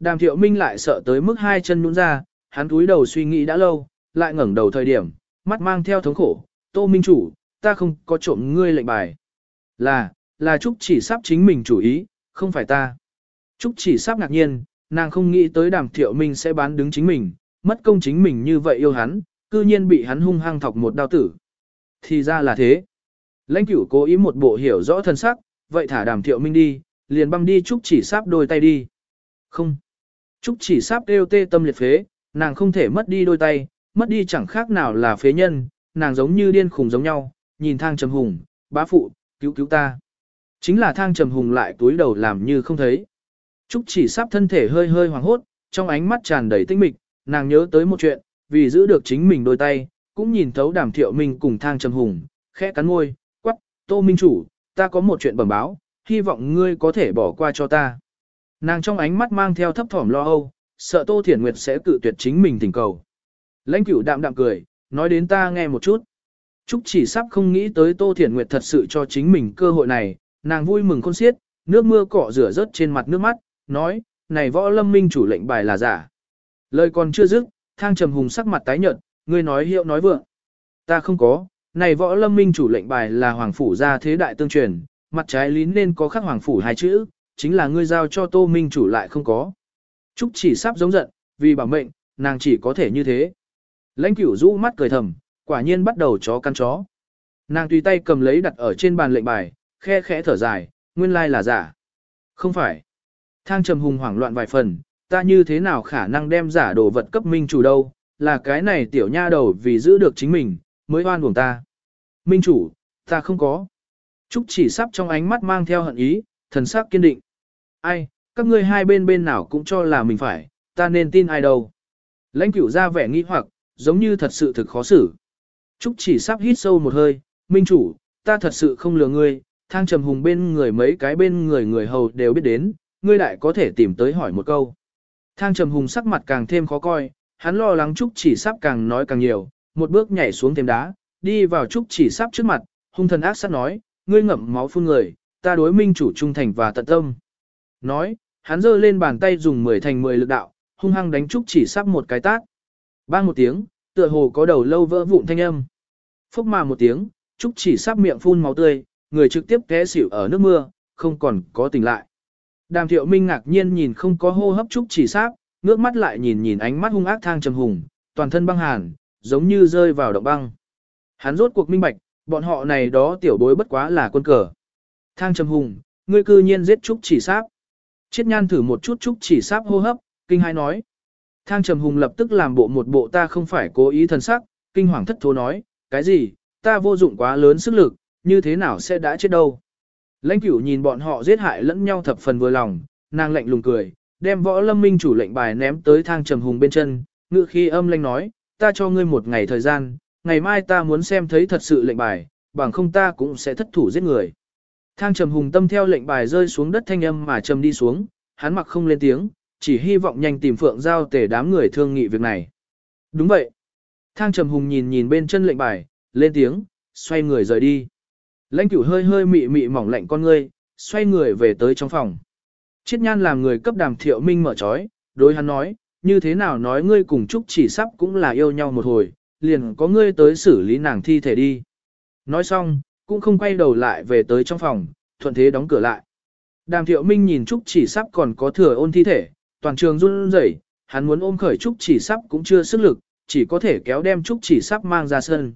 Đàm thiệu minh lại sợ tới mức hai chân nhũn ra, hắn cúi đầu suy nghĩ đã lâu, lại ngẩng đầu thời điểm, mắt mang theo thống khổ, tô minh chủ, ta không có trộm ngươi lệnh bài. Là, là Trúc chỉ sắp chính mình chủ ý, không phải ta. Trúc chỉ sắp ngạc nhiên, nàng không nghĩ tới đàm thiệu minh sẽ bán đứng chính mình, mất công chính mình như vậy yêu hắn, cư nhiên bị hắn hung hăng thọc một đao tử. Thì ra là thế. Lãnh cửu cố ý một bộ hiểu rõ thân sắc, vậy thả đàm thiệu minh đi, liền băm đi Trúc chỉ sắp đôi tay đi. Không. Trúc chỉ sắp kêu tê tâm liệt phế, nàng không thể mất đi đôi tay, mất đi chẳng khác nào là phế nhân, nàng giống như điên khùng giống nhau, nhìn thang trầm hùng, bá phụ, cứu cứu ta. Chính là thang trầm hùng lại túi đầu làm như không thấy. Trúc chỉ sắp thân thể hơi hơi hoàng hốt, trong ánh mắt tràn đầy tinh mịch, nàng nhớ tới một chuyện, vì giữ được chính mình đôi tay, cũng nhìn thấu đàm thiệu minh cùng thang trầm hùng, khẽ cắn môi, quắc, tô minh chủ, ta có một chuyện bẩm báo, hy vọng ngươi có thể bỏ qua cho ta. Nàng trong ánh mắt mang theo thấp thỏm lo âu, sợ tô thiển nguyệt sẽ cự tuyệt chính mình tình cầu. Lãnh cửu đạm đạm cười, nói đến ta nghe một chút. Trúc chỉ sắp không nghĩ tới tô thiển nguyệt thật sự cho chính mình cơ hội này, nàng vui mừng khôn xiết, nước mưa cọ rửa rớt trên mặt nước mắt, nói, này võ lâm minh chủ lệnh bài là giả. Lời còn chưa dứt, thang trầm hùng sắc mặt tái nhợt, ngươi nói hiệu nói vượng. Ta không có, này võ lâm minh chủ lệnh bài là hoàng phủ gia thế đại tương truyền, mặt trái lín nên có khắc hoàng phủ hai chữ, chính là ngươi giao cho tô minh chủ lại không có. Trúc chỉ sắp giống giận, vì bảo mệnh, nàng chỉ có thể như thế. Lãnh cửu rũ mắt cười thầm, quả nhiên bắt đầu chó căn chó. Nàng tùy tay cầm lấy đặt ở trên bàn lệnh bài, khe khẽ thở dài, nguyên lai là giả. Không phải. Thang trầm hùng hoảng loạn vài phần, ta như thế nào khả năng đem giả đồ vật cấp minh chủ đâu, là cái này tiểu nha đầu vì giữ được chính mình, mới oan uổng ta. Minh chủ, ta không có. Trúc chỉ sắp trong ánh mắt mang theo hận ý, thần sắc kiên định. Ai, các ngươi hai bên bên nào cũng cho là mình phải, ta nên tin ai đâu. Lãnh cửu ra vẻ nghi hoặc, giống như thật sự thực khó xử. Trúc chỉ sắp hít sâu một hơi, minh chủ, ta thật sự không lừa ngươi, thang trầm hùng bên người mấy cái bên người người hầu đều biết đến, ngươi lại có thể tìm tới hỏi một câu. Thang trầm hùng sắc mặt càng thêm khó coi, hắn lo lắng Trúc chỉ sắp càng nói càng nhiều, một bước nhảy xuống thêm đá, đi vào Trúc chỉ sắp trước mặt, hung thần ác sát nói, ngươi ngậm máu phun người, ta đối minh chủ trung thành và tận tâm. Nói, hắn giơ lên bàn tay dùng 10 thành 10 lực đạo, hung hăng đánh Trúc chỉ sắp một cái tát. Bang một tiếng, tựa hồ có đầu lâu vỡ vụn thanh âm. Phốc mà một tiếng, Trúc chỉ sắp miệng phun máu tươi, người trực tiếp té xỉu ở nước mưa, không còn có tỉnh lại. Đàm thiệu minh ngạc nhiên nhìn không có hô hấp Trúc chỉ sáp, ngước mắt lại nhìn nhìn ánh mắt hung ác thang trầm hùng, toàn thân băng hàn, giống như rơi vào động băng. Hắn rốt cuộc minh bạch, bọn họ này đó tiểu bối bất quá là quân cờ. Thang trầm hùng, ngươi cư nhiên giết Trúc chỉ sáp. Chiết nhan thử một chút chút chỉ sáp hô hấp, kinh hai nói. Thang trầm hùng lập tức làm bộ một bộ ta không phải cố ý thần sắc, kinh hoàng thất thố nói, cái gì, ta vô dụng quá lớn sức lực, như thế nào sẽ đã chết đâu. Lãnh cửu nhìn bọn họ giết hại lẫn nhau thập phần vừa lòng, nàng lạnh lùng cười, đem võ lâm minh chủ lệnh bài ném tới thang trầm hùng bên chân, ngựa khi âm lanh nói, ta cho ngươi một ngày thời gian, ngày mai ta muốn xem thấy thật sự lệnh bài, bằng không ta cũng sẽ thất thủ giết người. Thang trầm hùng tâm theo lệnh bài rơi xuống đất thanh âm mà trầm đi xuống, hắn mặc không lên tiếng, chỉ hy vọng nhanh tìm phượng giao tể đám người thương nghị việc này. Đúng vậy. Thang trầm hùng nhìn nhìn bên chân lệnh bài, lên tiếng, xoay người rời đi. Lãnh cửu hơi hơi mị mị mỏng lạnh con ngươi, xoay người về tới trong phòng. Chiết nhan làm người cấp đàm thiệu minh mở trói, đối hắn nói, như thế nào nói ngươi cùng Trúc chỉ sắp cũng là yêu nhau một hồi, liền có ngươi tới xử lý nàng thi thể đi. Nói xong, cũng không quay đầu lại về tới trong phòng, thuận thế đóng cửa lại. Đàm thiệu minh nhìn Trúc chỉ sắp còn có thừa ôn thi thể, toàn trường run rẩy, hắn muốn ôm khởi Trúc chỉ sắp cũng chưa sức lực, chỉ có thể kéo đem Trúc chỉ sắp mang ra sân.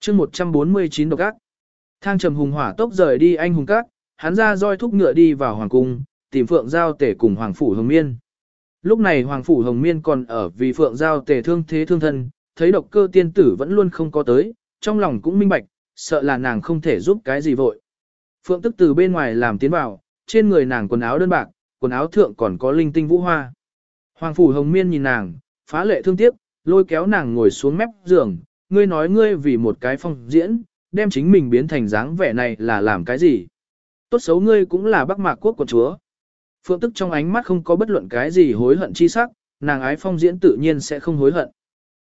chương 149 độc ác. Thang trầm hùng hỏa tốc rời đi anh hùng các, hắn ra roi thúc ngựa đi vào hoàng cung, tìm Phượng Giao Tể cùng Hoàng Phủ Hồng Miên. Lúc này Hoàng Phủ Hồng Miên còn ở vì Phượng Giao Tể thương thế thương thân, thấy độc cơ tiên tử vẫn luôn không có tới, trong lòng cũng minh bạch, sợ là nàng không thể giúp cái gì vội. Phượng tức từ bên ngoài làm tiến vào, trên người nàng quần áo đơn bạc, quần áo thượng còn có linh tinh vũ hoa. Hoàng Phủ Hồng Miên nhìn nàng, phá lệ thương tiếc, lôi kéo nàng ngồi xuống mép giường, ngươi nói ngươi vì một cái phong diễn, đem chính mình biến thành dáng vẻ này là làm cái gì? Tốt xấu ngươi cũng là Bắc Mạc quốc của chúa. Phượng tức trong ánh mắt không có bất luận cái gì hối hận chi sắc, nàng ái phong diễn tự nhiên sẽ không hối hận.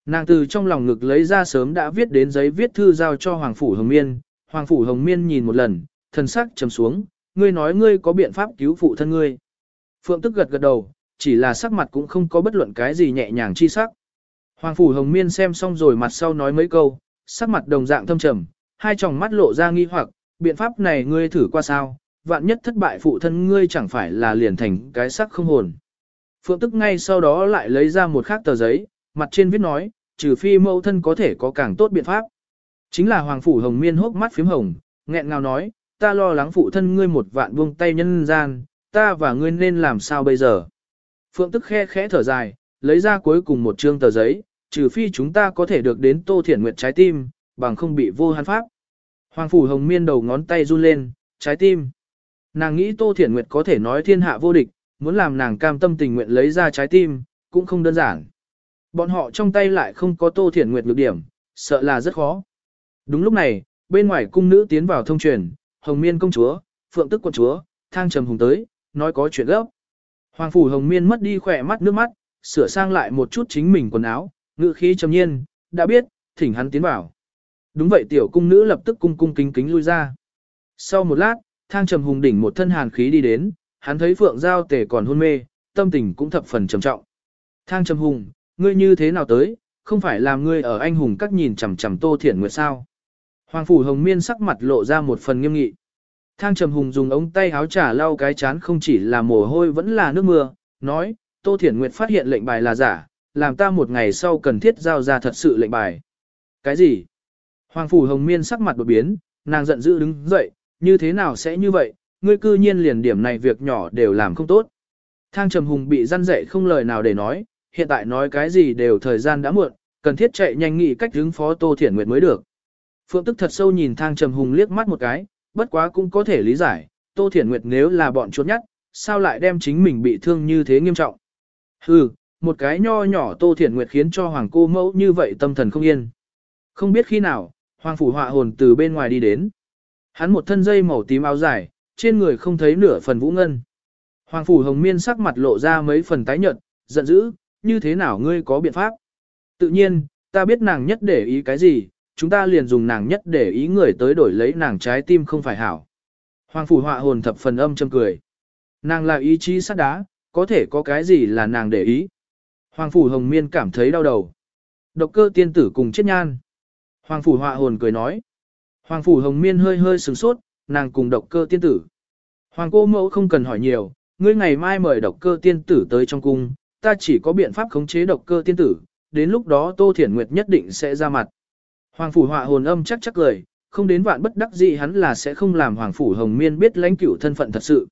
Nàng từ trong lòng ngực lấy ra sớm đã viết đến giấy viết thư giao cho Hoàng Phủ Hồng Miên. Hoàng Phủ Hồng Miên nhìn một lần, thần sắc trầm xuống, ngươi nói ngươi có biện pháp cứu phụ thân ngươi. Phượng tức gật gật đầu, chỉ là sắc mặt cũng không có bất luận cái gì nhẹ nhàng chi sắc. Hoàng Phủ Hồng Miên xem xong rồi mặt sau nói mấy câu, sắc mặt đồng dạng thâm trầm, hai tròng mắt lộ ra nghi hoặc, biện pháp này ngươi thử qua sao, vạn nhất thất bại phụ thân ngươi chẳng phải là liền thành cái sắc không hồn. Phượng tức ngay sau đó lại lấy ra một khác tờ giấy, mặt trên viết nói, trừ phi mẫu thân có thể có càng tốt biện pháp. Chính là Hoàng Phủ Hồng Miên hốc mắt phím hồng, nghẹn ngào nói, ta lo lắng phụ thân ngươi một vạn buông tay nhân gian, ta và ngươi nên làm sao bây giờ. Phượng tức khe khẽ thở dài, lấy ra cuối cùng một chương tờ giấy, trừ phi chúng ta có thể được đến Tô Thiển Nguyệt trái tim, bằng không bị vô hắn pháp. Hoàng Phủ Hồng Miên đầu ngón tay run lên, trái tim. Nàng nghĩ Tô Thiển Nguyệt có thể nói thiên hạ vô địch, muốn làm nàng cam tâm tình nguyện lấy ra trái tim, cũng không đơn giản. Bọn họ trong tay lại không có Tô Thiển Nguyệt nhược điểm, sợ là rất khó. Đúng lúc này, bên ngoài cung nữ tiến vào thông truyền, Hồng Miên công chúa, Phượng Tức quận chúa, Thang Trầm Hùng tới, nói có chuyện gấp. Hoàng phủ Hồng Miên mất đi khỏe mắt nước mắt, sửa sang lại một chút chính mình quần áo, ngự khí trầm nhiên, đã biết, thỉnh hắn tiến vào. Đúng vậy tiểu cung nữ lập tức cung cung kính kính lui ra. Sau một lát, Thang Trầm Hùng đỉnh một thân hàn khí đi đến, hắn thấy Phượng Giao Tề còn hôn mê, tâm tình cũng thập phần trầm trọng. Thang Trầm Hùng, ngươi như thế nào tới, không phải làm ngươi ở anh hùng các nhìn chằm chằm Tô Thiển Nguyệt sao? Hoàng phủ Hồng Miên sắc mặt lộ ra một phần nghiêm nghị. Thang Trầm Hùng dùng ống tay áo trà lau cái chán không chỉ là mồ hôi vẫn là nước mưa, nói, Tô Thiển Nguyệt phát hiện lệnh bài là giả, làm ta một ngày sau cần thiết giao ra thật sự lệnh bài. Cái gì? Hoàng phủ Hồng Miên sắc mặt đột biến, nàng giận dữ đứng dậy, như thế nào sẽ như vậy, ngươi cư nhiên liền điểm này việc nhỏ đều làm không tốt. Thang Trầm Hùng bị răn dậy không lời nào để nói, hiện tại nói cái gì đều thời gian đã muộn, cần thiết chạy nhanh nghĩ cách ứng phó Tô Thiển Nguyệt mới được. Phượng tức thật sâu nhìn Thang Trầm Hùng liếc mắt một cái, bất quá cũng có thể lý giải, Tô Thiển Nguyệt nếu là bọn chuột nhắt, sao lại đem chính mình bị thương như thế nghiêm trọng. Hừ, một cái nho nhỏ Tô Thiển Nguyệt khiến cho Hoàng cô mẫu như vậy tâm thần không yên. Không biết khi nào, Hoàng phủ họa hồn từ bên ngoài đi đến. Hắn một thân dây màu tím áo dài, trên người không thấy nửa phần vũ ngân. Hoàng phủ hồng miên sắc mặt lộ ra mấy phần tái nhợt, giận dữ, như thế nào ngươi có biện pháp? Tự nhiên, ta biết nàng nhất để ý cái gì, chúng ta liền dùng nàng nhất để ý người tới đổi lấy nàng trái tim không phải hảo. Hoàng phủ họa hồn thập phần âm châm cười. Nàng là ý chí sắt đá, có thể có cái gì là nàng để ý. Hoàng phủ hồng miên cảm thấy đau đầu. Độc cơ tiên tử cùng chết nhan. Hoàng phủ họa hồn cười nói. Hoàng phủ hồng miên hơi hơi sừng sốt, nàng cùng độc cơ tiên tử. Hoàng cô mẫu không cần hỏi nhiều, ngươi ngày mai mời độc cơ tiên tử tới trong cung, ta chỉ có biện pháp khống chế độc cơ tiên tử, đến lúc đó Tô Thiển Nguyệt nhất định sẽ ra mặt. Hoàng phủ họa hồn âm chắc chắc cười, không đến vạn bất đắc dĩ hắn là sẽ không làm Hoàng phủ Hồng Miên biết lãnh cửu thân phận thật sự.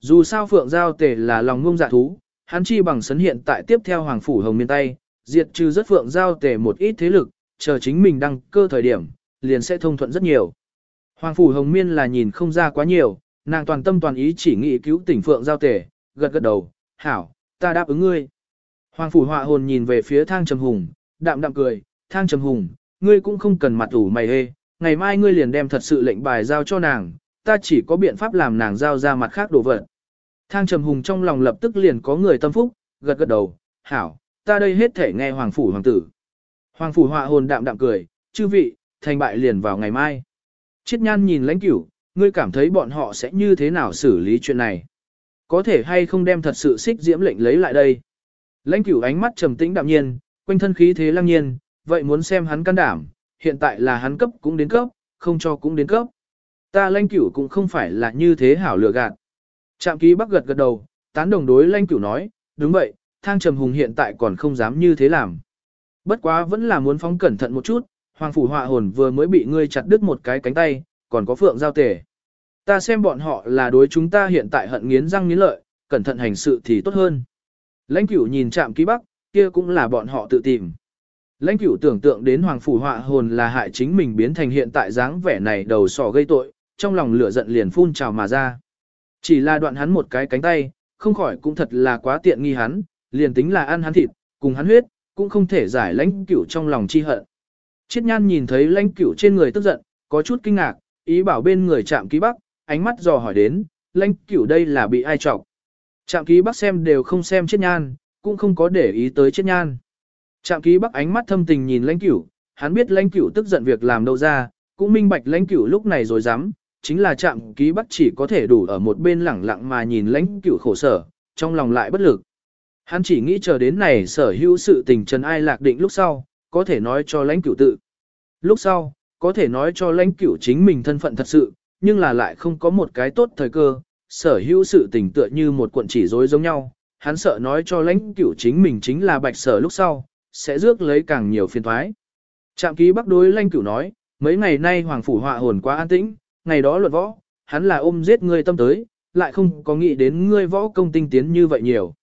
Dù sao Phượng Giao Tề là lòng ngông dạ thú, hắn chi bằng sấn hiện tại tiếp theo Hoàng phủ Hồng Miên tay, diệt trừ rất Phượng Giao Tề một ít thế lực, chờ chính mình đăng cơ thời điểm, liền sẽ thông thuận rất nhiều. Hoàng phủ Hồng Miên là nhìn không ra quá nhiều, nàng toàn tâm toàn ý chỉ nghĩ cứu tỉnh Phượng Giao Tề, gật gật đầu, hảo, ta đáp ứng ngươi. Hoàng phủ họa hồn nhìn về phía thang trầm hùng, đạm đạm cười, thang trầm hùng, ngươi cũng không cần mặt ủ mày hê, ngày mai ngươi liền đem thật sự lệnh bài giao cho nàng, ta chỉ có biện pháp làm nàng giao ra mặt khác đồ vật. Thang trầm hùng trong lòng lập tức liền có người tâm phúc, gật gật đầu, hảo, ta đây hết thể nghe hoàng phủ hoàng tử. Hoàng phủ họa hồn đạm đạm cười, chư vị, thành bại liền vào ngày mai. Chiết nhan nhìn lãnh cửu, ngươi cảm thấy bọn họ sẽ như thế nào xử lý chuyện này. Có thể hay không đem thật sự xích diễm lệnh lấy lại đây. Lãnh cửu ánh mắt trầm tĩnh đạm nhiên, quanh thân khí thế lăng nhiên, vậy muốn xem hắn can đảm, hiện tại là hắn cấp cũng đến cấp, không cho cũng đến cấp. Ta lãnh cửu cũng không phải là như thế hảo lừa gạt. Trạm ký bắc gật gật đầu, tán đồng đối lãnh cửu nói, đúng vậy, thang trầm hùng hiện tại còn không dám như thế làm. Bất quá vẫn là muốn phóng cẩn thận một chút, hoàng phủ họa hồn vừa mới bị ngươi chặt đứt một cái cánh tay, còn có phượng giao tể. Ta xem bọn họ là đối chúng ta hiện tại hận nghiến răng nghiến lợi, cẩn thận hành sự thì tốt hơn. Lãnh cửu nhìn chạm ký bắc, kia cũng là bọn họ tự tìm. Lãnh cửu tưởng tượng đến hoàng phủ họa hồn là hại chính mình biến thành hiện tại dáng vẻ này đầu sỏ gây tội, trong lòng lửa giận liền phun trào mà ra. Chỉ là đoạn hắn một cái cánh tay, không khỏi cũng thật là quá tiện nghi hắn, liền tính là ăn hắn thịt, cùng hắn huyết, cũng không thể giải lãnh cửu trong lòng chi hận. Chiết nhan nhìn thấy lãnh cửu trên người tức giận, có chút kinh ngạc, ý bảo bên người chạm ký bắc, ánh mắt dò hỏi đến, lãnh cửu đây là bị ai trọc? Trạm ký bắc xem đều không xem chết nhan, cũng không có để ý tới chết nhan. Trạm ký bắc ánh mắt thâm tình nhìn lãnh cửu, hắn biết lãnh cửu tức giận việc làm đâu ra, cũng minh bạch lãnh cửu lúc này rồi dám, chính là trạm ký bắc chỉ có thể đủ ở một bên lẳng lặng mà nhìn lãnh cửu khổ sở, trong lòng lại bất lực. Hắn chỉ nghĩ chờ đến này sở hữu sự tình trần ai lạc định lúc sau, có thể nói cho lãnh cửu tự. Lúc sau, có thể nói cho lãnh cửu chính mình thân phận thật sự, nhưng là lại không có một cái tốt thời cơ, sở hữu sự tình tựa như một cuộn chỉ rối giống nhau, hắn sợ nói cho lãnh cửu chính mình chính là bạch sở lúc sau, sẽ rước lấy càng nhiều phiền thoái. Trạm ký bắc đối lãnh cửu nói, mấy ngày nay hoàng phủ họa hồn quá an tĩnh, ngày đó luận võ, hắn là ôm giết ngươi tâm tới, lại không có nghĩ đến ngươi võ công tinh tiến như vậy nhiều.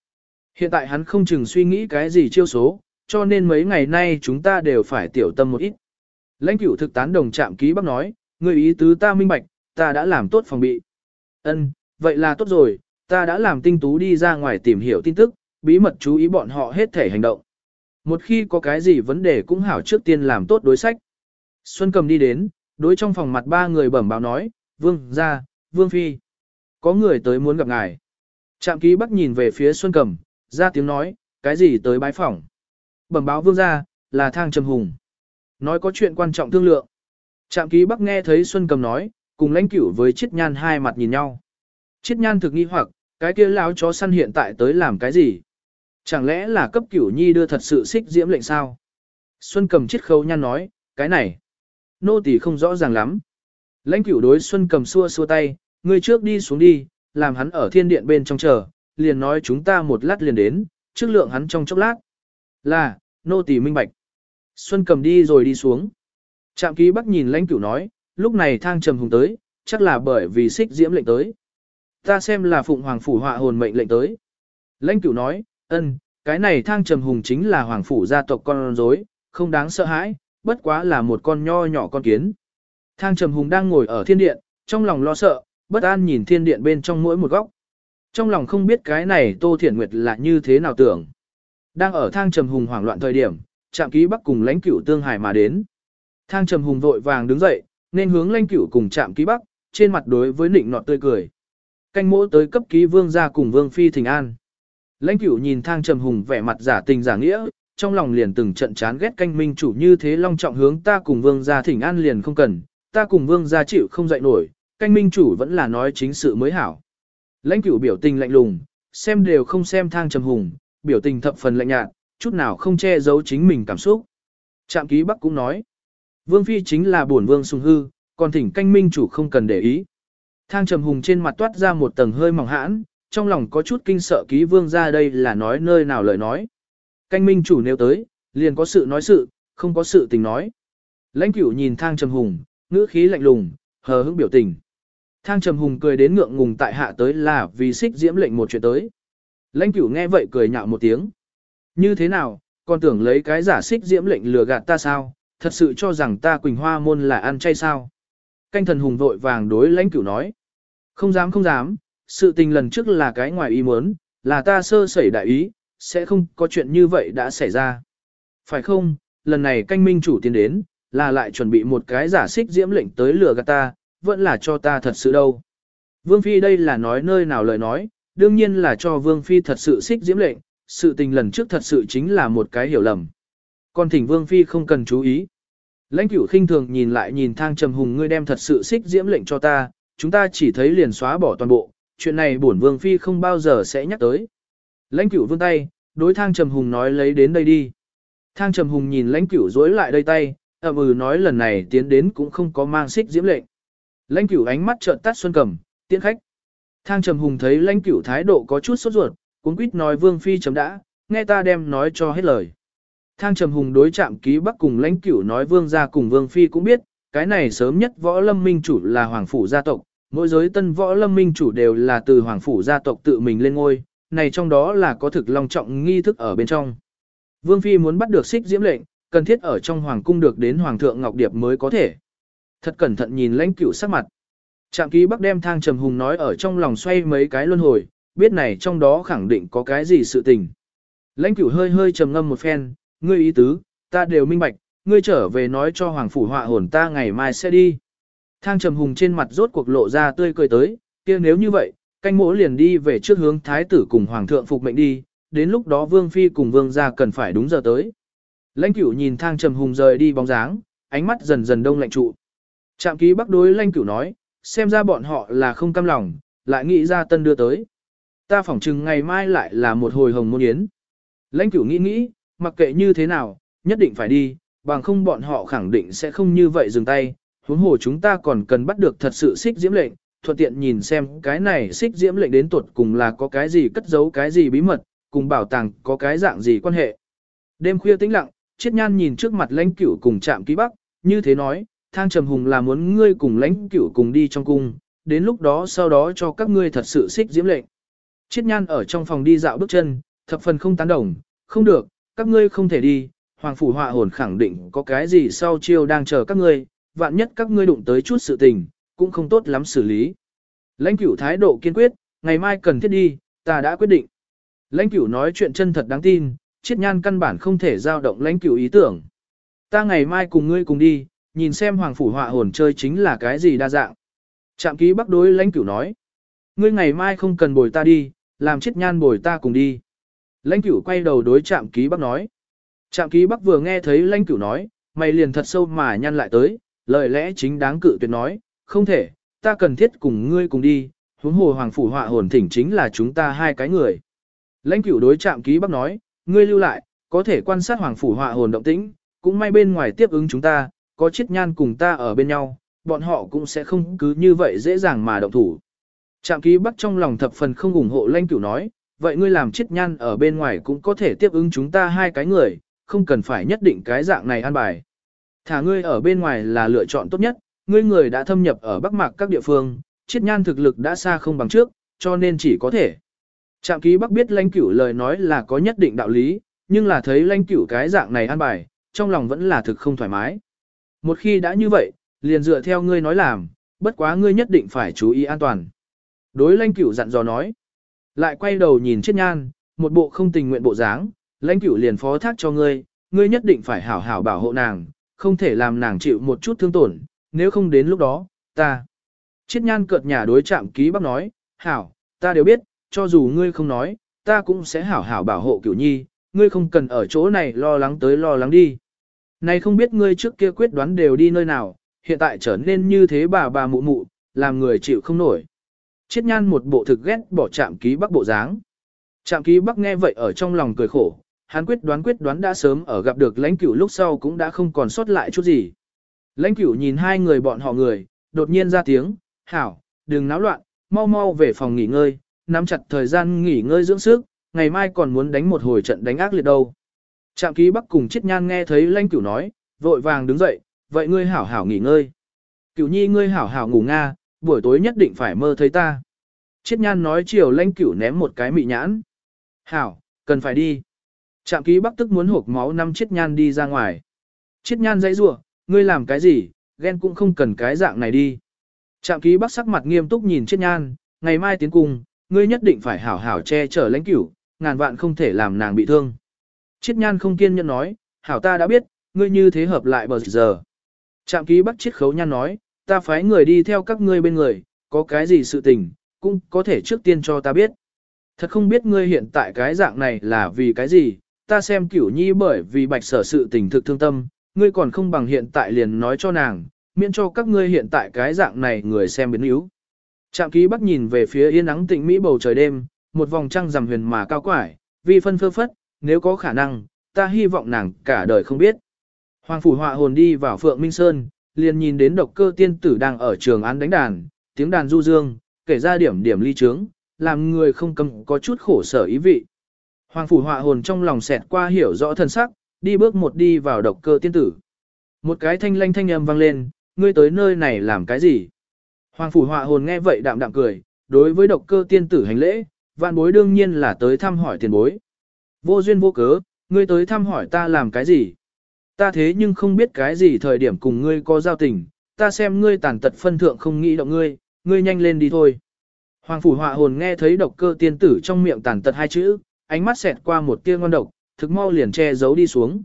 Hiện tại hắn không chừng suy nghĩ cái gì chiêu số, cho nên mấy ngày nay chúng ta đều phải tiểu tâm một ít. Lãnh cửu thực tán đồng trạm ký bắc nói, ngươi ý tứ ta minh bạch, ta đã làm tốt phòng bị. Ân, vậy là tốt rồi, ta đã làm tinh tú đi ra ngoài tìm hiểu tin tức, bí mật chú ý bọn họ hết thể hành động. Một khi có cái gì vấn đề cũng hảo trước tiên làm tốt đối sách. Xuân cầm đi đến, đối trong phòng mặt ba người bẩm báo nói, vương ra, vương phi. Có người tới muốn gặp ngài. Trạm ký bắc nhìn về phía Xuân cầm, ra tiếng nói, cái gì tới bái phòng. Bẩm báo vương ra, là thang trầm hùng. Nói có chuyện quan trọng thương lượng. Trạm ký bắc nghe thấy Xuân cầm nói, cùng lãnh cửu với chiết nhan hai mặt nhìn nhau. Chiết nhan thực nghi hoặc, cái kia lão chó săn hiện tại tới làm cái gì? Chẳng lẽ là cấp cửu nhi đưa thật sự xích diễm lệnh sao? Xuân cầm chiết khâu nhan nói, cái này, nô tỳ không rõ ràng lắm. Lãnh cửu đối Xuân cầm xua xua tay, người trước đi xuống đi, làm hắn ở thiên điện bên trong chờ, liền nói chúng ta một lát liền đến, trước lượng hắn trong chốc lát. Là, nô tỳ minh bạch. Xuân cầm đi rồi đi xuống. Trạm ký bắc nhìn lãnh cửu nói, lúc này thang trầm hùng tới, chắc là bởi vì xích diễm lệnh tới. Ta xem là phụng hoàng phủ họa hồn mệnh lệnh tới. Lãnh cửu nói, ân, cái này thang trầm hùng chính là hoàng phủ gia tộc con rối, không đáng sợ hãi, bất quá là một con nho nhỏ con kiến. Thang trầm hùng đang ngồi ở thiên điện, trong lòng lo sợ, bất an nhìn thiên điện bên trong mỗi một góc. Trong lòng không biết cái này Tô Thiển Nguyệt là như thế nào tưởng. Đang ở thang trầm hùng hoảng loạn thời điểm, trạm ký bắc cùng lãnh cửu tương hải mà đến. Thang trầm hùng vội vàng đứng dậy, nên hướng lãnh cửu cùng chạm ký bắc, trên mặt đối với nịnh nọt tươi cười. Canh mỗ tới cấp ký vương gia cùng vương phi thình an. Lãnh cửu nhìn thang trầm hùng vẻ mặt giả tình giả nghĩa, trong lòng liền từng trận chán ghét canh minh chủ như thế long trọng hướng ta cùng vương gia thỉnh an liền không cần, ta cùng vương gia chịu không dậy nổi, canh minh chủ vẫn là nói chính sự mới hảo. Lãnh cửu biểu tình lạnh lùng, xem đều không xem thang trầm hùng, biểu tình thập phần lạnh nhạt, chút nào không che giấu chính mình cảm xúc. Trạm ký bắc cũng nói, vương phi chính là bổn vương sùng hư, còn thỉnh canh minh chủ không cần để ý. Thang trầm hùng trên mặt toát ra một tầng hơi mỏng hãn, trong lòng có chút kinh sợ ký vương ra đây là nói nơi nào lời nói. Canh minh chủ nếu tới, liền có sự nói sự, không có sự tình nói. Lãnh cửu nhìn thang trầm hùng, ngữ khí lạnh lùng, hờ hững biểu tình. Thang trầm hùng cười đến ngượng ngùng tại hạ tới là vì xích diễm lệnh một chuyện tới. Lãnh cửu nghe vậy cười nhạo một tiếng. Như thế nào, còn tưởng lấy cái giả xích diễm lệnh lừa gạt ta sao, thật sự cho rằng ta Quỳnh Hoa môn là ăn chay sao. Canh thần hùng vội vàng đối lãnh cửu nói. Không dám không dám, sự tình lần trước là cái ngoài ý muốn, là ta sơ sẩy đại ý, sẽ không có chuyện như vậy đã xảy ra. Phải không, lần này canh minh chủ tiến đến, là lại chuẩn bị một cái giả xích diễm lệnh tới lừa gạt ta, vẫn là cho ta thật sự đâu. Vương Phi đây là nói nơi nào lời nói, đương nhiên là cho Vương Phi thật sự xích diễm lệnh, sự tình lần trước thật sự chính là một cái hiểu lầm. Còn thỉnh Vương Phi không cần chú ý. Lãnh cửu khinh thường nhìn lại nhìn thang trầm hùng ngươi đem thật sự xích diễm lệnh cho ta, chúng ta chỉ thấy liền xóa bỏ toàn bộ, chuyện này bổn Vương Phi không bao giờ sẽ nhắc tới. Lãnh cửu vươn tay, đối thang trầm hùng nói lấy đến đây đi. Thang trầm hùng nhìn lãnh cửu dối lại đây tay, ậm ừ nói lần này tiến đến cũng không có mang xích diễm lệnh. Lãnh cửu ánh mắt trợn tắt xuân cầm, tiễn khách. Thang trầm hùng thấy lãnh cửu thái độ có chút sốt ruột, cuốn quýt nói vương phi chấm đã, nghe ta đem nói cho hết lời. Thang trầm hùng đối chạm ký bắc cùng lãnh cửu nói vương gia cùng vương phi cũng biết, cái này sớm nhất võ lâm minh chủ là hoàng phủ gia tộc, mỗi giới tân võ lâm minh chủ đều là từ hoàng phủ gia tộc tự mình lên ngôi, này trong đó là có thực long trọng nghi thức ở bên trong. Vương phi muốn bắt được xích diễm lệnh, cần thiết ở trong hoàng cung được đến hoàng thượng ngọc điệp mới có thể. Thật cẩn thận nhìn lãnh cửu sắc mặt. Trạm ký bắc đem thang trầm hùng nói ở trong lòng xoay mấy cái luân hồi, biết này trong đó khẳng định có cái gì sự tình. Lãnh cửu hơi hơi trầm ngâm một phen, ngươi ý tứ, ta đều minh bạch, ngươi trở về nói cho hoàng phủ họa hồn ta ngày mai sẽ đi. Thang trầm hùng trên mặt rốt cuộc lộ ra tươi cười tới, kia nếu như vậy, canh mỗ liền đi về trước hướng thái tử cùng hoàng thượng phục mệnh đi, đến lúc đó vương phi cùng vương gia cần phải đúng giờ tới. Lãnh cửu nhìn thang trầm hùng rời đi bóng dáng, ánh mắt dần dần đông lạnh trụ. Trạm ký bắc đối lãnh cửu nói, xem ra bọn họ là không cam lòng, lại nghĩ ra tân đưa tới. Ta phỏng chừng ngày mai lại là một hồi hồng môn yến. Lãnh cửu nghĩ nghĩ, mặc kệ như thế nào, nhất định phải đi, bằng không bọn họ khẳng định sẽ không như vậy dừng tay, huống hồ chúng ta còn cần bắt được thật sự xích diễm lệnh, thuận tiện nhìn xem cái này xích diễm lệnh đến tuột cùng là có cái gì cất giấu cái gì bí mật, cùng bảo tàng có cái dạng gì quan hệ. Đêm khuya tĩnh lặng, Triết nhan nhìn trước mặt lãnh cửu cùng chạm ký bắc, như thế nói, thang trầm hùng là muốn ngươi cùng lãnh cửu cùng đi trong cung, đến lúc đó sau đó cho các ngươi thật sự xích diễm lệnh. Chiết nhan ở trong phòng đi dạo bước chân, thập phần không tán đồng, không được, các ngươi không thể đi, hoàng phủ họa hồn khẳng định có cái gì sau chiêu đang chờ các ngươi, vạn nhất các ngươi đụng tới chút sự tình, cũng không tốt lắm xử lý. Lãnh cửu thái độ kiên quyết, ngày mai cần thiết đi, ta đã quyết định. Lãnh cửu nói chuyện chân thật đáng tin, chiết nhan căn bản không thể giao động lãnh cửu ý tưởng. Ta ngày mai cùng ngươi cùng đi, nhìn xem hoàng phủ họa hồn chơi chính là cái gì đa dạng. Trạm ký bắc đối lãnh cửu nói. Ngươi ngày mai không cần bồi ta đi, làm chiết nhan bồi ta cùng đi. Lãnh cửu quay đầu đối trạm ký bắc nói. Trạm ký bắc vừa nghe thấy lãnh cửu nói, mày liền thật sâu mà nhăn lại tới, lời lẽ chính đáng cự tuyệt nói, không thể, ta cần thiết cùng ngươi cùng đi, huống hồ hoàng phủ họa hồn thỉnh chính là chúng ta hai cái người. Lãnh cửu đối trạm ký bắc nói, ngươi lưu lại, có thể quan sát hoàng phủ họa hồn động tĩnh, cũng may bên ngoài tiếp ứng chúng ta, có chiết nhan cùng ta ở bên nhau, bọn họ cũng sẽ không cứ như vậy dễ dàng mà động thủ. Trạm ký bắc trong lòng thập phần không ủng hộ lãnh cửu nói, vậy ngươi làm chiết nhan ở bên ngoài cũng có thể tiếp ứng chúng ta hai cái người, không cần phải nhất định cái dạng này an bài. Thả ngươi ở bên ngoài là lựa chọn tốt nhất, ngươi người đã thâm nhập ở Bắc Mạc các địa phương, chiết nhan thực lực đã xa không bằng trước, cho nên chỉ có thể. Trạm ký Bắc biết lãnh cửu lời nói là có nhất định đạo lý, nhưng là thấy lãnh cửu cái dạng này an bài, trong lòng vẫn là thực không thoải mái. Một khi đã như vậy, liền dựa theo ngươi nói làm, bất quá ngươi nhất định phải chú ý an toàn. Đối lãnh cửu dặn dò nói, lại quay đầu nhìn chiết nhan, một bộ không tình nguyện bộ dáng, lãnh cửu liền phó thác cho ngươi, ngươi nhất định phải hảo hảo bảo hộ nàng, không thể làm nàng chịu một chút thương tổn, nếu không đến lúc đó, ta. Chiết nhan cợt nhà đối chạm ký bắc nói, hảo, ta đều biết, cho dù ngươi không nói, ta cũng sẽ hảo hảo bảo hộ cửu nhi, ngươi không cần ở chỗ này lo lắng tới lo lắng đi. Này không biết ngươi trước kia quyết đoán đều đi nơi nào, hiện tại trở nên như thế bà bà mụ mụ, làm người chịu không nổi. Chiết nhan một bộ thực ghét bỏ chạm ký bắc bộ dáng. Chạm ký bắc nghe vậy ở trong lòng cười khổ, hắn quyết đoán quyết đoán đã sớm ở gặp được lãnh cửu lúc sau cũng đã không còn sót lại chút gì. Lãnh cửu nhìn hai người bọn họ người, đột nhiên ra tiếng, hảo, đừng náo loạn, mau mau về phòng nghỉ ngơi, nắm chặt thời gian nghỉ ngơi dưỡng sức, ngày mai còn muốn đánh một hồi trận đánh ác liệt đâu. Trạm ký bắc cùng chiết nhan nghe thấy lãnh cửu nói, vội vàng đứng dậy, vậy ngươi hảo hảo nghỉ ngơi. Cửu nhi ngươi hảo hảo ngủ nga, buổi tối nhất định phải mơ thấy ta. Chiết nhan nói chiều lãnh cửu ném một cái mị nhãn. Hảo, cần phải đi. Trạm ký bắc tức muốn hộp máu năm chiết nhan đi ra ngoài. Chiết nhan dãy rủa ngươi làm cái gì, ghen cũng không cần cái dạng này đi. Trạm ký bắc sắc mặt nghiêm túc nhìn chiết nhan, ngày mai tiến cung, ngươi nhất định phải hảo hảo che chở lãnh cửu, ngàn vạn không thể làm nàng bị thương. Chiết nhan không kiên nhẫn nói, hảo ta đã biết, ngươi như thế hợp lại bờ giờ. Trạm ký bắc chiết khấu nhan nói, ta phái người đi theo các ngươi bên người, có cái gì sự tình, cũng có thể trước tiên cho ta biết. Thật không biết ngươi hiện tại cái dạng này là vì cái gì, ta xem cửu nhi bởi vì bạch sở sự tình thực thương tâm, ngươi còn không bằng hiện tại liền nói cho nàng, miễn cho các ngươi hiện tại cái dạng này người xem biến yếu. Trạm ký bắc nhìn về phía yên nắng tịnh mỹ bầu trời đêm, một vòng trăng rằm huyền mà cao quải, vì phân phơ phất, nếu có khả năng, ta hy vọng nàng cả đời không biết. Hoàng phủ họa hồn đi vào Phượng Minh Sơn, liền nhìn đến độc cơ tiên tử đang ở trường án đánh đàn, tiếng đàn du dương, kể ra điểm điểm ly trướng, làm người không cầm có chút khổ sở ý vị. Hoàng phủ họa hồn trong lòng xẹt qua hiểu rõ thân sắc, đi bước một đi vào độc cơ tiên tử. Một cái thanh lanh thanh âm vang lên, ngươi tới nơi này làm cái gì? Hoàng phủ họa hồn nghe vậy đạm đạm cười, đối với độc cơ tiên tử hành lễ, vạn bối đương nhiên là tới thăm hỏi tiền bối. Vô duyên vô cớ, ngươi tới thăm hỏi ta làm cái gì? Ta thế nhưng không biết cái gì thời điểm cùng ngươi có giao tình, ta xem ngươi tàn tật phân thượng không nghĩ động ngươi, ngươi nhanh lên đi thôi. Hoàng phủ họa hồn nghe thấy độc cơ tiên tử trong miệng tàn tật hai chữ, ánh mắt xẹt qua một tia ngon độc, thực mau liền che giấu đi xuống.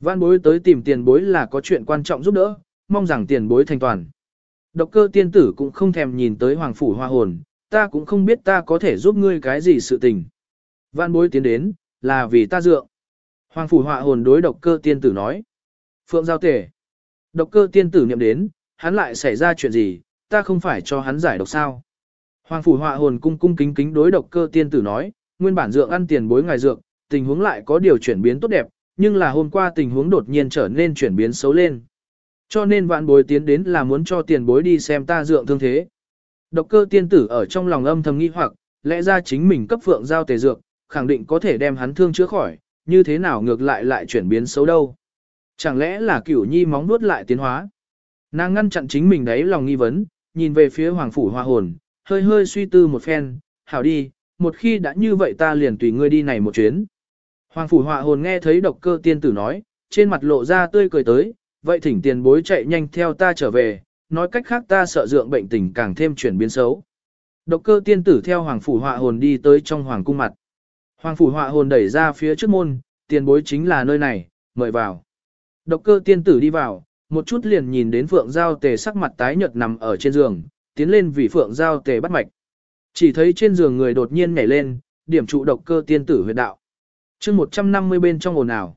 Văn bối tới tìm tiền bối là có chuyện quan trọng giúp đỡ, mong rằng tiền bối thành toàn. Độc cơ tiên tử cũng không thèm nhìn tới hoàng phủ hoa hồn, ta cũng không biết ta có thể giúp ngươi cái gì sự tình. Văn bối tiến đến, là vì ta dựa. Hoàng phủ họa hồn đối độc cơ tiên tử nói. Phượng giao tể. Độc cơ tiên tử niệm đến, hắn lại xảy ra chuyện gì, ta không phải cho hắn giải độc sao. Hoàng phủ họa hồn cung cung kính kính đối độc cơ tiên tử nói, nguyên bản dượng ăn tiền bối ngài dượng, tình huống lại có điều chuyển biến tốt đẹp, nhưng là hôm qua tình huống đột nhiên trở nên chuyển biến xấu lên. Cho nên vạn bối tiến đến là muốn cho tiền bối đi xem ta dượng thương thế. Độc cơ tiên tử ở trong lòng âm thầm nghi hoặc, lẽ ra chính mình cấp phượng giao tề dược, khẳng định có thể đem hắn thương chữa khỏi, như thế nào ngược lại lại chuyển biến xấu đâu. Chẳng lẽ là cửu nhi móng nuốt lại tiến hóa. Nàng ngăn chặn chính mình đấy lòng nghi vấn, nhìn về phía hoàng phủ hoa hồn, hơi hơi suy tư một phen, hảo đi, một khi đã như vậy ta liền tùy ngươi đi này một chuyến. Hoàng phủ hoa hồn nghe thấy độc cơ tiên tử nói, trên mặt lộ ra tươi cười tới, vậy thỉnh tiền bối chạy nhanh theo ta trở về, nói cách khác ta sợ dượng bệnh tình càng thêm chuyển biến xấu. Độc cơ tiên tử theo hoàng phủ họa hồn đi tới trong hoàng cung mặt. Hoàng phủ họa hồn đẩy ra phía trước môn, tiền bối chính là nơi này, mời vào. Độc cơ tiên tử đi vào, một chút liền nhìn đến phượng giao tề sắc mặt tái nhợt nằm ở trên giường, tiến lên vì phượng giao tề bắt mạch. Chỉ thấy trên giường người đột nhiên nhảy lên, điểm trụ độc cơ tiên tử huyệt đạo. chương 150 bên trong ồn ào.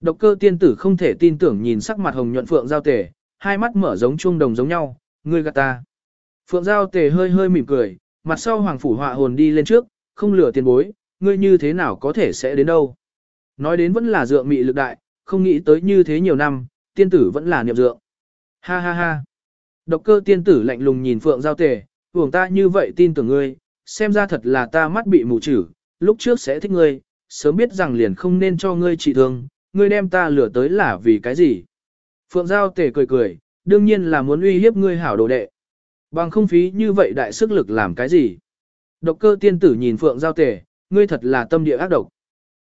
Độc cơ tiên tử không thể tin tưởng nhìn sắc mặt hồng nhuận phượng giao tề, hai mắt mở giống chuông đồng giống nhau, ngươi gạt ta. Phượng giao tề hơi hơi mỉm cười, mặt sau hoàng phủ họa hồn đi lên trước, không lừa tiền bối, ngươi như thế nào có thể sẽ đến đâu. Nói đến vẫn là dượng mị lực đại, không nghĩ tới như thế nhiều năm, tiên tử vẫn là niệm dượng. Ha ha ha. Độc cơ tiên tử lạnh lùng nhìn phượng giao tề, vùng ta như vậy tin tưởng ngươi, xem ra thật là ta mắt bị mù chữ, lúc trước sẽ thích ngươi, sớm biết rằng liền không nên cho ngươi trị thương, ngươi đem ta lừa tới là vì cái gì. Phượng Giao tề cười cười, đương nhiên là muốn uy hiếp ngươi hảo đồ đệ. Bằng không phí như vậy đại sức lực làm cái gì. Độc cơ tiên tử nhìn Phượng Giao tề, ngươi thật là tâm địa ác độc.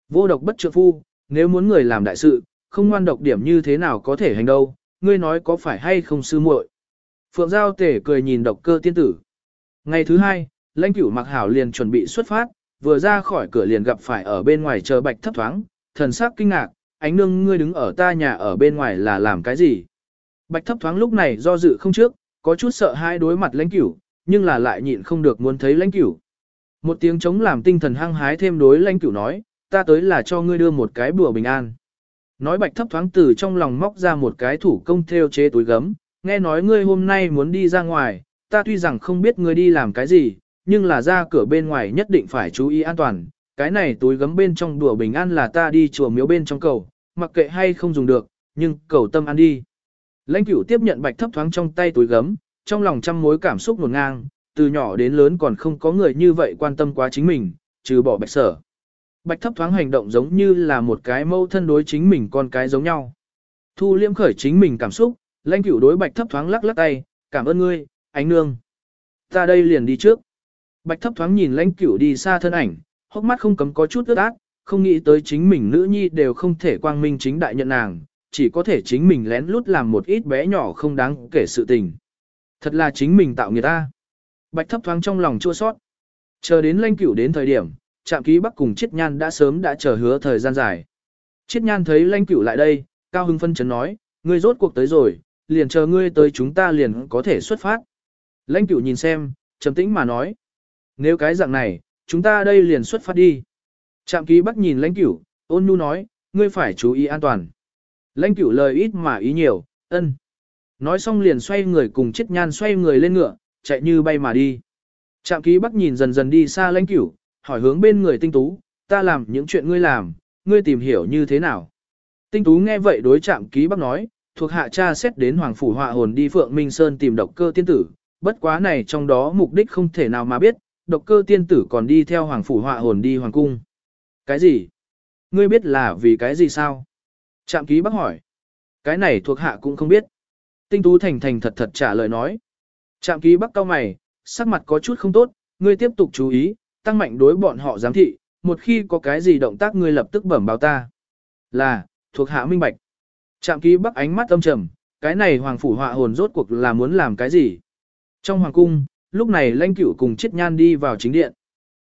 Vô độc bất trượng phu, nếu muốn người làm đại sự, không ngoan độc điểm như thế nào có thể hành đâu, ngươi nói có phải hay không sư muội. Phượng Giao tể cười nhìn độc cơ tiên tử. Ngày thứ hai, lãnh cửu mặc hảo liền chuẩn bị xuất phát, vừa ra khỏi cửa liền gặp phải ở bên ngoài chờ bạch thấp thoáng, thần sắc kinh ngạc, ánh nương ngươi đứng ở ta nhà ở bên ngoài là làm cái gì? Bạch thấp thoáng lúc này do dự không trước, có chút sợ hai đối mặt lãnh cửu, nhưng là lại nhịn không được muốn thấy lãnh cửu. Một tiếng chống làm tinh thần hăng hái thêm đối lãnh cửu nói, ta tới là cho ngươi đưa một cái bùa bình an. Nói bạch thấp thoáng từ trong lòng móc ra một cái thủ công theo chế túi gấm, nghe nói ngươi hôm nay muốn đi ra ngoài, ta tuy rằng không biết ngươi đi làm cái gì, nhưng là ra cửa bên ngoài nhất định phải chú ý an toàn. Cái này túi gấm bên trong đùa bình an là ta đi chùa miếu bên trong cầu, mặc kệ hay không dùng được, nhưng cầu tâm ăn đi. Lãnh cửu tiếp nhận bạch thấp thoáng trong tay túi gấm, trong lòng trăm mối cảm xúc nguồn ngang, từ nhỏ đến lớn còn không có người như vậy quan tâm quá chính mình, trừ bỏ bạch sở. Bạch thấp thoáng hành động giống như là một cái mâu thân đối chính mình con cái giống nhau. Thu liêm khởi chính mình cảm xúc, lãnh cửu đối bạch thấp thoáng lắc lắc tay, cảm ơn ngươi, ánh nương. Ta đây liền đi trước. Bạch thấp thoáng nhìn lãnh cửu đi xa thân ảnh, hốc mắt không cấm có chút ướt át, không nghĩ tới chính mình nữ nhi đều không thể quang minh chính đại nhận nàng, chỉ có thể chính mình lén lút làm một ít bé nhỏ không đáng kể sự tình. Thật là chính mình tạo người ta. Bạch thấp thoáng trong lòng chua sót. Chờ đến Lanh cửu đến thời điểm, trạm ký bắc cùng chiết nhan đã sớm đã chờ hứa thời gian dài. Chiết nhan thấy Lanh cửu lại đây, cao hưng phân chấn nói, ngươi rốt cuộc tới rồi, liền chờ ngươi tới chúng ta liền có thể xuất phát. Lanh cửu nhìn xem, trầm tĩnh mà nói. Nếu cái dạng này, chúng ta đây liền xuất phát đi. Trạm ký bắc nhìn lãnh cửu, ôn nhu nói, ngươi phải chú ý an toàn. Lãnh cửu lời ít mà ý nhiều, ân. Nói xong liền xoay người cùng chết nhan xoay người lên ngựa, chạy như bay mà đi. Trạm ký bắc nhìn dần dần đi xa lãnh cửu, hỏi hướng bên người tinh tú, ta làm những chuyện ngươi làm, ngươi tìm hiểu như thế nào. Tinh tú nghe vậy đối trạm ký bắc nói, thuộc hạ cha xét đến Hoàng Phủ Họa Hồn đi Phượng Minh Sơn tìm độc cơ tiên tử, bất quá này trong đó mục đích không thể nào mà biết, độc cơ tiên tử còn đi theo Hoàng Phủ Họa Hồn đi Hoàng Cung. Cái gì? Ngươi biết là vì cái gì sao? Trạm ký bắc hỏi. Cái này thuộc hạ cũng không biết. Tinh tú thành thành thật thật trả lời nói. Trạm ký bắc cao mày, sắc mặt có chút không tốt, ngươi tiếp tục chú ý, tăng mạnh đối bọn họ giám thị, một khi có cái gì động tác ngươi lập tức bẩm báo ta. Là, thuộc hạ minh bạch. Trạm ký bắc ánh mắt âm trầm, cái này hoàng phủ họa hồn rốt cuộc là muốn làm cái gì? Trong hoàng cung, lúc này lãnh cửu cùng chết nhan đi vào chính điện.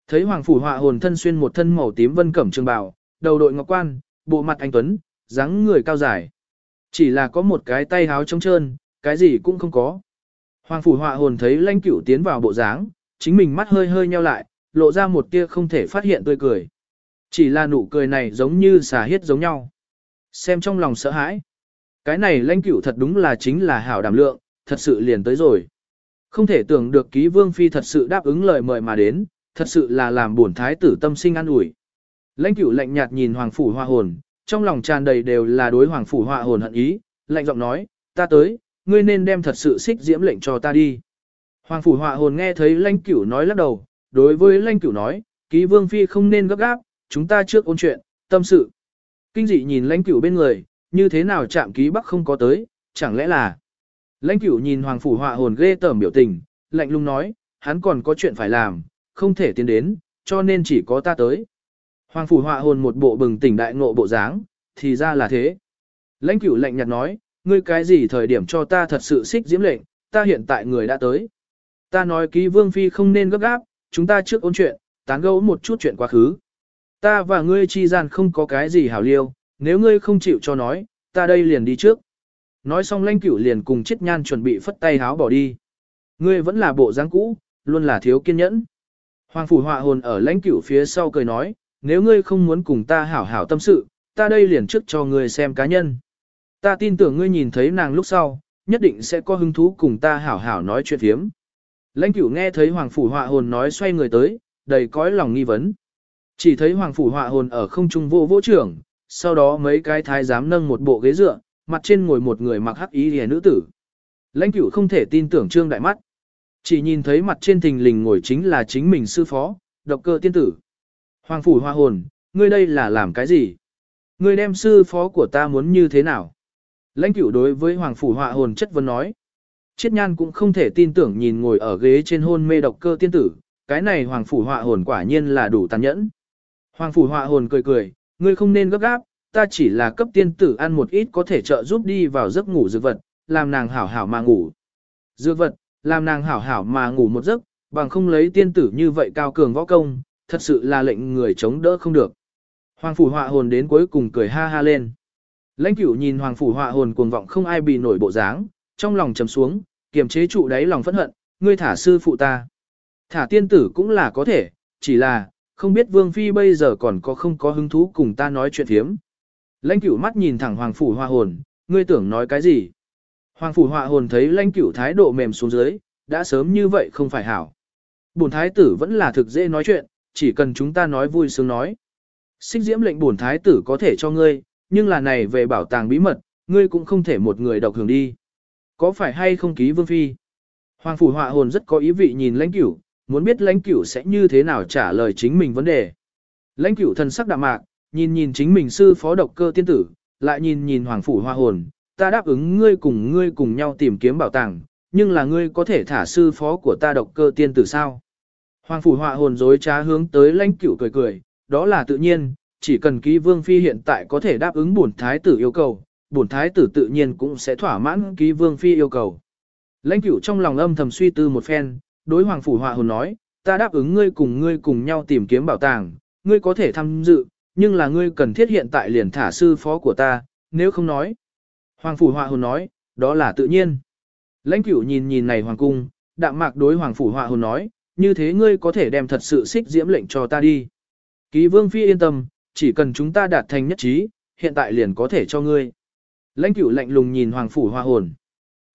Thấy hoàng phủ họa hồn thân xuyên một thân màu tím vân cẩm trường bào, đầu đội ngọc quan, bộ mặt anh tuấn, dáng người cao dài. Chỉ là có một cái tay háo trống trơn, cái gì cũng không có. Hoàng phủ họa hồn thấy lãnh cửu tiến vào bộ dáng, chính mình mắt hơi hơi nheo lại, lộ ra một tia không thể phát hiện tươi cười. Chỉ là nụ cười này giống như xà hiết giống nhau. Xem trong lòng sợ hãi. Cái này lãnh cửu thật đúng là chính là hảo đảm lượng, thật sự liền tới rồi. Không thể tưởng được ký vương phi thật sự đáp ứng lời mời mà đến, thật sự là làm buồn thái tử tâm sinh an ủi. Lãnh cửu lạnh nhạt nhìn hoàng phủ hoa hồn, trong lòng tràn đầy đều là đối hoàng phủ hoa hồn hận ý, lạnh giọng nói, ta tới, ngươi nên đem thật sự xích diễm lệnh cho ta đi. Hoàng phủ họa hồn nghe thấy lãnh cửu nói lắc đầu, đối với lãnh cửu nói, ký vương phi không nên gấp gáp, chúng ta trước ôn chuyện, tâm sự. Kinh dị nhìn lãnh cửu bên người, như thế nào chạm ký bắc không có tới, chẳng lẽ là... Lãnh cửu nhìn hoàng phủ họa hồn ghê tởm biểu tình, lạnh lùng nói, hắn còn có chuyện phải làm, không thể tiến đến, cho nên chỉ có ta tới. Hoàng phủ họa hồn một bộ bừng tỉnh đại ngộ bộ dáng, thì ra là thế. Lãnh cửu lạnh nhạt nói, ngươi cái gì thời điểm cho ta thật sự xích diễm lệnh, ta hiện tại người đã tới. Ta nói ký vương phi không nên gấp gáp, chúng ta trước ôn chuyện, tán gẫu một chút chuyện quá khứ. Ta và ngươi chi gian không có cái gì hảo liêu, nếu ngươi không chịu cho nói, ta đây liền đi trước. Nói xong lãnh cửu liền cùng chết nhan chuẩn bị phất tay háo bỏ đi. Ngươi vẫn là bộ dáng cũ, luôn là thiếu kiên nhẫn. Hoàng phủ họa hồn ở lãnh cửu phía sau cười nói, nếu ngươi không muốn cùng ta hảo hảo tâm sự, ta đây liền trước cho ngươi xem cá nhân. Ta tin tưởng ngươi nhìn thấy nàng lúc sau, nhất định sẽ có hứng thú cùng ta hảo hảo nói chuyện phiếm. Lãnh cửu nghe thấy hoàng phủ họa hồn nói xoay người tới, đầy cõi lòng nghi vấn. Chỉ thấy hoàng phủ họa hồn ở không trung vô vô trưởng, sau đó mấy cái thái giám nâng một bộ ghế dựa, mặt trên ngồi một người mặc hắc y rìa nữ tử. Lãnh cửu không thể tin tưởng trương đại mắt. Chỉ nhìn thấy mặt trên thình lình ngồi chính là chính mình sư phó, độc cơ tiên tử. Hoàng phủ hoa hồn, ngươi đây là làm cái gì? Ngươi đem sư phó của ta muốn như thế nào? Lãnh cửu đối với hoàng phủ họa hồn chất vấn nói. Chiết nhan cũng không thể tin tưởng nhìn ngồi ở ghế trên hôn mê độc cơ tiên tử, cái này hoàng phủ họa hồn quả nhiên là đủ tàn nhẫn. Hoàng phủ họa hồn cười cười, ngươi không nên gấp gáp, ta chỉ là cấp tiên tử ăn một ít có thể trợ giúp đi vào giấc ngủ dược vật, làm nàng hảo hảo mà ngủ. Dược vật, làm nàng hảo hảo mà ngủ một giấc, bằng không lấy tiên tử như vậy cao cường võ công, thật sự là lệnh người chống đỡ không được. Hoàng phủ họa hồn đến cuối cùng cười ha ha lên. Lãnh cửu nhìn hoàng phủ họa hồn cuồng vọng không ai bị nổi bộ dáng, trong lòng trầm xuống, kiềm chế trụ đáy lòng phẫn hận, ngươi thả sư phụ ta. Thả tiên tử cũng là có thể, chỉ là, không biết vương phi bây giờ còn có không có hứng thú cùng ta nói chuyện thiếm. Lãnh cửu mắt nhìn thẳng hoàng phủ hoa hồn, ngươi tưởng nói cái gì? Hoàng phủ hoa hồn thấy lãnh cửu thái độ mềm xuống dưới, đã sớm như vậy không phải hảo. Bổn thái tử vẫn là thực dễ nói chuyện, chỉ cần chúng ta nói vui sướng nói. Xích diễm lệnh bổn thái tử có thể cho ngươi, nhưng là này về bảo tàng bí mật, ngươi cũng không thể một người độc hưởng đi. Có phải hay không ký vương phi? Hoàng phủ họa hồn rất có ý vị nhìn lãnh cửu, muốn biết lãnh cửu sẽ như thế nào trả lời chính mình vấn đề. Lãnh cửu thần sắc đạm mạc, nhìn nhìn chính mình sư phó độc cơ tiên tử, lại nhìn nhìn hoàng phủ hoa hồn, ta đáp ứng ngươi cùng ngươi cùng nhau tìm kiếm bảo tàng, nhưng là ngươi có thể thả sư phó của ta độc cơ tiên tử sao? Hoàng phủ hoa hồn dối trá hướng tới lãnh cửu cười cười, đó là tự nhiên, chỉ cần ký vương phi hiện tại có thể đáp ứng bổn thái tử yêu cầu, bổn thái tử tự nhiên cũng sẽ thỏa mãn ký vương phi yêu cầu. Lãnh cửu trong lòng âm thầm suy tư một phen, đối hoàng phủ họa hồn nói, ta đáp ứng ngươi cùng ngươi cùng nhau tìm kiếm bảo tàng, ngươi có thể tham dự, nhưng là ngươi cần thiết hiện tại liền thả sư phó của ta, nếu không nói. Hoàng phủ họa hồn nói, đó là tự nhiên. Lãnh cửu nhìn nhìn này hoàng cung, đạm mạc đối hoàng phủ họa hồn nói, như thế ngươi có thể đem thật sự xích diễm lệnh cho ta đi. Ký vương phi yên tâm, chỉ cần chúng ta đạt thành nhất trí, hiện tại liền có thể cho ngươi. Lãnh cửu lạnh lùng nhìn hoàng phủ hoa hồn.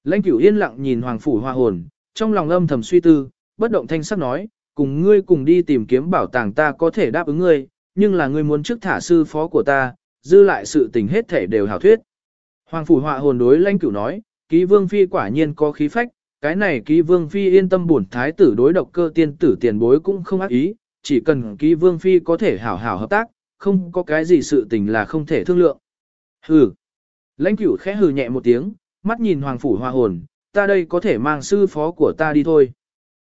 Lãnh cửu yên lặng nhìn hoàng phủ hoa hồn, trong lòng âm thầm suy tư, bất động thanh sắc nói, cùng ngươi cùng đi tìm kiếm bảo tàng ta có thể đáp ứng ngươi, nhưng là ngươi muốn trước thả sư phó của ta, dư lại sự tình hết thể đều hảo thuyết. Hoàng phủ Hoa hồn đối lãnh cửu nói, ký vương phi quả nhiên có khí phách, cái này ký vương phi yên tâm bổn thái tử đối độc cơ tiên tử tiền bối cũng không ác ý, chỉ cần ký vương phi có thể hảo hảo hợp tác, không có cái gì sự tình là không thể thương lượng. Hừ. Lãnh cửu khẽ hừ nhẹ một tiếng, mắt nhìn hoàng phủ hoa hồn, ta đây có thể mang sư phó của ta đi thôi.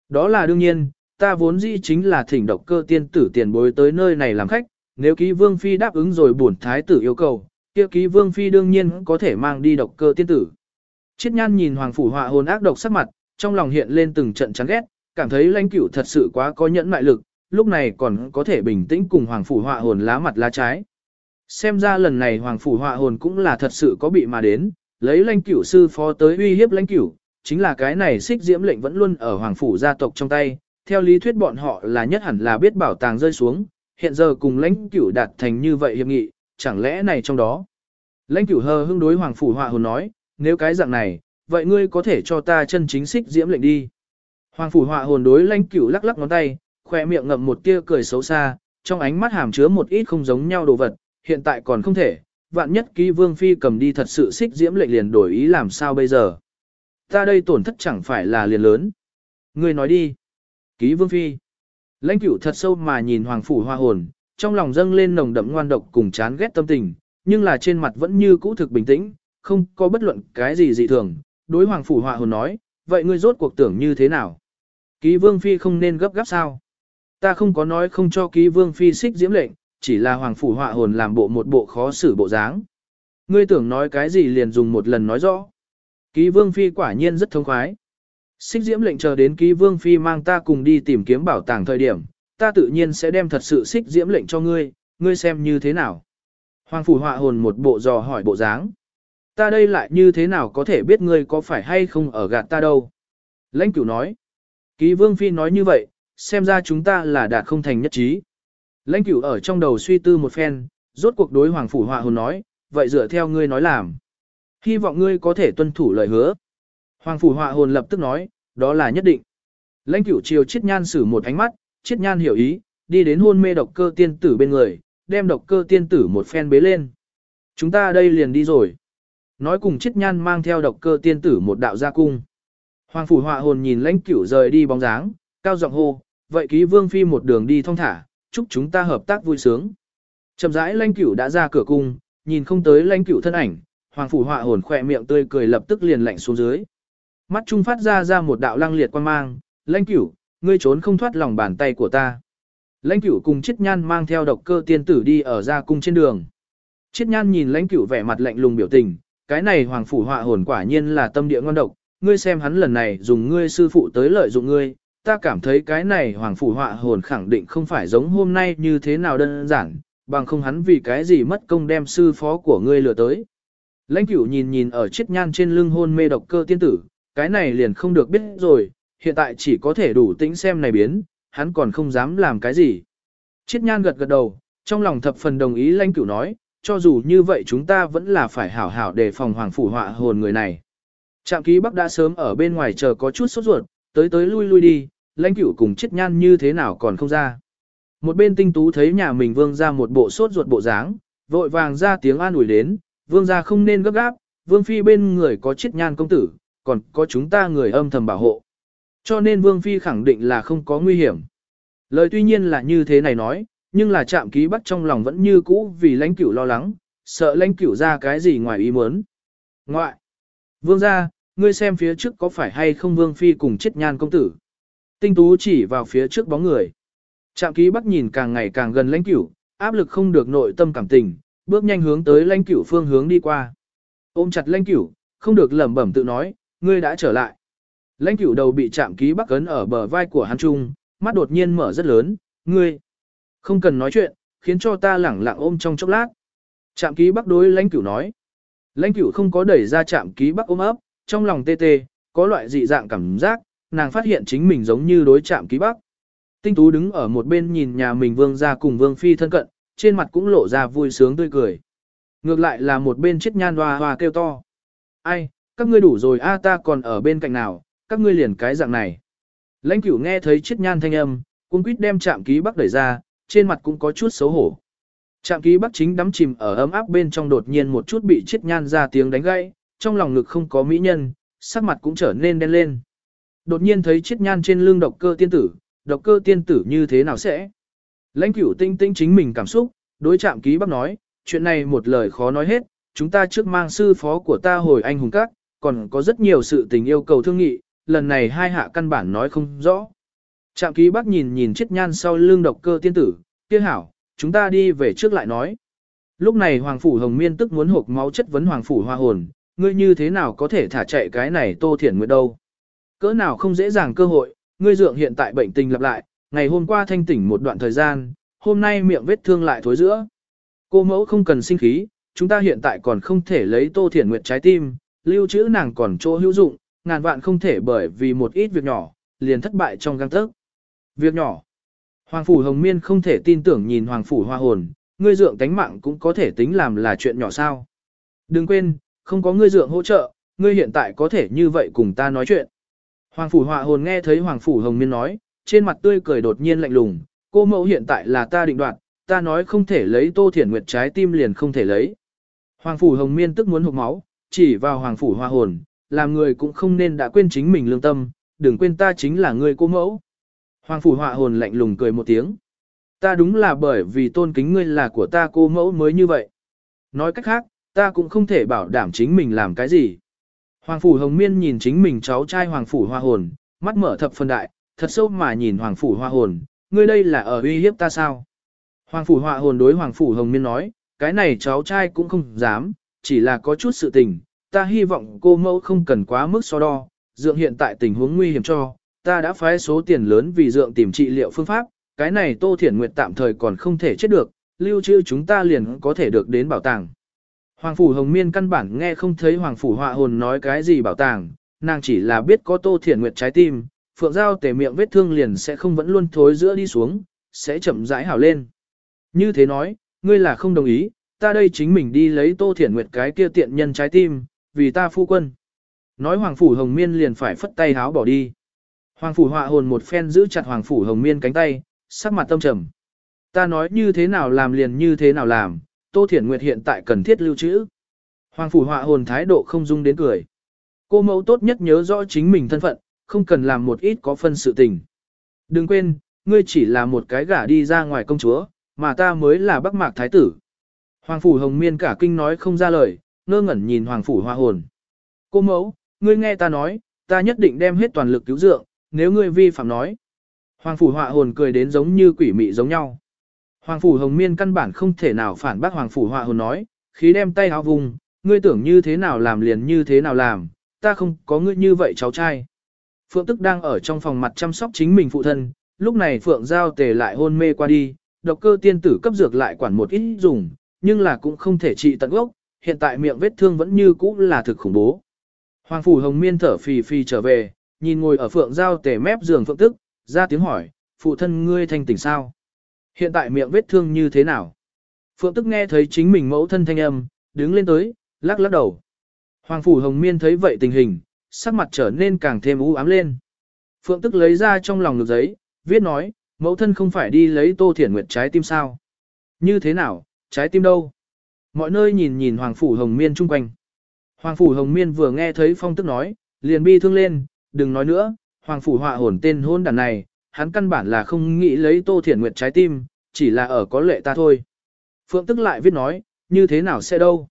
Đó là đương nhiên, ta vốn dĩ chính là thỉnh độc cơ tiên tử tiền bối tới nơi này làm khách, nếu ký vương phi đáp ứng rồi bổn thái tử yêu cầu, kia ký vương phi đương nhiên có thể mang đi độc cơ tiên tử. Chiết nhan nhìn hoàng phủ họa hồn ác độc sắc mặt, trong lòng hiện lên từng trận chán ghét, cảm thấy lãnh cửu thật sự quá có nhẫn mại lực, lúc này còn có thể bình tĩnh cùng hoàng phủ họa hồn lá mặt lá trái. Xem ra lần này hoàng phủ họa hồn cũng là thật sự có bị mà đến, lấy lãnh cửu sư phó tới uy hiếp lãnh cửu, chính là cái này xích diễm lệnh vẫn luôn ở hoàng phủ gia tộc trong tay, theo lý thuyết bọn họ là nhất hẳn là biết bảo tàng rơi xuống, hiện giờ cùng lãnh cửu đạt thành như vậy hiệp nghị, chẳng lẽ này trong đó. Lãnh cửu hờ hưng đối hoàng phủ họa hồn nói, nếu cái dạng này, vậy ngươi có thể cho ta chân chính xích diễm lệnh đi. Hoàng phủ họa hồn đối lãnh cửu lắc lắc ngón tay, khoe miệng ngậm một tia cười xấu xa, trong ánh mắt hàm chứa một ít không giống nhau đồ vật, hiện tại còn không thể, vạn nhất ký vương phi cầm đi thật sự xích diễm lệnh liền đổi ý làm sao bây giờ. Ta đây tổn thất chẳng phải là liền lớn. Ngươi nói đi. Ký vương phi. Lãnh cửu thật sâu mà nhìn hoàng phủ hoa hồn, trong lòng dâng lên nồng đậm ngoan độc cùng chán ghét tâm tình, nhưng là trên mặt vẫn như cũ thực bình tĩnh, không có bất luận cái gì dị thường. Đối hoàng phủ hoa hồn nói, vậy ngươi rốt cuộc tưởng như thế nào? Ký vương phi không nên gấp gáp sao? Ta không có nói không cho ký vương phi xích diễm lệnh, chỉ là hoàng phủ họa hồn làm bộ một bộ khó xử bộ dáng. Ngươi tưởng nói cái gì liền dùng một lần nói rõ. Ký vương phi quả nhiên rất thông khoái. Xích diễm lệnh chờ đến ký vương phi mang ta cùng đi tìm kiếm bảo tàng thời điểm, ta tự nhiên sẽ đem thật sự xích diễm lệnh cho ngươi, ngươi xem như thế nào. Hoàng phủ họa hồn một bộ dò hỏi bộ dáng. Ta đây lại như thế nào có thể biết ngươi có phải hay không ở gạt ta đâu. Lãnh cửu nói. Ký vương phi nói như vậy, xem ra chúng ta là đạt không thành nhất trí. Lãnh cửu ở trong đầu suy tư một phen, rốt cuộc đối hoàng phủ họa hồn nói, vậy dựa theo ngươi nói làm. Hy vọng ngươi có thể tuân thủ lời hứa. Hoàng phủ họa hồn lập tức nói, đó là nhất định. Lãnh cửu chiều chiết nhan sử một ánh mắt, chiết nhan hiểu ý, đi đến hôn mê độc cơ tiên tử bên người, đem độc cơ tiên tử một phen bế lên. Chúng ta đây liền đi rồi. Nói cùng chiết nhan mang theo độc cơ tiên tử một đạo gia cung. Hoàng phủ họa hồn nhìn lãnh cửu rời đi bóng dáng, cao giọng hô, vậy ký vương phi một đường đi thong thả, chúc chúng ta hợp tác vui sướng. Chậm rãi lãnh cửu đã ra cửa cung, nhìn không tới lãnh cửu thân ảnh, hoàng phủ họa hồn khỏe miệng tươi cười lập tức liền lạnh xuống dưới. Mắt trung phát ra ra một đạo lăng liệt quan mang, lãnh cửu, ngươi trốn không thoát lòng bàn tay của ta. Lãnh cửu cùng chiết nhan mang theo độc cơ tiên tử đi ở ra cung trên đường. Chiết nhan nhìn lãnh cửu vẻ mặt lạnh lùng biểu tình, cái này hoàng phủ họa hồn quả nhiên là tâm địa ngon độc, ngươi xem hắn lần này dùng ngươi sư phụ tới lợi dụng ngươi, ta cảm thấy cái này hoàng phủ họa hồn khẳng định không phải giống hôm nay như thế nào đơn giản, bằng không hắn vì cái gì mất công đem sư phó của ngươi lừa tới. Lãnh cửu nhìn nhìn ở chiếc nhan trên lưng hôn mê độc cơ tiên tử, cái này liền không được biết rồi, hiện tại chỉ có thể đủ tĩnh xem này biến, hắn còn không dám làm cái gì. Chiết nhan gật gật đầu, trong lòng thập phần đồng ý lãnh cửu nói, cho dù như vậy chúng ta vẫn là phải hảo hảo đề phòng hoàng phủ họa hồn người này. Trạm ký bắc đã sớm ở bên ngoài chờ có chút sốt ruột, tới tới lui lui đi, lãnh cửu cùng chết nhan như thế nào còn không ra. Một bên tinh tú thấy nhà mình vương ra một bộ sốt ruột bộ dáng, vội vàng ra tiếng an ủi đến, vương ra không nên gấp gáp, vương phi bên người có chết nhan công tử, còn có chúng ta người âm thầm bảo hộ. Cho nên vương phi khẳng định là không có nguy hiểm. Lời tuy nhiên là như thế này nói, nhưng là chạm ký bắt trong lòng vẫn như cũ vì lãnh cửu lo lắng, sợ lãnh cửu ra cái gì ngoài ý muốn. Ngoại! Vương ra, ngươi xem phía trước có phải hay không vương phi cùng chết nhan công tử. Tinh tú chỉ vào phía trước bóng người. Trạm ký bắc nhìn càng ngày càng gần lãnh cửu, áp lực không được nội tâm cảm tình, bước nhanh hướng tới lãnh cửu phương hướng đi qua. Ôm chặt lãnh cửu, không được lẩm bẩm tự nói, ngươi đã trở lại. Lãnh cửu đầu bị Trạm ký bắc ấn ở bờ vai của hắn trung, mắt đột nhiên mở rất lớn, ngươi. Không cần nói chuyện, khiến cho ta lẳng lặng ôm trong chốc lát. Trạm ký bắc đối lãnh cửu nói. Lãnh cửu không có đẩy ra trạm ký bắc ôm ấp, trong lòng tê tê, có loại dị dạng cảm giác, nàng phát hiện chính mình giống như đối chạm ký bắc. Tinh tú đứng ở một bên nhìn nhà mình vương ra cùng vương phi thân cận, trên mặt cũng lộ ra vui sướng tươi cười. Ngược lại là một bên chết nhan hoa hoa kêu to. Ai, các ngươi đủ rồi a ta còn ở bên cạnh nào, các ngươi liền cái dạng này. Lãnh cửu nghe thấy chết nhan thanh âm, cũng quýt đem chạm ký bắc đẩy ra, trên mặt cũng có chút xấu hổ. Trạm ký bắc chính đắm chìm ở ấm áp bên trong đột nhiên một chút bị chết nhan ra tiếng đánh gãy, trong lòng ngực không có mỹ nhân, sắc mặt cũng trở nên đen lên. Đột nhiên thấy chiết nhan trên lưng độc cơ tiên tử, độc cơ tiên tử như thế nào sẽ? Lãnh cửu tinh tinh chính mình cảm xúc, đối chạm ký bác nói, chuyện này một lời khó nói hết, chúng ta trước mang sư phó của ta hồi anh hùng các, còn có rất nhiều sự tình yêu cầu thương nghị, lần này hai hạ căn bản nói không rõ. Trạm ký bác nhìn nhìn chiết nhan sau lưng độc cơ tiên tử, kia hảo, chúng ta đi về trước lại nói. Lúc này Hoàng Phủ Hồng Miên tức muốn hộp máu chất vấn Hoàng Phủ Hoa Hồn, ngươi như thế nào có thể thả chạy cái này Tô Thiển Nguyệt đâu. Cỡ nào không dễ dàng cơ hội, ngươi dượng hiện tại bệnh tình lặp lại, ngày hôm qua thanh tỉnh một đoạn thời gian, hôm nay miệng vết thương lại thối giữa. Cô mẫu không cần sinh khí, chúng ta hiện tại còn không thể lấy Tô Thiển Nguyệt trái tim, lưu trữ nàng còn chỗ hữu dụng, ngàn vạn không thể bởi vì một ít việc nhỏ, liền thất bại trong găng tấc. Việc nhỏ. Hoàng Phủ Hồng Miên không thể tin tưởng nhìn Hoàng Phủ Hoa Hồn, ngươi dượng cánh mạng cũng có thể tính làm là chuyện nhỏ sao. Đừng quên, không có ngươi dượng hỗ trợ, ngươi hiện tại có thể như vậy cùng ta nói chuyện. Hoàng phủ họa hồn nghe thấy Hoàng phủ hồng miên nói, trên mặt tươi cười đột nhiên lạnh lùng, cô mẫu hiện tại là ta định đoạt, ta nói không thể lấy Tô Thiển Nguyệt trái tim liền không thể lấy. Hoàng Phủ Hồng Miên tức muốn hụt máu, chỉ vào Hoàng Phủ Hoa Hồn, làm người cũng không nên đã quên chính mình lương tâm, đừng quên ta chính là người cô mẫu. Hoàng Phủ Hoa Hồn lạnh lùng cười một tiếng. Ta đúng là bởi vì tôn kính ngươi là của ta cô mẫu mới như vậy. Nói cách khác, ta cũng không thể bảo đảm chính mình làm cái gì. Hoàng Phủ Hồng Miên nhìn chính mình cháu trai Hoàng Phủ Hoa Hồn, mắt mở thập phân đại, thật sâu mà nhìn Hoàng Phủ Hoa Hồn, ngươi đây là ở uy hiếp ta sao? Hoàng Phủ Hoa Hồn đối Hoàng Phủ Hồng Miên nói, cái này cháu trai cũng không dám, chỉ là có chút sự tình, ta hy vọng cô mẫu không cần quá mức so đo, dượng hiện tại tình huống nguy hiểm cho, ta đã phái số tiền lớn vì dượng tìm trị liệu phương pháp, cái này Tô Thiển Nguyệt tạm thời còn không thể chết được, lưu trữ chúng ta liền có thể được đến bảo tàng. Hoàng Phủ Hồng Miên căn bản nghe không thấy Hoàng Phủ Họa Hồn nói cái gì bảo tàng, nàng chỉ là biết có Tô Thiển Nguyệt trái tim, phượng giao tề miệng vết thương liền sẽ không vẫn luôn thối giữa đi xuống, sẽ chậm rãi hảo lên. Như thế nói, ngươi là không đồng ý, ta đây chính mình đi lấy Tô Thiển Nguyệt cái kia tiện nhân trái tim, vì ta phu quân. Nói Hoàng Phủ Hồng Miên liền phải phất tay háo bỏ đi. Hoàng Phủ Họa Hồn một phen giữ chặt Hoàng Phủ Hồng Miên cánh tay, sắc mặt tâm trầm. Ta nói như thế nào làm liền như thế nào làm, Tô Thiển Nguyệt hiện tại cần thiết lưu trữ. Hoàng phủ họa hồn thái độ không dung đến cười. Cô mẫu tốt nhất nhớ rõ chính mình thân phận, không cần làm một ít có phân sự tình. Đừng quên, ngươi chỉ là một cái gả đi ra ngoài công chúa, mà ta mới là bắc mạc thái tử. Hoàng phủ hồng miên cả kinh nói không ra lời, ngơ ngẩn nhìn hoàng phủ hoa hồn. Cô mẫu, ngươi nghe ta nói, ta nhất định đem hết toàn lực cứu dượng, nếu ngươi vi phạm nói. Hoàng phủ họa hồn cười đến giống như quỷ mị giống nhau. Hoàng phủ hồng miên căn bản không thể nào phản bác hoàng phủ họa hồn nói, khí đem tay áo vùng, ngươi tưởng như thế nào làm liền như thế nào làm, ta không có ngươi như vậy cháu trai. Phượng tức đang ở trong phòng mặt chăm sóc chính mình phụ thân, lúc này Phượng giao tề lại hôn mê qua đi, độc cơ tiên tử cấp dược lại quản một ít dùng, nhưng là cũng không thể trị tận gốc, hiện tại miệng vết thương vẫn như cũ là thực khủng bố. Hoàng phủ hồng miên thở phì phì trở về, nhìn ngồi ở Phượng giao tề mép giường Phượng tức, ra tiếng hỏi, phụ thân ngươi thanh tỉnh sao? Hiện tại miệng vết thương như thế nào? Phượng tức nghe thấy chính mình mẫu thân thanh âm, đứng lên tới, lắc lắc đầu. Hoàng phủ hồng miên thấy vậy tình hình, sắc mặt trở nên càng thêm u ám lên. Phượng tức lấy ra trong lòng ngực giấy, viết nói, mẫu thân không phải đi lấy tô thiển nguyệt trái tim sao? Như thế nào, trái tim đâu? Mọi nơi nhìn nhìn Hoàng phủ hồng miên chung quanh. Hoàng phủ hồng miên vừa nghe thấy phong tức nói, liền bi thương lên, đừng nói nữa, Hoàng phủ họa hồn tên hôn đàn này, hắn căn bản là không nghĩ lấy Tô Thiển Nguyệt trái tim, chỉ là ở có lệ ta thôi. Phượng tức lại viết nói, như thế nào sẽ đâu.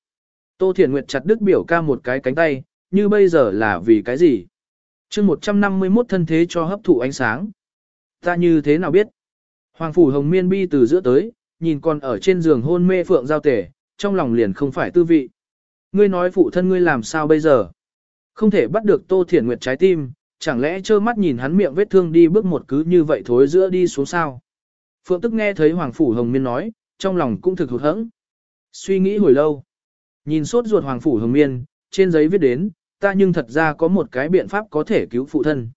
Tô Thiển Nguyệt chặt đứt biểu ca một cái cánh tay, như bây giờ là vì cái gì? chương 151 thân thế cho hấp thụ ánh sáng. Ta như thế nào biết? Hoàng phủ hồng miên bi từ giữa tới, nhìn còn ở trên giường hôn mê phượng giao tể, trong lòng liền không phải tư vị. Ngươi nói phụ thân ngươi làm sao bây giờ? Không thể bắt được Tô Thiển Nguyệt trái tim, chẳng lẽ trơ mắt nhìn hắn miệng vết thương đi bước một cứ như vậy thối giữa đi xuống sao. Phượng tức nghe thấy Hoàng Phủ Hồng Miên nói, trong lòng cũng thực hụt hẫng. Suy nghĩ hồi lâu, nhìn sốt ruột Hoàng Phủ Hồng Miên, trên giấy viết đến, ta nhưng thật ra có một cái biện pháp có thể cứu phụ thân.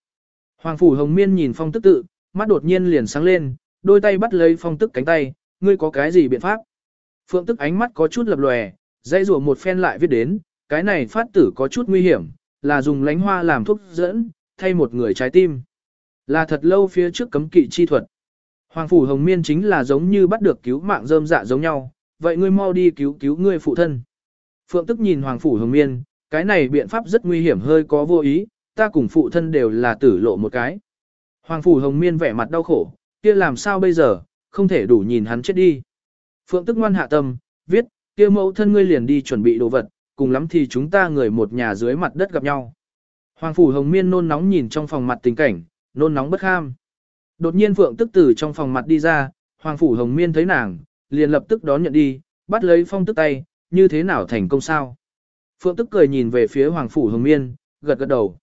Hoàng Phủ Hồng Miên nhìn phong tức tự, mắt đột nhiên liền sáng lên, đôi tay bắt lấy phong tức cánh tay, ngươi có cái gì biện pháp? Phượng tức ánh mắt có chút lập lòe, dây rùa một phen lại viết đến, cái này phát tử có chút nguy hiểm, là dùng lánh hoa làm thuốc dẫn, thay một người trái tim. Là thật lâu phía trước cấm kỵ chi thuật. Hoàng phủ hồng miên chính là giống như bắt được cứu mạng rơm dạ giống nhau, vậy ngươi mau đi cứu cứu ngươi phụ thân. Phượng tức nhìn hoàng phủ hồng miên, cái này biện pháp rất nguy hiểm hơi có vô ý, ta cùng phụ thân đều là tử lộ một cái. Hoàng phủ hồng miên vẻ mặt đau khổ, kia làm sao bây giờ, không thể đủ nhìn hắn chết đi. Phượng tức ngoan hạ tâm, viết, kia mẫu thân ngươi liền đi chuẩn bị đồ vật, cùng lắm thì chúng ta người một nhà dưới mặt đất gặp nhau. Hoàng phủ hồng miên nôn nóng nhìn trong phòng mặt tình cảnh, nôn nóng bất ham. Đột nhiên Phượng tức Tử trong phòng mặt đi ra, Hoàng phủ hồng miên thấy nàng, liền lập tức đón nhận đi, bắt lấy phong tức tay, như thế nào thành công sao. Phượng tức cười nhìn về phía Hoàng phủ hồng miên, gật gật đầu.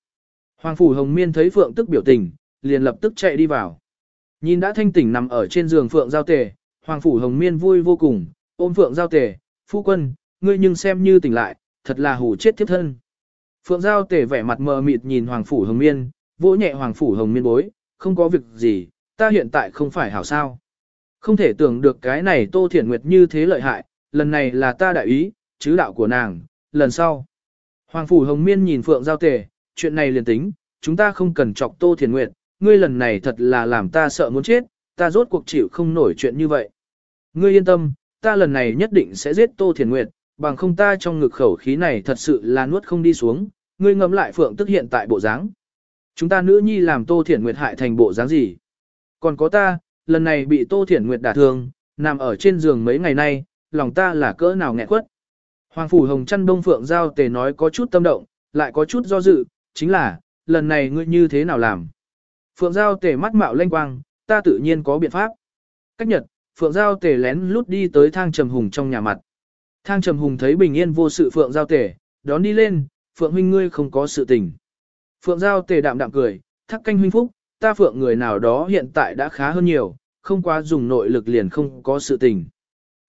Hoàng phủ hồng miên thấy Phượng tức biểu tình, liền lập tức chạy đi vào. Nhìn đã thanh tỉnh nằm ở trên giường Phượng giao tề, Hoàng phủ hồng miên vui vô cùng, ôm Phượng giao tề, phu quân, ngươi nhưng xem như tỉnh lại, thật là hủ chết thiếp thân. Phượng Giao tề vẻ mặt mờ mịt nhìn Hoàng Phủ Hồng Miên, vỗ nhẹ Hoàng Phủ Hồng Miên bối, không có việc gì, ta hiện tại không phải hảo sao. Không thể tưởng được cái này Tô Thiển Nguyệt như thế lợi hại, lần này là ta đại ý, chứ đạo của nàng, lần sau. Hoàng Phủ Hồng Miên nhìn Phượng Giao tề, chuyện này liền tính, chúng ta không cần chọc Tô Thiển Nguyệt, ngươi lần này thật là làm ta sợ muốn chết, ta rốt cuộc chịu không nổi chuyện như vậy. Ngươi yên tâm, ta lần này nhất định sẽ giết Tô Thiển Nguyệt, bằng không ta trong ngực khẩu khí này thật sự là nuốt không đi xuống, ngươi ngẫm lại Phượng tức hiện tại bộ dáng. Chúng ta nữ nhi làm Tô Thiển Nguyệt hại thành bộ dáng gì? Còn có ta, lần này bị Tô Thiển Nguyệt đả thương, nằm ở trên giường mấy ngày nay, lòng ta là cỡ nào nghẹn quất. Hoàng Phủ Hồng chân đông phượng giao tề nói có chút tâm động, lại có chút do dự, chính là, lần này ngươi như thế nào làm? Phượng giao tề mắt mạo lanh quang, ta tự nhiên có biện pháp. Cách nhật, Phượng giao tề lén lút đi tới thang trầm hùng trong nhà mặt. Thang trầm hùng thấy bình yên vô sự Phượng giao tề, đón đi lên, Phượng huynh ngươi không có sự tình. Phượng giao tề đạm đạm cười, thắc canh huynh phúc, ta Phượng người nào đó hiện tại đã khá hơn nhiều, không quá dùng nội lực liền không có sự tình.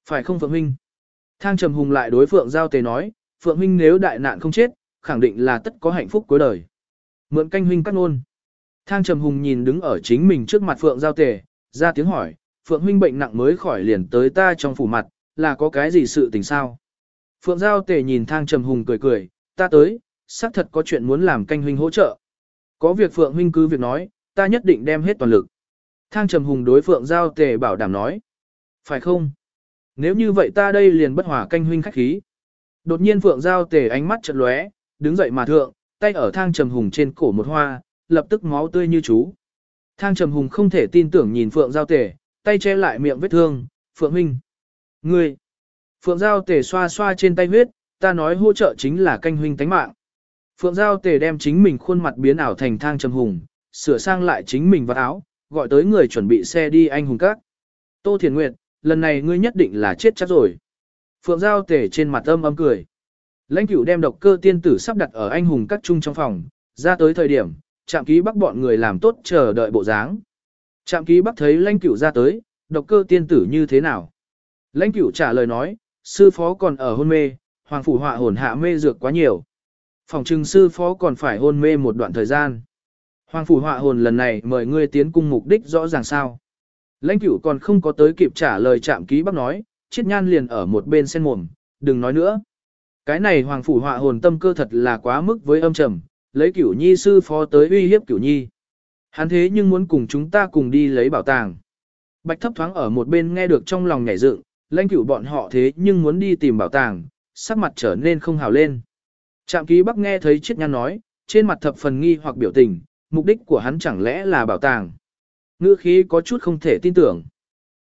Phải không Phượng huynh? Thang trầm hùng lại đối Phượng giao tề nói, Phượng huynh nếu đại nạn không chết, khẳng định là tất có hạnh phúc cuối đời. Mượn canh huynh cắt ngôn. Thang trầm hùng nhìn đứng ở chính mình trước mặt Phượng giao tề, ra tiếng hỏi, Phượng huynh bệnh nặng mới khỏi liền tới ta trong phủ mặt, là có cái gì sự tình sao? Phượng giao tề nhìn thang trầm hùng cười cười, ta tới, xác thật có chuyện muốn làm canh huynh hỗ trợ. Có việc Phượng huynh cứ việc nói, ta nhất định đem hết toàn lực. Thang trầm hùng đối Phượng giao tề bảo đảm nói. Phải không? Nếu như vậy ta đây liền bất hòa canh huynh khách khí. Đột nhiên Phượng giao tề ánh mắt chợt lóe, đứng dậy mà thượng, tay ở thang trầm hùng trên cổ một hoa, lập tức máu tươi như chú. Thang trầm hùng không thể tin tưởng nhìn Phượng giao tề, tay che lại miệng vết thương, Phượng huynh. Ngươi! Phượng giao tề xoa xoa trên tay huyết, ta nói hỗ trợ chính là canh huynh tánh mạng. Phượng giao tề đem chính mình khuôn mặt biến ảo thành thang trầm hùng, sửa sang lại chính mình vào áo, gọi tới người chuẩn bị xe đi anh hùng các. Tô Thiền Nguyệt, lần này ngươi nhất định là chết chắc rồi. Phượng giao tề trên mặt âm âm cười. Lãnh cửu đem độc cơ tiên tử sắp đặt ở anh hùng các chung trong phòng, ra tới thời điểm, trạm ký bắc bọn người làm tốt chờ đợi bộ dáng. Trạm ký bắc thấy lãnh cửu ra tới, độc cơ tiên tử như thế nào? Lãnh cửu trả lời nói, sư phó còn ở hôn mê, hoàng phủ họa hồn hạ mê dược quá nhiều. Phòng trừng sư phó còn phải hôn mê một đoạn thời gian. Hoàng phủ họa hồn lần này mời ngươi tiến cung mục đích rõ ràng sao. Lãnh cửu còn không có tới kịp trả lời trạm ký bác nói, chiết nhan liền ở một bên sen mồm, đừng nói nữa. Cái này hoàng phủ họa hồn tâm cơ thật là quá mức với âm trầm, lấy cửu nhi sư phó tới uy hiếp cửu nhi. Hắn thế nhưng muốn cùng chúng ta cùng đi lấy bảo tàng. Bạch thấp thoáng ở một bên nghe được trong lòng nhảy dựng, lãnh cửu bọn họ thế nhưng muốn đi tìm bảo tàng, sắc mặt trở nên không hào lên. Trạm ký bắc nghe thấy chiếc nhăn nói, trên mặt thập phần nghi hoặc biểu tình, mục đích của hắn chẳng lẽ là bảo tàng. Ngữ khí có chút không thể tin tưởng.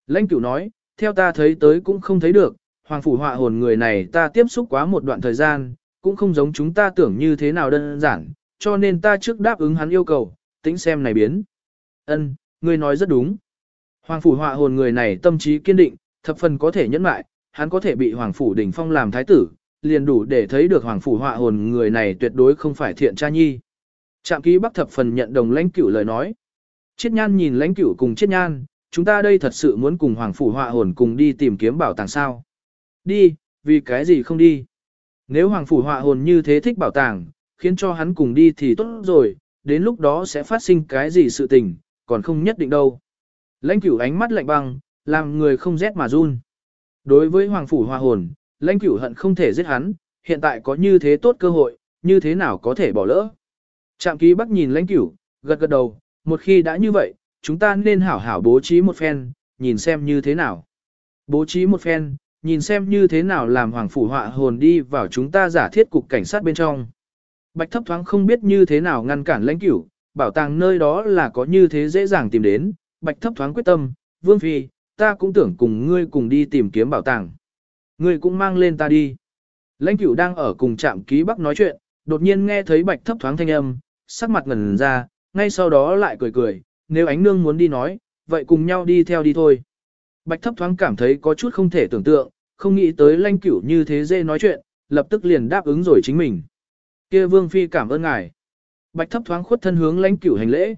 Lãnh cửu nói, theo ta thấy tới cũng không thấy được, hoàng phủ họa hồn người này ta tiếp xúc quá một đoạn thời gian, cũng không giống chúng ta tưởng như thế nào đơn giản, cho nên ta trước đáp ứng hắn yêu cầu, tính xem này biến. Ân, ngươi nói rất đúng. Hoàng phủ họa hồn người này tâm trí kiên định, thập phần có thể nhẫn mại, hắn có thể bị hoàng phủ đỉnh phong làm thái tử, liền đủ để thấy được hoàng phủ họa hồn người này tuyệt đối không phải thiện cha nhi. Trạm ký bắc thập phần nhận đồng lãnh cửu lời nói. Chiết nhan nhìn lãnh cửu cùng chiết nhan, chúng ta đây thật sự muốn cùng hoàng phủ họa hồn cùng đi tìm kiếm bảo tàng sao. Đi, vì cái gì không đi. Nếu hoàng phủ họa hồn như thế thích bảo tàng, khiến cho hắn cùng đi thì tốt rồi, đến lúc đó sẽ phát sinh cái gì sự tình, còn không nhất định đâu. Lãnh cửu ánh mắt lạnh băng, làm người không rét mà run. Đối với hoàng phủ Hòa hồn, lãnh cửu hận không thể giết hắn, hiện tại có như thế tốt cơ hội, như thế nào có thể bỏ lỡ. Trạm ký bắc nhìn lãnh cửu, gật gật đầu, một khi đã như vậy, chúng ta nên hảo hảo bố trí một phen, nhìn xem như thế nào. Bố trí một phen, nhìn xem như thế nào làm hoàng phủ họa hồn đi vào chúng ta giả thiết cục cảnh sát bên trong. Bạch thấp thoáng không biết như thế nào ngăn cản lãnh cửu, bảo tàng nơi đó là có như thế dễ dàng tìm đến, bạch thấp thoáng quyết tâm, vương phi, ta cũng tưởng cùng ngươi cùng đi tìm kiếm bảo tàng. Ngươi cũng mang lên ta đi. Lãnh cửu đang ở cùng trạm ký bắc nói chuyện, đột nhiên nghe thấy bạch thấp thoáng thanh âm, sắc mặt ngần ra, ngay sau đó lại cười cười, nếu ánh nương muốn đi nói, vậy cùng nhau đi theo đi thôi. Bạch thấp thoáng cảm thấy có chút không thể tưởng tượng, không nghĩ tới Lãnh cửu như thế dễ nói chuyện, lập tức liền đáp ứng rồi chính mình. kia vương phi cảm ơn ngài. Bạch thấp thoáng khuất thân hướng lãnh cửu hành lễ.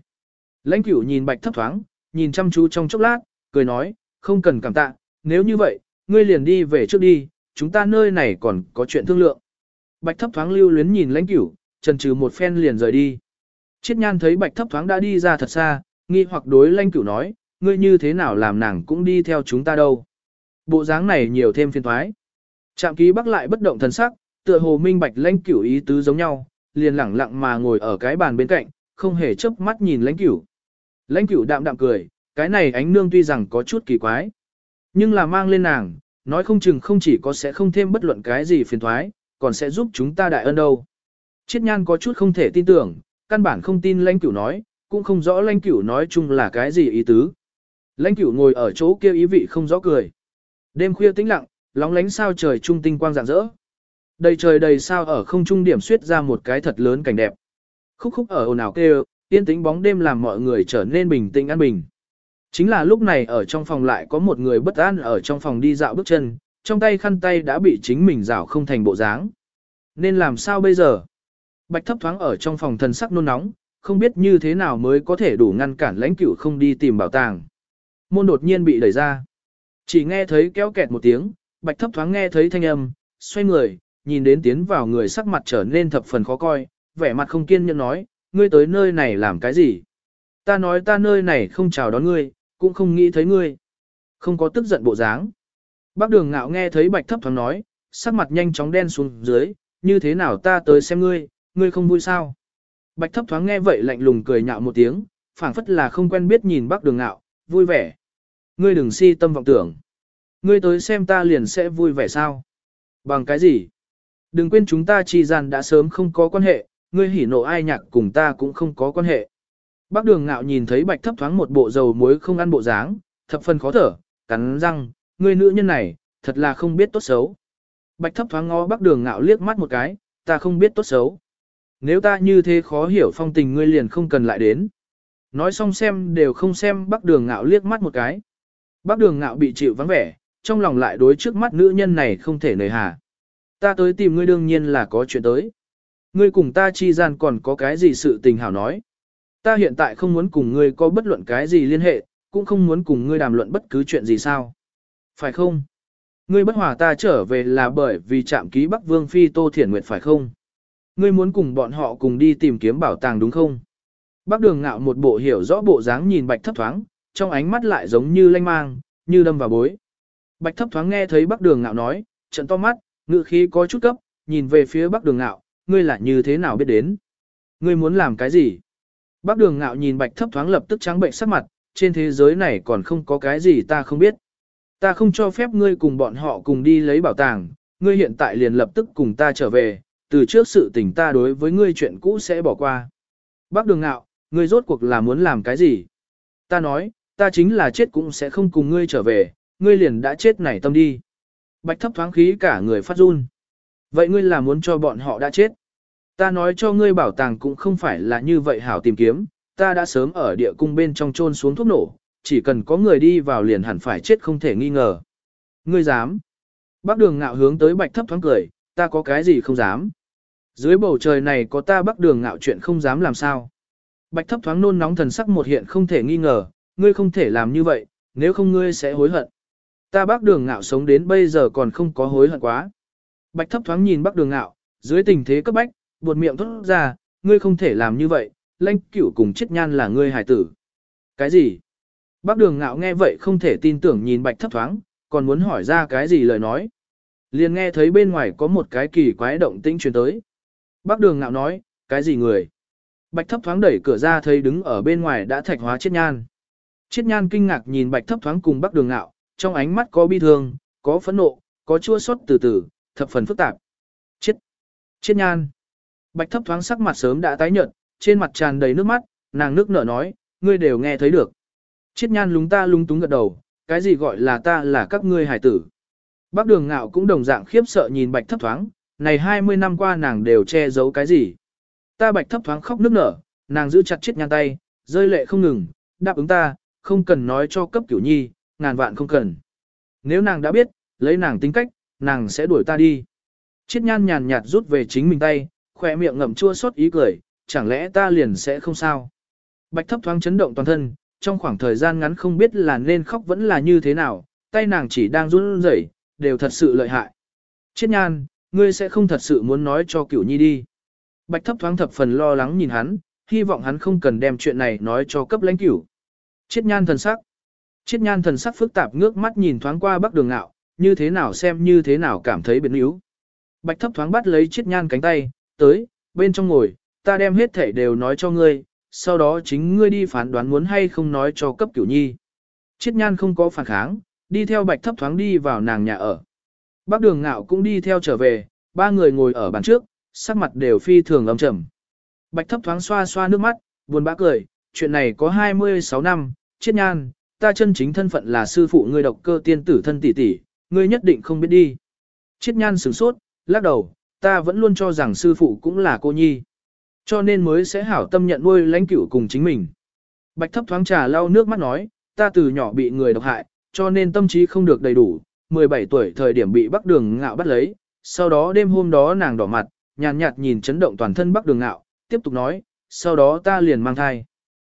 Lãnh cửu nhìn bạch thấp thoáng, nhìn chăm chú trong chốc lát, cười nói, không cần cảm tạ, nếu như vậy, ngươi liền đi về trước đi, chúng ta nơi này còn có chuyện thương lượng. Bạch thấp thoáng lưu luyến nhìn lãnh cửu, trần trừ một phen liền rời đi. Chiết nhan thấy bạch thấp thoáng đã đi ra thật xa, nghi hoặc đối lãnh cửu nói, ngươi như thế nào làm nàng cũng đi theo chúng ta đâu. Bộ dáng này nhiều thêm phiền thoái. Trạm ký bắc lại bất động thần sắc, tựa hồ minh bạch lãnh cửu ý tứ giống nhau, liền lẳng lặng mà ngồi ở cái bàn bên cạnh, không hề chớp mắt nhìn lãnh cửu. Lãnh cửu đạm đạm cười, cái này ánh nương tuy rằng có chút kỳ quái. Nhưng là mang lên nàng, nói không chừng không chỉ có sẽ không thêm bất luận cái gì phiền thoái, còn sẽ giúp chúng ta đại ân đâu. Chiết nhan có chút không thể tin tưởng, căn bản không tin lãnh cửu nói, cũng không rõ lãnh cửu nói chung là cái gì ý tứ. Lãnh cửu ngồi ở chỗ kia ý vị không rõ cười. Đêm khuya tĩnh lặng, lóng lánh sao trời trung tinh quang rạng rỡ. Đầy trời đầy sao ở không trung điểm xuyết ra một cái thật lớn cảnh đẹp. Khúc khúc ở ồn ào kêu, yên tĩnh bóng đêm làm mọi người trở nên bình tĩnh an bình. Chính là lúc này ở trong phòng lại có một người bất an ở trong phòng đi dạo bước chân, trong tay khăn tay đã bị chính mình rảo không thành bộ dáng. Nên làm sao bây giờ? Bạch thấp thoáng ở trong phòng thần sắc nôn nóng, không biết như thế nào mới có thể đủ ngăn cản lãnh cửu không đi tìm bảo tàng. Môn đột nhiên bị đẩy ra. Chỉ nghe thấy kéo kẹt một tiếng, bạch thấp thoáng nghe thấy thanh âm, xoay người, nhìn đến tiến vào người sắc mặt trở nên thập phần khó coi, vẻ mặt không kiên nhẫn nói, ngươi tới nơi này làm cái gì? Ta nói ta nơi này không chào đón ngươi, cũng không nghĩ thấy ngươi. Không có tức giận bộ dáng. Bác đường ngạo nghe thấy bạch thấp thoáng nói, sắc mặt nhanh chóng đen xuống dưới, như thế nào ta tới xem ngươi, ngươi không vui sao? Bạch thấp thoáng nghe vậy lạnh lùng cười nhạo một tiếng, phảng phất là không quen biết nhìn bác đường ngạo, vui vẻ. Ngươi đừng si tâm vọng tưởng. Ngươi tới xem ta liền sẽ vui vẻ sao? Bằng cái gì? Đừng quên chúng ta chi gian đã sớm không có quan hệ, ngươi hỉ nộ ai nhạc cùng ta cũng không có quan hệ. Bác đường ngạo nhìn thấy bạch thấp thoáng một bộ dầu muối không ăn bộ dáng, thập phần khó thở, cắn răng, người nữ nhân này, thật là không biết tốt xấu. Bạch thấp thoáng ngó bác đường ngạo liếc mắt một cái, ta không biết tốt xấu. Nếu ta như thế khó hiểu phong tình ngươi liền không cần lại đến. Nói xong xem đều không xem bác đường ngạo liếc mắt một cái. Bác đường ngạo bị chịu vắng vẻ, trong lòng lại đối trước mắt nữ nhân này không thể nời hà. Ta tới tìm ngươi đương nhiên là có chuyện tới. Ngươi cùng ta chi gian còn có cái gì sự tình hảo nói. Ta hiện tại không muốn cùng ngươi có bất luận cái gì liên hệ, cũng không muốn cùng ngươi đàm luận bất cứ chuyện gì sao. Phải không? Ngươi bất hòa ta trở về là bởi vì chạm ký Bắc Vương Phi Tô Thiển Nguyệt phải không? Ngươi muốn cùng bọn họ cùng đi tìm kiếm bảo tàng đúng không? Bác đường ngạo một bộ hiểu rõ bộ dáng nhìn bạch thấp thoáng, trong ánh mắt lại giống như lanh mang, như đâm vào bối. Bạch thấp thoáng nghe thấy bác đường ngạo nói, trận to mắt, ngự khí có chút cấp, nhìn về phía bác đường ngạo, ngươi là như thế nào biết đến? Ngươi muốn làm cái gì? Bác đường ngạo nhìn bạch thấp thoáng lập tức trắng bệnh sắc mặt, trên thế giới này còn không có cái gì ta không biết. Ta không cho phép ngươi cùng bọn họ cùng đi lấy bảo tàng, ngươi hiện tại liền lập tức cùng ta trở về, từ trước sự tình ta đối với ngươi chuyện cũ sẽ bỏ qua. Bác đường ngạo, ngươi rốt cuộc là muốn làm cái gì? Ta nói, ta chính là chết cũng sẽ không cùng ngươi trở về, ngươi liền đã chết nảy tâm đi. Bạch thấp thoáng khí cả người phát run. Vậy ngươi là muốn cho bọn họ đã chết? Ta nói cho ngươi bảo tàng cũng không phải là như vậy hảo tìm kiếm, ta đã sớm ở địa cung bên trong trôn xuống thuốc nổ, chỉ cần có người đi vào liền hẳn phải chết không thể nghi ngờ. Ngươi dám? Bác đường ngạo hướng tới bạch thấp thoáng cười, ta có cái gì không dám? Dưới bầu trời này có ta bác đường ngạo chuyện không dám làm sao? Bạch thấp thoáng nôn nóng thần sắc một hiện không thể nghi ngờ, ngươi không thể làm như vậy, nếu không ngươi sẽ hối hận. Ta bác đường ngạo sống đến bây giờ còn không có hối hận quá. Bạch thấp thoáng nhìn bác đường ngạo, dưới tình thế cấp bách, buột miệng thốt ra, ngươi không thể làm như vậy, lãnh cửu cùng chết nhan là ngươi hải tử. Cái gì? Bác đường ngạo nghe vậy không thể tin tưởng nhìn bạch thấp thoáng, còn muốn hỏi ra cái gì lời nói. Liền nghe thấy bên ngoài có một cái kỳ quái động tĩnh truyền tới. Bác đường ngạo nói, cái gì người? Bạch thấp thoáng đẩy cửa ra thấy đứng ở bên ngoài đã thạch hóa chết nhan. Chết nhan kinh ngạc nhìn bạch thấp thoáng cùng bác đường ngạo, trong ánh mắt có bi thương, có phẫn nộ, có chua xót từ từ, thập phần phức tạp. Chết! Chết nhan! Bạch thấp thoáng sắc mặt sớm đã tái nhợt, trên mặt tràn đầy nước mắt, nàng nước nở nói, ngươi đều nghe thấy được. Chiết nhan lúng ta lúng túng gật đầu, cái gì gọi là ta là các ngươi hải tử. Bác đường ngạo cũng đồng dạng khiếp sợ nhìn bạch thấp thoáng, này 20 năm qua nàng đều che giấu cái gì. Ta bạch thấp thoáng khóc nước nở, nàng giữ chặt chiết nhan tay, rơi lệ không ngừng, đáp ứng ta, không cần nói cho cấp cửu nhi, ngàn vạn không cần. Nếu nàng đã biết, lấy nàng tính cách, nàng sẽ đuổi ta đi. Chiết nhan nhàn nhạt rút về chính mình tay, khỏe miệng ngậm chua xót ý cười, chẳng lẽ ta liền sẽ không sao. Bạch thấp thoáng chấn động toàn thân, trong khoảng thời gian ngắn không biết là nên khóc vẫn là như thế nào, tay nàng chỉ đang run rẩy, đều thật sự lợi hại. Chiết nhan, ngươi sẽ không thật sự muốn nói cho cửu nhi đi. Bạch thấp thoáng thập phần lo lắng nhìn hắn, hy vọng hắn không cần đem chuyện này nói cho cấp lãnh cửu. Chiết nhan thần sắc. Chiết nhan thần sắc phức tạp ngước mắt nhìn thoáng qua bắc đường ngạo, như thế nào xem như thế nào cảm thấy biến yếu. Bạch thấp thoáng bắt lấy chiết nhan cánh tay, tới, bên trong ngồi, ta đem hết thể đều nói cho ngươi, sau đó chính ngươi đi phán đoán muốn hay không nói cho cấp cửu nhi. Chiết nhan không có phản kháng, đi theo bạch thấp thoáng đi vào nàng nhà ở. Bác đường ngạo cũng đi theo trở về, ba người ngồi ở bàn trước, sắc mặt đều phi thường âm trầm. Bạch thấp thoáng xoa xoa nước mắt, buồn bã cười, chuyện này có 26 năm, chiết nhan, ta chân chính thân phận là sư phụ ngươi độc cơ tiên tử thân tỷ tỷ, ngươi nhất định không biết đi. chiết nhan sửng sốt, lắc đầu, ta vẫn luôn cho rằng sư phụ cũng là cô nhi. Cho nên mới sẽ hảo tâm nhận nuôi lãnh cửu cùng chính mình. Bạch thấp thoáng trà lau nước mắt nói, ta từ nhỏ bị người độc hại, cho nên tâm trí không được đầy đủ, 17 tuổi thời điểm bị bắc đường ngạo bắt lấy, sau đó đêm hôm đó nàng đỏ mặt, nhàn nhạt, nhìn chấn động toàn thân bắc đường ngạo, tiếp tục nói, sau đó ta liền mang thai.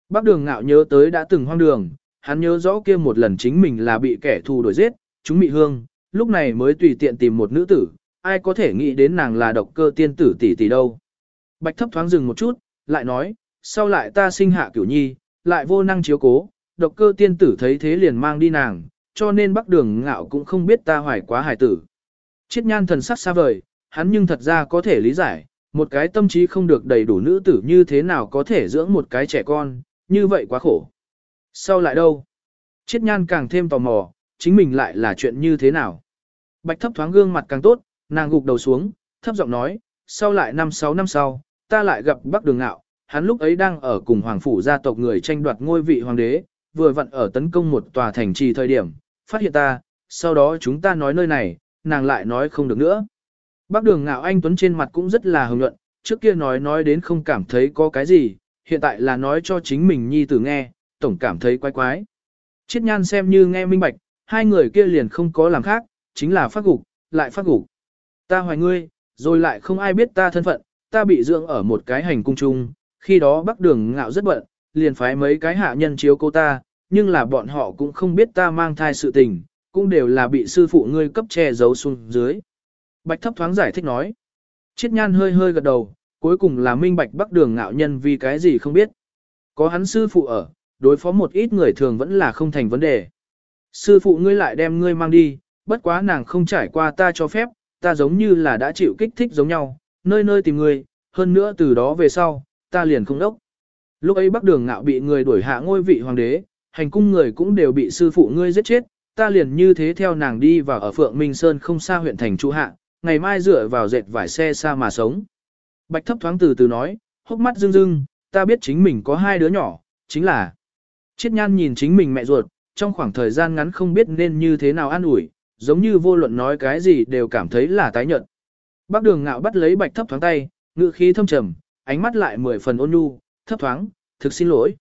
Bắc đường ngạo nhớ tới đã từng hoang đường, hắn nhớ rõ kia một lần chính mình là bị kẻ thù đuổi giết, chúng bị hương, lúc này mới tùy tiện tìm một nữ tử, ai có thể nghĩ đến nàng là độc cơ tiên tử tỷ tỷ đâu. Bạch thấp thoáng dừng một chút, lại nói, sau lại ta sinh hạ cửu nhi, lại vô năng chiếu cố, độc cơ tiên tử thấy thế liền mang đi nàng, cho nên bắc đường ngạo cũng không biết ta hoài quá hài tử. Chiết nhan thần sắc xa vời, hắn nhưng thật ra có thể lý giải, một cái tâm trí không được đầy đủ nữ tử như thế nào có thể dưỡng một cái trẻ con, như vậy quá khổ. Sau lại đâu? Chiết nhan càng thêm tò mò, chính mình lại là chuyện như thế nào? Bạch thấp thoáng gương mặt càng tốt, nàng gục đầu xuống, thấp giọng nói, sau lại năm sáu năm sau, ta lại gặp Bắc Đường Ngạo, hắn lúc ấy đang ở cùng hoàng phủ gia tộc người tranh đoạt ngôi vị hoàng đế, vừa vặn ở tấn công một tòa thành trì thời điểm, phát hiện ta, sau đó chúng ta nói nơi này, nàng lại nói không được nữa. Bắc đường ngạo anh Tuấn trên mặt cũng rất là hồng nhuận, trước kia nói nói đến không cảm thấy có cái gì, hiện tại là nói cho chính mình nhi tử nghe, tổng cảm thấy quái quái. Chiết nhan xem như nghe minh bạch, hai người kia liền không có làm khác, chính là phát gục, lại phát gục. Ta hoài ngươi, rồi lại không ai biết ta thân phận, ta bị dưỡng ở một cái hành cung chung, khi đó Bắc đường ngạo rất bận, liền phái mấy cái hạ nhân chiếu cô ta, nhưng là bọn họ cũng không biết ta mang thai sự tình, cũng đều là bị sư phụ ngươi cấp che giấu xuống dưới. Bạch thấp thoáng giải thích nói. Chiết nhan hơi hơi gật đầu, cuối cùng là minh bạch bắc đường ngạo nhân vì cái gì không biết. Có hắn sư phụ ở, đối phó một ít người thường vẫn là không thành vấn đề. Sư phụ ngươi lại đem ngươi mang đi, bất quá nàng không trải qua ta cho phép, ta giống như là đã chịu kích thích giống nhau, nơi nơi tìm người. hơn nữa từ đó về sau, ta liền không đốc. Lúc ấy bắc đường ngạo bị người đuổi hạ ngôi vị hoàng đế, hành cung người cũng đều bị sư phụ ngươi giết chết, ta liền như thế theo nàng đi vào ở Phượng Minh Sơn không xa huyện thành trụ hạ, ngày mai dựa vào dệt vải xe xa mà sống. Bạch thấp thoáng từ từ nói, hốc mắt rưng rưng, ta biết chính mình có hai đứa nhỏ, chính là Chiết nhan nhìn chính mình mẹ ruột, trong khoảng thời gian ngắn không biết nên như thế nào an ủi, giống như vô luận nói cái gì đều cảm thấy là tái nhợt. Bác đường ngạo bắt lấy bạch thấp thoáng tay, ngự khí thâm trầm, ánh mắt lại mười phần ôn nhu, thấp thoáng, thực xin lỗi.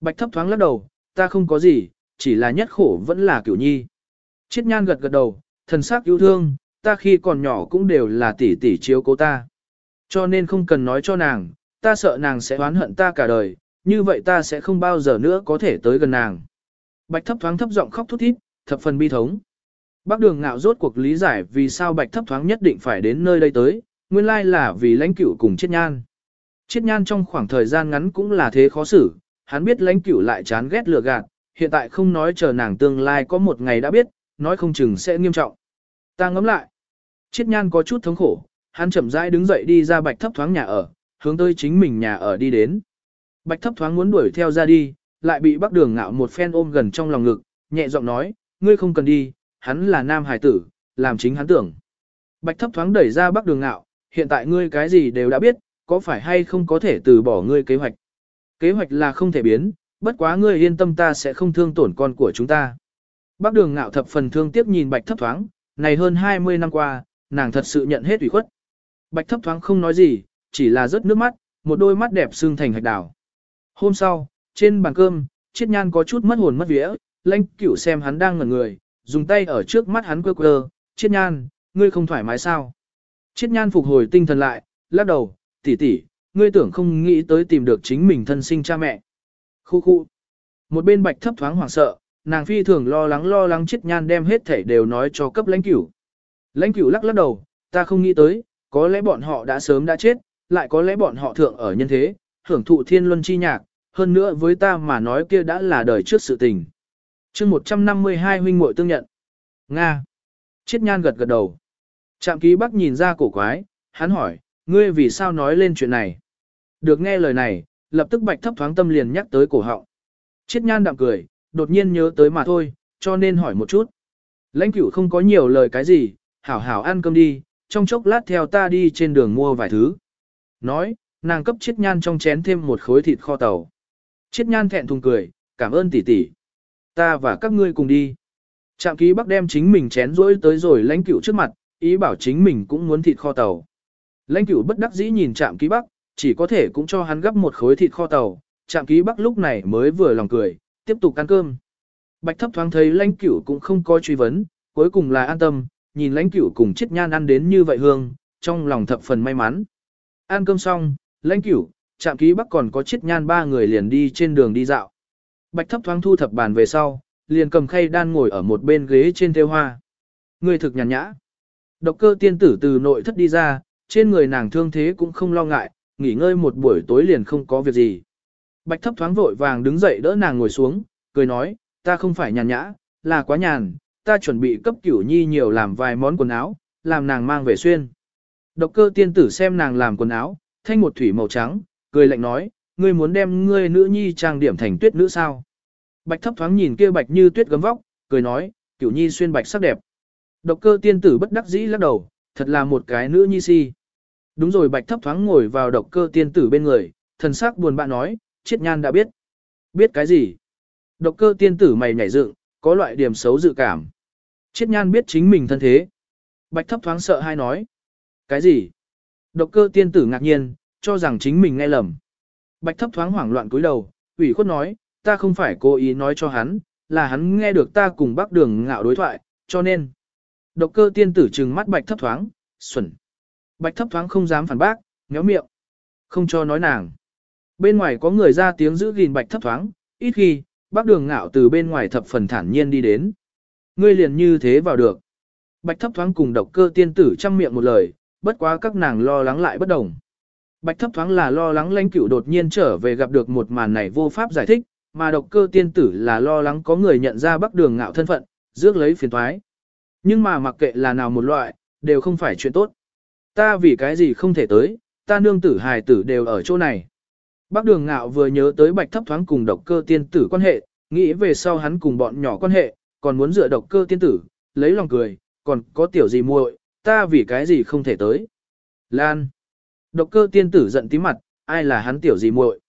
Bạch thấp thoáng lắc đầu, ta không có gì, chỉ là nhất khổ vẫn là kiểu nhi. Chiết nhan gật gật đầu, thần sắc yêu thương, ta khi còn nhỏ cũng đều là tỷ tỷ chiếu cố ta. Cho nên không cần nói cho nàng, ta sợ nàng sẽ oán hận ta cả đời, như vậy ta sẽ không bao giờ nữa có thể tới gần nàng. Bạch thấp thoáng thấp giọng khóc thút thít, thập phần bi thống. Bác đường ngạo rốt cuộc lý giải vì sao bạch thấp thoáng nhất định phải đến nơi đây tới, nguyên lai là vì lãnh cửu cùng chết nhan. Chết nhan trong khoảng thời gian ngắn cũng là thế khó xử, hắn biết lãnh cửu lại chán ghét lừa gạt, hiện tại không nói chờ nàng tương lai có một ngày đã biết, nói không chừng sẽ nghiêm trọng. Ta ngẫm lại. Chết nhan có chút thống khổ, hắn chậm rãi đứng dậy đi ra bạch thấp thoáng nhà ở, hướng tới chính mình nhà ở đi đến. Bạch thấp thoáng muốn đuổi theo ra đi, lại bị bắc đường ngạo một phen ôm gần trong lòng ngực, nhẹ giọng nói, ngươi không cần đi, hắn là nam hải tử, làm chính hắn tưởng. Bạch thấp thoáng đẩy ra bắc đường ngạo, hiện tại ngươi cái gì đều đã biết, có phải hay không có thể từ bỏ ngươi kế hoạch. Kế hoạch là không thể biến, bất quá ngươi yên tâm ta sẽ không thương tổn con của chúng ta. Bác đường ngạo thập phần thương tiếc nhìn bạch thấp thoáng, này hơn 20 năm qua, nàng thật sự nhận hết ủy khuất. Bạch thấp thoáng không nói gì, chỉ là rớt nước mắt, một đôi mắt đẹp xương thành hạch đảo. Hôm sau, trên bàn cơm, chiết nhan có chút mất hồn mất vía, lãnh cửu xem hắn đang ngẩn người, dùng tay ở trước mắt hắn quơ quơ, chiết nhan, ngươi không thoải mái sao? Chiết nhan phục hồi tinh thần lại, lắc đầu, tỷ tỷ, ngươi tưởng không nghĩ tới tìm được chính mình thân sinh cha mẹ. Khu khu. Một bên bạch thấp thoáng hoảng sợ, nàng phi thường lo lắng lo lắng chết nhan đem hết thể đều nói cho cấp lãnh cửu. Lãnh cửu lắc lắc đầu, ta không nghĩ tới, có lẽ bọn họ đã sớm đã chết, lại có lẽ bọn họ thượng ở nhân thế, hưởng thụ thiên luân chi nhạc, hơn nữa với ta mà nói kia đã là đời trước sự tình chương 152 huynh muội tương nhận. Nga. Chiết nhan gật gật đầu. Trạm ký bắc nhìn ra cổ quái, hắn hỏi, ngươi vì sao nói lên chuyện này? Được nghe lời này, lập tức bạch thấp thoáng tâm liền nhắc tới cổ họng. Chiết nhan đạm cười, đột nhiên nhớ tới mà thôi, cho nên hỏi một chút. Lãnh cửu không có nhiều lời cái gì, hảo hảo ăn cơm đi, trong chốc lát theo ta đi trên đường mua vài thứ. Nói, nàng cấp chiết nhan trong chén thêm một khối thịt kho tàu. Chiết nhan thẹn thùng cười, cảm ơn tỷ tỷ. Ta và các ngươi cùng đi. Trạm ký bắc đem chính mình chén rỗi tới rồi lãnh cửu trước mặt, ý bảo chính mình cũng muốn thịt kho tàu. Lãnh cửu bất đắc dĩ nhìn trạm ký bắc, chỉ có thể cũng cho hắn gấp một khối thịt kho tàu. Trạm ký bắc lúc này mới vừa lòng cười, tiếp tục ăn cơm. Bạch thấp thoáng thấy lãnh cửu cũng không có truy vấn, cuối cùng là an tâm, nhìn lãnh cửu cùng chiết nhan ăn đến như vậy hương, trong lòng thập phần may mắn. Ăn cơm xong, lãnh cửu, trạm ký bắc còn có chiết nhan ba người liền đi trên đường đi dạo. Bạch thấp thoáng thu thập bàn về sau, liền cầm khay đan ngồi ở một bên ghế trên theo hoa. Người thực nhàn nhã. Độc cơ tiên tử từ nội thất đi ra, trên người nàng thương thế cũng không lo ngại, nghỉ ngơi một buổi tối liền không có việc gì. Bạch thấp thoáng vội vàng đứng dậy đỡ nàng ngồi xuống, cười nói, ta không phải nhàn nhã, là quá nhàn, ta chuẩn bị cấp cửu nhi nhiều làm vài món quần áo, làm nàng mang về xuyên. Độc cơ tiên tử xem nàng làm quần áo, thanh một thủy màu trắng, cười lạnh nói, ngươi muốn đem ngươi nữ nhi trang điểm thành tuyết nữ sao. Bạch thấp thoáng nhìn kia bạch như tuyết gấm vóc, cười nói, cửu nhi xuyên bạch sắc đẹp. Độc cơ tiên tử bất đắc dĩ lắc đầu, thật là một cái nữ nhi si. Đúng rồi bạch thấp thoáng ngồi vào độc cơ tiên tử bên người, thần sắc buồn bã nói, chiết nhan đã biết. Biết cái gì? Độc cơ tiên tử mày nhảy dựng, có loại điểm xấu dự cảm. Chiết nhan biết chính mình thân thế. Bạch thấp thoáng sợ hai nói. Cái gì? Độc cơ tiên tử ngạc nhiên, cho rằng chính mình nghe lầm. Bạch thấp thoáng hoảng loạn cúi đầu, ủy khuất nói, ta không phải cố ý nói cho hắn, là hắn nghe được ta cùng bác đường ngạo đối thoại, cho nên. Độc cơ tiên tử trừng mắt bạch thấp thoáng, xuẩn. Bạch thấp thoáng không dám phản bác, nhéo miệng. Không cho nói nàng. Bên ngoài có người ra tiếng giữ gìn bạch thấp thoáng, ít khi, bác đường ngạo từ bên ngoài thập phần thản nhiên đi đến. Ngươi liền như thế vào được. Bạch thấp thoáng cùng độc cơ tiên tử chăm miệng một lời, bất quá các nàng lo lắng lại bất đồng. Bạch thấp thoáng là lo lắng lãnh cửu đột nhiên trở về gặp được một màn này vô pháp giải thích, mà độc cơ tiên tử là lo lắng có người nhận ra bắc đường ngạo thân phận, rước lấy phiền thoái. Nhưng mà mặc kệ là nào một loại, đều không phải chuyện tốt. Ta vì cái gì không thể tới, ta nương tử hài tử đều ở chỗ này. Bác đường ngạo vừa nhớ tới bạch thấp thoáng cùng độc cơ tiên tử quan hệ, nghĩ về sau hắn cùng bọn nhỏ quan hệ, còn muốn dựa độc cơ tiên tử, lấy lòng cười, còn có tiểu gì muội, ta vì cái gì không thể tới. Lan. Độc cơ tiên tử giận tí mặt, ai là hắn tiểu gì muội?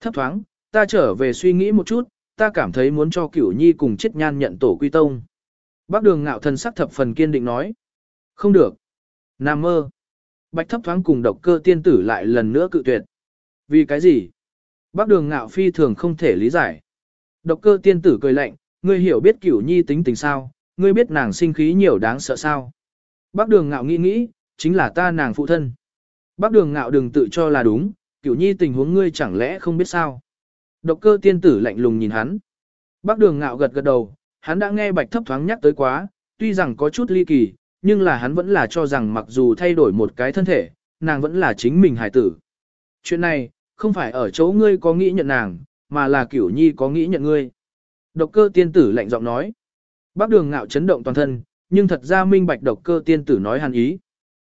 Thấp thoáng, ta trở về suy nghĩ một chút, ta cảm thấy muốn cho cửu nhi cùng chết nhan nhận tổ quy tông. Bác đường ngạo thần sắc thập phần kiên định nói. Không được. Nam mơ. Bạch thấp thoáng cùng độc cơ tiên tử lại lần nữa cự tuyệt. Vì cái gì? Bác đường ngạo phi thường không thể lý giải. Độc cơ tiên tử cười lạnh, ngươi hiểu biết cửu nhi tính tình sao, ngươi biết nàng sinh khí nhiều đáng sợ sao. Bác đường ngạo nghĩ nghĩ, chính là ta nàng phụ thân. Bác đường ngạo đừng tự cho là đúng, cửu nhi tình huống ngươi chẳng lẽ không biết sao. Độc cơ tiên tử lạnh lùng nhìn hắn. Bác đường ngạo gật gật đầu, hắn đã nghe bạch thấp thoáng nhắc tới quá, tuy rằng có chút ly kỳ, nhưng là hắn vẫn là cho rằng mặc dù thay đổi một cái thân thể, nàng vẫn là chính mình hải tử. Chuyện này, không phải ở chỗ ngươi có nghĩ nhận nàng, mà là cửu nhi có nghĩ nhận ngươi. Độc cơ tiên tử lạnh giọng nói. Bác đường ngạo chấn động toàn thân, nhưng thật ra minh bạch độc cơ tiên tử nói hàn ý.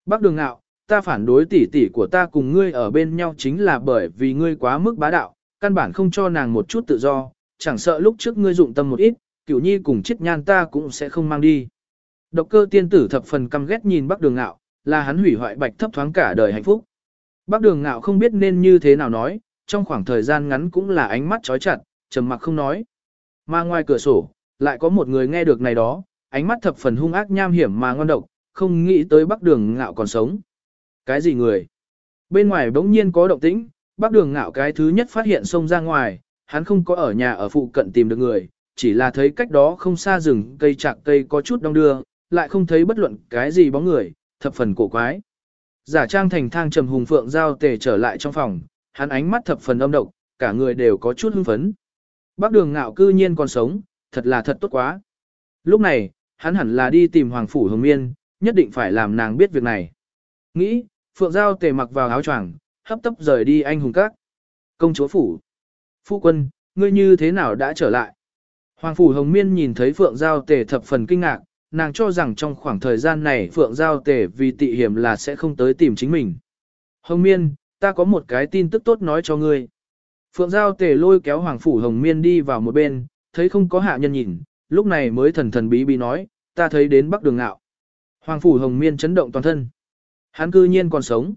Bác đường ngạo, ta phản đối tỷ tỷ của ta cùng ngươi ở bên nhau chính là bởi vì ngươi quá mức bá đạo, căn bản không cho nàng một chút tự do, chẳng sợ lúc trước ngươi dụng tâm một ít, cửu nhi cùng chết nhan ta cũng sẽ không mang đi. Độc cơ tiên tử thập phần căm ghét nhìn bác đường ngạo, là hắn hủy hoại bạch thấp thoáng cả đời hạnh phúc. Bác đường ngạo không biết nên như thế nào nói, trong khoảng thời gian ngắn cũng là ánh mắt trói chặt, trầm mặc không nói. Mà ngoài cửa sổ, lại có một người nghe được này đó, ánh mắt thập phần hung ác nham hiểm mà ngon độc, không nghĩ tới bác đường ngạo còn sống. Cái gì người? Bên ngoài bỗng nhiên có động tĩnh, bác đường ngạo cái thứ nhất phát hiện xông ra ngoài, hắn không có ở nhà ở phụ cận tìm được người, chỉ là thấy cách đó không xa rừng cây chạc cây có chút đông đưa, lại không thấy bất luận cái gì bóng người, thập phần cổ quái. Giả trang thành thang trầm hùng phượng giao tề trở lại trong phòng, hắn ánh mắt thập phần âm độc, cả người đều có chút hưng phấn. Bác đường ngạo cư nhiên còn sống, thật là thật tốt quá. Lúc này, hắn hẳn là đi tìm Hoàng Phủ Hồng Miên, nhất định phải làm nàng biết việc này. Nghĩ, Phượng Giao tề mặc vào áo choàng, hấp tấp rời đi anh hùng các. Công chúa Phủ. Phu quân, ngươi như thế nào đã trở lại? Hoàng Phủ Hồng Miên nhìn thấy Phượng Giao tề thập phần kinh ngạc, nàng cho rằng trong khoảng thời gian này Phượng Giao tề vì tị hiểm là sẽ không tới tìm chính mình. Hồng Miên, ta có một cái tin tức tốt nói cho ngươi. Phượng Giao tề lôi kéo Hoàng Phủ Hồng Miên đi vào một bên, thấy không có hạ nhân nhìn, lúc này mới thần thần bí bí nói, ta thấy đến bắc đường ngạo. Hoàng phủ hồng miên chấn động toàn thân. Hắn cư nhiên còn sống.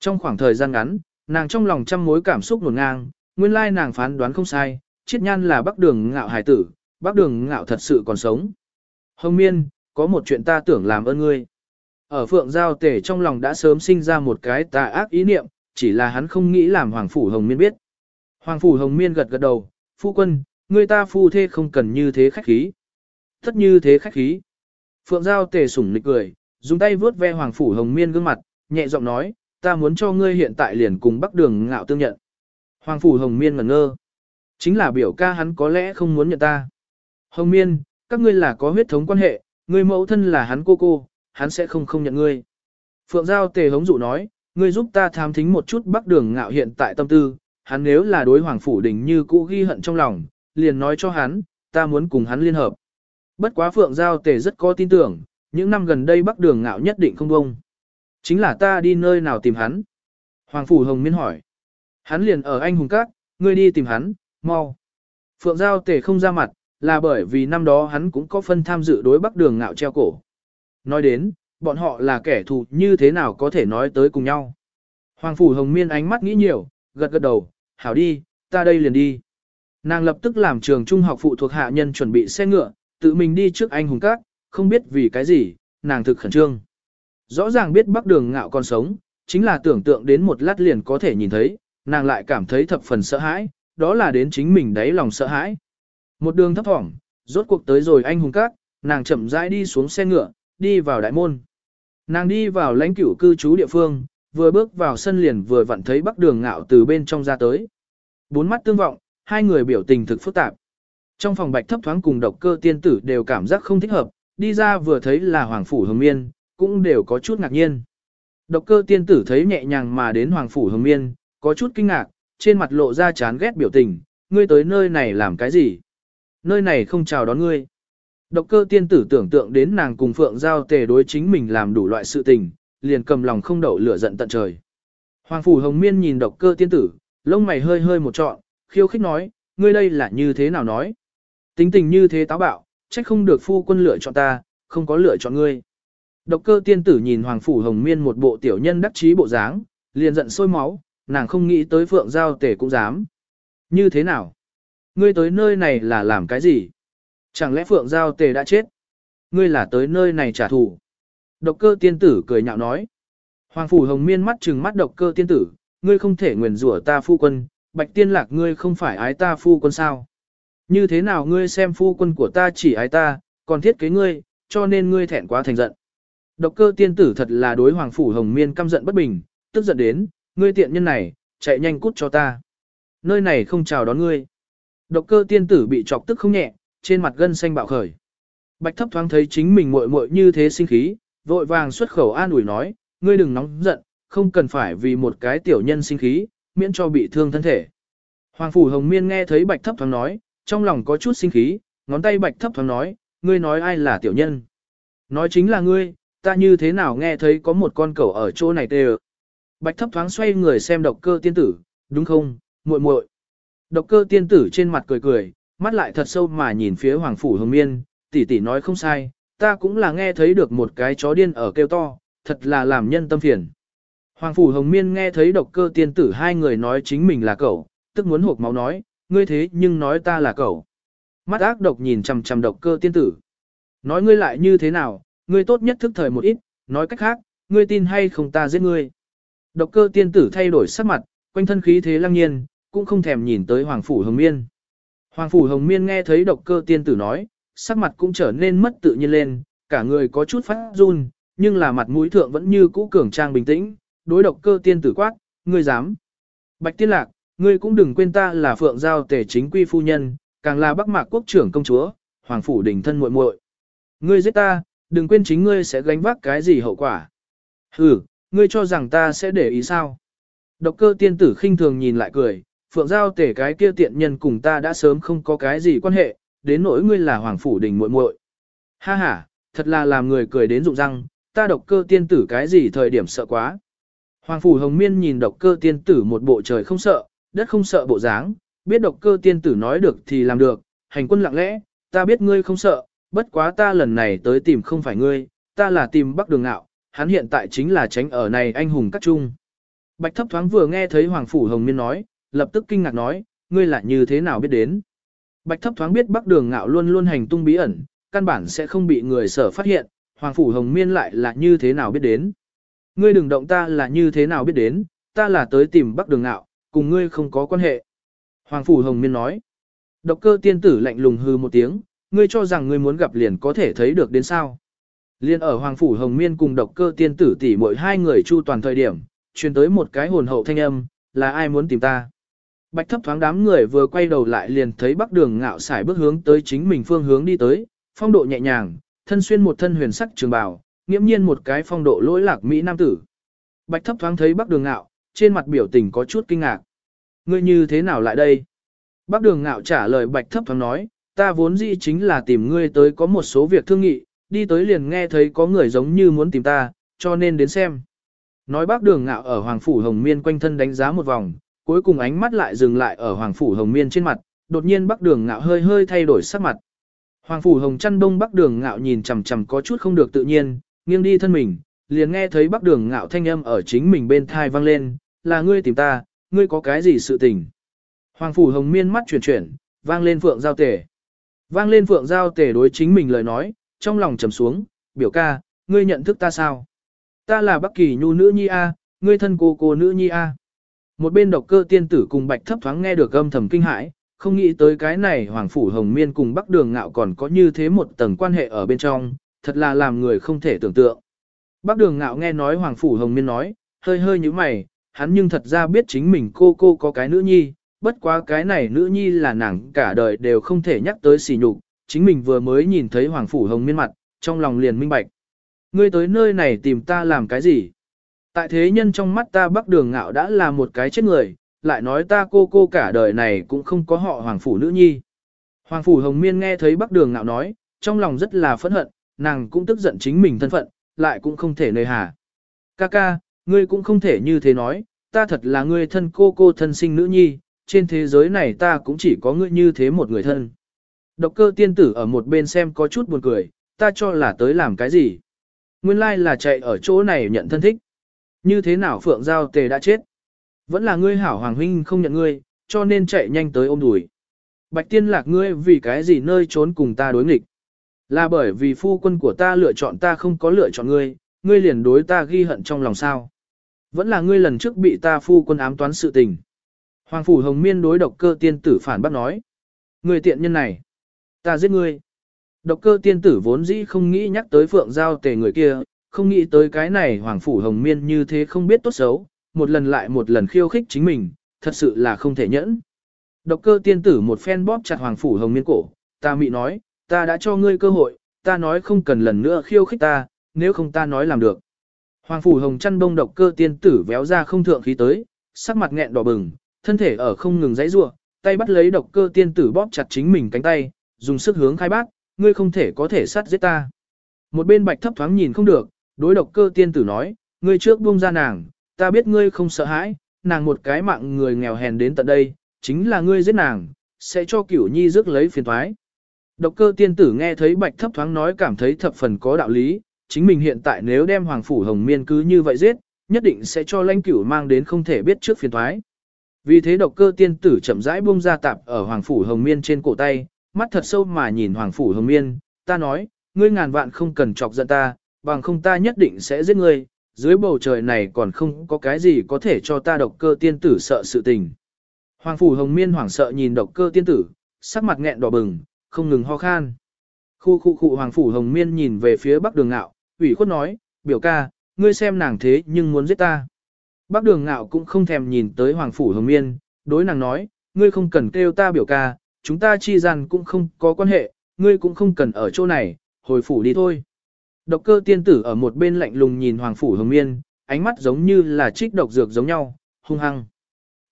Trong khoảng thời gian ngắn, nàng trong lòng trăm mối cảm xúc nổn ngang, nguyên lai nàng phán đoán không sai, chiết nhan là bắc đường ngạo hải tử, bắc đường ngạo thật sự còn sống. Hồng miên, có một chuyện ta tưởng làm ơn ngươi. Ở phượng giao tể trong lòng đã sớm sinh ra một cái tà ác ý niệm, chỉ là hắn không nghĩ làm Hoàng Phủ Hồng Miên biết. Hoàng Phủ Hồng Miên gật gật đầu, phu quân, người ta phu thê không cần như thế khách khí. Tất như thế khách khí. Phượng Giao tề sủng nịch cười, dùng tay vướt ve Hoàng Phủ Hồng Miên gương mặt, nhẹ giọng nói, ta muốn cho ngươi hiện tại liền cùng Bắc Đường ngạo tương nhận. Hoàng Phủ Hồng Miên ngẩn ngơ. Chính là biểu ca hắn có lẽ không muốn nhận ta. Hồng Miên, các ngươi là có huyết thống quan hệ, ngươi mẫu thân là hắn cô cô, hắn sẽ không không nhận ngươi. Phượng Giao tề hống dụ nói, ngươi giúp ta tham thính một chút Bắc Đường ngạo hiện tại tâm tư, hắn nếu là đối Hoàng Phủ Đình như cũ ghi hận trong lòng, liền nói cho hắn, ta muốn cùng hắn liên hợp. Bất quá Phượng Giao Tề rất có tin tưởng, những năm gần đây Bắc Đường ngạo nhất định không bông. Chính là ta đi nơi nào tìm hắn? Hoàng Phủ Hồng Miên hỏi. Hắn liền ở anh hùng các, ngươi đi tìm hắn, mau. Phượng Giao Tề không ra mặt, là bởi vì năm đó hắn cũng có phân tham dự đối Bắc Đường ngạo treo cổ. Nói đến, bọn họ là kẻ thù như thế nào có thể nói tới cùng nhau. Hoàng Phủ Hồng Miên ánh mắt nghĩ nhiều, gật gật đầu, hảo đi, ta đây liền đi. Nàng lập tức làm trường trung học phụ thuộc hạ nhân chuẩn bị xe ngựa, tự mình đi trước anh hùng các, không biết vì cái gì, nàng thực khẩn trương. Rõ ràng biết bắc đường ngạo còn sống, chính là tưởng tượng đến một lát liền có thể nhìn thấy, nàng lại cảm thấy thập phần sợ hãi, đó là đến chính mình đáy lòng sợ hãi. Một đường thấp thỏm, rốt cuộc tới rồi anh hùng các, nàng chậm rãi đi xuống xe ngựa, đi vào đại môn. Nàng đi vào lãnh cửu cư trú địa phương, vừa bước vào sân liền vừa vặn thấy bắc đường ngạo từ bên trong ra tới. Bốn mắt tương vọng, hai người biểu tình thực phức tạp. Trong phòng bạch thấp thoáng cùng độc cơ tiên tử đều cảm giác không thích hợp, đi ra vừa thấy là hoàng phủ hồng miên, cũng đều có chút ngạc nhiên. Độc cơ tiên tử thấy nhẹ nhàng mà đến hoàng phủ hồng miên, có chút kinh ngạc, trên mặt lộ ra chán ghét biểu tình, ngươi tới nơi này làm cái gì? Nơi này không chào đón ngươi. Độc cơ tiên tử tưởng tượng đến nàng cùng phượng giao tề đối chính mình làm đủ loại sự tình, liền cầm lòng không đậu lửa giận tận trời. Hoàng phủ hồng miên nhìn độc cơ tiên tử, lông mày hơi hơi một trọn, khiêu khích nói, ngươi đây là như thế nào nói? Tính tình như thế táo bạo, trách không được phu quân lựa chọn ta, không có lựa chọn ngươi. Độc cơ tiên tử nhìn Hoàng Phủ Hồng Miên một bộ tiểu nhân đắc chí bộ dáng, liền giận sôi máu, nàng không nghĩ tới Phượng Giao Tể cũng dám. Như thế nào? Ngươi tới nơi này là làm cái gì? Chẳng lẽ Phượng Giao Tề đã chết? Ngươi là tới nơi này trả thù. Độc cơ tiên tử cười nhạo nói. Hoàng Phủ Hồng Miên mắt trừng mắt độc cơ tiên tử, ngươi không thể nguyền rủa ta phu quân, bạch tiên lạc ngươi không phải ái ta phu quân sao. Như thế nào ngươi xem phu quân của ta chỉ ái ta, còn thiết kế ngươi, cho nên ngươi thẹn quá thành giận. Độc cơ tiên tử thật là đối hoàng phủ hồng miên căm giận bất bình, tức giận đến, ngươi tiện nhân này, chạy nhanh cút cho ta. Nơi này không chào đón ngươi. Độc cơ tiên tử bị chọc tức không nhẹ, trên mặt gân xanh bạo khởi. Bạch thấp thoáng thấy chính mình muội muội như thế sinh khí, vội vàng xuất khẩu an ủi nói, ngươi đừng nóng giận, không cần phải vì một cái tiểu nhân sinh khí, miễn cho bị thương thân thể. Hoàng Phủ Hồng Miên nghe thấy Bạch Thấp Thoáng nói, trong lòng có chút sinh khí, ngón tay Bạch Thấp Thoáng nói, ngươi nói ai là tiểu nhân. Nói chính là ngươi, ta như thế nào nghe thấy có một con cẩu ở chỗ này tê Bạch Thấp Thoáng xoay người xem độc cơ tiên tử, đúng không, muội muội. Độc cơ tiên tử trên mặt cười cười, mắt lại thật sâu mà nhìn phía Hoàng Phủ Hồng Miên, tỷ tỷ nói không sai, ta cũng là nghe thấy được một cái chó điên ở kêu to, thật là làm nhân tâm phiền. Hoàng Phủ Hồng Miên nghe thấy độc cơ tiên tử hai người nói chính mình là cậu, tức muốn hộp máu nói, ngươi thế nhưng nói ta là cậu. Mắt ác độc nhìn chằm chằm độc cơ tiên tử. Nói ngươi lại như thế nào, ngươi tốt nhất thức thời một ít, nói cách khác, ngươi tin hay không ta giết ngươi. Độc cơ tiên tử thay đổi sắc mặt, quanh thân khí thế lăng nhiên, cũng không thèm nhìn tới Hoàng Phủ Hồng Miên. Hoàng Phủ Hồng Miên nghe thấy độc cơ tiên tử nói, sắc mặt cũng trở nên mất tự nhiên lên, cả người có chút phát run, nhưng là mặt mũi thượng vẫn như cũ cường trang bình tĩnh, đối độc cơ tiên tử quát, ngươi dám. Bạch tiên lạc, ngươi cũng đừng quên ta là phượng giao tể chính quy phu nhân, càng là bắc mạc quốc trưởng công chúa, hoàng phủ đỉnh thân muội muội. Ngươi giết ta, đừng quên chính ngươi sẽ gánh vác cái gì hậu quả. Ừ, ngươi cho rằng ta sẽ để ý sao. Độc cơ tiên tử khinh thường nhìn lại cười, phượng giao tể cái kia tiện nhân cùng ta đã sớm không có cái gì quan hệ, đến nỗi ngươi là hoàng phủ đỉnh muội muội. Ha ha, thật là làm người cười đến rụng răng, ta độc cơ tiên tử cái gì thời điểm sợ quá. Hoàng Phủ Hồng Miên nhìn độc cơ tiên tử một bộ trời không sợ, đất không sợ bộ dáng, biết độc cơ tiên tử nói được thì làm được, hành quân lặng lẽ, ta biết ngươi không sợ, bất quá ta lần này tới tìm không phải ngươi, ta là tìm Bắc Đường Ngạo, hắn hiện tại chính là tránh ở này anh hùng các trung. Bạch thấp thoáng vừa nghe thấy Hoàng Phủ Hồng Miên nói, lập tức kinh ngạc nói, ngươi là như thế nào biết đến. Bạch thấp thoáng biết Bắc Đường Ngạo luôn luôn hành tung bí ẩn, căn bản sẽ không bị người sở phát hiện, Hoàng Phủ Hồng Miên lại là như thế nào biết đến. Ngươi đừng động ta là như thế nào biết đến, ta là tới tìm Bắc Đường Ngạo, cùng ngươi không có quan hệ. Hoàng Phủ Hồng Miên nói. Độc cơ tiên tử lạnh lùng hư một tiếng, ngươi cho rằng ngươi muốn gặp liền có thể thấy được đến sao. Liên ở Hoàng Phủ Hồng Miên cùng độc cơ tiên tử tỷ mỗi hai người chu toàn thời điểm, truyền tới một cái hồn hậu thanh âm, là ai muốn tìm ta. Bạch thấp thoáng đám người vừa quay đầu lại liền thấy bắc đường ngạo xài bước hướng tới chính mình phương hướng đi tới, phong độ nhẹ nhàng, thân xuyên một thân huyền sắc trường bào, nghiễm nhiên một cái phong độ lỗi lạc Mỹ Nam tử. Bạch thấp thoáng thấy bắc đường ngạo, trên mặt biểu tình có chút kinh ngạc. Ngươi như thế nào lại đây? Bắc đường ngạo trả lời bạch thấp thoáng nói, ta vốn dĩ chính là tìm ngươi tới có một số việc thương nghị, đi tới liền nghe thấy có người giống như muốn tìm ta, cho nên đến xem. Nói bác đường ngạo ở Hoàng Phủ Hồng Miên quanh thân đánh giá một vòng, cuối cùng ánh mắt lại dừng lại ở Hoàng Phủ Hồng Miên trên mặt, đột nhiên bác đường ngạo hơi hơi thay đổi sắc mặt. Hoàng Phủ Hồng chăn đông bác đường ngạo nhìn chằm chằm có chút không được tự nhiên, nghiêng đi thân mình, liền nghe thấy bác đường ngạo thanh âm ở chính mình bên thai vang lên, là ngươi tìm ta, ngươi có cái gì sự tình. Hoàng Phủ Hồng Miên mắt chuyển chuyển, vang lên phượng giao tể. Vang lên phượng giao tể đối chính mình lời nói, trong lòng trầm xuống, biểu ca, ngươi nhận thức ta sao? Ta là Bắc Kỳ Nhu nữ nhi A, ngươi thân cô cô nữ nhi A. Một bên độc cơ tiên tử cùng bạch thấp thoáng nghe được âm thầm kinh hãi, không nghĩ tới cái này Hoàng Phủ Hồng Miên cùng Bắc Đường Ngạo còn có như thế một tầng quan hệ ở bên trong, thật là làm người không thể tưởng tượng. Bắc Đường Ngạo nghe nói Hoàng Phủ Hồng Miên nói, hơi hơi như mày, hắn nhưng thật ra biết chính mình cô cô có cái nữ nhi, bất quá cái này nữ nhi là nàng cả đời đều không thể nhắc tới sỉ nhục, chính mình vừa mới nhìn thấy Hoàng Phủ Hồng Miên mặt, trong lòng liền minh bạch. Ngươi tới nơi này tìm ta làm cái gì? Tại thế nhân trong mắt ta bắc đường ngạo đã là một cái chết người, lại nói ta cô cô cả đời này cũng không có họ hoàng phủ nữ nhi. Hoàng phủ hồng miên nghe thấy bắc đường ngạo nói, trong lòng rất là phẫn hận, nàng cũng tức giận chính mình thân phận, lại cũng không thể nơi hà. Ca ca, ngươi cũng không thể như thế nói, ta thật là ngươi thân cô cô thân sinh nữ nhi, trên thế giới này ta cũng chỉ có ngươi như thế một người thân. Độc cơ tiên tử ở một bên xem có chút buồn cười, ta cho là tới làm cái gì. Nguyên lai là chạy ở chỗ này nhận thân thích. Như thế nào Phượng Giao Tề đã chết? Vẫn là ngươi hảo Hoàng Huynh không nhận ngươi, cho nên chạy nhanh tới ôm đùi. Bạch tiên lạc ngươi vì cái gì nơi trốn cùng ta đối nghịch? Là bởi vì phu quân của ta lựa chọn ta không có lựa chọn ngươi, ngươi liền đối ta ghi hận trong lòng sao. Vẫn là ngươi lần trước bị ta phu quân ám toán sự tình. Hoàng phủ hồng miên đối độc cơ tiên tử phản bác nói. người tiện nhân này. Ta giết ngươi. Độc cơ tiên tử vốn dĩ không nghĩ nhắc tới phượng giao tề người kia, không nghĩ tới cái này hoàng phủ hồng miên như thế không biết tốt xấu, một lần lại một lần khiêu khích chính mình, thật sự là không thể nhẫn. Độc cơ tiên tử một phen bóp chặt hoàng phủ hồng miên cổ, ta mị nói, ta đã cho ngươi cơ hội, ta nói không cần lần nữa khiêu khích ta, nếu không ta nói làm được. Hoàng phủ hồng chăn bông độc cơ tiên tử véo ra không thượng khí tới, sắc mặt nghẹn đỏ bừng, thân thể ở không ngừng giãy giụa, tay bắt lấy độc cơ tiên tử bóp chặt chính mình cánh tay, dùng sức hướng khai bác, ngươi không thể có thể sát giết ta. Một bên bạch thấp thoáng nhìn không được, đối độc cơ tiên tử nói, ngươi trước buông ra nàng, ta biết ngươi không sợ hãi, nàng một cái mạng người nghèo hèn đến tận đây, chính là ngươi giết nàng, sẽ cho cửu nhi rước lấy phiền thoái. Độc cơ tiên tử nghe thấy bạch thấp thoáng nói cảm thấy thập phần có đạo lý, chính mình hiện tại nếu đem hoàng phủ hồng miên cứ như vậy giết, nhất định sẽ cho lãnh cửu mang đến không thể biết trước phiền thoái. Vì thế độc cơ tiên tử chậm rãi buông ra tạp ở hoàng phủ hồng miên trên cổ tay, mắt thật sâu mà nhìn Hoàng Phủ Hồng Miên, ta nói, ngươi ngàn vạn không cần chọc giận ta, bằng không ta nhất định sẽ giết ngươi, dưới bầu trời này còn không có cái gì có thể cho ta độc cơ tiên tử sợ sự tình. Hoàng Phủ Hồng Miên hoảng sợ nhìn độc cơ tiên tử, sắc mặt nghẹn đỏ bừng, không ngừng ho khan. Khu khu khu Hoàng Phủ Hồng Miên nhìn về phía bắc đường ngạo, ủy khuất nói, biểu ca, ngươi xem nàng thế nhưng muốn giết ta. Bắc đường ngạo cũng không thèm nhìn tới Hoàng Phủ Hồng Miên, đối nàng nói, ngươi không cần kêu ta biểu ca, chúng ta chi gian cũng không có quan hệ, ngươi cũng không cần ở chỗ này, hồi phủ đi thôi. Độc cơ tiên tử ở một bên lạnh lùng nhìn Hoàng Phủ Hồng Miên, ánh mắt giống như là trích độc dược giống nhau, hung hăng.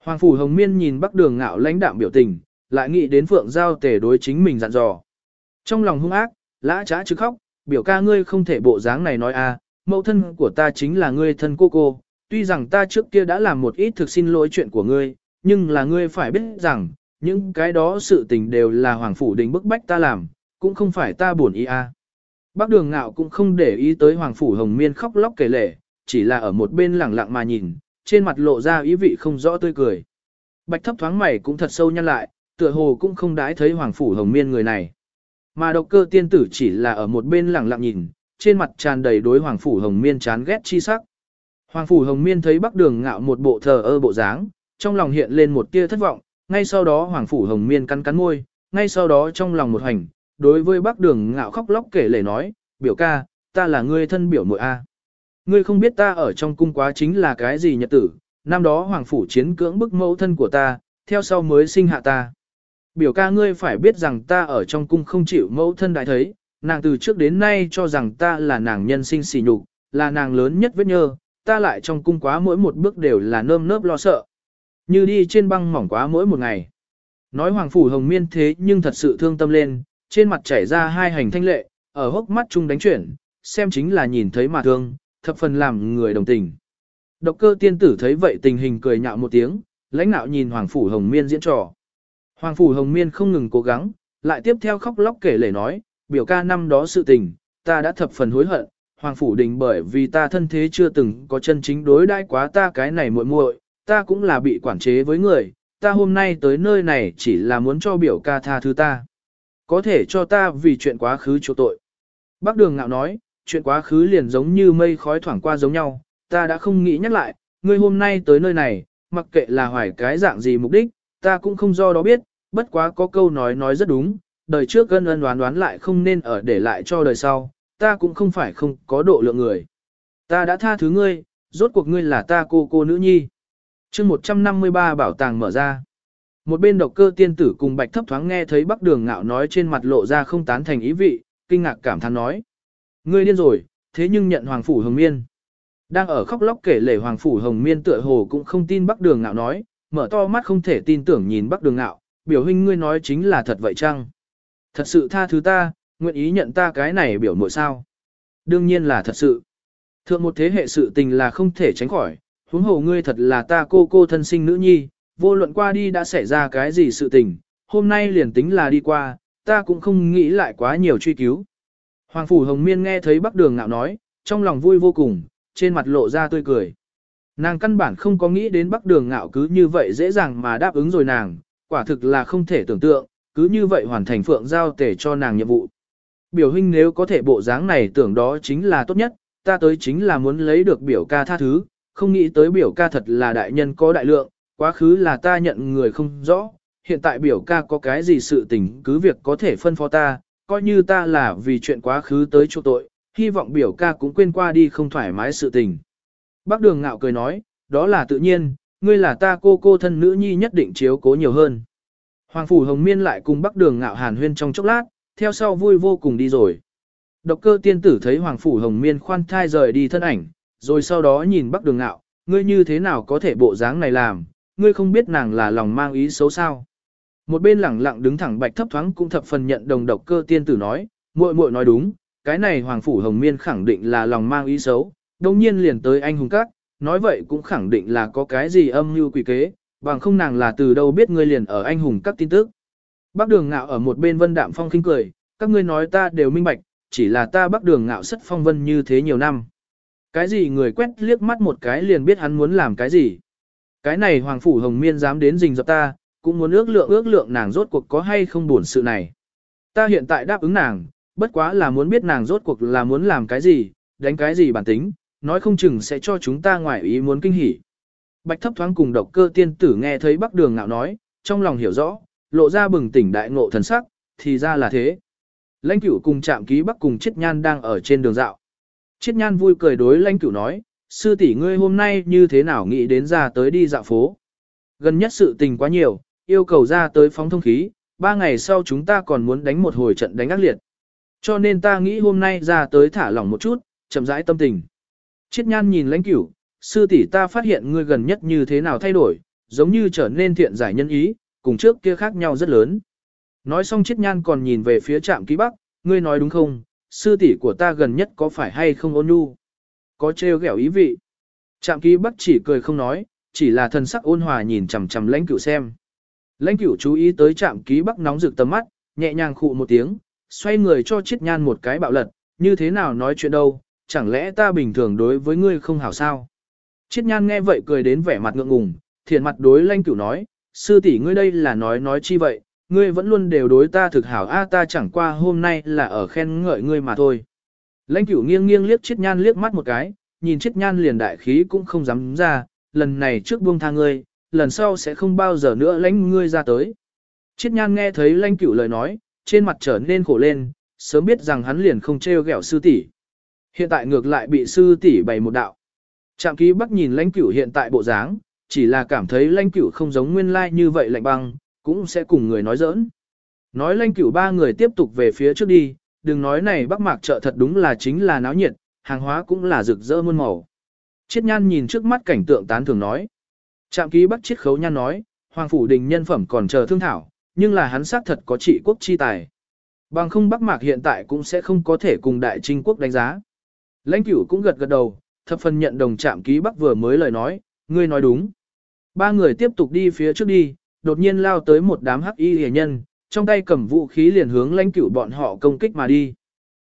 Hoàng Phủ Hồng Miên nhìn bắc đường ngạo lãnh đạm biểu tình, lại nghĩ đến Phượng Giao tể đối chính mình dặn dò. Trong lòng hung ác, lã trá chứ khóc, biểu ca ngươi không thể bộ dáng này nói a, mẫu thân của ta chính là ngươi thân cô cô, tuy rằng ta trước kia đã làm một ít thực xin lỗi chuyện của ngươi, nhưng là ngươi phải biết rằng, những cái đó sự tình đều là Hoàng Phủ Đình bức bách ta làm, cũng không phải ta buồn ý a. Bác đường ngạo cũng không để ý tới Hoàng Phủ Hồng Miên khóc lóc kể lể, chỉ là ở một bên lẳng lặng mà nhìn, trên mặt lộ ra ý vị không rõ tươi cười. Bạch thấp thoáng mày cũng thật sâu nhăn lại, tựa hồ cũng không đái thấy Hoàng Phủ Hồng Miên người này. Mà độc cơ tiên tử chỉ là ở một bên lẳng lặng nhìn, trên mặt tràn đầy đối Hoàng Phủ Hồng Miên chán ghét chi sắc. Hoàng Phủ Hồng Miên thấy Bắc Đường ngạo một bộ thờ ơ bộ dáng, trong lòng hiện lên một tia thất vọng, ngay sau đó Hoàng Phủ Hồng Miên cắn cắn môi, ngay sau đó trong lòng một hành, đối với Bắc Đường ngạo khóc lóc kể lể nói, biểu ca, ta là ngươi thân biểu muội a. Ngươi không biết ta ở trong cung quá chính là cái gì nhật tử, năm đó Hoàng Phủ chiến cưỡng bức mẫu thân của ta, theo sau mới sinh hạ ta. Biểu ca ngươi phải biết rằng ta ở trong cung không chịu mẫu thân đại thấy, nàng từ trước đến nay cho rằng ta là nàng nhân sinh xỉ nhục, là nàng lớn nhất vết nhơ, ta lại trong cung quá mỗi một bước đều là nơm nớp lo sợ. Như đi trên băng mỏng quá mỗi một ngày. Nói Hoàng Phủ Hồng Miên thế nhưng thật sự thương tâm lên, trên mặt chảy ra hai hành thanh lệ, ở hốc mắt chung đánh chuyển, xem chính là nhìn thấy mà thương, thập phần làm người đồng tình. Độc cơ tiên tử thấy vậy tình hình cười nhạo một tiếng, lãnh nạo nhìn Hoàng Phủ Hồng Miên diễn trò. Hoàng Phủ Hồng Miên không ngừng cố gắng, lại tiếp theo khóc lóc kể lể nói, biểu ca năm đó sự tình, ta đã thập phần hối hận, Hoàng Phủ Đình bởi vì ta thân thế chưa từng có chân chính đối đãi quá ta cái này muội muội, ta cũng là bị quản chế với người, ta hôm nay tới nơi này chỉ là muốn cho biểu ca tha thứ ta. Có thể cho ta vì chuyện quá khứ chỗ tội. Bác Đường ngạo nói, chuyện quá khứ liền giống như mây khói thoảng qua giống nhau, ta đã không nghĩ nhắc lại, ngươi hôm nay tới nơi này, mặc kệ là hoài cái dạng gì mục đích, ta cũng không do đó biết, bất quá có câu nói nói rất đúng, đời trước gân ân đoán đoán lại không nên ở để lại cho đời sau, ta cũng không phải không có độ lượng người. Ta đã tha thứ ngươi, rốt cuộc ngươi là ta cô cô nữ nhi. chương 153 bảo tàng mở ra. Một bên độc cơ tiên tử cùng bạch thấp thoáng nghe thấy bắc đường ngạo nói trên mặt lộ ra không tán thành ý vị, kinh ngạc cảm thán nói. Ngươi điên rồi, thế nhưng nhận hoàng phủ hồng miên. Đang ở khóc lóc kể lể hoàng phủ hồng miên tựa hồ cũng không tin bắc đường ngạo nói, mở to mắt không thể tin tưởng nhìn bắc đường ngạo, biểu huynh ngươi nói chính là thật vậy chăng? Thật sự tha thứ ta, nguyện ý nhận ta cái này biểu muội sao? Đương nhiên là thật sự. Thượng một thế hệ sự tình là không thể tránh khỏi, huống hồ ngươi thật là ta cô cô thân sinh nữ nhi, vô luận qua đi đã xảy ra cái gì sự tình, hôm nay liền tính là đi qua, ta cũng không nghĩ lại quá nhiều truy cứu. Hoàng Phủ Hồng Miên nghe thấy Bắc Đường Ngạo nói, trong lòng vui vô cùng, trên mặt lộ ra tươi cười. Nàng căn bản không có nghĩ đến Bắc Đường Ngạo cứ như vậy dễ dàng mà đáp ứng rồi nàng, quả thực là không thể tưởng tượng, cứ như vậy hoàn thành phượng giao tể cho nàng nhiệm vụ. Biểu huynh nếu có thể bộ dáng này tưởng đó chính là tốt nhất, ta tới chính là muốn lấy được biểu ca tha thứ, không nghĩ tới biểu ca thật là đại nhân có đại lượng, quá khứ là ta nhận người không rõ, hiện tại biểu ca có cái gì sự tình cứ việc có thể phân phó ta, coi như ta là vì chuyện quá khứ tới chỗ tội, hy vọng biểu ca cũng quên qua đi không thoải mái sự tình. Bác đường ngạo cười nói, đó là tự nhiên, ngươi là ta cô cô thân nữ nhi nhất định chiếu cố nhiều hơn. Hoàng Phủ Hồng Miên lại cùng Bắc Đường Ngạo Hàn Huyên trong chốc lát, theo sau vui vô cùng đi rồi. Độc cơ tiên tử thấy Hoàng Phủ Hồng Miên khoan thai rời đi thân ảnh, rồi sau đó nhìn Bắc Đường Ngạo, ngươi như thế nào có thể bộ dáng này làm, ngươi không biết nàng là lòng mang ý xấu sao. Một bên lẳng lặng đứng thẳng bạch thấp thoáng cũng thập phần nhận đồng độc cơ tiên tử nói, muội muội nói đúng, cái này Hoàng Phủ Hồng Miên khẳng định là lòng mang ý xấu, đồng nhiên liền tới anh hùng các, nói vậy cũng khẳng định là có cái gì âm mưu quỷ kế, bằng không nàng là từ đâu biết ngươi liền ở anh hùng các tin tức. Bác đường ngạo ở một bên vân đạm phong khinh cười, các ngươi nói ta đều minh bạch, chỉ là ta bác đường ngạo sất phong vân như thế nhiều năm. Cái gì người quét liếc mắt một cái liền biết hắn muốn làm cái gì. Cái này hoàng phủ hồng miên dám đến rình dập ta, cũng muốn ước lượng ước lượng nàng rốt cuộc có hay không buồn sự này. Ta hiện tại đáp ứng nàng, bất quá là muốn biết nàng rốt cuộc là muốn làm cái gì, đánh cái gì bản tính, nói không chừng sẽ cho chúng ta ngoại ý muốn kinh hỉ. Bạch thấp thoáng cùng độc cơ tiên tử nghe thấy bắc đường ngạo nói, trong lòng hiểu rõ, lộ ra bừng tỉnh đại ngộ thần sắc, thì ra là thế. Lãnh cửu cùng chạm ký bắc cùng chết nhan đang ở trên đường dạo. Chết nhan vui cười đối lãnh cửu nói, sư tỷ ngươi hôm nay như thế nào nghĩ đến ra tới đi dạo phố. Gần nhất sự tình quá nhiều, yêu cầu ra tới phóng thông khí, ba ngày sau chúng ta còn muốn đánh một hồi trận đánh ác liệt. Cho nên ta nghĩ hôm nay ra tới thả lỏng một chút, chậm rãi tâm tình. Chiết nhan nhìn lãnh cửu, sư tỷ ta phát hiện ngươi gần nhất như thế nào thay đổi, giống như trở nên thiện giải nhân ý, cùng trước kia khác nhau rất lớn. Nói xong chiết nhan còn nhìn về phía trạm ký bắc, ngươi nói đúng không, sư tỷ của ta gần nhất có phải hay không ôn nhu? Có trêu ghẹo ý vị. Trạm ký bắc chỉ cười không nói, chỉ là thần sắc ôn hòa nhìn chằm chằm lãnh cửu xem. Lãnh cửu chú ý tới trạm ký bắc nóng rực tầm mắt, nhẹ nhàng khụ một tiếng, xoay người cho chiết nhan một cái bạo lật, như thế nào nói chuyện đâu, chẳng lẽ ta bình thường đối với ngươi không hảo sao? Chiết nhan nghe vậy cười đến vẻ mặt ngượng ngùng, thiện mặt đối lanh cửu nói, sư tỷ ngươi đây là nói nói chi vậy, ngươi vẫn luôn đều đối ta thực hảo a ta chẳng qua hôm nay là ở khen ngợi ngươi mà thôi. Lãnh cửu nghiêng nghiêng liếc chiết nhan liếc mắt một cái, nhìn chiết nhan liền đại khí cũng không dám ra, lần này trước buông tha ngươi, lần sau sẽ không bao giờ nữa lãnh ngươi ra tới. Chiết nhan nghe thấy lãnh cửu lời nói, trên mặt trở nên khổ lên, sớm biết rằng hắn liền không trêu ghẹo sư tỷ. Hiện tại ngược lại bị sư tỷ bày một đạo. Trạm ký bắc nhìn lãnh cửu hiện tại bộ dáng, chỉ là cảm thấy lãnh cửu không giống nguyên lai like như vậy lạnh băng, cũng sẽ cùng người nói giỡn. Nói lãnh cửu ba người tiếp tục về phía trước đi, đừng nói này bắc mạc chợ thật đúng là chính là náo nhiệt, hàng hóa cũng là rực rỡ muôn màu. Chiết nhan nhìn trước mắt cảnh tượng tán thường nói. Trạm ký bắc chiết khấu nhan nói, hoàng phủ đình nhân phẩm còn chờ thương thảo, nhưng là hắn xác thật có trị quốc chi tài. Bằng không bắc mạc hiện tại cũng sẽ không có thể cùng đại trinh quốc đánh giá. Lãnh cửu cũng gật gật đầu, thập phần nhận đồng trạm ký bắc vừa mới lời nói, ngươi nói đúng. Ba người tiếp tục đi phía trước đi, đột nhiên lao tới một đám hắc y hề nhân, trong tay cầm vũ khí liền hướng lãnh cửu bọn họ công kích mà đi.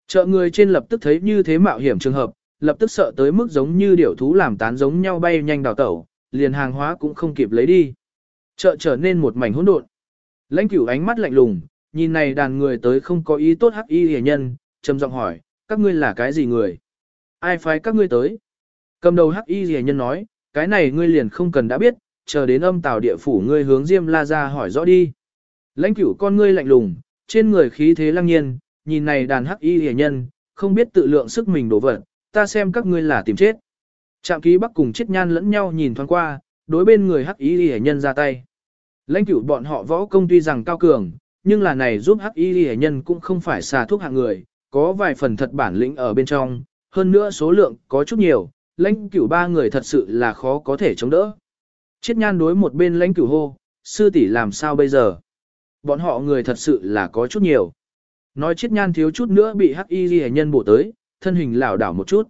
Chợ người trên lập tức thấy như thế mạo hiểm trường hợp, lập tức sợ tới mức giống như điểu thú làm tán giống nhau bay nhanh đào tẩu, liền hàng hóa cũng không kịp lấy đi. Chợ trở nên một mảnh hỗn độn. Lãnh cửu ánh mắt lạnh lùng, nhìn này đàn người tới không có ý tốt hắc y hề nhân, trầm giọng hỏi, các ngươi là cái gì người? Ai phái các ngươi tới? Cầm đầu hắc y rìa nhân nói, cái này ngươi liền không cần đã biết, chờ đến âm tào địa phủ ngươi hướng Diêm La ra hỏi rõ đi. Lãnh cửu con ngươi lạnh lùng, trên người khí thế lăng nhiên, nhìn này đàn hắc y rìa nhân, không biết tự lượng sức mình đổ vật, ta xem các ngươi là tìm chết. Trạm ký bắc cùng chết nhan lẫn nhau nhìn thoáng qua, đối bên người hắc y rìa nhân ra tay. Lãnh cửu bọn họ võ công tuy rằng cao cường, nhưng là này giúp hắc y rìa nhân cũng không phải xà thuốc hạng người, có vài phần thật bản lĩnh ở bên trong, hơn nữa số lượng có chút nhiều, lãnh cửu ba người thật sự là khó có thể chống đỡ. Chiết nhan đối một bên lãnh cửu hô, sư tỷ làm sao bây giờ? Bọn họ người thật sự là có chút nhiều. Nói chiết nhan thiếu chút nữa bị hắc y ghi nhân bổ tới, thân hình lảo đảo một chút.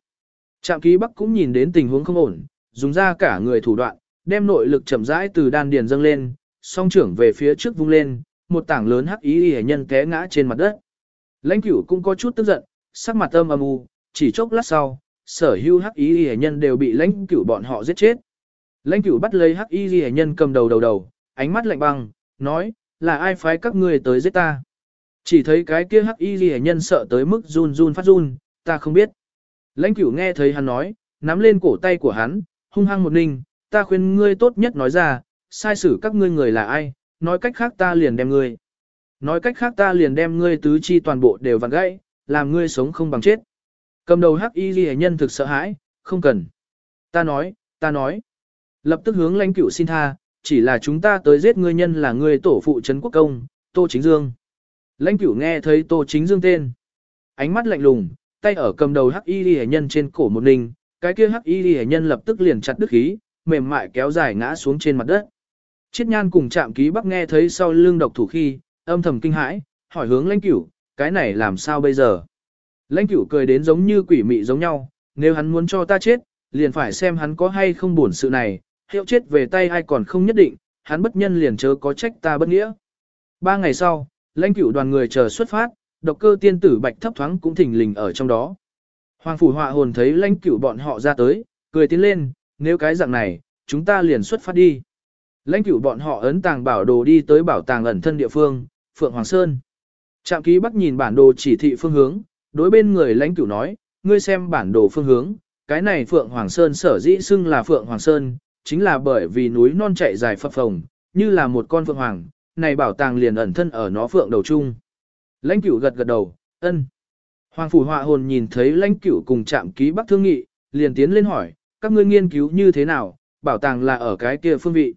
Trạm ký bắc cũng nhìn đến tình huống không ổn, dùng ra cả người thủ đoạn, đem nội lực chậm rãi từ đan điền dâng lên, song trưởng về phía trước vung lên, một tảng lớn hắc y ghi nhân té ngã trên mặt đất. Lãnh cửu cũng có chút tức giận, sắc mặt âm âm u, chỉ chốc lát sau, sở hữu hắc y ghi nhân đều bị lãnh cửu bọn họ giết chết. Lãnh cửu bắt lấy hắc y ghi nhân cầm đầu đầu đầu, ánh mắt lạnh băng, nói, là ai phái các ngươi tới giết ta. Chỉ thấy cái kia hắc y ghi nhân sợ tới mức run run phát run, ta không biết. Lãnh cửu nghe thấy hắn nói, nắm lên cổ tay của hắn, hung hăng một ninh, ta khuyên ngươi tốt nhất nói ra, sai xử các ngươi người là ai, nói cách khác ta liền đem ngươi. Nói cách khác ta liền đem ngươi tứ chi toàn bộ đều vặn gãy, làm ngươi sống không bằng chết. Cầm đầu hắc y ghi nhân thực sợ hãi, không cần. Ta nói, ta nói. Lập tức hướng lãnh cửu xin tha, chỉ là chúng ta tới giết ngươi nhân là ngươi tổ phụ trấn quốc công, Tô Chính Dương. Lãnh cửu nghe thấy Tô Chính Dương tên. Ánh mắt lạnh lùng, tay ở cầm đầu hắc y ghi nhân trên cổ một ninh, cái kia hắc y ghi nhân lập tức liền chặt đứt khí, mềm mại kéo dài ngã xuống trên mặt đất. Chiết nhan cùng chạm ký bắc nghe thấy sau lưng độc thủ khi, âm thầm kinh hãi, hỏi hướng lãnh cửu, cái này làm sao bây giờ? Lãnh cửu cười đến giống như quỷ mị giống nhau, nếu hắn muốn cho ta chết, liền phải xem hắn có hay không buồn sự này, hiệu chết về tay ai còn không nhất định, hắn bất nhân liền chớ có trách ta bất nghĩa. Ba ngày sau, lãnh cửu đoàn người chờ xuất phát, độc cơ tiên tử bạch thấp thoáng cũng thỉnh lình ở trong đó. Hoàng phủ họa hồn thấy lãnh cửu bọn họ ra tới, cười tiến lên, nếu cái dạng này, chúng ta liền xuất phát đi. Lãnh cửu bọn họ ấn tàng bảo đồ đi tới bảo tàng ẩn thân địa phương, Phượng Hoàng Sơn. Trạm ký bắc nhìn bản đồ chỉ thị phương hướng, đối bên người lãnh cửu nói, ngươi xem bản đồ phương hướng, cái này Phượng Hoàng Sơn sở dĩ xưng là Phượng Hoàng Sơn, chính là bởi vì núi non chạy dài phập phồng, như là một con phượng hoàng, này bảo tàng liền ẩn thân ở nó phượng đầu chung. Lãnh cửu gật gật đầu, ân. Hoàng phủ họa hồn nhìn thấy lãnh cửu cùng chạm ký bắc thương nghị, liền tiến lên hỏi, các ngươi nghiên cứu như thế nào, bảo tàng là ở cái kia phương vị.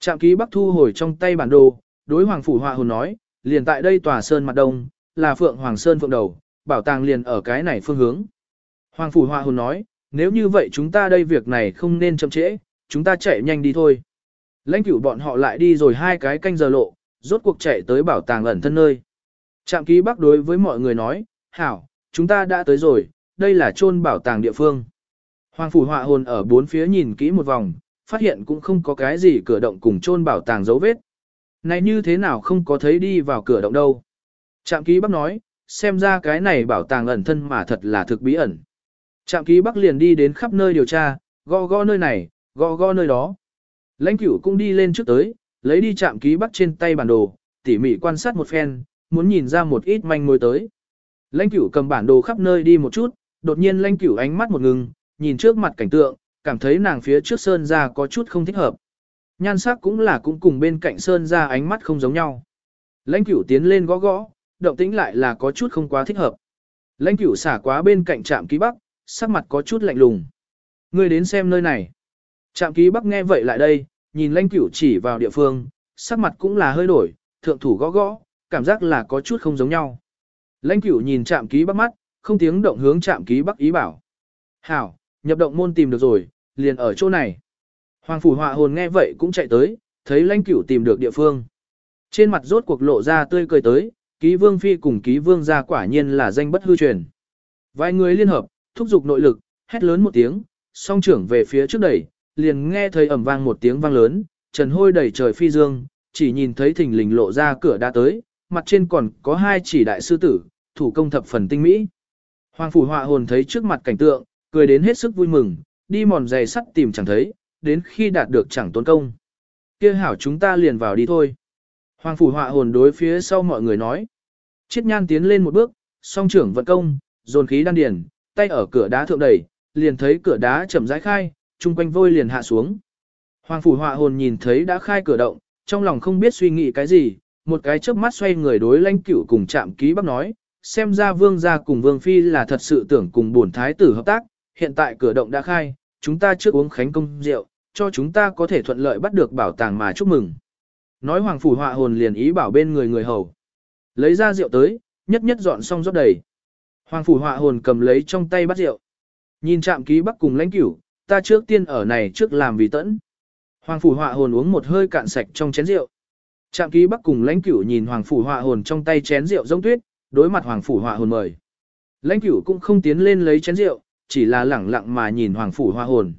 Trạm ký bắc thu hồi trong tay bản đồ, đối hoàng phủ họa hồn nói, liền tại đây tòa sơn mặt đông, là phượng hoàng sơn phượng đầu, bảo tàng liền ở cái này phương hướng. Hoàng phủ hoa hồn nói, nếu như vậy chúng ta đây việc này không nên chậm trễ, chúng ta chạy nhanh đi thôi. Lãnh cửu bọn họ lại đi rồi hai cái canh giờ lộ, rốt cuộc chạy tới bảo tàng ẩn thân nơi. Trạm ký bắc đối với mọi người nói, hảo, chúng ta đã tới rồi, đây là chôn bảo tàng địa phương. Hoàng phủ họa hồn ở bốn phía nhìn kỹ một vòng, phát hiện cũng không có cái gì cửa động cùng chôn bảo tàng dấu vết. Này như thế nào không có thấy đi vào cửa động đâu. Trạm ký bắc nói, xem ra cái này bảo tàng ẩn thân mà thật là thực bí ẩn. Trạm ký Bắc liền đi đến khắp nơi điều tra, gõ gõ nơi này, gõ gõ nơi đó. Lãnh cửu cũng đi lên trước tới, lấy đi trạm ký Bắc trên tay bản đồ, tỉ mỉ quan sát một phen, muốn nhìn ra một ít manh mối tới. Lãnh cửu cầm bản đồ khắp nơi đi một chút, đột nhiên lãnh cửu ánh mắt một ngừng, nhìn trước mặt cảnh tượng, cảm thấy nàng phía trước sơn ra có chút không thích hợp. Nhan sắc cũng là cũng cùng bên cạnh sơn ra ánh mắt không giống nhau. Lãnh cửu tiến lên gõ gõ, động tĩnh lại là có chút không quá thích hợp. Lãnh cửu xả quá bên cạnh trạm ký bắc, sắc mặt có chút lạnh lùng. Ngươi đến xem nơi này. Trạm ký bắc nghe vậy lại đây, nhìn lãnh cửu chỉ vào địa phương, sắc mặt cũng là hơi đổi, thượng thủ gõ gõ, cảm giác là có chút không giống nhau. Lãnh cửu nhìn trạm ký bắc mắt, không tiếng động hướng trạm ký bắc ý bảo. Hảo, nhập động môn tìm được rồi, liền ở chỗ này. Hoàng phủ họa hồn nghe vậy cũng chạy tới, thấy lãnh cửu tìm được địa phương. Trên mặt rốt cuộc lộ ra tươi cười tới, ký vương phi cùng ký vương gia quả nhiên là danh bất hư truyền. Vài người liên hợp, thúc giục nội lực, hét lớn một tiếng, song trưởng về phía trước đẩy, liền nghe thấy ầm vang một tiếng vang lớn, trần hôi đầy trời phi dương, chỉ nhìn thấy thình lình lộ ra cửa đã tới, mặt trên còn có hai chỉ đại sư tử, thủ công thập phần tinh mỹ. Hoàng phủ họa hồn thấy trước mặt cảnh tượng, cười đến hết sức vui mừng, đi mòn giày sắt tìm chẳng thấy, đến khi đạt được chẳng tốn công. kia hảo chúng ta liền vào đi thôi. Hoàng phủ họa hồn đối phía sau mọi người nói. Chiết nhan tiến lên một bước, song trưởng vận công, dồn khí đan điền, tay ở cửa đá thượng đẩy, liền thấy cửa đá chậm rãi khai, chung quanh vôi liền hạ xuống. Hoàng phủ họa hồn nhìn thấy đã khai cửa động, trong lòng không biết suy nghĩ cái gì, một cái chớp mắt xoay người đối lãnh cửu cùng chạm ký bắc nói, xem ra vương gia cùng vương phi là thật sự tưởng cùng bổn thái tử hợp tác, hiện tại cửa động đã khai, chúng ta trước uống khánh công rượu, cho chúng ta có thể thuận lợi bắt được bảo tàng mà chúc mừng. Nói hoàng phủ họa hồn liền ý bảo bên người người hầu. Lấy ra rượu tới, nhất nhất dọn xong rót đầy. Hoàng phủ họa hồn cầm lấy trong tay bát rượu. Nhìn chạm ký bắc cùng lãnh cửu, ta trước tiên ở này trước làm vì tẫn. Hoàng phủ họa hồn uống một hơi cạn sạch trong chén rượu. Trạm ký bắc cùng lãnh cửu nhìn hoàng phủ họa hồn trong tay chén rượu giống tuyết, đối mặt hoàng phủ họa hồn mời. Lãnh cửu cũng không tiến lên lấy chén rượu, chỉ là lẳng lặng mà nhìn hoàng phủ họa hồn.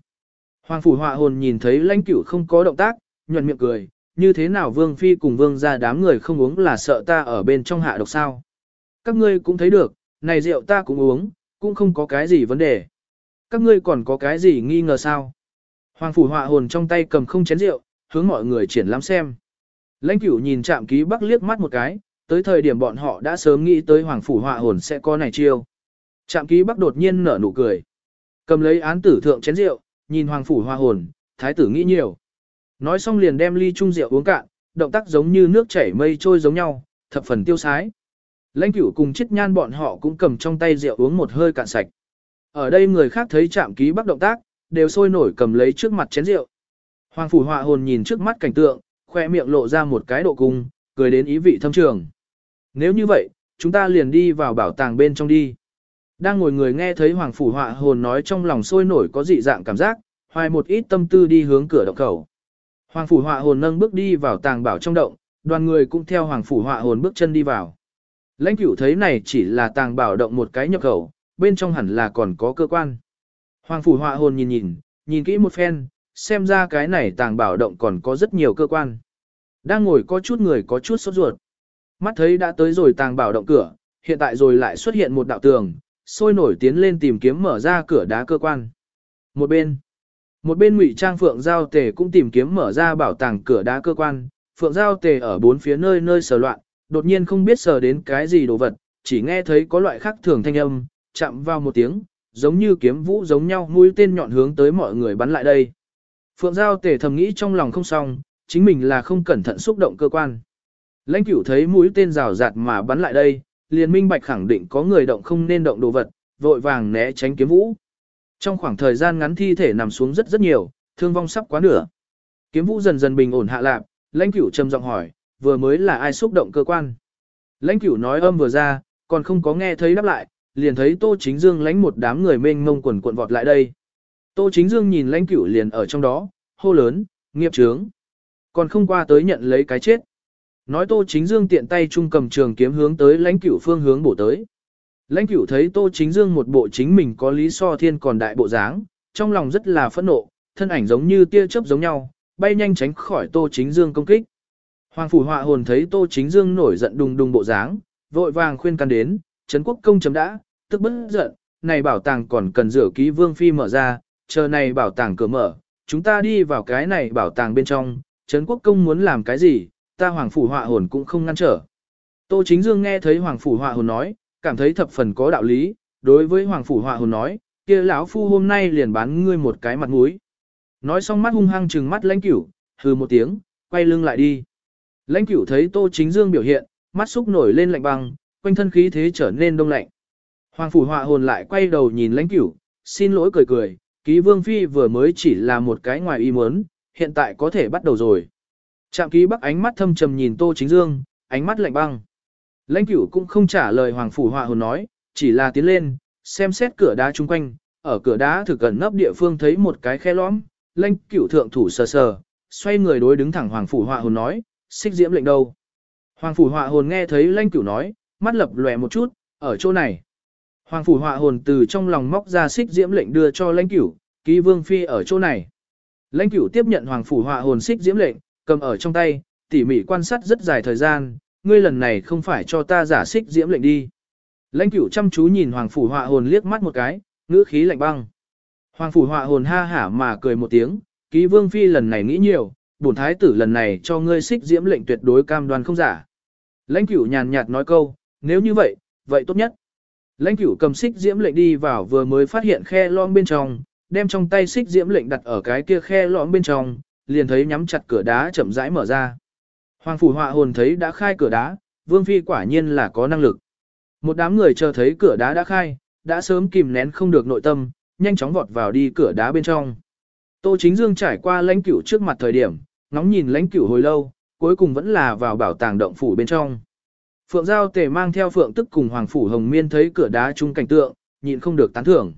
Hoàng phủ họa hồn nhìn thấy lãnh cửu không có động tác, nhuận miệng cười, như thế nào vương phi cùng vương ra đám người không uống là sợ ta ở bên trong hạ độc sao. Các ngươi cũng thấy được, này rượu ta cũng uống, cũng không có cái gì vấn đề. Các ngươi còn có cái gì nghi ngờ sao? Hoàng phủ họa hồn trong tay cầm không chén rượu, hướng mọi người triển lãm xem. Lãnh cửu nhìn chạm ký bắc liếc mắt một cái, tới thời điểm bọn họ đã sớm nghĩ tới hoàng phủ họa hồn sẽ có này chiêu. Trạm ký bắc đột nhiên nở nụ cười. Cầm lấy án tử thượng chén rượu, nhìn hoàng phủ họa hồn, thái tử nghĩ nhiều. Nói xong liền đem ly chung rượu uống cạn, động tác giống như nước chảy mây trôi giống nhau, thập phần tiêu sái. Lãnh cửu cùng chết nhan bọn họ cũng cầm trong tay rượu uống một hơi cạn sạch. Ở đây người khác thấy chạm ký bắc động tác, đều sôi nổi cầm lấy trước mặt chén rượu. Hoàng phủ họa hồn nhìn trước mắt cảnh tượng, khoe miệng lộ ra một cái độ cung, cười đến ý vị thâm trường. Nếu như vậy, chúng ta liền đi vào bảo tàng bên trong đi. Đang ngồi người nghe thấy Hoàng phủ họa hồn nói trong lòng sôi nổi có dị dạng cảm giác, hoài một ít tâm tư đi hướng cửa động khẩu. Hoàng phủ họa hồn nâng bước đi vào tàng bảo trong động, đoàn người cũng theo hoàng phủ họa hồn bước chân đi vào. Lãnh cửu thấy này chỉ là tàng bảo động một cái nhập khẩu, bên trong hẳn là còn có cơ quan. Hoàng phủ họa hồn nhìn nhìn, nhìn kỹ một phen, xem ra cái này tàng bảo động còn có rất nhiều cơ quan. Đang ngồi có chút người có chút sốt ruột. Mắt thấy đã tới rồi tàng bảo động cửa, hiện tại rồi lại xuất hiện một đạo tường, sôi nổi tiến lên tìm kiếm mở ra cửa đá cơ quan. Một bên, một bên ngụy trang phượng giao tề cũng tìm kiếm mở ra bảo tàng cửa đá cơ quan, phượng giao tề ở bốn phía nơi nơi sờ loạn, đột nhiên không biết sờ đến cái gì đồ vật, chỉ nghe thấy có loại khác thường thanh âm, chạm vào một tiếng, giống như kiếm vũ giống nhau mũi tên nhọn hướng tới mọi người bắn lại đây. Phượng giao tề thầm nghĩ trong lòng không xong, chính mình là không cẩn thận xúc động cơ quan. Lãnh cửu thấy mũi tên rào rạt mà bắn lại đây, liền minh bạch khẳng định có người động không nên động đồ vật, vội vàng né tránh kiếm vũ. Trong khoảng thời gian ngắn thi thể nằm xuống rất rất nhiều, thương vong sắp quá nửa. Kiếm vũ dần dần bình ổn hạ lạc, lãnh cửu trầm giọng hỏi, vừa mới là ai xúc động cơ quan. Lãnh cửu nói âm vừa ra, còn không có nghe thấy đáp lại, liền thấy Tô Chính Dương lãnh một đám người mênh mông quần cuộn vọt lại đây. Tô Chính Dương nhìn lãnh cửu liền ở trong đó, hô lớn, nghiệp trướng. Còn không qua tới nhận lấy cái chết. Nói Tô Chính Dương tiện tay trung cầm trường kiếm hướng tới lãnh cửu phương hướng bổ tới. Lãnh cửu thấy Tô Chính Dương một bộ chính mình có lý so thiên còn đại bộ dáng, trong lòng rất là phẫn nộ, thân ảnh giống như tia chớp giống nhau, bay nhanh tránh khỏi Tô Chính Dương công kích. Hoàng phủ họa hồn thấy Tô Chính Dương nổi giận đùng đùng bộ dáng, vội vàng khuyên can đến, Trấn quốc công chấm đã, tức bất giận, này bảo tàng còn cần rửa ký vương phi mở ra, chờ này bảo tàng cửa mở, chúng ta đi vào cái này bảo tàng bên trong, Trấn quốc công muốn làm cái gì, ta hoàng phủ họa hồn cũng không ngăn trở. Tô Chính Dương nghe thấy hoàng phủ họa hồn nói, cảm thấy thập phần có đạo lý, đối với hoàng phủ họa hồn nói, kia lão phu hôm nay liền bán ngươi một cái mặt mũi. Nói xong mắt hung hăng trừng mắt lãnh cửu, hừ một tiếng, quay lưng lại đi. Lãnh cửu thấy Tô Chính Dương biểu hiện, mắt xúc nổi lên lạnh băng, quanh thân khí thế trở nên đông lạnh. Hoàng phủ họa hồn lại quay đầu nhìn lãnh cửu, xin lỗi cười cười, ký vương phi vừa mới chỉ là một cái ngoài ý muốn, hiện tại có thể bắt đầu rồi. Trạm ký bắc ánh mắt thâm trầm nhìn Tô Chính Dương, ánh mắt lạnh băng. Lãnh cửu cũng không trả lời hoàng phủ họa hồn nói, chỉ là tiến lên, xem xét cửa đá chung quanh, ở cửa đá thực gần nấp địa phương thấy một cái khe lõm, lãnh cửu thượng thủ sờ sờ, xoay người đối đứng thẳng hoàng phủ họa hồn nói, xích diễm lệnh đâu. Hoàng phủ họa hồn nghe thấy lãnh cửu nói, mắt lập lòe một chút, ở chỗ này. Hoàng phủ họa hồn từ trong lòng móc ra xích diễm lệnh đưa cho lãnh cửu, ký vương phi ở chỗ này. Lãnh cửu tiếp nhận hoàng phủ họa hồn xích diễm lệnh, cầm ở trong tay, tỉ mỉ quan sát rất dài thời gian, ngươi lần này không phải cho ta giả xích diễm lệnh đi. Lãnh cửu chăm chú nhìn hoàng phủ họa hồn liếc mắt một cái, ngữ khí lạnh băng. Hoàng phủ họa hồn ha hả mà cười một tiếng, ký vương phi lần này nghĩ nhiều, bổn thái tử lần này cho ngươi xích diễm lệnh tuyệt đối cam đoan không giả. Lãnh cửu nhàn nhạt nói câu, nếu như vậy, vậy tốt nhất. Lãnh cửu cầm xích diễm lệnh đi vào vừa mới phát hiện khe lõm bên trong, đem trong tay xích diễm lệnh đặt ở cái kia khe lõm bên trong, liền thấy nhắm chặt cửa đá chậm rãi mở ra. Hoàng phủ họa hồn thấy đã khai cửa đá, vương phi quả nhiên là có năng lực. Một đám người chờ thấy cửa đá đã khai, đã sớm kìm nén không được nội tâm, nhanh chóng vọt vào đi cửa đá bên trong. Tô Chính Dương trải qua lãnh cửu trước mặt thời điểm, ngóng nhìn lãnh cửu hồi lâu, cuối cùng vẫn là vào bảo tàng động phủ bên trong. Phượng Giao Tề mang theo Phượng Tức cùng Hoàng Phủ Hồng Miên thấy cửa đá chung cảnh tượng, nhịn không được tán thưởng.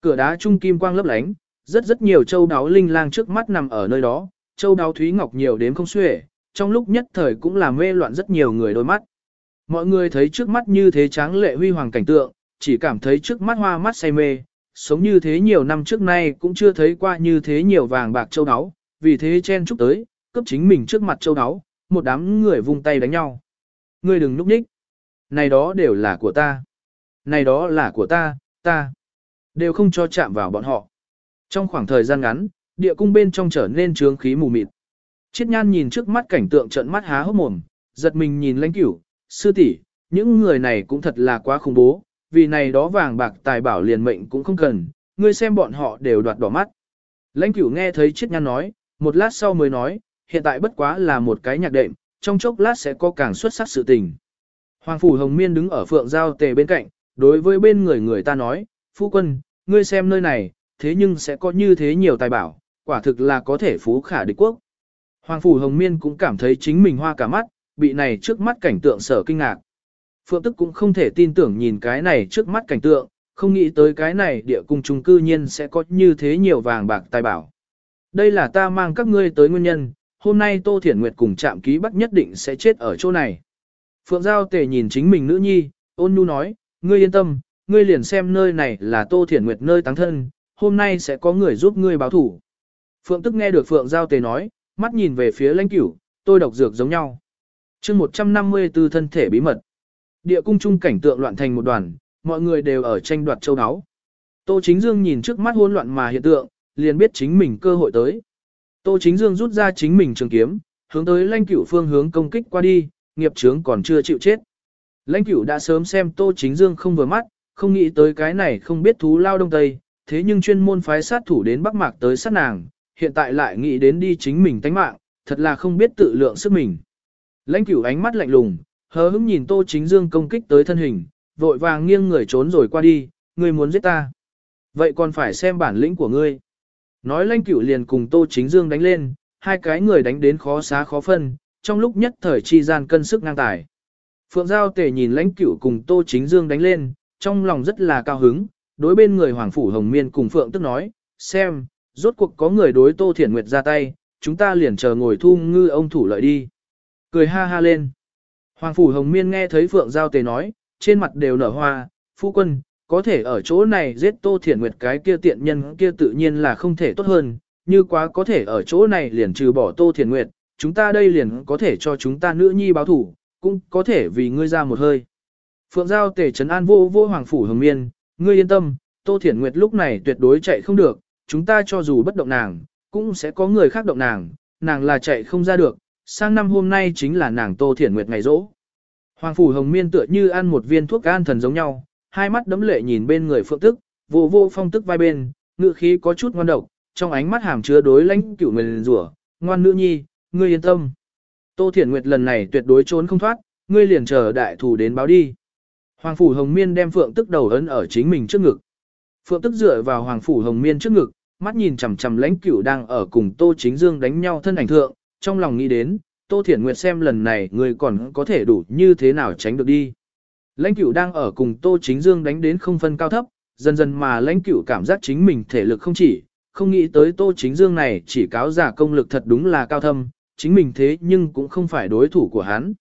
Cửa đá chung kim quang lấp lánh, rất rất nhiều châu đáo linh lang trước mắt nằm ở nơi đó, châu đáo thúy ngọc nhiều đến không xuể, trong lúc nhất thời cũng làm mê loạn rất nhiều người đôi mắt. Mọi người thấy trước mắt như thế tráng lệ huy hoàng cảnh tượng, chỉ cảm thấy trước mắt hoa mắt say mê, sống như thế nhiều năm trước nay cũng chưa thấy qua như thế nhiều vàng bạc châu áo, vì thế chen chúc tới, cấp chính mình trước mặt châu áo, một đám người vung tay đánh nhau. Ngươi đừng núp nhích. Này đó đều là của ta. Này đó là của ta, ta. Đều không cho chạm vào bọn họ. Trong khoảng thời gian ngắn, địa cung bên trong trở nên trướng khí mù mịt. Chiết nhan nhìn trước mắt cảnh tượng trận mắt há hốc mồm, giật mình nhìn lãnh cửu, sư tỷ, những người này cũng thật là quá khủng bố, vì này đó vàng bạc tài bảo liền mệnh cũng không cần, ngươi xem bọn họ đều đoạt đỏ mắt. Lãnh cửu nghe thấy chiết nhan nói, một lát sau mới nói, hiện tại bất quá là một cái nhạc đệm, trong chốc lát sẽ có càng xuất sắc sự tình. Hoàng Phủ Hồng Miên đứng ở phượng giao tề bên cạnh, đối với bên người người ta nói, Phu quân, ngươi xem nơi này, thế nhưng sẽ có như thế nhiều tài bảo, quả thực là có thể phú khả địch quốc. Hoàng Phủ Hồng Miên cũng cảm thấy chính mình hoa cả mắt, bị này trước mắt cảnh tượng sở kinh ngạc. Phượng Tức cũng không thể tin tưởng nhìn cái này trước mắt cảnh tượng, không nghĩ tới cái này địa cung trung cư nhiên sẽ có như thế nhiều vàng bạc tài bảo. Đây là ta mang các ngươi tới nguyên nhân, hôm nay Tô Thiển Nguyệt cùng chạm ký bắc nhất định sẽ chết ở chỗ này. Phượng Giao Tề nhìn chính mình nữ nhi, ôn nhu nói, ngươi yên tâm, ngươi liền xem nơi này là Tô Thiển Nguyệt nơi táng thân, hôm nay sẽ có người giúp ngươi báo thủ. Phượng tức nghe được Phượng Giao Tề nói, mắt nhìn về phía lãnh cửu, tôi độc dược giống nhau. chương 154 thân thể bí mật. Địa cung trung cảnh tượng loạn thành một đoàn, mọi người đều ở tranh đoạt châu áo. Tô Chính Dương nhìn trước mắt hỗn loạn mà hiện tượng, liền biết chính mình cơ hội tới. Tô Chính Dương rút ra chính mình trường kiếm, hướng tới lãnh cửu phương hướng công kích qua đi, nghiệp chướng còn chưa chịu chết. Lãnh cửu đã sớm xem Tô Chính Dương không vừa mắt, không nghĩ tới cái này không biết thú lao đông tây, thế nhưng chuyên môn phái sát thủ đến Bắc Mạc tới sát nàng, hiện tại lại nghĩ đến đi chính mình tánh mạng, thật là không biết tự lượng sức mình. Lãnh cửu ánh mắt lạnh lùng, hờ hững nhìn Tô Chính Dương công kích tới thân hình, vội vàng nghiêng người trốn rồi qua đi, ngươi muốn giết ta. Vậy còn phải xem bản lĩnh của ngươi. Nói lãnh cửu liền cùng Tô Chính Dương đánh lên, hai cái người đánh đến khó xá khó phân, trong lúc nhất thời chi gian cân sức ngang tài. Phượng Giao Tề nhìn lãnh cửu cùng Tô Chính Dương đánh lên, trong lòng rất là cao hứng, đối bên người Hoàng Phủ Hồng Miên cùng Phượng tức nói, xem, rốt cuộc có người đối Tô Thiển Nguyệt ra tay, chúng ta liền chờ ngồi thu ngư ông thủ lợi đi. Cười ha ha lên. Hoàng Phủ Hồng Miên nghe thấy Phượng Giao Tề nói, trên mặt đều nở hoa, phu quân, có thể ở chỗ này giết Tô Thiển Nguyệt cái kia tiện nhân kia tự nhiên là không thể tốt hơn, như quá có thể ở chỗ này liền trừ bỏ Tô Thiển Nguyệt, chúng ta đây liền có thể cho chúng ta nữ nhi báo thủ, cũng có thể vì ngươi ra một hơi. Phượng Giao tề trấn an vô vô hoàng phủ hồng miên, ngươi yên tâm, Tô Thiển Nguyệt lúc này tuyệt đối chạy không được, chúng ta cho dù bất động nàng, cũng sẽ có người khác động nàng, nàng là chạy không ra được, sang năm hôm nay chính là nàng Tô Thiển Nguyệt ngày rỗ. Hoàng phủ hồng miên tựa như ăn một viên thuốc an thần giống nhau, hai mắt đấm lệ nhìn bên người phượng tức, vô vô phong tức vai bên, ngựa khí có chút ngoan độc, trong ánh mắt hàm chứa đối lãnh cửu mình rủa, ngoan nữ nhi, ngươi yên tâm. Tô Thiển Nguyệt lần này tuyệt đối trốn không thoát, ngươi liền chờ đại thủ đến báo đi. Hoàng phủ hồng miên đem phượng tức đầu ấn ở chính mình trước ngực. Phượng tức dựa vào hoàng phủ hồng miên trước ngực, mắt nhìn chằm chằm lãnh cửu đang ở cùng Tô Chính Dương đánh nhau thân ảnh thượng, trong lòng nghĩ đến, Tô Thiển Nguyệt xem lần này người còn có thể đủ như thế nào tránh được đi. Lãnh cửu đang ở cùng Tô Chính Dương đánh đến không phân cao thấp, dần dần mà lãnh cửu cảm giác chính mình thể lực không chỉ, không nghĩ tới Tô Chính Dương này chỉ cáo giả công lực thật đúng là cao thâm, chính mình thế nhưng cũng không phải đối thủ của hắn.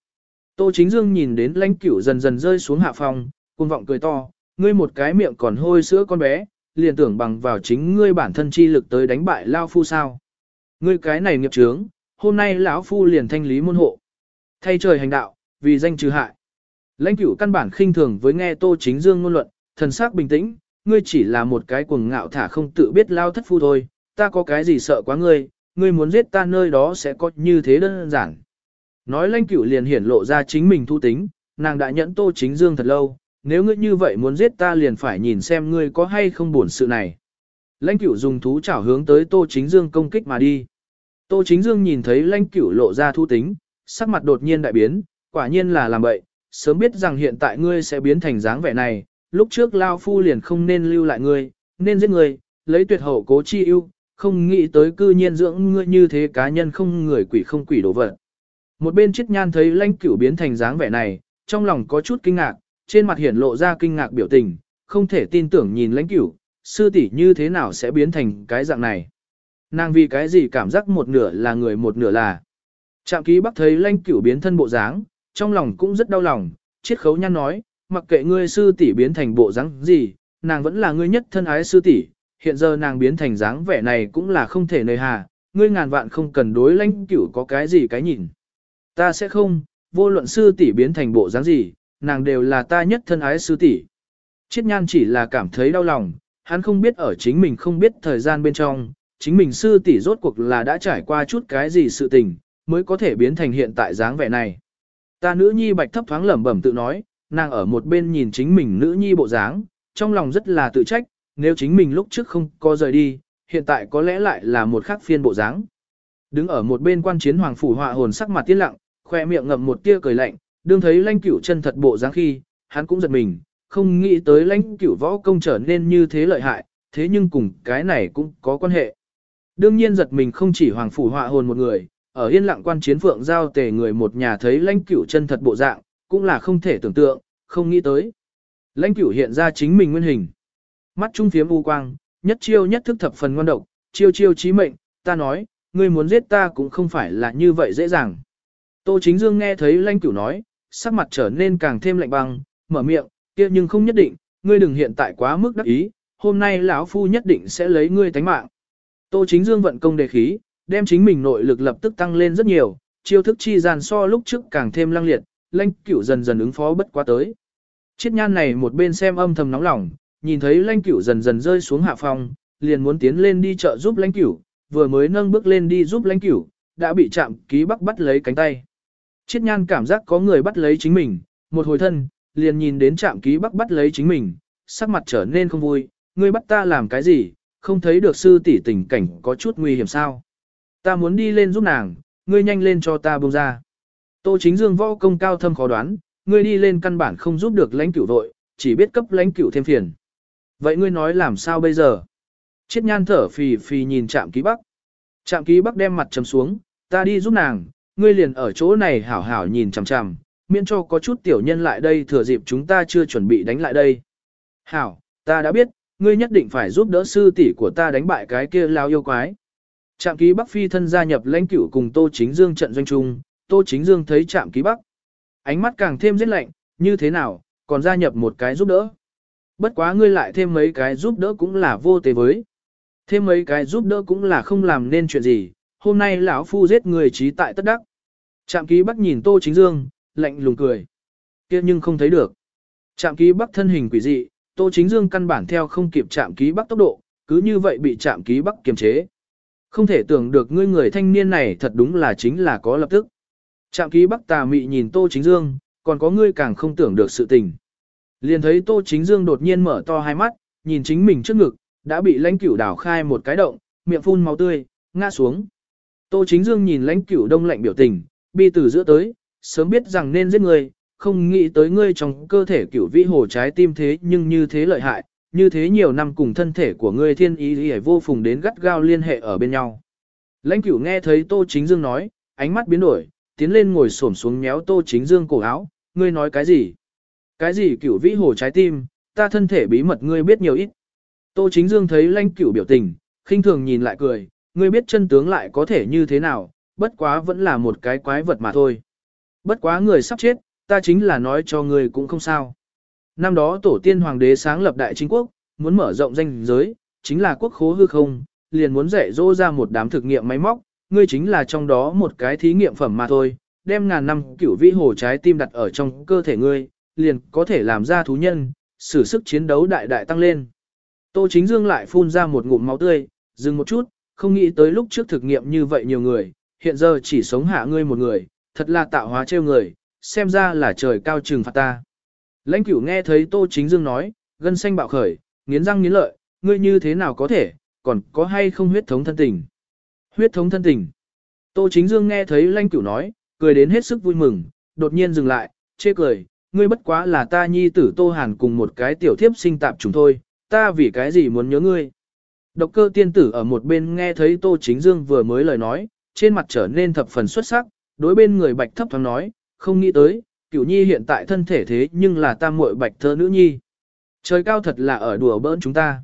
Tô Chính Dương nhìn đến lãnh cửu dần dần rơi xuống hạ phòng, cuồng vọng cười to, ngươi một cái miệng còn hôi sữa con bé, liền tưởng bằng vào chính ngươi bản thân chi lực tới đánh bại Lao Phu sao. Ngươi cái này nghiệp chướng, hôm nay lão Phu liền thanh lý môn hộ. Thay trời hành đạo, vì danh trừ hại. Lãnh cửu căn bản khinh thường với nghe Tô Chính Dương ngôn luận, thần sắc bình tĩnh, ngươi chỉ là một cái cuồng ngạo thả không tự biết lao thất phu thôi, ta có cái gì sợ quá ngươi, ngươi muốn giết ta nơi đó sẽ có như thế đơn giản. Nói lãnh cửu liền hiển lộ ra chính mình thu tính, nàng đã nhẫn Tô Chính Dương thật lâu, nếu ngươi như vậy muốn giết ta liền phải nhìn xem ngươi có hay không buồn sự này. Lãnh cửu dùng thú chảo hướng tới Tô Chính Dương công kích mà đi. Tô Chính Dương nhìn thấy lãnh cửu lộ ra thu tính, sắc mặt đột nhiên đại biến, quả nhiên là làm bậy, sớm biết rằng hiện tại ngươi sẽ biến thành dáng vẻ này, lúc trước Lao Phu liền không nên lưu lại ngươi, nên giết ngươi, lấy tuyệt hậu cố chi ưu, không nghĩ tới cư nhiên dưỡng ngươi như thế cá nhân không người quỷ không quỷ đổ vật. Một bên chết nhan thấy lãnh cửu biến thành dáng vẻ này, trong lòng có chút kinh ngạc, trên mặt hiển lộ ra kinh ngạc biểu tình, không thể tin tưởng nhìn lãnh cửu, sư tỷ như thế nào sẽ biến thành cái dạng này. Nàng vì cái gì cảm giác một nửa là người một nửa là. Trạm ký bắc thấy lãnh cửu biến thân bộ dáng, trong lòng cũng rất đau lòng, chiết khấu nhăn nói, mặc kệ ngươi sư tỷ biến thành bộ dáng gì, nàng vẫn là ngươi nhất thân ái sư tỷ, hiện giờ nàng biến thành dáng vẻ này cũng là không thể nơi hà, ngươi ngàn vạn không cần đối lãnh cửu có cái gì cái nhìn. Ta sẽ không, vô luận sư tỷ biến thành bộ dáng gì, nàng đều là ta nhất thân ái sư tỷ. Chiết nhan chỉ là cảm thấy đau lòng, hắn không biết ở chính mình không biết thời gian bên trong, chính mình sư tỷ rốt cuộc là đã trải qua chút cái gì sự tình, mới có thể biến thành hiện tại dáng vẻ này. Ta nữ nhi bạch thấp thoáng lẩm bẩm tự nói, nàng ở một bên nhìn chính mình nữ nhi bộ dáng, trong lòng rất là tự trách, nếu chính mình lúc trước không có rời đi, hiện tại có lẽ lại là một khác phiên bộ dáng. Đứng ở một bên quan chiến hoàng phủ họa hồn sắc mặt tiên lặng, khoe miệng ngậm một tia cười lạnh, đương thấy lãnh cửu chân thật bộ dáng khi, hắn cũng giật mình, không nghĩ tới lãnh cửu võ công trở nên như thế lợi hại, thế nhưng cùng cái này cũng có quan hệ. Đương nhiên giật mình không chỉ hoàng phủ họa hồn một người, ở yên lặng quan chiến phượng giao tề người một nhà thấy lãnh cửu chân thật bộ dạng, cũng là không thể tưởng tượng, không nghĩ tới. Lãnh cửu hiện ra chính mình nguyên hình. Mắt trung phiếm u quang, nhất chiêu nhất thức thập phần ngon độc, chiêu chiêu chí mệnh, ta nói, ngươi muốn giết ta cũng không phải là như vậy dễ dàng. Tô Chính Dương nghe thấy lãnh cửu nói, sắc mặt trở nên càng thêm lạnh băng, mở miệng, kia nhưng không nhất định, ngươi đừng hiện tại quá mức đắc ý, hôm nay lão phu nhất định sẽ lấy ngươi tánh mạng. Tô Chính Dương vận công đề khí, đem chính mình nội lực lập tức tăng lên rất nhiều, chiêu thức chi gian so lúc trước càng thêm lăng liệt, lãnh cửu dần dần ứng phó bất quá tới. Chiết nhan này một bên xem âm thầm nóng lòng, nhìn thấy lãnh cửu dần dần rơi xuống hạ phòng, liền muốn tiến lên đi chợ giúp lãnh cửu, vừa mới nâng bước lên đi giúp lãnh cửu, đã bị chạm ký bắc bắt lấy cánh tay. Chiết nhan cảm giác có người bắt lấy chính mình, một hồi thân, liền nhìn đến Trạm ký bắc bắt lấy chính mình, sắc mặt trở nên không vui, ngươi bắt ta làm cái gì, không thấy được sư tỷ tình cảnh có chút nguy hiểm sao. Ta muốn đi lên giúp nàng, ngươi nhanh lên cho ta buông ra. Tô chính dương võ công cao thâm khó đoán, ngươi đi lên căn bản không giúp được lãnh cửu vội, chỉ biết cấp lãnh cửu thêm phiền. Vậy ngươi nói làm sao bây giờ? Chiết nhan thở phì phì nhìn Trạm ký bắc. Trạm ký bắc đem mặt trầm xuống, ta đi giúp nàng, ngươi liền ở chỗ này hảo hảo nhìn chằm chằm, miễn cho có chút tiểu nhân lại đây thừa dịp chúng ta chưa chuẩn bị đánh lại đây. Hảo, ta đã biết, ngươi nhất định phải giúp đỡ sư tỷ của ta đánh bại cái kia lao yêu quái. Trạm ký Bắc phi thân gia nhập lãnh cửu cùng Tô Chính Dương trận doanh trung, Tô Chính Dương thấy trạm ký Bắc. Ánh mắt càng thêm rất lạnh, như thế nào, còn gia nhập một cái giúp đỡ. Bất quá ngươi lại thêm mấy cái giúp đỡ cũng là vô tế với. Thêm mấy cái giúp đỡ cũng là không làm nên chuyện gì, hôm nay lão phu giết người trí tại tất đắc. Trạm ký Bắc nhìn Tô Chính Dương, lạnh lùng cười. kia nhưng không thấy được. Trạm ký bắc thân hình quỷ dị, Tô Chính Dương căn bản theo không kịp trạm ký bắc tốc độ, cứ như vậy bị trạm ký bắc kiềm chế. Không thể tưởng được ngươi người thanh niên này thật đúng là chính là có lập tức. Trạm ký bắc tà mị nhìn Tô Chính Dương, còn có ngươi càng không tưởng được sự tình. Liền thấy Tô Chính Dương đột nhiên mở to hai mắt, nhìn chính mình trước ngực, đã bị lãnh cửu đảo khai một cái động, miệng phun máu tươi, ngã xuống. Tô Chính Dương nhìn lãnh cửu đông lạnh biểu tình, bi từ giữa tới, sớm biết rằng nên giết ngươi, không nghĩ tới ngươi trong cơ thể cửu vĩ hồ trái tim thế nhưng như thế lợi hại, như thế nhiều năm cùng thân thể của ngươi thiên ý hề vô phùng đến gắt gao liên hệ ở bên nhau. Lãnh cửu nghe thấy Tô Chính Dương nói, ánh mắt biến đổi, tiến lên ngồi xổm xuống méo Tô Chính Dương cổ áo, ngươi nói cái gì? Cái gì cửu vĩ hồ trái tim, ta thân thể bí mật ngươi biết nhiều ít. Tô Chính Dương thấy lãnh cửu biểu tình, khinh thường nhìn lại cười, ngươi biết chân tướng lại có thể như thế nào, bất quá vẫn là một cái quái vật mà thôi. Bất quá người sắp chết, ta chính là nói cho ngươi cũng không sao. Năm đó tổ tiên hoàng đế sáng lập đại chính quốc, muốn mở rộng danh giới, chính là quốc khố hư không, liền muốn dạy dỗ ra một đám thực nghiệm máy móc, ngươi chính là trong đó một cái thí nghiệm phẩm mà thôi, đem ngàn năm cửu vĩ hồ trái tim đặt ở trong cơ thể ngươi, liền có thể làm ra thú nhân, sử sức chiến đấu đại đại tăng lên. Tô Chính Dương lại phun ra một ngụm máu tươi, dừng một chút, không nghĩ tới lúc trước thực nghiệm như vậy nhiều người, hiện giờ chỉ sống hạ ngươi một người, thật là tạo hóa trêu người, xem ra là trời cao trừng phạt ta. Lãnh cửu nghe thấy Tô Chính Dương nói, gân xanh bạo khởi, nghiến răng nghiến lợi, ngươi như thế nào có thể, còn có hay không huyết thống thân tình. Huyết thống thân tình. Tô Chính Dương nghe thấy lãnh cửu nói, cười đến hết sức vui mừng, đột nhiên dừng lại, chê cười, ngươi bất quá là ta nhi tử Tô Hàn cùng một cái tiểu thiếp sinh tạp chúng thôi, ta vì cái gì muốn nhớ ngươi. Độc cơ tiên tử ở một bên nghe thấy Tô Chính Dương vừa mới lời nói, trên mặt trở nên thập phần xuất sắc, đối bên người bạch thấp thoáng nói, không nghĩ tới, cửu nhi hiện tại thân thể thế nhưng là tam muội bạch thơ nữ nhi. Trời cao thật là ở đùa bỡn chúng ta.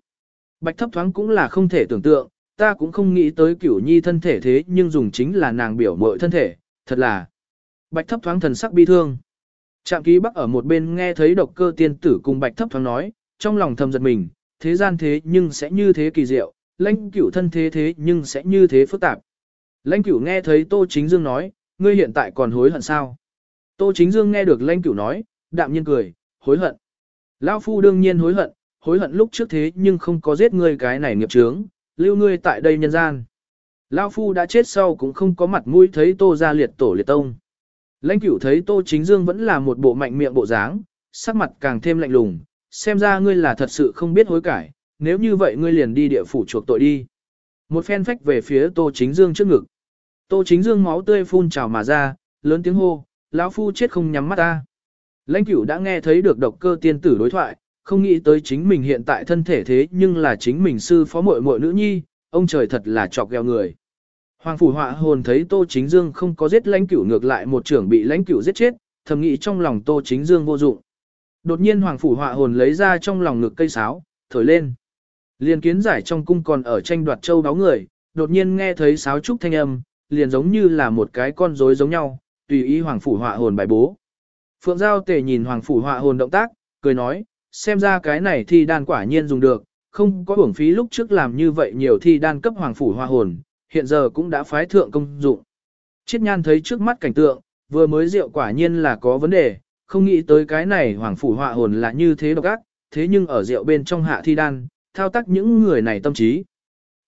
Bạch thấp thoáng cũng là không thể tưởng tượng, ta cũng không nghĩ tới cửu nhi thân thể thế nhưng dùng chính là nàng biểu muội thân thể, thật là. Bạch thấp thoáng thần sắc bi thương. Trạm ký bắc ở một bên nghe thấy độc cơ tiên tử cùng bạch thấp thoáng nói, trong lòng thầm giật mình, thế gian thế nhưng sẽ như thế kỳ diệu, lãnh cửu thân thế thế nhưng sẽ như thế phức tạp. Lãnh cửu nghe thấy Tô Chính Dương nói, ngươi hiện tại còn hối hận sao? Tô Chính Dương nghe được lãnh cửu nói, đạm nhiên cười, hối hận. Lão phu đương nhiên hối hận, hối hận lúc trước thế nhưng không có giết ngươi cái này nghiệp chướng, lưu ngươi tại đây nhân gian. Lão phu đã chết sau cũng không có mặt mũi thấy Tô gia liệt tổ liệt tông. Lãnh cửu thấy Tô Chính Dương vẫn là một bộ mạnh miệng bộ dáng, sắc mặt càng thêm lạnh lùng, xem ra ngươi là thật sự không biết hối cải, nếu như vậy ngươi liền đi địa phủ chuộc tội đi. Một phen phách về phía Tô Chính Dương trước ngực. Tô Chính Dương máu tươi phun trào mà ra, lớn tiếng hô, lão phu chết không nhắm mắt ta. Lãnh cửu đã nghe thấy được độc cơ tiên tử đối thoại, không nghĩ tới chính mình hiện tại thân thể thế nhưng là chính mình sư phó muội muội nữ nhi, ông trời thật là chọc gheo người. Hoàng phủ họa hồn thấy Tô Chính Dương không có giết lãnh cửu ngược lại một trưởng bị lãnh cửu giết chết, thầm nghĩ trong lòng Tô Chính Dương vô dụng. Đột nhiên Hoàng phủ họa hồn lấy ra trong lòng ngực cây sáo, thổi lên. Liền kiến giải trong cung còn ở tranh đoạt châu báo người, đột nhiên nghe thấy sáo trúc thanh âm, liền giống như là một cái con rối giống nhau, tùy ý Hoàng phủ họa hồn bài bố. Phượng Giao tề nhìn Hoàng phủ họa hồn động tác, cười nói, xem ra cái này thi đan quả nhiên dùng được, không có uổng phí lúc trước làm như vậy nhiều thi đan cấp Hoàng phủ họa hồn, hiện giờ cũng đã phái thượng công dụng. Chiết nhan thấy trước mắt cảnh tượng, vừa mới rượu quả nhiên là có vấn đề, không nghĩ tới cái này hoàng phủ họa hồn là như thế độc ác, thế nhưng ở rượu bên trong hạ thi đan, thao tác những người này tâm trí.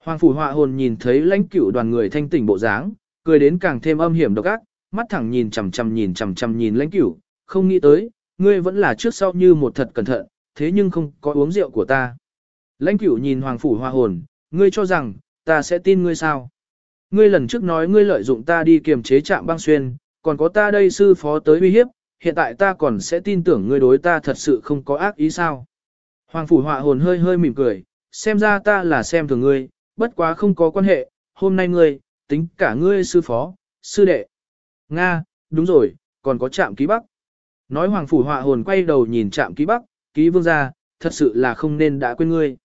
Hoàng phủ họa hồn nhìn thấy lãnh cửu đoàn người thanh tỉnh bộ dáng, cười đến càng thêm âm hiểm độc ác, mắt thẳng nhìn chằm chằm nhìn chằm chằm nhìn lãnh cửu, không nghĩ tới, ngươi vẫn là trước sau như một thật cẩn thận, thế nhưng không có uống rượu của ta. Lãnh cửu nhìn hoàng phủ họa hồn, ngươi cho rằng, ta sẽ tin ngươi sao? Ngươi lần trước nói ngươi lợi dụng ta đi kiềm chế trạm băng xuyên, còn có ta đây sư phó tới uy hiếp, hiện tại ta còn sẽ tin tưởng ngươi đối ta thật sự không có ác ý sao. Hoàng phủ họa hồn hơi hơi mỉm cười, xem ra ta là xem thường ngươi, bất quá không có quan hệ, hôm nay ngươi, tính cả ngươi sư phó, sư đệ. Nga, đúng rồi, còn có trạm ký bắc. Nói hoàng phủ họa hồn quay đầu nhìn trạm ký bắc, ký vương gia, thật sự là không nên đã quên ngươi.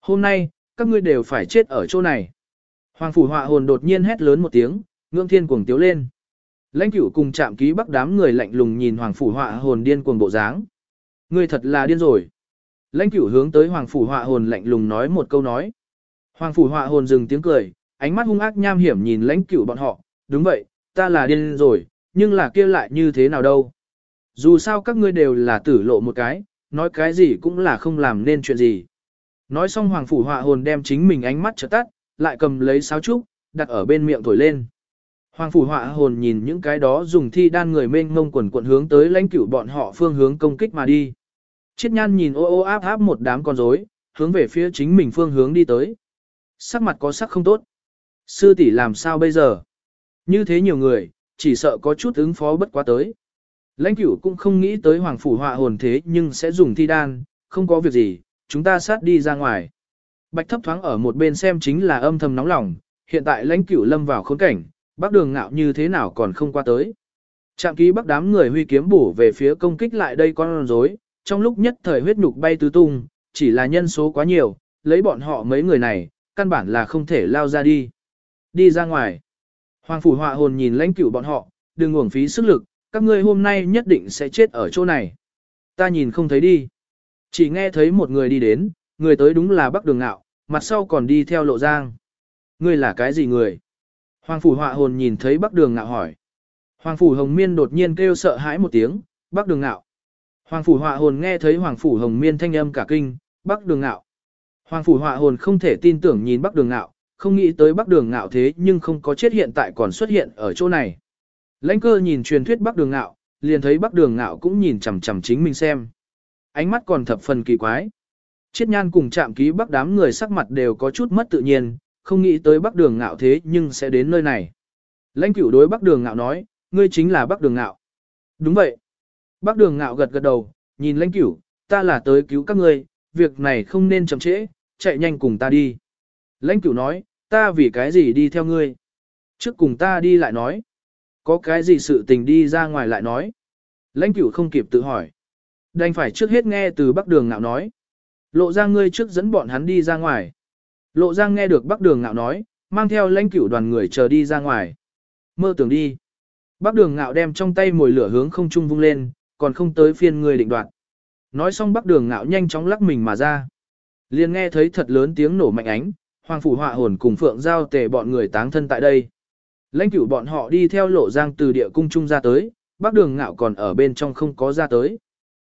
Hôm nay, các ngươi đều phải chết ở chỗ này. Hoàng phủ họa hồn đột nhiên hét lớn một tiếng, ngưỡng thiên cuồng tiếu lên. Lãnh cửu cùng chạm ký bắc đám người lạnh lùng nhìn hoàng phủ họa hồn điên cuồng bộ dáng. Ngươi thật là điên rồi. Lãnh cửu hướng tới hoàng phủ họa hồn lạnh lùng nói một câu nói. Hoàng phủ họa hồn dừng tiếng cười, ánh mắt hung ác nham hiểm nhìn lãnh cửu bọn họ. Đúng vậy, ta là điên rồi, nhưng là kia lại như thế nào đâu. Dù sao các ngươi đều là tử lộ một cái, nói cái gì cũng là không làm nên chuyện gì. Nói xong hoàng phủ họa hồn đem chính mình ánh mắt trở tắt, lại cầm lấy sáo trúc, đặt ở bên miệng thổi lên. Hoàng phủ họa hồn nhìn những cái đó dùng thi đan người mênh mông quần quận hướng tới lãnh cửu bọn họ phương hướng công kích mà đi. Chiết nhan nhìn ô ô áp áp một đám con rối, hướng về phía chính mình phương hướng đi tới. Sắc mặt có sắc không tốt. Sư tỷ làm sao bây giờ? Như thế nhiều người, chỉ sợ có chút ứng phó bất quá tới. Lãnh cửu cũng không nghĩ tới hoàng phủ họa hồn thế nhưng sẽ dùng thi đan, không có việc gì, chúng ta sát đi ra ngoài. Bạch thấp thoáng ở một bên xem chính là âm thầm nóng lòng, hiện tại lãnh cửu lâm vào khốn cảnh, bác đường ngạo như thế nào còn không qua tới. Trạm ký bắc đám người huy kiếm bổ về phía công kích lại đây con rối, trong lúc nhất thời huyết nhục bay tứ tung, chỉ là nhân số quá nhiều, lấy bọn họ mấy người này, căn bản là không thể lao ra đi. Đi ra ngoài. Hoàng phủ họa hồn nhìn lãnh cửu bọn họ, đừng uổng phí sức lực, các ngươi hôm nay nhất định sẽ chết ở chỗ này. Ta nhìn không thấy đi. Chỉ nghe thấy một người đi đến, người tới đúng là Bắc Đường Ngạo, mặt sau còn đi theo lộ giang. Ngươi là cái gì người? Hoàng phủ họa hồn nhìn thấy Bắc Đường Ngạo hỏi. Hoàng phủ Hồng Miên đột nhiên kêu sợ hãi một tiếng, Bắc Đường Ngạo. Hoàng phủ họa hồn nghe thấy Hoàng phủ Hồng Miên thanh âm cả kinh, Bắc Đường Ngạo. Hoàng phủ họa hồn không thể tin tưởng nhìn Bắc Đường Ngạo, không nghĩ tới Bắc Đường Ngạo thế nhưng không có chết hiện tại còn xuất hiện ở chỗ này. Lãnh cơ nhìn truyền thuyết Bắc Đường Ngạo, liền thấy Bắc Đường Ngạo cũng nhìn chằm chằm chính mình xem. Ánh mắt còn thập phần kỳ quái. Chiết nhan cùng chạm ký Bắc đám người sắc mặt đều có chút mất tự nhiên, không nghĩ tới Bắc Đường Ngạo thế nhưng sẽ đến nơi này. Lãnh cửu đối Bắc Đường Ngạo nói, ngươi chính là Bắc Đường Ngạo. Đúng vậy. Bắc Đường Ngạo gật gật đầu, nhìn Lãnh cửu, ta là tới cứu các ngươi, việc này không nên chậm trễ, chạy nhanh cùng ta đi. Lãnh cửu nói, ta vì cái gì đi theo ngươi? Trước cùng ta đi lại nói. Có cái gì sự tình đi ra ngoài lại nói. Lãnh cửu không kịp tự hỏi. Đành phải trước hết nghe từ Bắc Đường Ngạo nói. Lộ ra ngươi trước dẫn bọn hắn đi ra ngoài. Lộ Giang nghe được Bắc Đường Ngạo nói, mang theo lãnh cửu đoàn người chờ đi ra ngoài. Mơ tưởng đi. Bắc Đường Ngạo đem trong tay mồi lửa hướng không trung vung lên, còn không tới phiên người định đoạt. Nói xong Bắc Đường Ngạo nhanh chóng lắc mình mà ra. Liền nghe thấy thật lớn tiếng nổ mạnh ánh, Hoàng phủ họa hồn cùng Phượng Giao tề bọn người táng thân tại đây. Lãnh cửu bọn họ đi theo lộ giang từ địa cung trung ra tới, Bắc Đường Ngạo còn ở bên trong không có ra tới.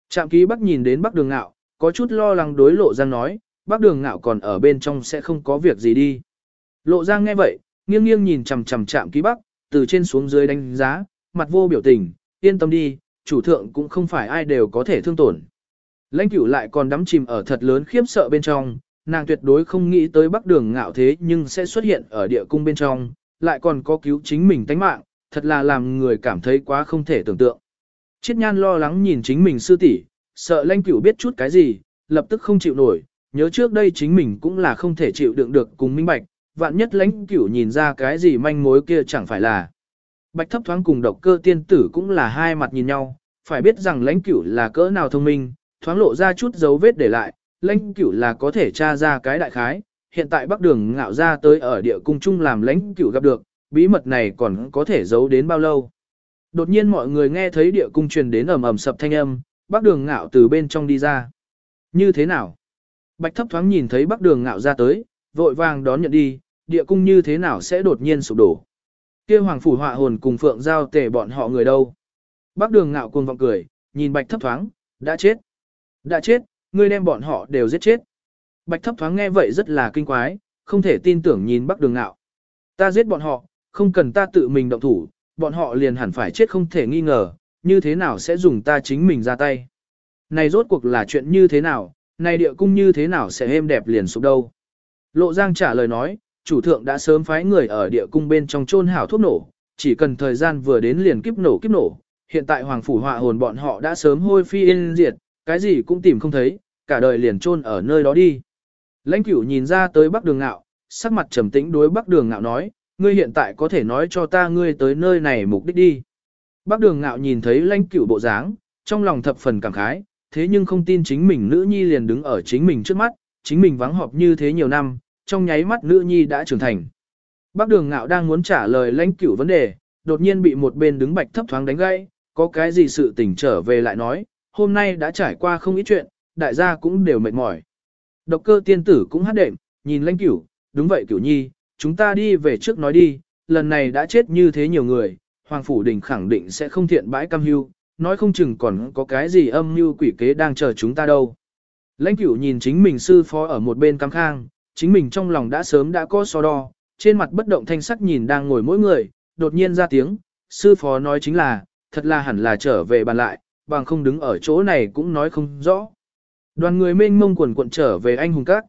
Trạm ký Bắc nhìn đến Bắc Đường Ngạo, có chút lo lắng đối lộ giang nói, bác đường ngạo còn ở bên trong sẽ không có việc gì đi. Lộ giang nghe vậy, nghiêng nghiêng nhìn chằm chằm chạm ký bắc, từ trên xuống dưới đánh giá, mặt vô biểu tình, yên tâm đi, chủ thượng cũng không phải ai đều có thể thương tổn. Lãnh cửu lại còn đắm chìm ở thật lớn khiếp sợ bên trong, nàng tuyệt đối không nghĩ tới bắc đường ngạo thế nhưng sẽ xuất hiện ở địa cung bên trong, lại còn có cứu chính mình tánh mạng, thật là làm người cảm thấy quá không thể tưởng tượng. Chiết nhan lo lắng nhìn chính mình sư tỷ, sợ lãnh cửu biết chút cái gì, lập tức không chịu nổi, nhớ trước đây chính mình cũng là không thể chịu đựng được cùng minh bạch, vạn nhất lãnh cửu nhìn ra cái gì manh mối kia chẳng phải là. Bạch thấp thoáng cùng độc cơ tiên tử cũng là hai mặt nhìn nhau, phải biết rằng lãnh cửu là cỡ nào thông minh, thoáng lộ ra chút dấu vết để lại, lãnh cửu là có thể tra ra cái đại khái, hiện tại bắc đường ngạo ra tới ở địa cung chung làm lãnh cửu gặp được, bí mật này còn có thể giấu đến bao lâu. Đột nhiên mọi người nghe thấy địa cung truyền đến ầm ầm sập thanh âm, bắc đường ngạo từ bên trong đi ra. Như thế nào? Bạch thấp thoáng nhìn thấy bắc đường ngạo ra tới, vội vàng đón nhận đi, địa cung như thế nào sẽ đột nhiên sụp đổ. kia hoàng phủ họa hồn cùng phượng giao tề bọn họ người đâu. Bắc đường ngạo cuồng vọng cười, nhìn bạch thấp thoáng, đã chết. Đã chết, ngươi đem bọn họ đều giết chết. Bạch thấp thoáng nghe vậy rất là kinh quái, không thể tin tưởng nhìn bắc đường ngạo. Ta giết bọn họ, không cần ta tự mình động thủ, bọn họ liền hẳn phải chết không thể nghi ngờ, như thế nào sẽ dùng ta chính mình ra tay. Này rốt cuộc là chuyện như thế nào, này địa cung như thế nào sẽ êm đẹp liền sụp đâu. Lộ Giang trả lời nói, chủ thượng đã sớm phái người ở địa cung bên trong chôn hảo thuốc nổ, chỉ cần thời gian vừa đến liền kiếp nổ kiếp nổ. Hiện tại hoàng phủ họa hồn bọn họ đã sớm hôi phi yên diệt, cái gì cũng tìm không thấy, cả đời liền chôn ở nơi đó đi. Lãnh cửu nhìn ra tới bắc đường ngạo, sắc mặt trầm tĩnh đối bắc đường ngạo nói, ngươi hiện tại có thể nói cho ta ngươi tới nơi này mục đích đi. Bắc đường ngạo nhìn thấy lãnh cửu bộ dáng, trong lòng thập phần cảm khái, thế nhưng không tin chính mình nữ nhi liền đứng ở chính mình trước mắt, chính mình vắng họp như thế nhiều năm, trong nháy mắt nữ nhi đã trưởng thành. Bác đường ngạo đang muốn trả lời lãnh cửu vấn đề, đột nhiên bị một bên đứng bạch thấp thoáng đánh gãy, có cái gì sự tỉnh trở về lại nói, hôm nay đã trải qua không ít chuyện, đại gia cũng đều mệt mỏi. Độc cơ tiên tử cũng hát đệm, nhìn lãnh cửu, đúng vậy cửu nhi, chúng ta đi về trước nói đi, lần này đã chết như thế nhiều người, Hoàng Phủ Đình khẳng định sẽ không thiện bãi cam hưu, nói không chừng còn có cái gì âm mưu quỷ kế đang chờ chúng ta đâu. Lãnh cửu nhìn chính mình sư phó ở một bên cam khang, chính mình trong lòng đã sớm đã có so đo, trên mặt bất động thanh sắc nhìn đang ngồi mỗi người, đột nhiên ra tiếng, sư phó nói chính là, thật là hẳn là trở về bàn lại, bằng không đứng ở chỗ này cũng nói không rõ. Đoàn người mênh mông quần cuộn trở về anh hùng các.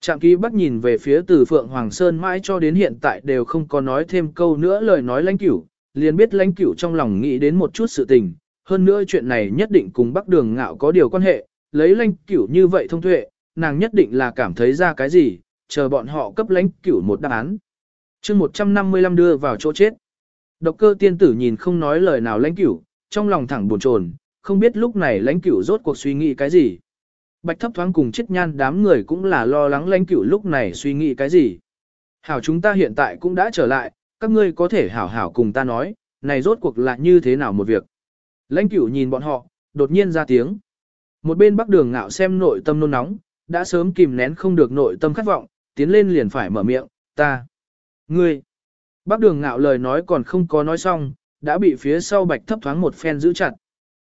Trạm ký bắt nhìn về phía từ Phượng Hoàng Sơn mãi cho đến hiện tại đều không có nói thêm câu nữa lời nói lãnh cửu, liền biết lãnh cửu trong lòng nghĩ đến một chút sự tình, hơn nữa chuyện này nhất định cùng Bắc Đường Ngạo có điều quan hệ, lấy lãnh cửu như vậy thông tuệ, nàng nhất định là cảm thấy ra cái gì, chờ bọn họ cấp lãnh cửu một đáp án. chương 155 đưa vào chỗ chết. Độc cơ tiên tử nhìn không nói lời nào lãnh cửu, trong lòng thẳng buồn chồn, không biết lúc này lãnh cửu rốt cuộc suy nghĩ cái gì. Bạch thấp thoáng cùng chết nhan đám người cũng là lo lắng lãnh cửu lúc này suy nghĩ cái gì. Hảo chúng ta hiện tại cũng đã trở lại, các ngươi có thể hảo hảo cùng ta nói, này rốt cuộc là như thế nào một việc. Lãnh cửu nhìn bọn họ, đột nhiên ra tiếng. Một bên bắc đường ngạo xem nội tâm nôn nóng, đã sớm kìm nén không được nội tâm khát vọng, tiến lên liền phải mở miệng, ta, ngươi. Bắc đường ngạo lời nói còn không có nói xong, đã bị phía sau bạch thấp thoáng một phen giữ chặt.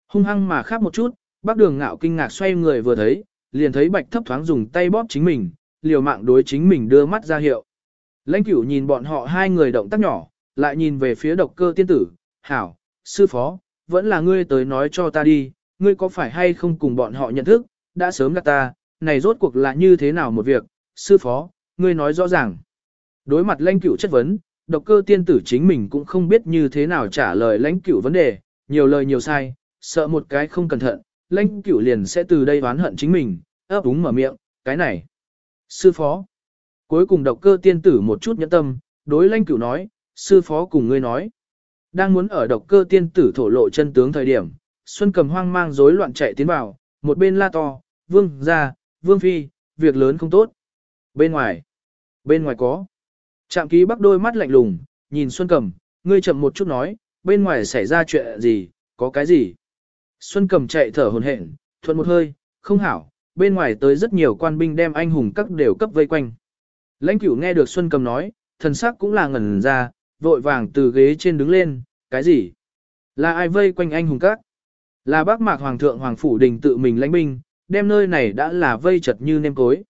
Hung hăng mà khác một chút, bắc đường ngạo kinh ngạc xoay người vừa thấy, liền thấy bạch thấp thoáng dùng tay bóp chính mình, liều mạng đối chính mình đưa mắt ra hiệu. Lãnh cửu nhìn bọn họ hai người động tác nhỏ, lại nhìn về phía độc cơ tiên tử, hảo, sư phó, vẫn là ngươi tới nói cho ta đi, ngươi có phải hay không cùng bọn họ nhận thức, đã sớm gặp ta, này rốt cuộc là như thế nào một việc, sư phó, ngươi nói rõ ràng. Đối mặt lãnh cửu chất vấn, độc cơ tiên tử chính mình cũng không biết như thế nào trả lời lãnh cửu vấn đề, nhiều lời nhiều sai, sợ một cái không cẩn thận, lãnh cửu liền sẽ từ đây oán hận chính mình, ấp úng mở miệng, cái này. Sư phó. Cuối cùng độc cơ tiên tử một chút nhẫn tâm, đối lãnh cửu nói, sư phó cùng ngươi nói. Đang muốn ở độc cơ tiên tử thổ lộ chân tướng thời điểm, Xuân cầm hoang mang rối loạn chạy tiến vào, một bên la to, vương ra, vương phi, việc lớn không tốt. Bên ngoài, bên ngoài có. Trạm ký bắc đôi mắt lạnh lùng, nhìn Xuân cầm, ngươi chậm một chút nói, bên ngoài xảy ra chuyện gì, có cái gì. Xuân cầm chạy thở hồn hển, thuận một hơi, không hảo, bên ngoài tới rất nhiều quan binh đem anh hùng các đều cấp vây quanh. Lãnh cửu nghe được Xuân cầm nói, thần sắc cũng là ngẩn ra, vội vàng từ ghế trên đứng lên, cái gì? Là ai vây quanh anh hùng các? Là bác mạc hoàng thượng hoàng phủ đình tự mình lãnh binh, đem nơi này đã là vây chật như nêm cối.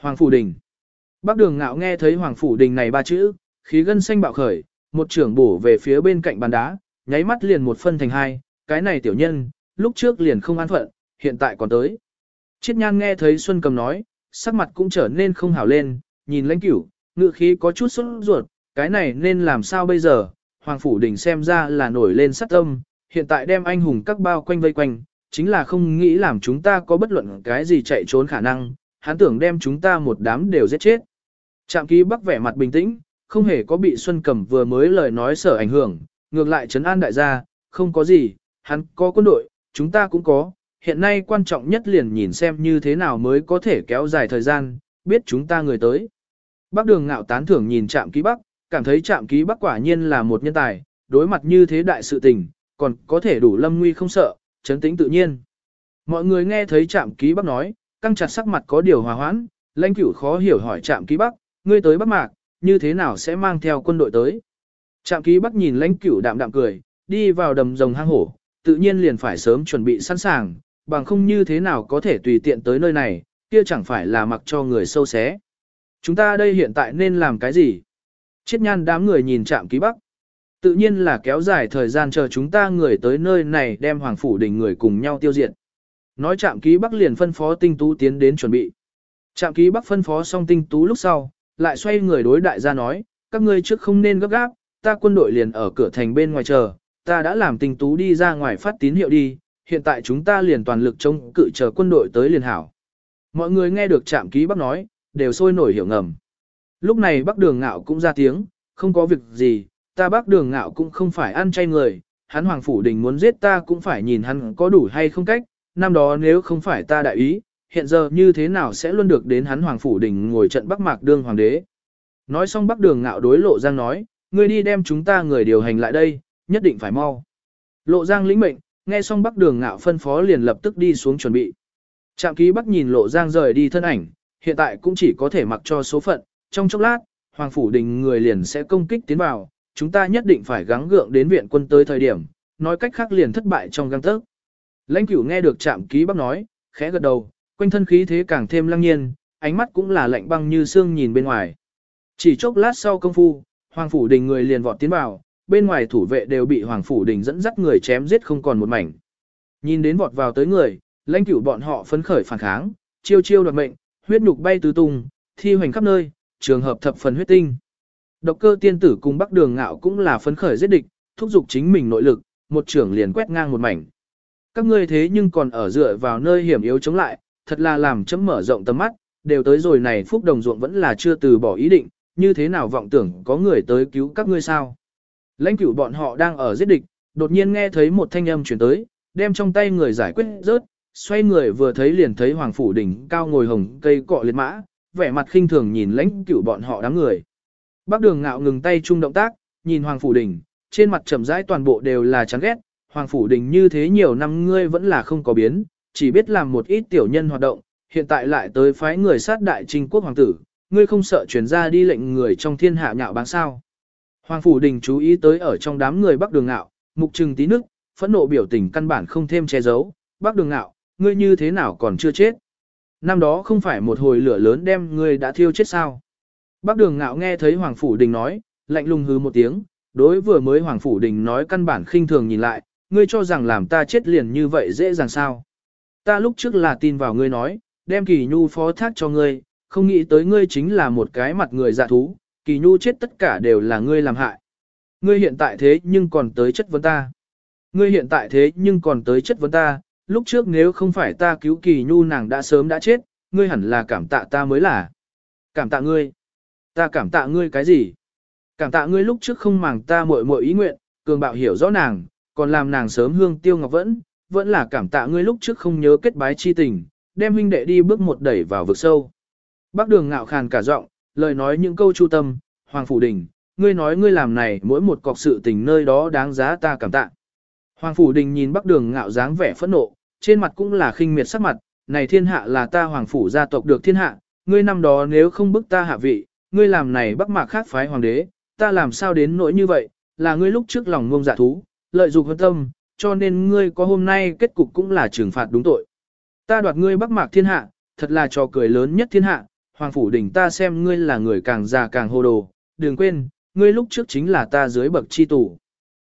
Hoàng phủ đình. Bác đường ngạo nghe thấy hoàng phủ đình này ba chữ, khí gân xanh bạo khởi, một trưởng bổ về phía bên cạnh bàn đá, nháy mắt liền một phân thành hai, cái này tiểu nhân, lúc trước liền không an phận, hiện tại còn tới. Chiết nhan nghe thấy Xuân Cầm nói, sắc mặt cũng trở nên không hảo lên, nhìn lãnh cửu, ngự khí có chút sốt ruột, cái này nên làm sao bây giờ, Hoàng Phủ Đình xem ra là nổi lên sát tâm, hiện tại đem anh hùng các bao quanh vây quanh, chính là không nghĩ làm chúng ta có bất luận cái gì chạy trốn khả năng, hắn tưởng đem chúng ta một đám đều giết chết. Trạm ký bắc vẻ mặt bình tĩnh, không hề có bị Xuân cẩm vừa mới lời nói sở ảnh hưởng, ngược lại trấn an đại gia, không có gì, hắn có quân đội, chúng ta cũng có, hiện nay quan trọng nhất liền nhìn xem như thế nào mới có thể kéo dài thời gian, biết chúng ta người tới. Bác đường ngạo tán thưởng nhìn trạm ký bắc, cảm thấy trạm ký bắc quả nhiên là một nhân tài, đối mặt như thế đại sự tình, còn có thể đủ lâm nguy không sợ, chấn tĩnh tự nhiên. Mọi người nghe thấy trạm ký bắc nói, căng chặt sắc mặt có điều hòa hoãn, lãnh cửu khó hiểu hỏi trạm ký bắc, ngươi tới bắc mạc, như thế nào sẽ mang theo quân đội tới. Trạm ký bắc nhìn lãnh cửu đạm đạm cười, đi vào đầm rồng hang hổ, tự nhiên liền phải sớm chuẩn bị sẵn sàng, bằng không như thế nào có thể tùy tiện tới nơi này, kia chẳng phải là mặc cho người sâu xé. Chúng ta đây hiện tại nên làm cái gì? Chiết nhan đám người nhìn trạm ký bắc. Tự nhiên là kéo dài thời gian chờ chúng ta người tới nơi này đem hoàng phủ đỉnh người cùng nhau tiêu diệt. Nói trạm ký bắc liền phân phó tinh tú tiến đến chuẩn bị. Trạm ký bắc phân phó xong tinh tú lúc sau, lại xoay người đối đại gia nói, các ngươi trước không nên gấp gáp, ta quân đội liền ở cửa thành bên ngoài chờ, ta đã làm tinh tú đi ra ngoài phát tín hiệu đi, hiện tại chúng ta liền toàn lực chống cự chờ quân đội tới liền hảo. Mọi người nghe được trạm ký bắc nói, đều sôi nổi hiểu ngầm. Lúc này bác đường ngạo cũng ra tiếng, không có việc gì, ta bác đường ngạo cũng không phải ăn chay người, hắn hoàng phủ đình muốn giết ta cũng phải nhìn hắn có đủ hay không cách, năm đó nếu không phải ta đại ý, hiện giờ như thế nào sẽ luôn được đến hắn hoàng phủ đình ngồi trận bắc mạc đương hoàng đế. Nói xong bác đường ngạo đối lộ giang nói, ngươi đi đem chúng ta người điều hành lại đây, nhất định phải mau. Lộ giang lĩnh mệnh, nghe xong bắc đường ngạo phân phó liền lập tức đi xuống chuẩn bị. Trạm ký bắc nhìn lộ giang rời đi thân ảnh, hiện tại cũng chỉ có thể mặc cho số phận, trong chốc lát, Hoàng Phủ Đình người liền sẽ công kích tiến vào, chúng ta nhất định phải gắng gượng đến viện quân tới thời điểm, nói cách khác liền thất bại trong găng tấc. Lãnh cửu nghe được chạm ký bác nói, khẽ gật đầu, quanh thân khí thế càng thêm lăng nhiên, ánh mắt cũng là lạnh băng như xương nhìn bên ngoài. Chỉ chốc lát sau công phu, Hoàng Phủ Đình người liền vọt tiến vào, bên ngoài thủ vệ đều bị Hoàng Phủ Đình dẫn dắt người chém giết không còn một mảnh. Nhìn đến vọt vào tới người, lãnh cửu bọn họ phấn khởi phản kháng, chiêu chiêu đoạt mệnh, huyết nhục bay tứ tung, thi hoành khắp nơi, trường hợp thập phần huyết tinh. Độc cơ tiên tử cùng Bắc Đường Ngạo cũng là phấn khởi giết địch, thúc giục chính mình nội lực, một trưởng liền quét ngang một mảnh. Các ngươi thế nhưng còn ở dựa vào nơi hiểm yếu chống lại, thật là làm chấm mở rộng tầm mắt, đều tới rồi này phúc đồng ruộng vẫn là chưa từ bỏ ý định, như thế nào vọng tưởng có người tới cứu các ngươi sao. Lãnh cửu bọn họ đang ở giết địch, đột nhiên nghe thấy một thanh âm truyền tới, đem trong tay người giải quyết rớt, xoay người vừa thấy liền thấy Hoàng Phủ Đỉnh cao ngồi hồng cây cọ liệt mã, vẻ mặt khinh thường nhìn lãnh cửu bọn họ đám người. Bác đường ngạo ngừng tay chung động tác, nhìn Hoàng Phủ Đỉnh, trên mặt trầm rãi toàn bộ đều là chán ghét, Hoàng Phủ Đình như thế nhiều năm ngươi vẫn là không có biến, chỉ biết làm một ít tiểu nhân hoạt động, hiện tại lại tới phái người sát đại trinh quốc hoàng tử, ngươi không sợ chuyển ra đi lệnh người trong thiên hạ nhạo báng sao. Hoàng Phủ Đình chú ý tới ở trong đám người bắc đường ngạo, mục trừng tí nước, phẫn nộ biểu tình căn bản không thêm che giấu, bắc đường ngạo, ngươi như thế nào còn chưa chết. Năm đó không phải một hồi lửa lớn đem ngươi đã thiêu chết sao. Bắc đường ngạo nghe thấy Hoàng Phủ Đình nói, lạnh lùng hứ một tiếng, đối vừa mới Hoàng Phủ Đình nói căn bản khinh thường nhìn lại, ngươi cho rằng làm ta chết liền như vậy dễ dàng sao. Ta lúc trước là tin vào ngươi nói, đem kỳ nhu phó thác cho ngươi, không nghĩ tới ngươi chính là một cái mặt người dạ thú, kỳ nhu chết tất cả đều là ngươi làm hại. Ngươi hiện tại thế nhưng còn tới chất vấn ta. Ngươi hiện tại thế nhưng còn tới chất vấn ta, lúc trước nếu không phải ta cứu kỳ nhu nàng đã sớm đã chết, ngươi hẳn là cảm tạ ta mới là. Cảm tạ ngươi. Ta cảm tạ ngươi cái gì? Cảm tạ ngươi lúc trước không màng ta muội muội ý nguyện, cường bạo hiểu rõ nàng, còn làm nàng sớm hương tiêu ngọc vẫn, vẫn là cảm tạ ngươi lúc trước không nhớ kết bái chi tình, đem huynh đệ đi bước một đẩy vào vực sâu. Bác đường ngạo khàn cả giọng, lời nói những câu chu tâm, Hoàng Phủ Đình, ngươi nói ngươi làm này mỗi một cọc sự tình nơi đó đáng giá ta cảm tạ. Hoàng Phủ Đình nhìn Bắc đường ngạo dáng vẻ phẫn nộ, trên mặt cũng là khinh miệt sắc mặt, này thiên hạ là ta Hoàng Phủ gia tộc được thiên hạ, ngươi năm đó nếu không bức ta hạ vị, ngươi làm này bắc mạc khác phái hoàng đế, ta làm sao đến nỗi như vậy, là ngươi lúc trước lòng ngông giả thú, lợi dụng hơn tâm, cho nên ngươi có hôm nay kết cục cũng là trừng phạt đúng tội. Ta đoạt ngươi bắc mạc thiên hạ, thật là trò cười lớn nhất thiên hạ, hoàng phủ Đình ta xem ngươi là người càng già càng hồ đồ, đừng quên, ngươi lúc trước chính là ta dưới bậc chi tủ.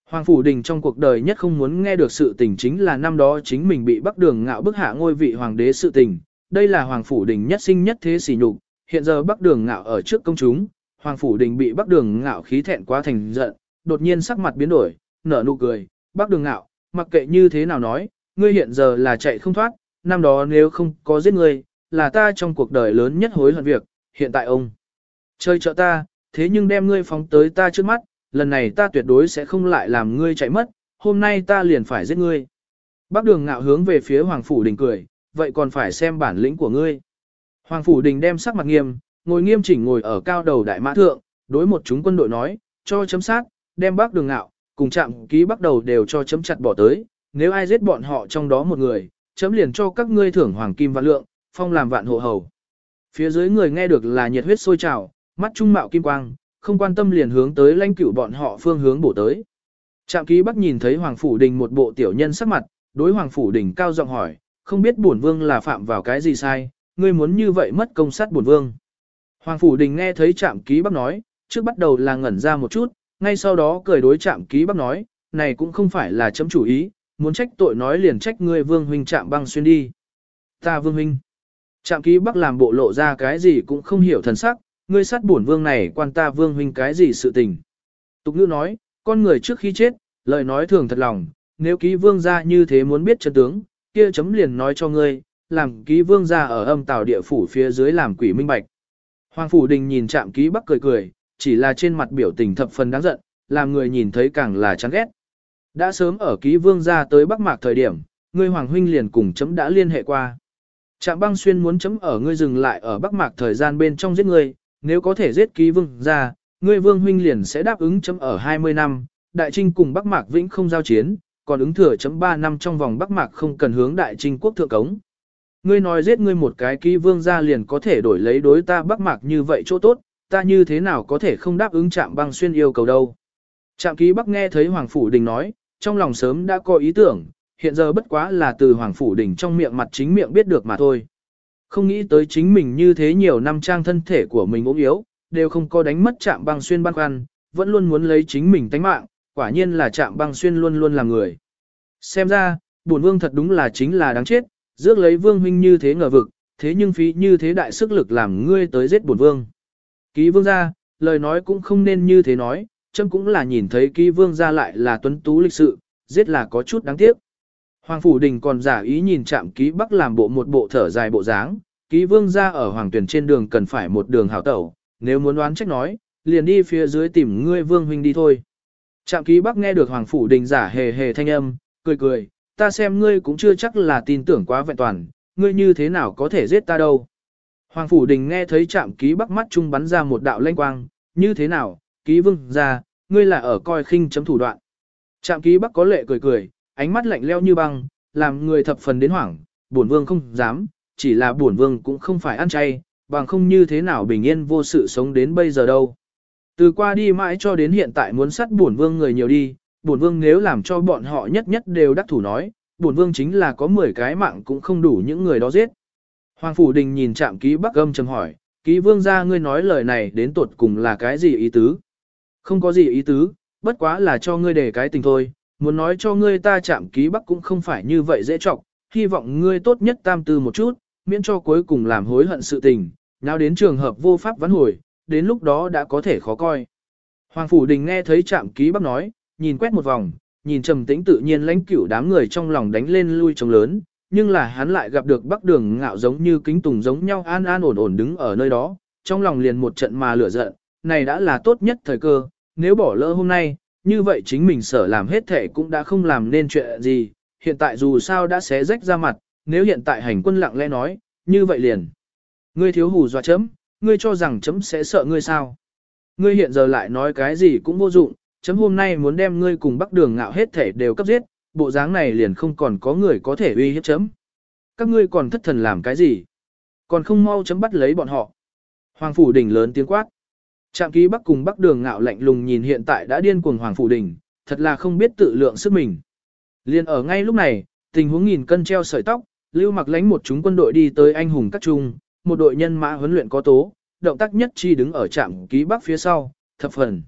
Hoàng phủ đình trong cuộc đời nhất không muốn nghe được sự tình chính là năm đó chính mình bị bắc đường ngạo bức hạ ngôi vị hoàng đế sự tình. Đây là hoàng phủ đình nhất sinh nhất thế sỉ nhục, hiện giờ bắc đường ngạo ở trước công chúng, hoàng phủ đình bị bắc đường ngạo khí thẹn quá thành giận, đột nhiên sắc mặt biến đổi, nở nụ cười, Bắc đường ngạo, mặc kệ như thế nào nói, ngươi hiện giờ là chạy không thoát, năm đó nếu không có giết ngươi, là ta trong cuộc đời lớn nhất hối hận việc, hiện tại ông. Chơi trợ ta, thế nhưng đem ngươi phóng tới ta trước mắt, lần này ta tuyệt đối sẽ không lại làm ngươi chạy mất, hôm nay ta liền phải giết ngươi. Bác đường ngạo hướng về phía Hoàng Phủ Đình cười, vậy còn phải xem bản lĩnh của ngươi. Hoàng Phủ Đình đem sắc mặt nghiêm, ngồi nghiêm chỉnh ngồi ở cao đầu đại mã thượng, đối một chúng quân đội nói, cho chấm sát, đem bác đường ngạo, cùng chạm ký bắt đầu đều cho chấm chặt bỏ tới, nếu ai giết bọn họ trong đó một người, chấm liền cho các ngươi thưởng hoàng kim và lượng, phong làm vạn hộ hầu. Phía dưới người nghe được là nhiệt huyết sôi trào, mắt trung mạo kim quang, không quan tâm liền hướng tới lãnh cửu bọn họ phương hướng bổ tới. Trạm ký bắc nhìn thấy Hoàng Phủ Đình một bộ tiểu nhân sắc mặt, đối Hoàng Phủ Đình cao giọng hỏi, không biết bổn vương là phạm vào cái gì sai, ngươi muốn như vậy mất công sát bổn vương. Hoàng Phủ Đình nghe thấy trạm ký bắc nói, trước bắt đầu là ngẩn ra một chút, ngay sau đó cười đối trạm ký bắc nói, này cũng không phải là chấm chủ ý, muốn trách tội nói liền trách ngươi vương huynh chạm băng xuyên đi. Ta vương huynh. Trạm ký bắc làm bộ lộ ra cái gì cũng không hiểu thần sắc, ngươi sát bổn vương này quan ta vương huynh cái gì sự tình. Tục ngữ nói, con người trước khi chết, lời nói thường thật lòng, nếu ký vương gia như thế muốn biết chân tướng, kia chấm liền nói cho ngươi, làm ký vương gia ở âm tào địa phủ phía dưới làm quỷ minh bạch. Hoàng phủ đình nhìn chạm ký bắc cười cười, chỉ là trên mặt biểu tình thập phần đáng giận, làm người nhìn thấy càng là chán ghét. Đã sớm ở ký vương gia tới Bắc Mạc thời điểm, ngươi Hoàng Huynh liền cùng chấm đã liên hệ qua. Trạm băng xuyên muốn chấm ở ngươi dừng lại ở Bắc Mạc thời gian bên trong giết ngươi, nếu có thể giết ký vương ra, ngươi vương huynh liền sẽ đáp ứng chấm ở 20 năm, đại trinh cùng Bắc Mạc vĩnh không giao chiến, còn ứng thừa chấm 3 năm trong vòng Bắc Mạc không cần hướng đại trinh quốc thượng cống. Ngươi nói giết ngươi một cái ký vương ra liền có thể đổi lấy đối ta Bắc Mạc như vậy chỗ tốt, ta như thế nào có thể không đáp ứng chạm băng xuyên yêu cầu đâu. Trạm ký bắc nghe thấy Hoàng Phủ Đình nói, trong lòng sớm đã có ý tưởng, hiện giờ bất quá là từ Hoàng Phủ Đình trong miệng mặt chính miệng biết được mà thôi. Không nghĩ tới chính mình như thế nhiều năm trang thân thể của mình ốm yếu, đều không có đánh mất chạm băng xuyên băng khoăn, vẫn luôn muốn lấy chính mình tánh mạng, quả nhiên là chạm băng xuyên luôn luôn là người. Xem ra, bổn vương thật đúng là chính là đáng chết, rước lấy vương huynh như thế ngờ vực, thế nhưng phí như thế đại sức lực làm ngươi tới giết bổn vương. Ký vương gia, lời nói cũng không nên như thế nói, châm cũng là nhìn thấy ký vương gia lại là tuấn tú lịch sự, giết là có chút đáng tiếc. Hoàng Phủ Đình còn giả ý nhìn chạm ký bắc làm bộ một bộ thở dài bộ dáng, ký vương gia ở hoàng tuyển trên đường cần phải một đường hảo tẩu, nếu muốn đoán trách nói, liền đi phía dưới tìm ngươi vương huynh đi thôi. Trạm ký bắc nghe được Hoàng Phủ Đình giả hề hề thanh âm, cười cười, ta xem ngươi cũng chưa chắc là tin tưởng quá vẹn toàn, ngươi như thế nào có thể giết ta đâu. Hoàng Phủ Đình nghe thấy trạm ký bắc mắt trung bắn ra một đạo lanh quang, như thế nào, ký vương ra, ngươi là ở coi khinh chấm thủ đoạn. Trạm ký bắc có lệ cười cười, ánh mắt lạnh leo như băng, làm người thập phần đến hoảng, bổn vương không dám, chỉ là bổn vương cũng không phải ăn chay, bằng không như thế nào bình yên vô sự sống đến bây giờ đâu. Từ qua đi mãi cho đến hiện tại muốn sát bổn vương người nhiều đi, bổn vương nếu làm cho bọn họ nhất nhất đều đắc thủ nói, bổn vương chính là có 10 cái mạng cũng không đủ những người đó giết. Hoàng Phủ Đình nhìn chạm ký bắc âm trầm hỏi, ký vương ra ngươi nói lời này đến tột cùng là cái gì ý tứ? Không có gì ý tứ, bất quá là cho ngươi để cái tình thôi, muốn nói cho ngươi ta chạm ký bắc cũng không phải như vậy dễ trọng, hy vọng ngươi tốt nhất tam tư một chút, miễn cho cuối cùng làm hối hận sự tình, nào đến trường hợp vô pháp vãn hồi, đến lúc đó đã có thể khó coi. Hoàng Phủ Đình nghe thấy chạm ký bắc nói, nhìn quét một vòng, nhìn trầm tĩnh tự nhiên lãnh cửu đám người trong lòng đánh lên lui trống lớn, nhưng là hắn lại gặp được bắc đường ngạo giống như kính tùng giống nhau an an ổn ổn đứng ở nơi đó, trong lòng liền một trận mà lửa giận, này đã là tốt nhất thời cơ, nếu bỏ lỡ hôm nay, như vậy chính mình sở làm hết thể cũng đã không làm nên chuyện gì, hiện tại dù sao đã xé rách ra mặt, nếu hiện tại hành quân lặng lẽ nói, như vậy liền. Ngươi thiếu hù dọa chấm, ngươi cho rằng chấm sẽ sợ ngươi sao? Ngươi hiện giờ lại nói cái gì cũng vô dụng, chấm hôm nay muốn đem ngươi cùng bắc đường ngạo hết thể đều cấp giết, bộ dáng này liền không còn có người có thể uy hiếp chấm. Các ngươi còn thất thần làm cái gì? Còn không mau chấm bắt lấy bọn họ. Hoàng Phủ đỉnh lớn tiếng quát. Trạm ký bắc cùng bắc đường ngạo lạnh lùng nhìn hiện tại đã điên cuồng Hoàng Phủ Đình, thật là không biết tự lượng sức mình. Liên ở ngay lúc này, tình huống nghìn cân treo sợi tóc, lưu mặc lánh một chúng quân đội đi tới anh hùng các trung, một đội nhân mã huấn luyện có tố, động tác nhất chi đứng ở trạm ký bắc phía sau, thập phần.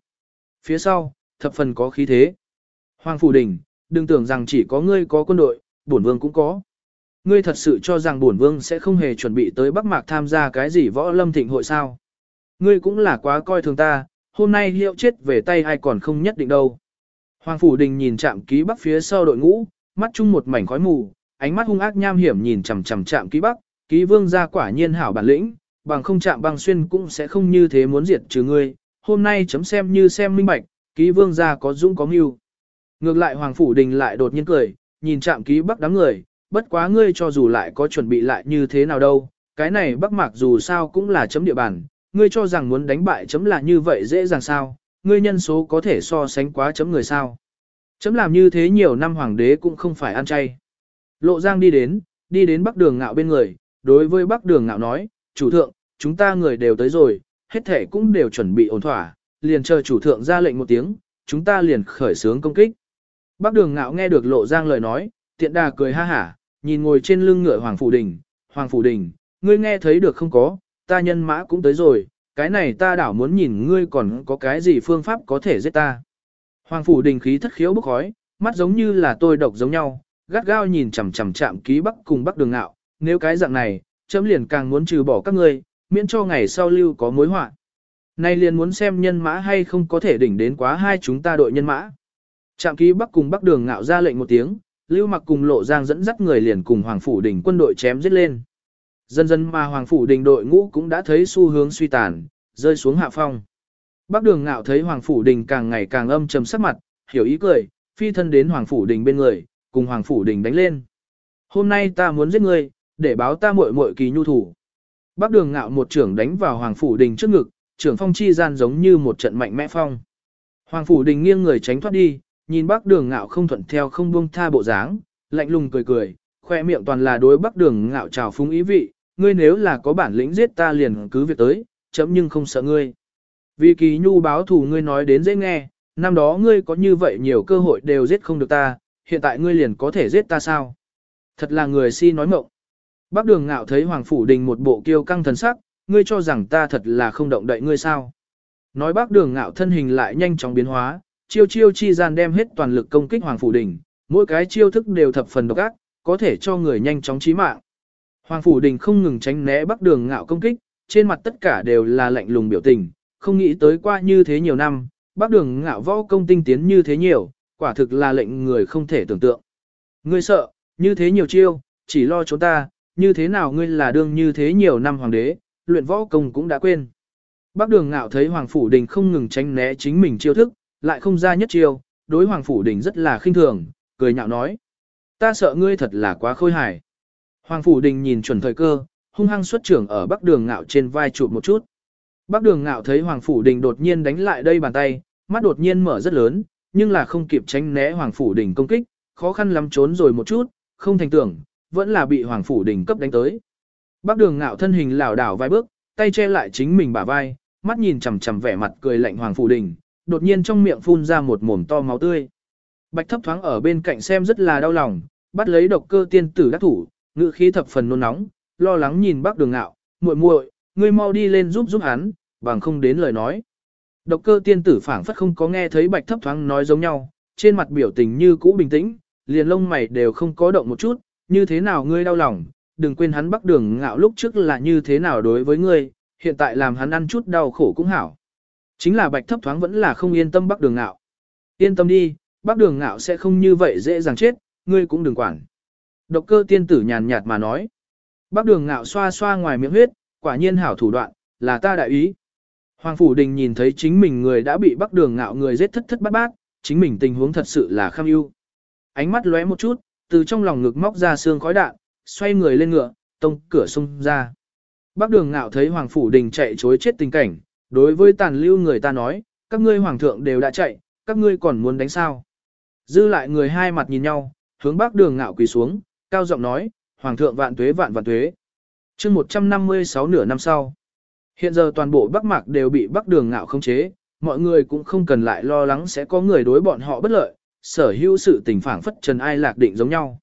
Phía sau, thập phần có khí thế. Hoàng Phủ Đình, đừng tưởng rằng chỉ có ngươi có quân đội, bổn vương cũng có. Ngươi thật sự cho rằng bổn vương sẽ không hề chuẩn bị tới Bắc Mạc tham gia cái gì võ lâm thịnh hội sao? Ngươi cũng là quá coi thường ta, hôm nay hiệu chết về tay ai còn không nhất định đâu. Hoàng Phủ Đình nhìn chạm ký bắc phía sau đội ngũ, mắt chung một mảnh khói mù, ánh mắt hung ác nham hiểm nhìn chằm chằm chạm ký bắc, ký vương ra quả nhiên hảo bản lĩnh, bằng không chạm băng xuyên cũng sẽ không như thế muốn diệt trừ ngươi. Hôm nay chấm xem như xem minh bạch, ký vương ra có dũng có mưu. Ngược lại Hoàng Phủ Đình lại đột nhiên cười, nhìn chạm ký bắc đám người, bất quá ngươi cho dù lại có chuẩn bị lại như thế nào đâu, cái này bắc mạc dù sao cũng là chấm địa bàn, ngươi cho rằng muốn đánh bại chấm là như vậy dễ dàng sao, ngươi nhân số có thể so sánh quá chấm người sao. Chấm làm như thế nhiều năm hoàng đế cũng không phải ăn chay. Lộ Giang đi đến, đi đến bắc đường ngạo bên người, đối với bắc đường ngạo nói, chủ thượng, chúng ta người đều tới rồi, hết thể cũng đều chuẩn bị ổn thỏa, liền chờ chủ thượng ra lệnh một tiếng, chúng ta liền khởi xướng công kích. Bắc đường ngạo nghe được lộ giang lời nói, tiện đà cười ha hả, nhìn ngồi trên lưng ngựa Hoàng Phủ Đình, Hoàng Phủ Đình, ngươi nghe thấy được không có, ta nhân mã cũng tới rồi, cái này ta đảo muốn nhìn ngươi còn có cái gì phương pháp có thể giết ta. Hoàng Phủ Đình khí thất khiếu bức khói, mắt giống như là tôi độc giống nhau, gắt gao nhìn chằm chằm chạm ký bắc cùng bắc đường ngạo, nếu cái dạng này, chấm liền càng muốn trừ bỏ các ngươi, miễn cho ngày sau lưu có mối họa. Nay liền muốn xem nhân mã hay không có thể đỉnh đến quá hai chúng ta đội nhân mã. Trạm ký bắc cùng bắc đường ngạo ra lệnh một tiếng, lưu mặc cùng lộ giang dẫn dắt người liền cùng hoàng phủ đỉnh quân đội chém giết lên. Dần dần mà hoàng phủ đình đội ngũ cũng đã thấy xu hướng suy tàn, rơi xuống hạ phong. Bắc đường ngạo thấy hoàng phủ đình càng ngày càng âm trầm sắc mặt, hiểu ý cười, phi thân đến hoàng phủ đình bên người, cùng hoàng phủ đình đánh lên. Hôm nay ta muốn giết ngươi, để báo ta muội muội kỳ nhu thủ. Bắc đường ngạo một trưởng đánh vào hoàng phủ đình trước ngực, trưởng phong chi gian giống như một trận mạnh mẽ phong. Hoàng phủ đình nghiêng người tránh thoát đi, nhìn bác đường ngạo không thuận theo không buông tha bộ dáng, lạnh lùng cười cười, khoe miệng toàn là đối bác đường ngạo trào phúng ý vị, ngươi nếu là có bản lĩnh giết ta liền cứ việc tới, chấm nhưng không sợ ngươi. Vì kỳ nhu báo thù ngươi nói đến dễ nghe, năm đó ngươi có như vậy nhiều cơ hội đều giết không được ta, hiện tại ngươi liền có thể giết ta sao? Thật là người si nói mộng. Bác đường ngạo thấy Hoàng Phủ Đình một bộ kiêu căng thần sắc, ngươi cho rằng ta thật là không động đậy ngươi sao? Nói bác đường ngạo thân hình lại nhanh chóng biến hóa, chiêu chiêu chi gian đem hết toàn lực công kích Hoàng Phủ Đình, mỗi cái chiêu thức đều thập phần độc ác, có thể cho người nhanh chóng chí mạng. Hoàng Phủ Đình không ngừng tránh né Bắc đường ngạo công kích, trên mặt tất cả đều là lạnh lùng biểu tình, không nghĩ tới qua như thế nhiều năm, Bắc đường ngạo võ công tinh tiến như thế nhiều, quả thực là lệnh người không thể tưởng tượng. Ngươi sợ, như thế nhiều chiêu, chỉ lo chúng ta, như thế nào ngươi là đương như thế nhiều năm hoàng đế, luyện võ công cũng đã quên. Bác đường ngạo thấy Hoàng Phủ Đình không ngừng tránh né chính mình chiêu thức, lại không ra nhất chiêu, đối Hoàng Phủ Đình rất là khinh thường, cười nhạo nói. Ta sợ ngươi thật là quá khôi hài. Hoàng Phủ Đình nhìn chuẩn thời cơ, hung hăng xuất trưởng ở bắc đường ngạo trên vai chụp một chút. Bắc đường ngạo thấy Hoàng Phủ Đình đột nhiên đánh lại đây bàn tay, mắt đột nhiên mở rất lớn, nhưng là không kịp tránh né Hoàng Phủ Đình công kích, khó khăn lắm trốn rồi một chút, không thành tưởng, vẫn là bị Hoàng Phủ Đình cấp đánh tới. Bắc đường ngạo thân hình lảo đảo vài bước, tay che lại chính mình bả vai, mắt nhìn chằm chằm vẻ mặt cười lạnh Hoàng Phủ Đình, đột nhiên trong miệng phun ra một mồm to máu tươi. Bạch thấp thoáng ở bên cạnh xem rất là đau lòng, bắt lấy độc cơ tiên tử đắc thủ, ngự khí thập phần nôn nóng, lo lắng nhìn bác đường ngạo, muội muội, ngươi mau đi lên giúp giúp hắn, bằng không đến lời nói. Độc cơ tiên tử phảng phất không có nghe thấy bạch thấp thoáng nói giống nhau, trên mặt biểu tình như cũ bình tĩnh, liền lông mày đều không có động một chút, như thế nào ngươi đau lòng, đừng quên hắn bắc đường ngạo lúc trước là như thế nào đối với ngươi, hiện tại làm hắn ăn chút đau khổ cũng hảo. Chính là bạch thấp thoáng vẫn là không yên tâm bắc đường ngạo. Yên tâm đi, bắc đường ngạo sẽ không như vậy dễ dàng chết, ngươi cũng đừng quản. Độc cơ tiên tử nhàn nhạt mà nói. Bắc đường ngạo xoa xoa ngoài miệng huyết, quả nhiên hảo thủ đoạn, là ta đại ý. Hoàng Phủ Đình nhìn thấy chính mình người đã bị bắc đường ngạo người giết thất thất bát bát, chính mình tình huống thật sự là kham ưu. Ánh mắt lóe một chút, từ trong lòng ngực móc ra xương khói đạn, xoay người lên ngựa, tông cửa sung ra. Bắc đường ngạo thấy Hoàng Phủ Đình chạy chối chết tình cảnh, đối với tàn lưu người ta nói, các ngươi hoàng thượng đều đã chạy, các ngươi còn muốn đánh sao. Dư lại người hai mặt nhìn nhau, hướng bắc đường ngạo quỳ xuống, cao giọng nói, Hoàng thượng vạn tuế vạn vạn tuế. chương 156 nửa năm sau. Hiện giờ toàn bộ Bắc Mạc đều bị Bắc Đường ngạo không chế, mọi người cũng không cần lại lo lắng sẽ có người đối bọn họ bất lợi, sở hữu sự tình phảng phất trần ai lạc định giống nhau.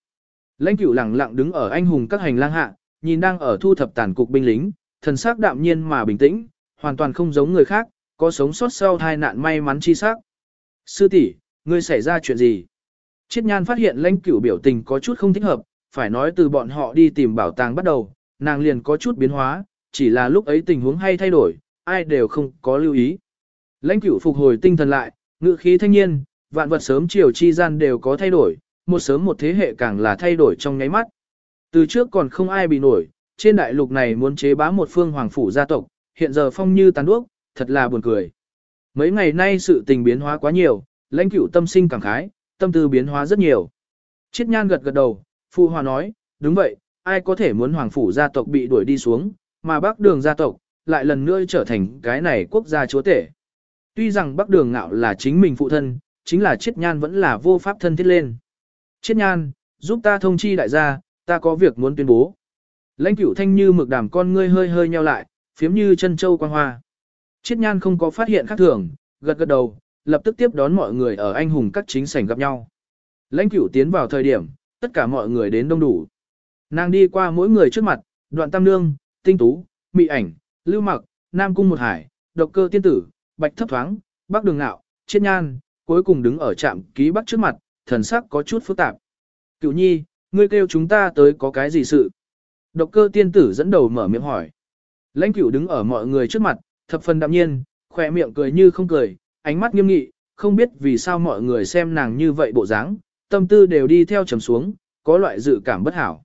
Lãnh cửu lặng lặng đứng ở anh hùng các hành lang hạ, nhìn đang ở thu thập tàn cục binh lính, thần sắc đạm nhiên mà bình tĩnh, hoàn toàn không giống người khác, có sống sót sau tai nạn may mắn chi sắc. Sư tỷ, ngươi xảy ra chuyện gì? Chiết nhan phát hiện lãnh cửu biểu tình có chút không thích hợp, phải nói từ bọn họ đi tìm bảo tàng bắt đầu, nàng liền có chút biến hóa, chỉ là lúc ấy tình huống hay thay đổi, ai đều không có lưu ý. Lãnh cửu phục hồi tinh thần lại, ngự khí thanh nhiên, vạn vật sớm chiều chi gian đều có thay đổi, một sớm một thế hệ càng là thay đổi trong nháy mắt. Từ trước còn không ai bị nổi, trên đại lục này muốn chế bá một phương hoàng phủ gia tộc, hiện giờ phong như tàn đuốc, thật là buồn cười. Mấy ngày nay sự tình biến hóa quá nhiều, lãnh cửu tâm sinh cảm khái, tâm tư biến hóa rất nhiều. Chiết nhan gật gật đầu, Phu Hòa nói, đúng vậy, ai có thể muốn hoàng phủ gia tộc bị đuổi đi xuống, mà Bắc Đường gia tộc lại lần nữa trở thành cái này quốc gia chúa tể. Tuy rằng Bắc Đường ngạo là chính mình phụ thân, chính là Chiết Nhan vẫn là vô pháp thân thiết lên. Chiết Nhan, giúp ta thông chi đại gia, ta có việc muốn tuyên bố. Lãnh cửu thanh như mực đàm con ngươi hơi hơi nheo lại, phiếm như chân châu quang hoa. Chiết Nhan không có phát hiện khác thường, gật gật đầu, lập tức tiếp đón mọi người ở anh hùng các chính sảnh gặp nhau. Lãnh cửu tiến vào thời điểm, tất cả mọi người đến đông đủ. Nàng đi qua mỗi người trước mặt, đoạn tam nương, tinh tú, mị ảnh, lưu mặc, nam cung một hải, độc cơ tiên tử, bạch thấp thoáng, bắc đường ngạo, chiết nhan, cuối cùng đứng ở trạm ký bắc trước mặt, thần sắc có chút phức tạp. Cựu nhi, ngươi kêu chúng ta tới có cái gì sự? Độc cơ tiên tử dẫn đầu mở miệng hỏi. Lãnh cửu đứng ở mọi người trước mặt, thập phần đạm nhiên, khỏe miệng cười như không cười, ánh mắt nghiêm nghị, không biết vì sao mọi người xem nàng như vậy bộ dáng, tâm tư đều đi theo trầm xuống, có loại dự cảm bất hảo.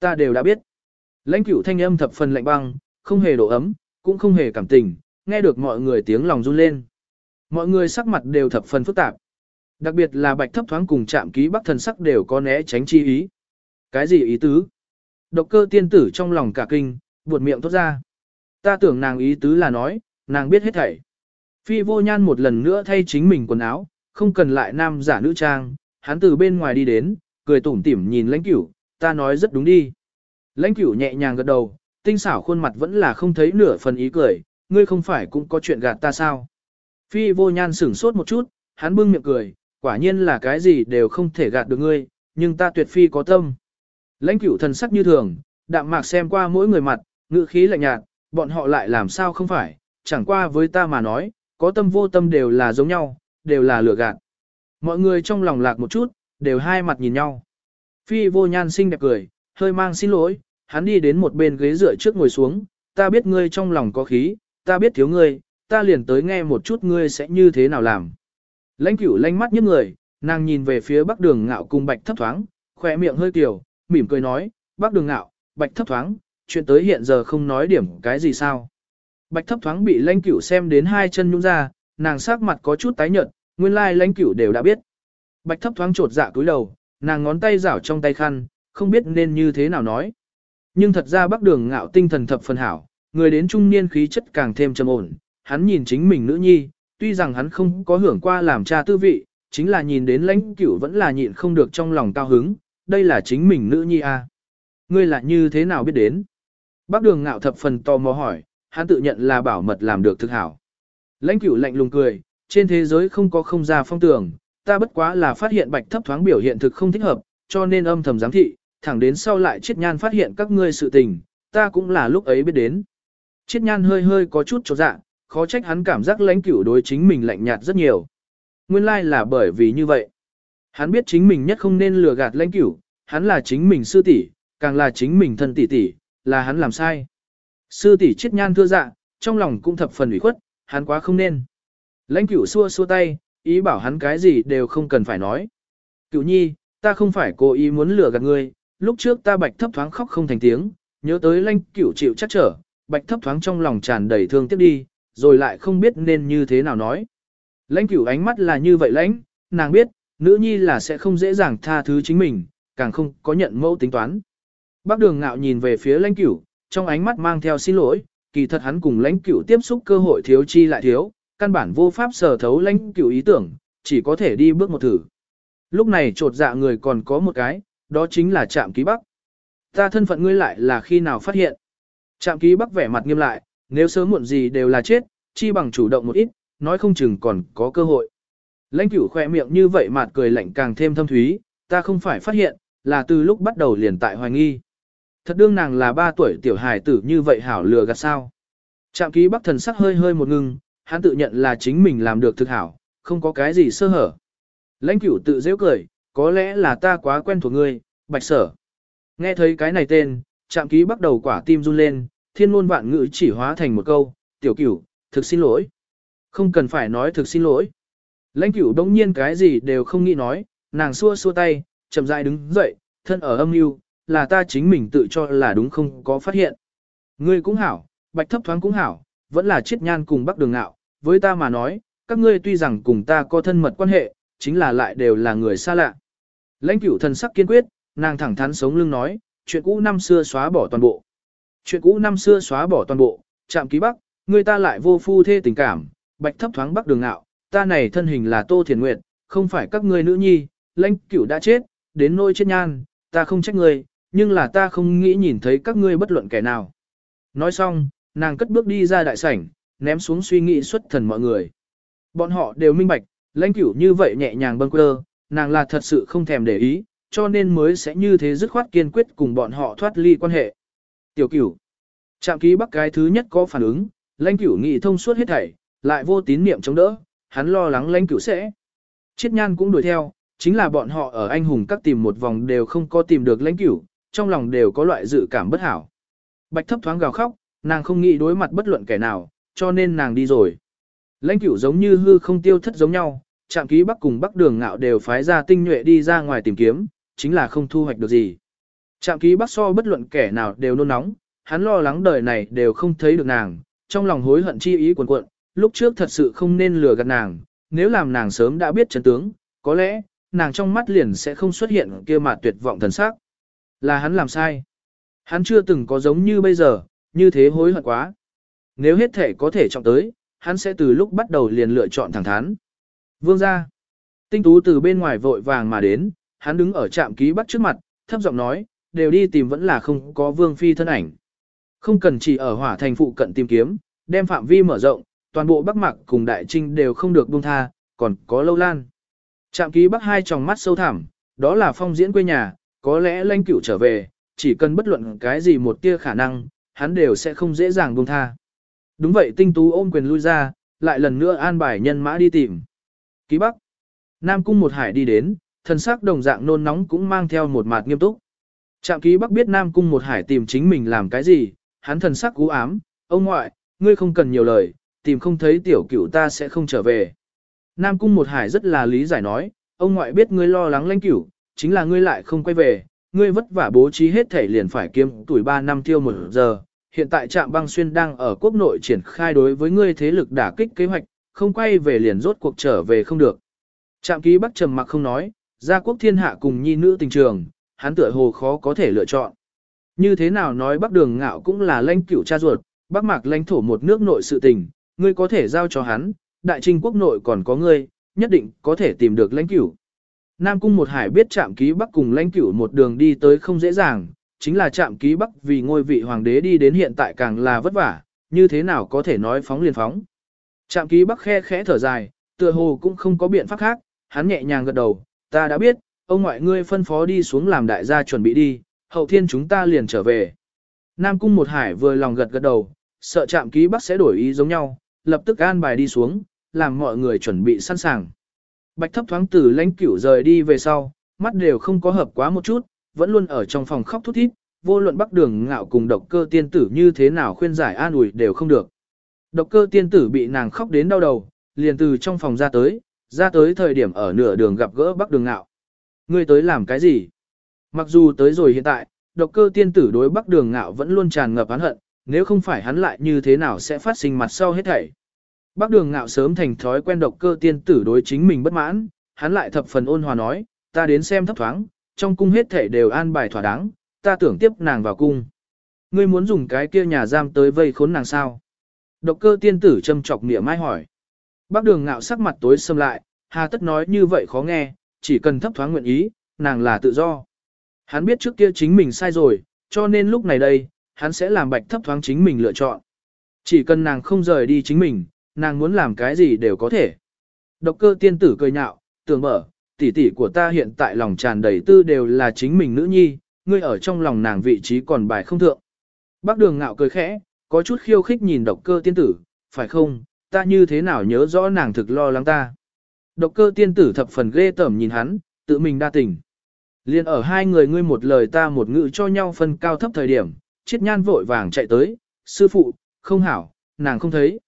Ta đều đã biết. Lãnh cửu thanh âm thập phần lạnh băng, không hề độ ấm, cũng không hề cảm tình, nghe được mọi người tiếng lòng run lên. Mọi người sắc mặt đều thập phần phức tạp. Đặc biệt là bạch thấp thoáng cùng chạm ký bắc thần sắc đều có né tránh chi ý. Cái gì ý tứ? Độc cơ tiên tử trong lòng cả kinh, buột miệng thốt ra. Ta tưởng nàng ý tứ là nói, nàng biết hết thảy. Phi vô nhan một lần nữa thay chính mình quần áo, không cần lại nam giả nữ trang, hắn từ bên ngoài đi đến, cười tủm tỉm nhìn lãnh cửu, ta nói rất đúng đi. Lãnh cửu nhẹ nhàng gật đầu, tinh xảo khuôn mặt vẫn là không thấy nửa phần ý cười, ngươi không phải cũng có chuyện gạt ta sao. Phi vô nhan sửng sốt một chút, hắn bưng miệng cười, quả nhiên là cái gì đều không thể gạt được ngươi, nhưng ta tuyệt phi có tâm. Lãnh cửu thần sắc như thường, đạm mạc xem qua mỗi người mặt, ngữ khí lạnh nhạt, bọn họ lại làm sao không phải, chẳng qua với ta mà nói, có tâm vô tâm đều là giống nhau, đều là lừa gạt. Mọi người trong lòng lạc một chút, đều hai mặt nhìn nhau. Phi vô nhan xinh đẹp cười, hơi mang xin lỗi, hắn đi đến một bên ghế dựa trước ngồi xuống, ta biết ngươi trong lòng có khí, ta biết thiếu ngươi, ta liền tới nghe một chút ngươi sẽ như thế nào làm. Lãnh cửu lanh mắt những người, nàng nhìn về phía bắc đường ngạo cùng bạch thấp thoáng, khỏe miệng hơi tiểu, mỉm cười nói, bắc đường ngạo, bạch thấp thoáng, chuyện tới hiện giờ không nói điểm cái gì sao. Bạch thấp thoáng bị lãnh cửu xem đến hai chân nhung ra, nàng sắc mặt có chút tái nhợt, nguyên lai lãnh cửu đều đã biết. Bạch thấp thoáng trột dạ cúi đầu, nàng ngón tay rảo trong tay khăn, không biết nên như thế nào nói. Nhưng thật ra bác đường ngạo tinh thần thập phần hảo, người đến trung niên khí chất càng thêm trầm ổn, hắn nhìn chính mình nữ nhi, tuy rằng hắn không có hưởng qua làm cha tư vị, chính là nhìn đến lãnh cửu vẫn là nhịn không được trong lòng cao hứng, đây là chính mình nữ nhi à. Ngươi là như thế nào biết đến? Bác đường ngạo thập phần tò mò hỏi, hắn tự nhận là bảo mật làm được thực hảo. Lãnh cửu lạnh lùng cười, trên thế giới không có không ra phong tường, ta bất quá là phát hiện bạch thấp thoáng biểu hiện thực không thích hợp, cho nên âm thầm giám thị, thẳng đến sau lại chiết nhan phát hiện các ngươi sự tình, ta cũng là lúc ấy biết đến. Chiết nhan hơi hơi có chút trột dạ, khó trách hắn cảm giác lãnh cửu đối chính mình lạnh nhạt rất nhiều. Nguyên lai like là bởi vì như vậy. Hắn biết chính mình nhất không nên lừa gạt lãnh cửu, hắn là chính mình sư tỷ, càng là chính mình thân tỷ tỷ, là hắn làm sai. Sư tỷ chiết nhan thưa dạ, trong lòng cũng thập phần ủy khuất, hắn quá không nên. Lãnh cửu xua xua tay, ý bảo hắn cái gì đều không cần phải nói. Cửu nhi, ta không phải cố ý muốn lừa gạt ngươi, lúc trước ta bạch thấp thoáng khóc không thành tiếng, nhớ tới lãnh cửu chịu chắc trở, bạch thấp thoáng trong lòng tràn đầy thương tiếc đi, rồi lại không biết nên như thế nào nói. Lãnh cửu ánh mắt là như vậy lãnh, nàng biết, nữ nhi là sẽ không dễ dàng tha thứ chính mình, càng không có nhận mẫu tính toán. Bác đường ngạo nhìn về phía lãnh cửu, trong ánh mắt mang theo xin lỗi, kỳ thật hắn cùng lãnh cửu tiếp xúc cơ hội thiếu chi lại thiếu, căn bản vô pháp sở thấu lãnh cửu ý tưởng, chỉ có thể đi bước một thử. Lúc này trột dạ người còn có một cái, đó chính là trạm ký bắc. Ta thân phận ngươi lại là khi nào phát hiện. Trạm ký bắc vẻ mặt nghiêm lại, nếu sớm muộn gì đều là chết, chi bằng chủ động một ít, nói không chừng còn có cơ hội. Lãnh cửu khoe miệng như vậy mặt cười lạnh càng thêm thâm thúy, ta không phải phát hiện, là từ lúc bắt đầu liền tại hoài nghi. Thật đương nàng là ba tuổi tiểu hài tử như vậy hảo lừa gạt sao. Trạm ký bắc thần sắc hơi hơi một ngưng, hắn tự nhận là chính mình làm được thực hảo, không có cái gì sơ hở. Lãnh cửu tự dễ cười, có lẽ là ta quá quen thuộc ngươi, bạch sở. Nghe thấy cái này tên, trạm ký bắt đầu quả tim run lên, thiên ngôn vạn ngữ chỉ hóa thành một câu, tiểu cửu, thực xin lỗi. Không cần phải nói thực xin lỗi. Lãnh cửu đống nhiên cái gì đều không nghĩ nói, nàng xua xua tay, chậm rãi đứng dậy, thân ở âm mưu là ta chính mình tự cho là đúng không có phát hiện. Ngươi cũng hảo, bạch thấp thoáng cũng hảo, vẫn là chiết nhan cùng bắc đường ngạo, với ta mà nói, các ngươi tuy rằng cùng ta có thân mật quan hệ, chính là lại đều là người xa lạ. Lãnh cửu thần sắc kiên quyết, nàng thẳng thắn sống lưng nói, chuyện cũ năm xưa xóa bỏ toàn bộ. Chuyện cũ năm xưa xóa bỏ toàn bộ, chạm ký bắc, người ta lại vô phu thê tình cảm, bạch thấp thoáng bắc đường ngạo, ta này thân hình là tô thiền nguyệt, không phải các ngươi nữ nhi, lãnh cửu đã chết, đến nôi chết nhan, ta không trách ngươi, nhưng là ta không nghĩ nhìn thấy các ngươi bất luận kẻ nào. Nói xong, nàng cất bước đi ra đại sảnh, ném xuống suy nghĩ xuất thần mọi người. Bọn họ đều minh bạch, lãnh cửu như vậy nhẹ nhàng bâng quơ, nàng là thật sự không thèm để ý, cho nên mới sẽ như thế dứt khoát kiên quyết cùng bọn họ thoát ly quan hệ. Tiểu cửu, trạm ký bắc cái thứ nhất có phản ứng, lãnh cửu nghị thông suốt hết thảy, lại vô tín niệm chống đỡ, hắn lo lắng lãnh cửu sẽ. Chiết nhan cũng đuổi theo, chính là bọn họ ở anh hùng các tìm một vòng đều không có tìm được lãnh cửu, trong lòng đều có loại dự cảm bất hảo. Bạch thấp thoáng gào khóc, nàng không nghĩ đối mặt bất luận kẻ nào, cho nên nàng đi rồi. Lãnh cửu giống như hư không tiêu thất giống nhau, trạm ký bắc cùng bắc đường ngạo đều phái ra tinh nhuệ đi ra ngoài tìm kiếm, chính là không thu hoạch được gì. Trạm ký bắc so bất luận kẻ nào đều nôn nóng, hắn lo lắng đời này đều không thấy được nàng, trong lòng hối hận chi ý cuồn cuộn, lúc trước thật sự không nên lừa gạt nàng, nếu làm nàng sớm đã biết chân tướng, có lẽ, nàng trong mắt liền sẽ không xuất hiện kia mà tuyệt vọng thần sắc. Là hắn làm sai. Hắn chưa từng có giống như bây giờ, như thế hối hận quá. Nếu hết thể có thể trọng tới, hắn sẽ từ lúc bắt đầu liền lựa chọn thẳng thắn. Vương ra. Tinh tú từ bên ngoài vội vàng mà đến, hắn đứng ở trạm ký bắt trước mặt, thấp giọng nói, đều đi tìm vẫn là không có vương phi thân ảnh. Không cần chỉ ở hỏa thành phụ cận tìm kiếm, đem phạm vi mở rộng, toàn bộ bắc mạc cùng đại trinh đều không được buông tha, còn có lâu lan. Trạm ký bắc hai tròng mắt sâu thẳm, đó là phong diễn quê nhà, có lẽ lãnh cửu trở về, chỉ cần bất luận cái gì một tia khả năng, hắn đều sẽ không dễ dàng buông tha. Đúng vậy tinh tú ôm quyền lui ra, lại lần nữa an bài nhân mã đi tìm. Ký bắc. Nam cung một hải đi đến, thần sắc đồng dạng nôn nóng cũng mang theo một mặt nghiêm túc. Trạm ký bắc biết Nam cung một hải tìm chính mình làm cái gì, hắn thần sắc cú ám, ông ngoại, ngươi không cần nhiều lời, tìm không thấy tiểu cửu ta sẽ không trở về. Nam cung một hải rất là lý giải nói, ông ngoại biết ngươi lo lắng lãnh cửu, chính là ngươi lại không quay về, ngươi vất vả bố trí hết thể liền phải kiếm tuổi 3 năm tiêu một giờ. Hiện tại trạm băng xuyên đang ở quốc nội triển khai đối với ngươi thế lực đả kích kế hoạch, không quay về liền rốt cuộc trở về không được. Trạm ký bắc trầm mặc không nói, gia quốc thiên hạ cùng nhi nữ tình trường, hắn tựa hồ khó có thể lựa chọn. Như thế nào nói bắc đường ngạo cũng là lãnh cửu cha ruột, bắc mạc lãnh thổ một nước nội sự tình, ngươi có thể giao cho hắn, đại trinh quốc nội còn có ngươi, nhất định có thể tìm được lãnh cửu. Nam Cung một hải biết chạm ký Bắc cùng lãnh cửu một đường đi tới không dễ dàng, chính là chạm ký Bắc vì ngôi vị hoàng đế đi đến hiện tại càng là vất vả, như thế nào có thể nói phóng liền phóng. Chạm ký Bắc khe khẽ thở dài, tựa hồ cũng không có biện pháp khác, hắn nhẹ nhàng gật đầu, ta đã biết, ông ngoại ngươi phân phó đi xuống làm đại gia chuẩn bị đi, hậu thiên chúng ta liền trở về. Nam Cung một hải vừa lòng gật gật đầu, sợ chạm ký Bắc sẽ đổi ý giống nhau, lập tức an bài đi xuống, làm mọi người chuẩn bị sẵn sàng. Bạch thấp thoáng từ lãnh cửu rời đi về sau, mắt đều không có hợp quá một chút, vẫn luôn ở trong phòng khóc thút thít, vô luận bắc đường ngạo cùng độc cơ tiên tử như thế nào khuyên giải an ủi đều không được. Độc cơ tiên tử bị nàng khóc đến đau đầu, liền từ trong phòng ra tới, ra tới thời điểm ở nửa đường gặp gỡ bắc đường ngạo. Ngươi tới làm cái gì? Mặc dù tới rồi hiện tại, độc cơ tiên tử đối bắc đường ngạo vẫn luôn tràn ngập oán hận, nếu không phải hắn lại như thế nào sẽ phát sinh mặt sau hết thảy. Bác đường ngạo sớm thành thói quen độc cơ tiên tử đối chính mình bất mãn, hắn lại thập phần ôn hòa nói, ta đến xem thấp thoáng, trong cung hết thể đều an bài thỏa đáng, ta tưởng tiếp nàng vào cung. Ngươi muốn dùng cái kia nhà giam tới vây khốn nàng sao? Độc cơ tiên tử châm chọc nghĩa mai hỏi. Bác đường ngạo sắc mặt tối xâm lại, hà tất nói như vậy khó nghe, chỉ cần thấp thoáng nguyện ý, nàng là tự do. Hắn biết trước kia chính mình sai rồi, cho nên lúc này đây, hắn sẽ làm bạch thấp thoáng chính mình lựa chọn. Chỉ cần nàng không rời đi chính mình, nàng muốn làm cái gì đều có thể. Độc cơ tiên tử cười nhạo, tưởng mở, tỷ tỷ của ta hiện tại lòng tràn đầy tư đều là chính mình nữ nhi, ngươi ở trong lòng nàng vị trí còn bài không thượng. Bác đường ngạo cười khẽ, có chút khiêu khích nhìn độc cơ tiên tử, phải không, ta như thế nào nhớ rõ nàng thực lo lắng ta. Độc cơ tiên tử thập phần ghê tởm nhìn hắn, tự mình đa tình. Liên ở hai người ngươi một lời ta một ngữ cho nhau phân cao thấp thời điểm, chiết nhan vội vàng chạy tới, sư phụ, không hảo, nàng không thấy.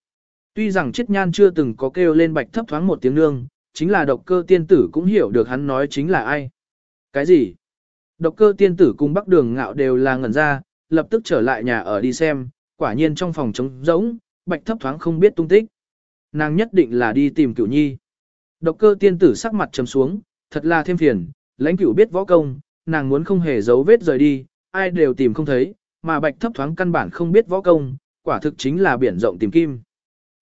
Tuy rằng chết nhan chưa từng có kêu lên bạch thấp thoáng một tiếng nương, chính là độc cơ tiên tử cũng hiểu được hắn nói chính là ai. Cái gì? Độc cơ tiên tử cùng bắc đường ngạo đều là ngẩn ra, lập tức trở lại nhà ở đi xem, quả nhiên trong phòng trống rỗng, bạch thấp thoáng không biết tung tích. Nàng nhất định là đi tìm cửu nhi. Độc cơ tiên tử sắc mặt trầm xuống, thật là thêm phiền, lãnh cửu biết võ công, nàng muốn không hề giấu vết rời đi, ai đều tìm không thấy, mà bạch thấp thoáng căn bản không biết võ công, quả thực chính là biển rộng tìm kim.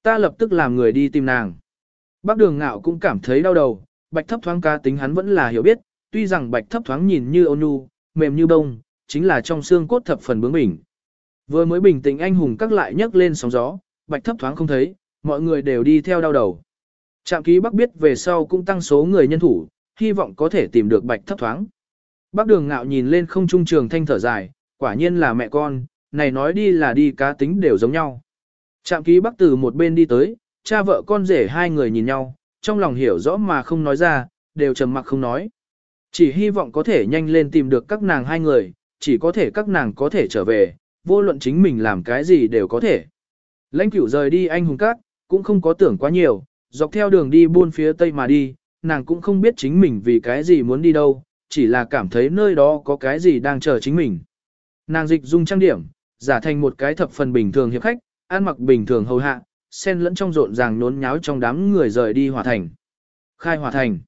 Ta lập tức làm người đi tìm nàng. Bác đường ngạo cũng cảm thấy đau đầu, bạch thấp thoáng ca tính hắn vẫn là hiểu biết, tuy rằng bạch thấp thoáng nhìn như ôn nhu, mềm như bông, chính là trong xương cốt thập phần bướng bỉnh. Vừa mới bình tĩnh anh hùng các lại nhấc lên sóng gió, bạch thấp thoáng không thấy, mọi người đều đi theo đau đầu. Trạm ký bắc biết về sau cũng tăng số người nhân thủ, hy vọng có thể tìm được bạch thấp thoáng. Bác đường ngạo nhìn lên không trung trường thanh thở dài, quả nhiên là mẹ con, này nói đi là đi cá tính đều giống nhau. Trạm ký bắc từ một bên đi tới, cha vợ con rể hai người nhìn nhau, trong lòng hiểu rõ mà không nói ra, đều trầm mặc không nói. Chỉ hy vọng có thể nhanh lên tìm được các nàng hai người, chỉ có thể các nàng có thể trở về, vô luận chính mình làm cái gì đều có thể. Lãnh cửu rời đi anh hùng cát cũng không có tưởng quá nhiều, dọc theo đường đi buôn phía tây mà đi, nàng cũng không biết chính mình vì cái gì muốn đi đâu, chỉ là cảm thấy nơi đó có cái gì đang chờ chính mình. Nàng dịch dung trang điểm, giả thành một cái thập phần bình thường hiệp khách, ăn mặc bình thường hầu hạ, xen lẫn trong rộn ràng nhốn nháo trong đám người rời đi hòa thành. Khai hòa thành.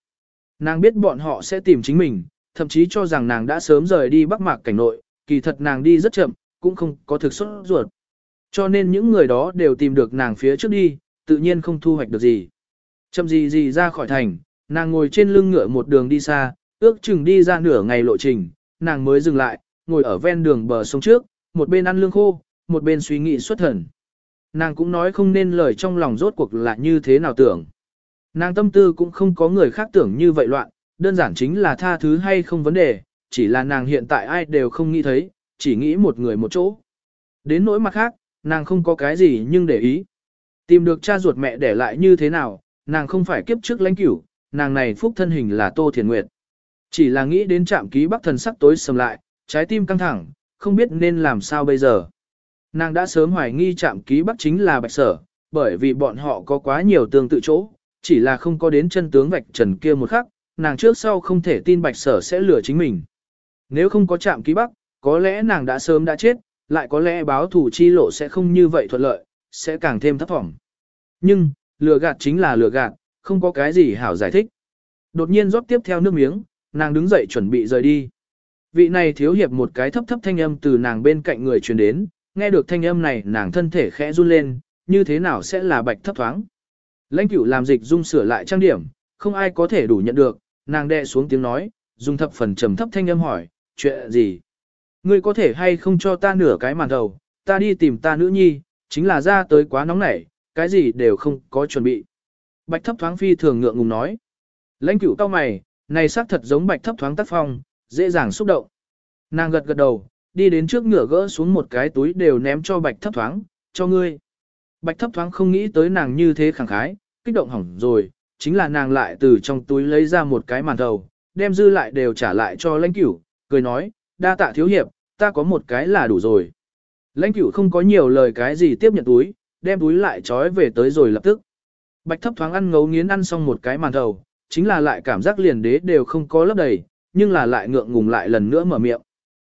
Nàng biết bọn họ sẽ tìm chính mình, thậm chí cho rằng nàng đã sớm rời đi bắc mạc cảnh nội, kỳ thật nàng đi rất chậm, cũng không có thực xuất ruột. Cho nên những người đó đều tìm được nàng phía trước đi, tự nhiên không thu hoạch được gì. Chậm gì gì ra khỏi thành, nàng ngồi trên lưng ngựa một đường đi xa, ước chừng đi ra nửa ngày lộ trình, nàng mới dừng lại, ngồi ở ven đường bờ sông trước, một bên ăn lương khô, một bên suy nghĩ xuất thần. Nàng cũng nói không nên lời trong lòng rốt cuộc là như thế nào tưởng. Nàng tâm tư cũng không có người khác tưởng như vậy loạn, đơn giản chính là tha thứ hay không vấn đề, chỉ là nàng hiện tại ai đều không nghĩ thấy, chỉ nghĩ một người một chỗ. Đến nỗi mặt khác, nàng không có cái gì nhưng để ý. Tìm được cha ruột mẹ để lại như thế nào, nàng không phải kiếp trước lãnh cửu, nàng này phúc thân hình là Tô Thiền Nguyệt. Chỉ là nghĩ đến trạm ký bắc thần sắc tối sầm lại, trái tim căng thẳng, không biết nên làm sao bây giờ. Nàng đã sớm hoài nghi chạm ký bắc chính là bạch sở, bởi vì bọn họ có quá nhiều tương tự chỗ, chỉ là không có đến chân tướng vạch trần kia một khắc, nàng trước sau không thể tin bạch sở sẽ lừa chính mình. Nếu không có chạm ký bắc, có lẽ nàng đã sớm đã chết, lại có lẽ báo thủ chi lộ sẽ không như vậy thuận lợi, sẽ càng thêm thấp thỏm. Nhưng, lừa gạt chính là lừa gạt, không có cái gì hảo giải thích. Đột nhiên rót tiếp theo nước miếng, nàng đứng dậy chuẩn bị rời đi. Vị này thiếu hiệp một cái thấp thấp thanh âm từ nàng bên cạnh người truyền đến, nghe được thanh âm này nàng thân thể khẽ run lên, như thế nào sẽ là bạch thấp thoáng. Lãnh cửu làm dịch dung sửa lại trang điểm, không ai có thể đủ nhận được, nàng đe xuống tiếng nói, dùng thập phần trầm thấp thanh âm hỏi, chuyện gì? Ngươi có thể hay không cho ta nửa cái màn đầu, ta đi tìm ta nữ nhi, chính là ra tới quá nóng nảy, cái gì đều không có chuẩn bị. Bạch thấp thoáng phi thường ngượng ngùng nói. Lãnh cửu cao mày, này xác thật giống bạch thấp thoáng tác phong, dễ dàng xúc động. Nàng gật gật đầu, đi đến trước ngựa gỡ xuống một cái túi đều ném cho bạch thấp thoáng, cho ngươi. Bạch thấp thoáng không nghĩ tới nàng như thế khẳng khái, kích động hỏng rồi, chính là nàng lại từ trong túi lấy ra một cái màn thầu, đem dư lại đều trả lại cho lãnh cửu, cười nói, đa tạ thiếu hiệp, ta có một cái là đủ rồi. Lãnh cửu không có nhiều lời cái gì tiếp nhận túi, đem túi lại trói về tới rồi lập tức. Bạch thấp thoáng ăn ngấu nghiến ăn xong một cái màn thầu, chính là lại cảm giác liền đế đều không có lấp đầy, nhưng là lại ngượng ngùng lại lần nữa mở miệng.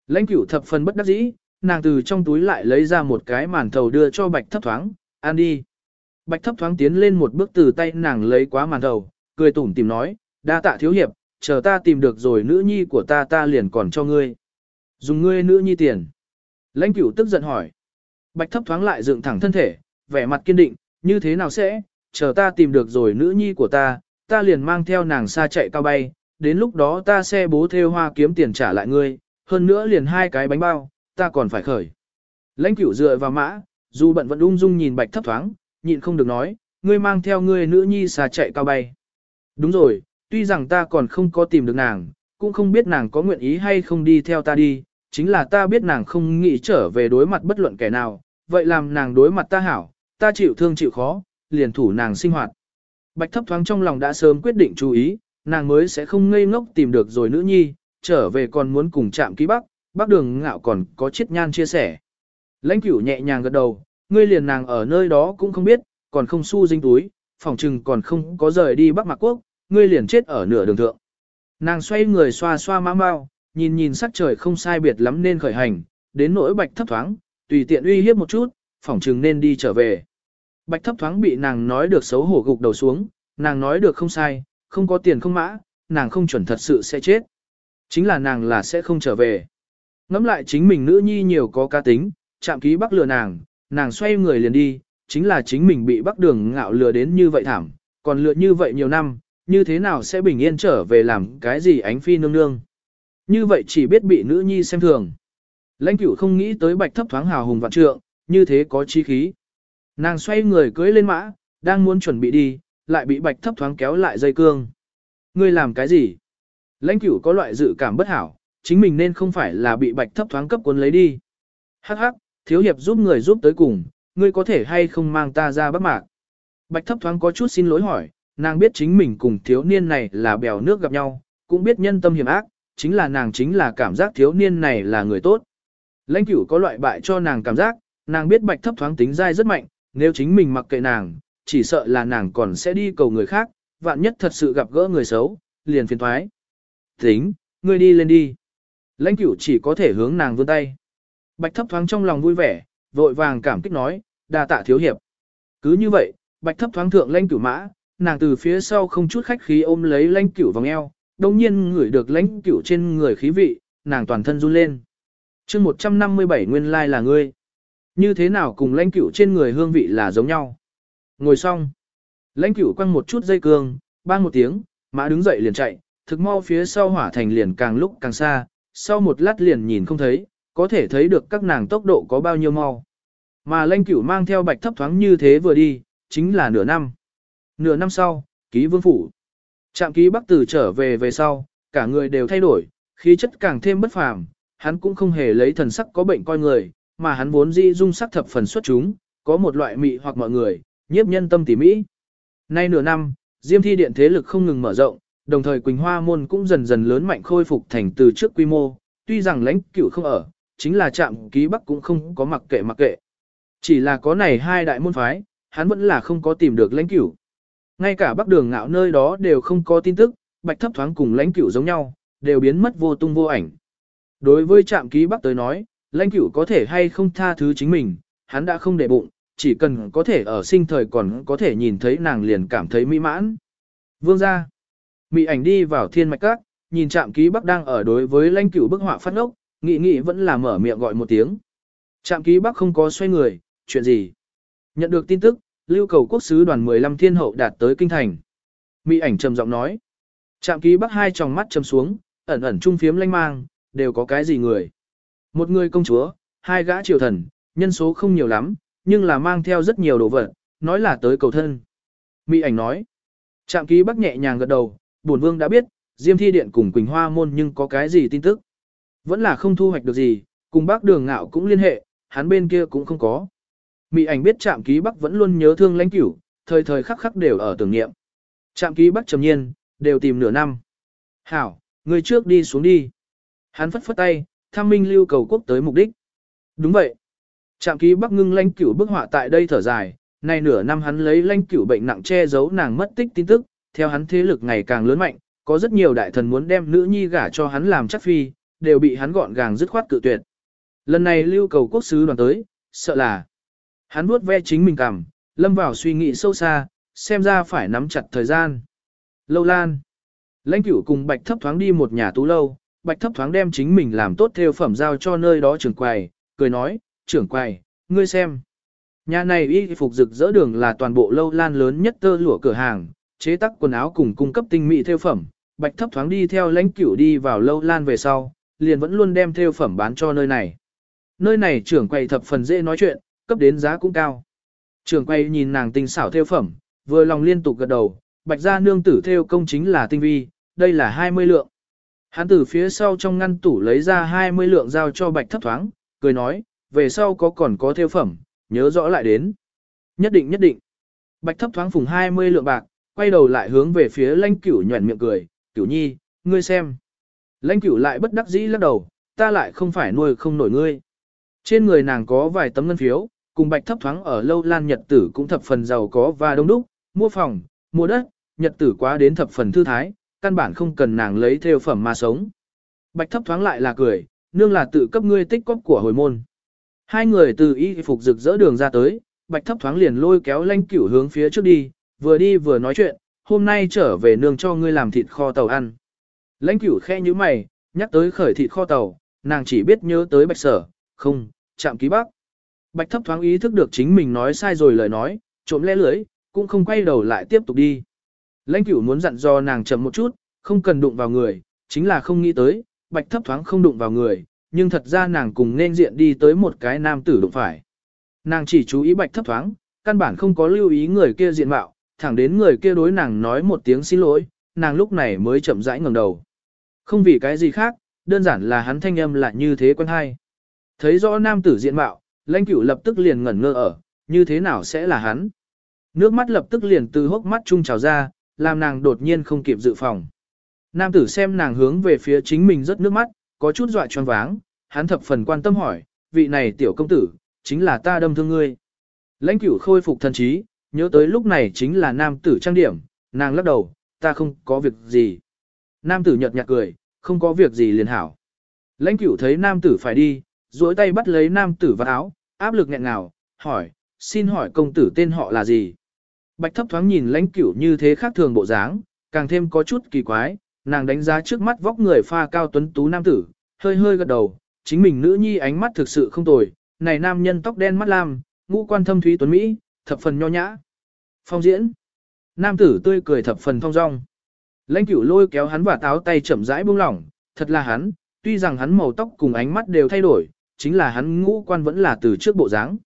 Lãnh cửu thập phần bất đắc dĩ, nàng từ trong túi lại lấy ra một cái màn thầu đưa cho bạch thấp thoáng, ăn đi. Bạch thấp thoáng tiến lên một bước từ tay nàng lấy quá màn thầu, cười tủm tìm nói, đa tạ thiếu hiệp, chờ ta tìm được rồi nữ nhi của ta ta liền còn cho ngươi. Dùng ngươi nữ nhi tiền. Lãnh cửu tức giận hỏi. Bạch thấp thoáng lại dựng thẳng thân thể, vẻ mặt kiên định, như thế nào sẽ, chờ ta tìm được rồi nữ nhi của ta, ta liền mang theo nàng xa chạy cao bay, đến lúc đó ta sẽ bố theo hoa kiếm tiền trả lại ngươi, hơn nữa liền hai cái bánh bao, ta còn phải khởi. Lãnh cửu dựa vào mã, dù bận vẫn ung dung nhìn bạch thấp thoáng, nhịn không được nói, ngươi mang theo ngươi nữ nhi xà chạy cao bay. Đúng rồi, tuy rằng ta còn không có tìm được nàng, cũng không biết nàng có nguyện ý hay không đi theo ta đi, chính là ta biết nàng không nghĩ trở về đối mặt bất luận kẻ nào, vậy làm nàng đối mặt ta hảo, ta chịu thương chịu khó, liền thủ nàng sinh hoạt. Bạch thấp thoáng trong lòng đã sớm quyết định chú ý, nàng mới sẽ không ngây ngốc tìm được rồi nữ nhi, trở về còn muốn cùng chạm ký bắc, bắc đường ngạo còn có chiết nhan chia sẻ. Lãnh cửu nhẹ nhàng gật đầu, ngươi liền nàng ở nơi đó cũng không biết, còn không su dinh túi, phòng trừng còn không có rời đi bắc mạc quốc, ngươi liền chết ở nửa đường thượng. Nàng xoay người xoa xoa mã mau, nhìn nhìn sắc trời không sai biệt lắm nên khởi hành, đến nỗi bạch thấp thoáng, tùy tiện uy hiếp một chút, phỏng chừng nên đi trở về. Bạch thấp thoáng bị nàng nói được xấu hổ gục đầu xuống, nàng nói được không sai, không có tiền không mã, nàng không chuẩn thật sự sẽ chết. Chính là nàng là sẽ không trở về. Ngắm lại chính mình nữ nhi nhiều có cá tính, chạm ký bắc lừa nàng, nàng xoay người liền đi, chính là chính mình bị bắc đường ngạo lừa đến như vậy thảm, còn lừa như vậy nhiều năm, như thế nào sẽ bình yên trở về làm cái gì ánh phi nương nương. Như vậy chỉ biết bị nữ nhi xem thường. Lãnh cửu không nghĩ tới bạch thấp thoáng hào hùng vạn trượng, như thế có chi khí. Nàng xoay người cưới lên mã, đang muốn chuẩn bị đi, lại bị bạch thấp thoáng kéo lại dây cương. Ngươi làm cái gì? Lãnh cửu có loại dự cảm bất hảo, chính mình nên không phải là bị bạch thấp thoáng cấp cuốn lấy đi. Hắc hắc, thiếu hiệp giúp người giúp tới cùng, ngươi có thể hay không mang ta ra bắc mạc. Bạch thấp thoáng có chút xin lỗi hỏi, nàng biết chính mình cùng thiếu niên này là bèo nước gặp nhau, cũng biết nhân tâm hiểm ác, chính là nàng chính là cảm giác thiếu niên này là người tốt. Lãnh cửu có loại bại cho nàng cảm giác, nàng biết bạch thấp thoáng tính dai rất mạnh, nếu chính mình mặc kệ nàng, chỉ sợ là nàng còn sẽ đi cầu người khác, vạn nhất thật sự gặp gỡ người xấu, liền phiền thoái. Tính, ngươi đi lên đi. Lãnh cửu chỉ có thể hướng nàng vươn tay. Bạch thấp thoáng trong lòng vui vẻ, vội vàng cảm kích nói, đa tạ thiếu hiệp. Cứ như vậy, bạch thấp thoáng thượng lãnh cửu mã, nàng từ phía sau không chút khách khí ôm lấy lãnh cửu vòng eo, đồng nhiên ngửi được lãnh cửu trên người khí vị, nàng toàn thân run lên. chương 157 nguyên lai là ngươi. Như thế nào cùng lãnh cửu trên người hương vị là giống nhau. Ngồi xong. Lãnh cửu quăng một chút dây cương, bang một tiếng, mã đứng dậy liền chạy, thực mau phía sau hỏa thành liền càng lúc càng xa, sau một lát liền nhìn không thấy, có thể thấy được các nàng tốc độ có bao nhiêu mau. Mà Lanh cửu mang theo bạch thấp thoáng như thế vừa đi, chính là nửa năm. Nửa năm sau, ký vương phủ. Trạm ký bắc tử trở về về sau, cả người đều thay đổi, khí chất càng thêm bất phàm, hắn cũng không hề lấy thần sắc có bệnh coi người, mà hắn vốn dĩ dung sắc thập phần xuất chúng, có một loại mị hoặc mọi người, nhiếp nhân tâm tỉ mỹ. Nay nửa năm, Diêm Thi Điện thế lực không ngừng mở rộng, đồng thời Quỳnh Hoa Môn cũng dần dần lớn mạnh khôi phục thành từ trước quy mô, tuy rằng lãnh cửu không ở, chính là trạm ký bắc cũng không có mặc kệ mặc kệ. Chỉ là có này hai đại môn phái, hắn vẫn là không có tìm được lãnh cửu. Ngay cả bắc đường ngạo nơi đó đều không có tin tức, bạch thấp thoáng cùng lãnh cửu giống nhau, đều biến mất vô tung vô ảnh. Đối với trạm ký bắc tới nói, lãnh cửu có thể hay không tha thứ chính mình, hắn đã không để bụng, chỉ cần có thể ở sinh thời còn có thể nhìn thấy nàng liền cảm thấy mỹ mãn. Vương ra, mị ảnh đi vào thiên mạch các, nhìn trạm ký bắc đang ở đối với lãnh cửu bức họa phát ngốc, nghị nghị vẫn là mở miệng gọi một tiếng. Trạm ký bắc không có xoay người, chuyện gì? Nhận được tin tức, lưu cầu quốc sứ đoàn 15 thiên hậu đạt tới kinh thành. Mị ảnh trầm giọng nói. Trạm ký bắc hai tròng mắt trầm xuống, ẩn ẩn trung phiếm lanh mang, đều có cái gì người. Một người công chúa, hai gã triều thần, nhân số không nhiều lắm, nhưng là mang theo rất nhiều đồ vật, nói là tới cầu thân. Mỹ ảnh nói. Trạm ký bắc nhẹ nhàng gật đầu, bổn vương đã biết, Diêm Thi Điện cùng Quỳnh Hoa Môn nhưng có cái gì tin tức. Vẫn là không thu hoạch được gì, cùng bác đường ngạo cũng liên hệ, hắn bên kia cũng không có. Mị ảnh biết trạm ký bắc vẫn luôn nhớ thương lãnh cửu, thời thời khắc khắc đều ở tưởng niệm. Trạm ký bắc trầm nhiên, đều tìm nửa năm. Hảo, người trước đi xuống đi. Hắn phất phất tay, tham minh lưu cầu quốc tới mục đích. Đúng vậy. Trạm ký bắc ngưng lãnh cửu bức họa tại đây thở dài, nay nửa năm hắn lấy lãnh cửu bệnh nặng che giấu nàng mất tích tin tức, theo hắn thế lực ngày càng lớn mạnh, có rất nhiều đại thần muốn đem nữ nhi gả cho hắn làm chắc phi, đều bị hắn gọn gàng dứt khoát cự tuyệt. Lần này lưu cầu quốc sứ đoàn tới, sợ là hắn vuốt ve chính mình cằm, lâm vào suy nghĩ sâu xa, xem ra phải nắm chặt thời gian. Lâu lan. Lãnh cửu cùng bạch thấp thoáng đi một nhà tú lâu, bạch thấp thoáng đem chính mình làm tốt theo phẩm giao cho nơi đó trưởng quầy, cười nói, trưởng quầy, ngươi xem. Nhà này y phục rực rỡ đường là toàn bộ lâu lan lớn nhất tơ lụa cửa hàng, chế tác quần áo cùng cung cấp tinh mỹ theo phẩm. Bạch thấp thoáng đi theo lãnh cửu đi vào lâu lan về sau, liền vẫn luôn đem theo phẩm bán cho nơi này. Nơi này trưởng quầy thập phần dễ nói chuyện, cấp đến giá cũng cao. Trưởng quầy nhìn nàng tinh xảo theo phẩm, vừa lòng liên tục gật đầu, bạch gia nương tử theo công chính là tinh vi, đây là 20 lượng. Hắn từ phía sau trong ngăn tủ lấy ra 20 lượng giao cho bạch thấp thoáng, cười nói, về sau có còn có theo phẩm, nhớ rõ lại đến. Nhất định nhất định. Bạch thấp thoáng phùng 20 lượng bạc, quay đầu lại hướng về phía lãnh cửu nhuẩn miệng cười, cửu nhi, ngươi xem. Lãnh cửu lại bất đắc dĩ lắc đầu, ta lại không phải nuôi không nổi ngươi. Trên người nàng có vài tấm ngân phiếu, cùng bạch thấp thoáng ở lâu lan nhật tử cũng thập phần giàu có và đông đúc, mua phòng, mua đất, nhật tử quá đến thập phần thư thái, căn bản không cần nàng lấy theo phẩm mà sống. Bạch thấp thoáng lại là cười, nương là tự cấp ngươi tích cóp của hồi môn. Hai người từ y phục rực rỡ đường ra tới, bạch thấp thoáng liền lôi kéo lãnh cửu hướng phía trước đi, vừa đi vừa nói chuyện, hôm nay trở về nương cho ngươi làm thịt kho tàu ăn. Lãnh cửu khe như mày, nhắc tới khởi thịt kho tàu, nàng chỉ biết nhớ tới bạch sở, không, chạm ký bác Bạch thấp thoáng ý thức được chính mình nói sai rồi lời nói, trộm lẽ lưới, cũng không quay đầu lại tiếp tục đi. Lãnh cửu muốn dặn dò nàng chậm một chút, không cần đụng vào người, chính là không nghĩ tới, bạch thấp thoáng không đụng vào người, nhưng thật ra nàng cùng nên diện đi tới một cái nam tử đụng phải. Nàng chỉ chú ý bạch thấp thoáng, căn bản không có lưu ý người kia diện mạo, thẳng đến người kia đối nàng nói một tiếng xin lỗi, nàng lúc này mới chậm rãi ngẩng đầu. Không vì cái gì khác, đơn giản là hắn thanh âm lại như thế quen hay. Thấy rõ nam tử diện mạo, lãnh cửu lập tức liền ngẩn ngơ ở, như thế nào sẽ là hắn. Nước mắt lập tức liền từ hốc mắt trung trào ra, làm nàng đột nhiên không kịp dự phòng. Nam tử xem nàng hướng về phía chính mình rất nước mắt, có chút dọa choáng váng, hắn thập phần quan tâm hỏi, vị này tiểu công tử, chính là ta đâm thương ngươi. Lãnh cửu khôi phục thần trí, nhớ tới lúc này chính là nam tử trang điểm, nàng lắc đầu, ta không có việc gì. Nam tử nhợt nhạt cười, không có việc gì liền hảo. Lãnh cửu thấy nam tử phải đi, duỗi tay bắt lấy nam tử vào áo, áp lực nghẹn ngào, hỏi, xin hỏi công tử tên họ là gì? Bạch thấp thoáng nhìn lãnh cửu như thế khác thường bộ dáng, càng thêm có chút kỳ quái, nàng đánh giá trước mắt vóc người pha cao tuấn tú nam tử, hơi hơi gật đầu, chính mình nữ nhi ánh mắt thực sự không tồi, này nam nhân tóc đen mắt lam, ngũ quan thâm thúy tuấn Mỹ, thập phần nho nhã. Phong diễn. Nam tử tươi cười thập phần thong dong. Lãnh cửu lôi kéo hắn và táo tay chậm rãi buông lỏng, thật là hắn, tuy rằng hắn màu tóc cùng ánh mắt đều thay đổi, chính là hắn ngũ quan vẫn là từ trước bộ dáng.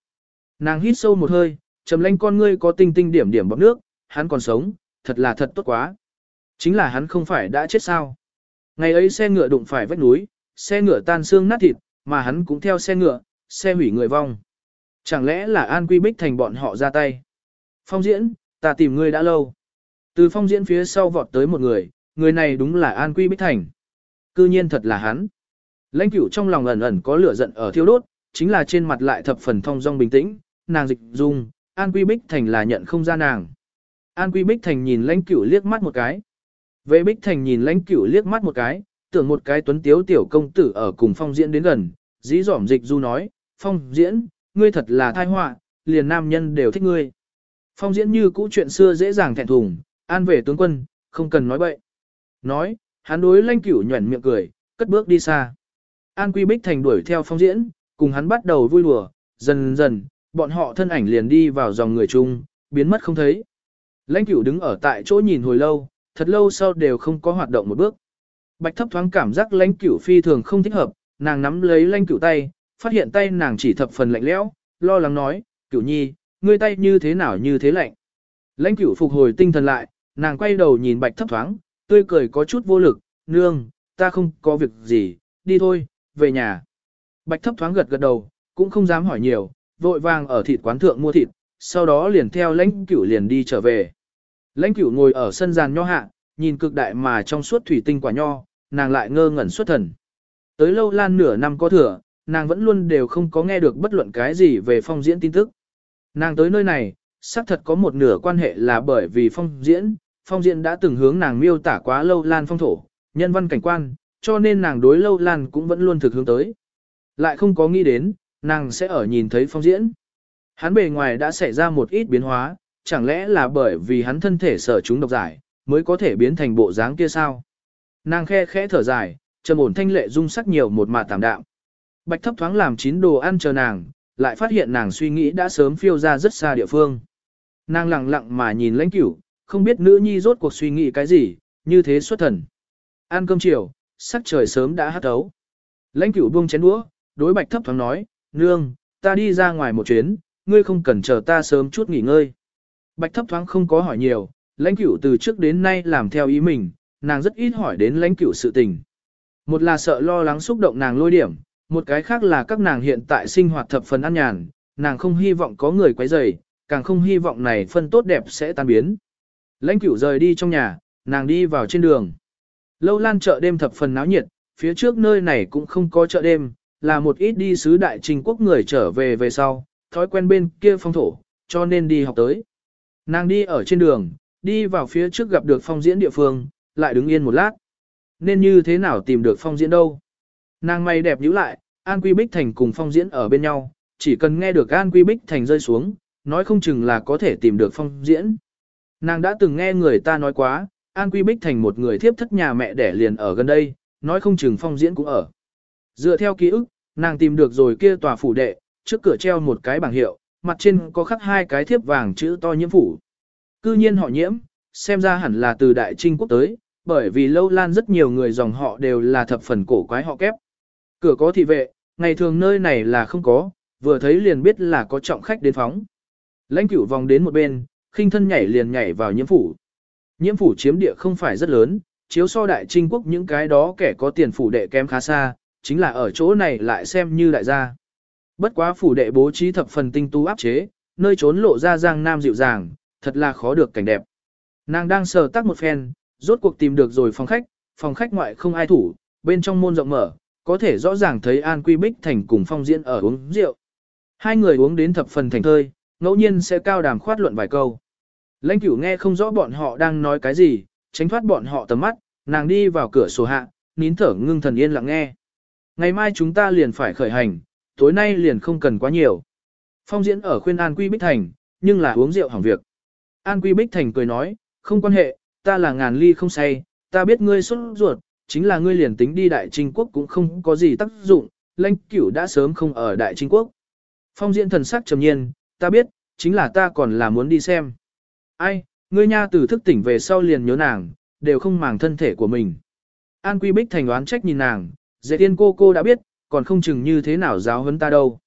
Nàng hít sâu một hơi, trầm lanh con ngươi có tinh tinh điểm điểm bọc nước, hắn còn sống, thật là thật tốt quá. Chính là hắn không phải đã chết sao. Ngày ấy xe ngựa đụng phải vách núi, xe ngựa tan xương nát thịt, mà hắn cũng theo xe ngựa, xe hủy người vong. Chẳng lẽ là An Quy Bích thành bọn họ ra tay? Phong diễn, ta tìm ngươi đã lâu. Từ phong diễn phía sau vọt tới một người, người này đúng là An Quy Bích Thành. Cư nhiên thật là hắn. Lãnh cửu trong lòng ẩn ẩn có lửa giận ở thiêu đốt, chính là trên mặt lại thập phần thông dong bình tĩnh, nàng dịch dung, An Quy Bích Thành là nhận không ra nàng. An Quy Bích Thành nhìn lãnh cửu liếc mắt một cái. Vệ Bích Thành nhìn lãnh cửu liếc mắt một cái, tưởng một cái tuấn tiếu tiểu công tử ở cùng phong diễn đến gần, dĩ dỏm dịch du nói, phong diễn, ngươi thật là thai họa, liền nam nhân đều thích ngươi. Phong diễn như cũ chuyện xưa dễ dàng thẹn thùng, an về tướng quân, không cần nói bậy. Nói, hắn đối lãnh cửu nhuẩn miệng cười, cất bước đi xa. An Quy Bích Thành đuổi theo phong diễn, cùng hắn bắt đầu vui đùa, dần dần, bọn họ thân ảnh liền đi vào dòng người chung, biến mất không thấy. Lãnh cửu đứng ở tại chỗ nhìn hồi lâu, thật lâu sau đều không có hoạt động một bước. Bạch thấp thoáng cảm giác lãnh cửu phi thường không thích hợp, nàng nắm lấy lãnh cửu tay, phát hiện tay nàng chỉ thập phần lạnh lẽo, lo lắng nói, cửu nhi, ngươi tay như thế nào như thế lạnh. Lãnh cửu phục hồi tinh thần lại, nàng quay đầu nhìn bạch thấp thoáng, tươi cười có chút vô lực, nương, ta không có việc gì, đi thôi, về nhà. Bạch thấp thoáng gật gật đầu, cũng không dám hỏi nhiều, vội vàng ở thịt quán thượng mua thịt, sau đó liền theo lãnh cửu liền đi trở về. Lãnh cửu ngồi ở sân giàn nho hạ, nhìn cực đại mà trong suốt thủy tinh quả nho, nàng lại ngơ ngẩn xuất thần. Tới lâu lan nửa năm có thừa, nàng vẫn luôn đều không có nghe được bất luận cái gì về phong diễn tin tức. Nàng tới nơi này, xác thật có một nửa quan hệ là bởi vì phong diễn, phong diễn đã từng hướng nàng miêu tả quá lâu lan phong thổ, nhân văn cảnh quan, cho nên nàng đối lâu lan cũng vẫn luôn thực hướng tới. Lại không có nghĩ đến, nàng sẽ ở nhìn thấy phong diễn. Hắn bề ngoài đã xảy ra một ít biến hóa, chẳng lẽ là bởi vì hắn thân thể sở chúng độc giải, mới có thể biến thành bộ dáng kia sao? Nàng khe khẽ thở dài, trầm ổn thanh lệ dung sắc nhiều một mà tạm đạm. Bạch thấp thoáng làm chín đồ ăn chờ nàng, lại phát hiện nàng suy nghĩ đã sớm phiêu ra rất xa địa phương. Nàng lặng lặng mà nhìn lãnh cửu, không biết nữ nhi rốt cuộc suy nghĩ cái gì, như thế xuất thần. Ăn cơm chiều, sắc trời sớm đã hát thấu. Lãnh cửu buông chén đũa, đối bạch thấp thoáng nói, nương, ta đi ra ngoài một chuyến, ngươi không cần chờ ta sớm chút nghỉ ngơi. Bạch thấp thoáng không có hỏi nhiều, lãnh cửu từ trước đến nay làm theo ý mình, nàng rất ít hỏi đến lãnh cửu sự tình. Một là sợ lo lắng xúc động nàng lôi điểm, một cái khác là các nàng hiện tại sinh hoạt thập phần an nhàn, nàng không hy vọng có người quấy rầy, càng không hy vọng này phân tốt đẹp sẽ tan biến. Lãnh cửu rời đi trong nhà, nàng đi vào trên đường. Lâu lan chợ đêm thập phần náo nhiệt, phía trước nơi này cũng không có chợ đêm, là một ít đi sứ đại trình quốc người trở về về sau, thói quen bên kia phong thổ, cho nên đi học tới. Nàng đi ở trên đường, đi vào phía trước gặp được phong diễn địa phương, lại đứng yên một lát. Nên như thế nào tìm được phong diễn đâu? Nàng mày đẹp nhíu lại, An Quy Bích Thành cùng phong diễn ở bên nhau, chỉ cần nghe được An Quy Bích Thành rơi xuống, nói không chừng là có thể tìm được phong diễn. Nàng đã từng nghe người ta nói quá, An Quy Bích Thành một người thiếp thất nhà mẹ đẻ liền ở gần đây, nói không chừng phong diễn cũng ở. Dựa theo ký ức, nàng tìm được rồi kia tòa phủ đệ, trước cửa treo một cái bảng hiệu, mặt trên có khắc hai cái thiếp vàng chữ to nhiễm phủ. Cư nhiên họ nhiễm, xem ra hẳn là từ Đại Trinh Quốc tới, bởi vì lâu lan rất nhiều người dòng họ đều là thập phần cổ quái họ kép. Cửa có thị vệ, ngày thường nơi này là không có, vừa thấy liền biết là có trọng khách đến phóng. Lãnh cửu vòng đến một bên, khinh thân nhảy liền nhảy vào nhiễm phủ. Nhiễm phủ chiếm địa không phải rất lớn, chiếu so đại trinh quốc những cái đó kẻ có tiền phủ đệ kém khá xa, chính là ở chỗ này lại xem như đại gia. Bất quá phủ đệ bố trí thập phần tinh tú áp chế, nơi trốn lộ ra giang nam dịu dàng, thật là khó được cảnh đẹp. Nàng đang sờ tắc một phen, rốt cuộc tìm được rồi phòng khách, phòng khách ngoại không ai thủ, bên trong môn rộng mở, có thể rõ ràng thấy An Quy Bích Thành cùng Phong Diễn ở uống rượu. Hai người uống đến thập phần thành thơi, ngẫu nhiên sẽ cao đàm khoát luận vài câu. Lãnh cửu nghe không rõ bọn họ đang nói cái gì, tránh thoát bọn họ tầm mắt, nàng đi vào cửa sổ hạ, nín thở ngưng thần yên lặng nghe. Ngày mai chúng ta liền phải khởi hành, tối nay liền không cần quá nhiều. Phong diễn ở khuyên An Quy Bích Thành, nhưng là uống rượu hỏng việc. An Quy Bích Thành cười nói, không quan hệ, ta là ngàn ly không say, ta biết ngươi xuất ruột, chính là ngươi liền tính đi Đại Trinh Quốc cũng không có gì tác dụng, lãnh cửu đã sớm không ở Đại Trinh Quốc. Phong diễn thần sắc trầm nhiên, ta biết, chính là ta còn là muốn đi xem. Ai, ngươi nha từ thức tỉnh về sau liền nhớ nàng, đều không màng thân thể của mình. An Quy Bích thành đoán trách nhìn nàng, dễ tiên cô cô đã biết, còn không chừng như thế nào giáo huấn ta đâu.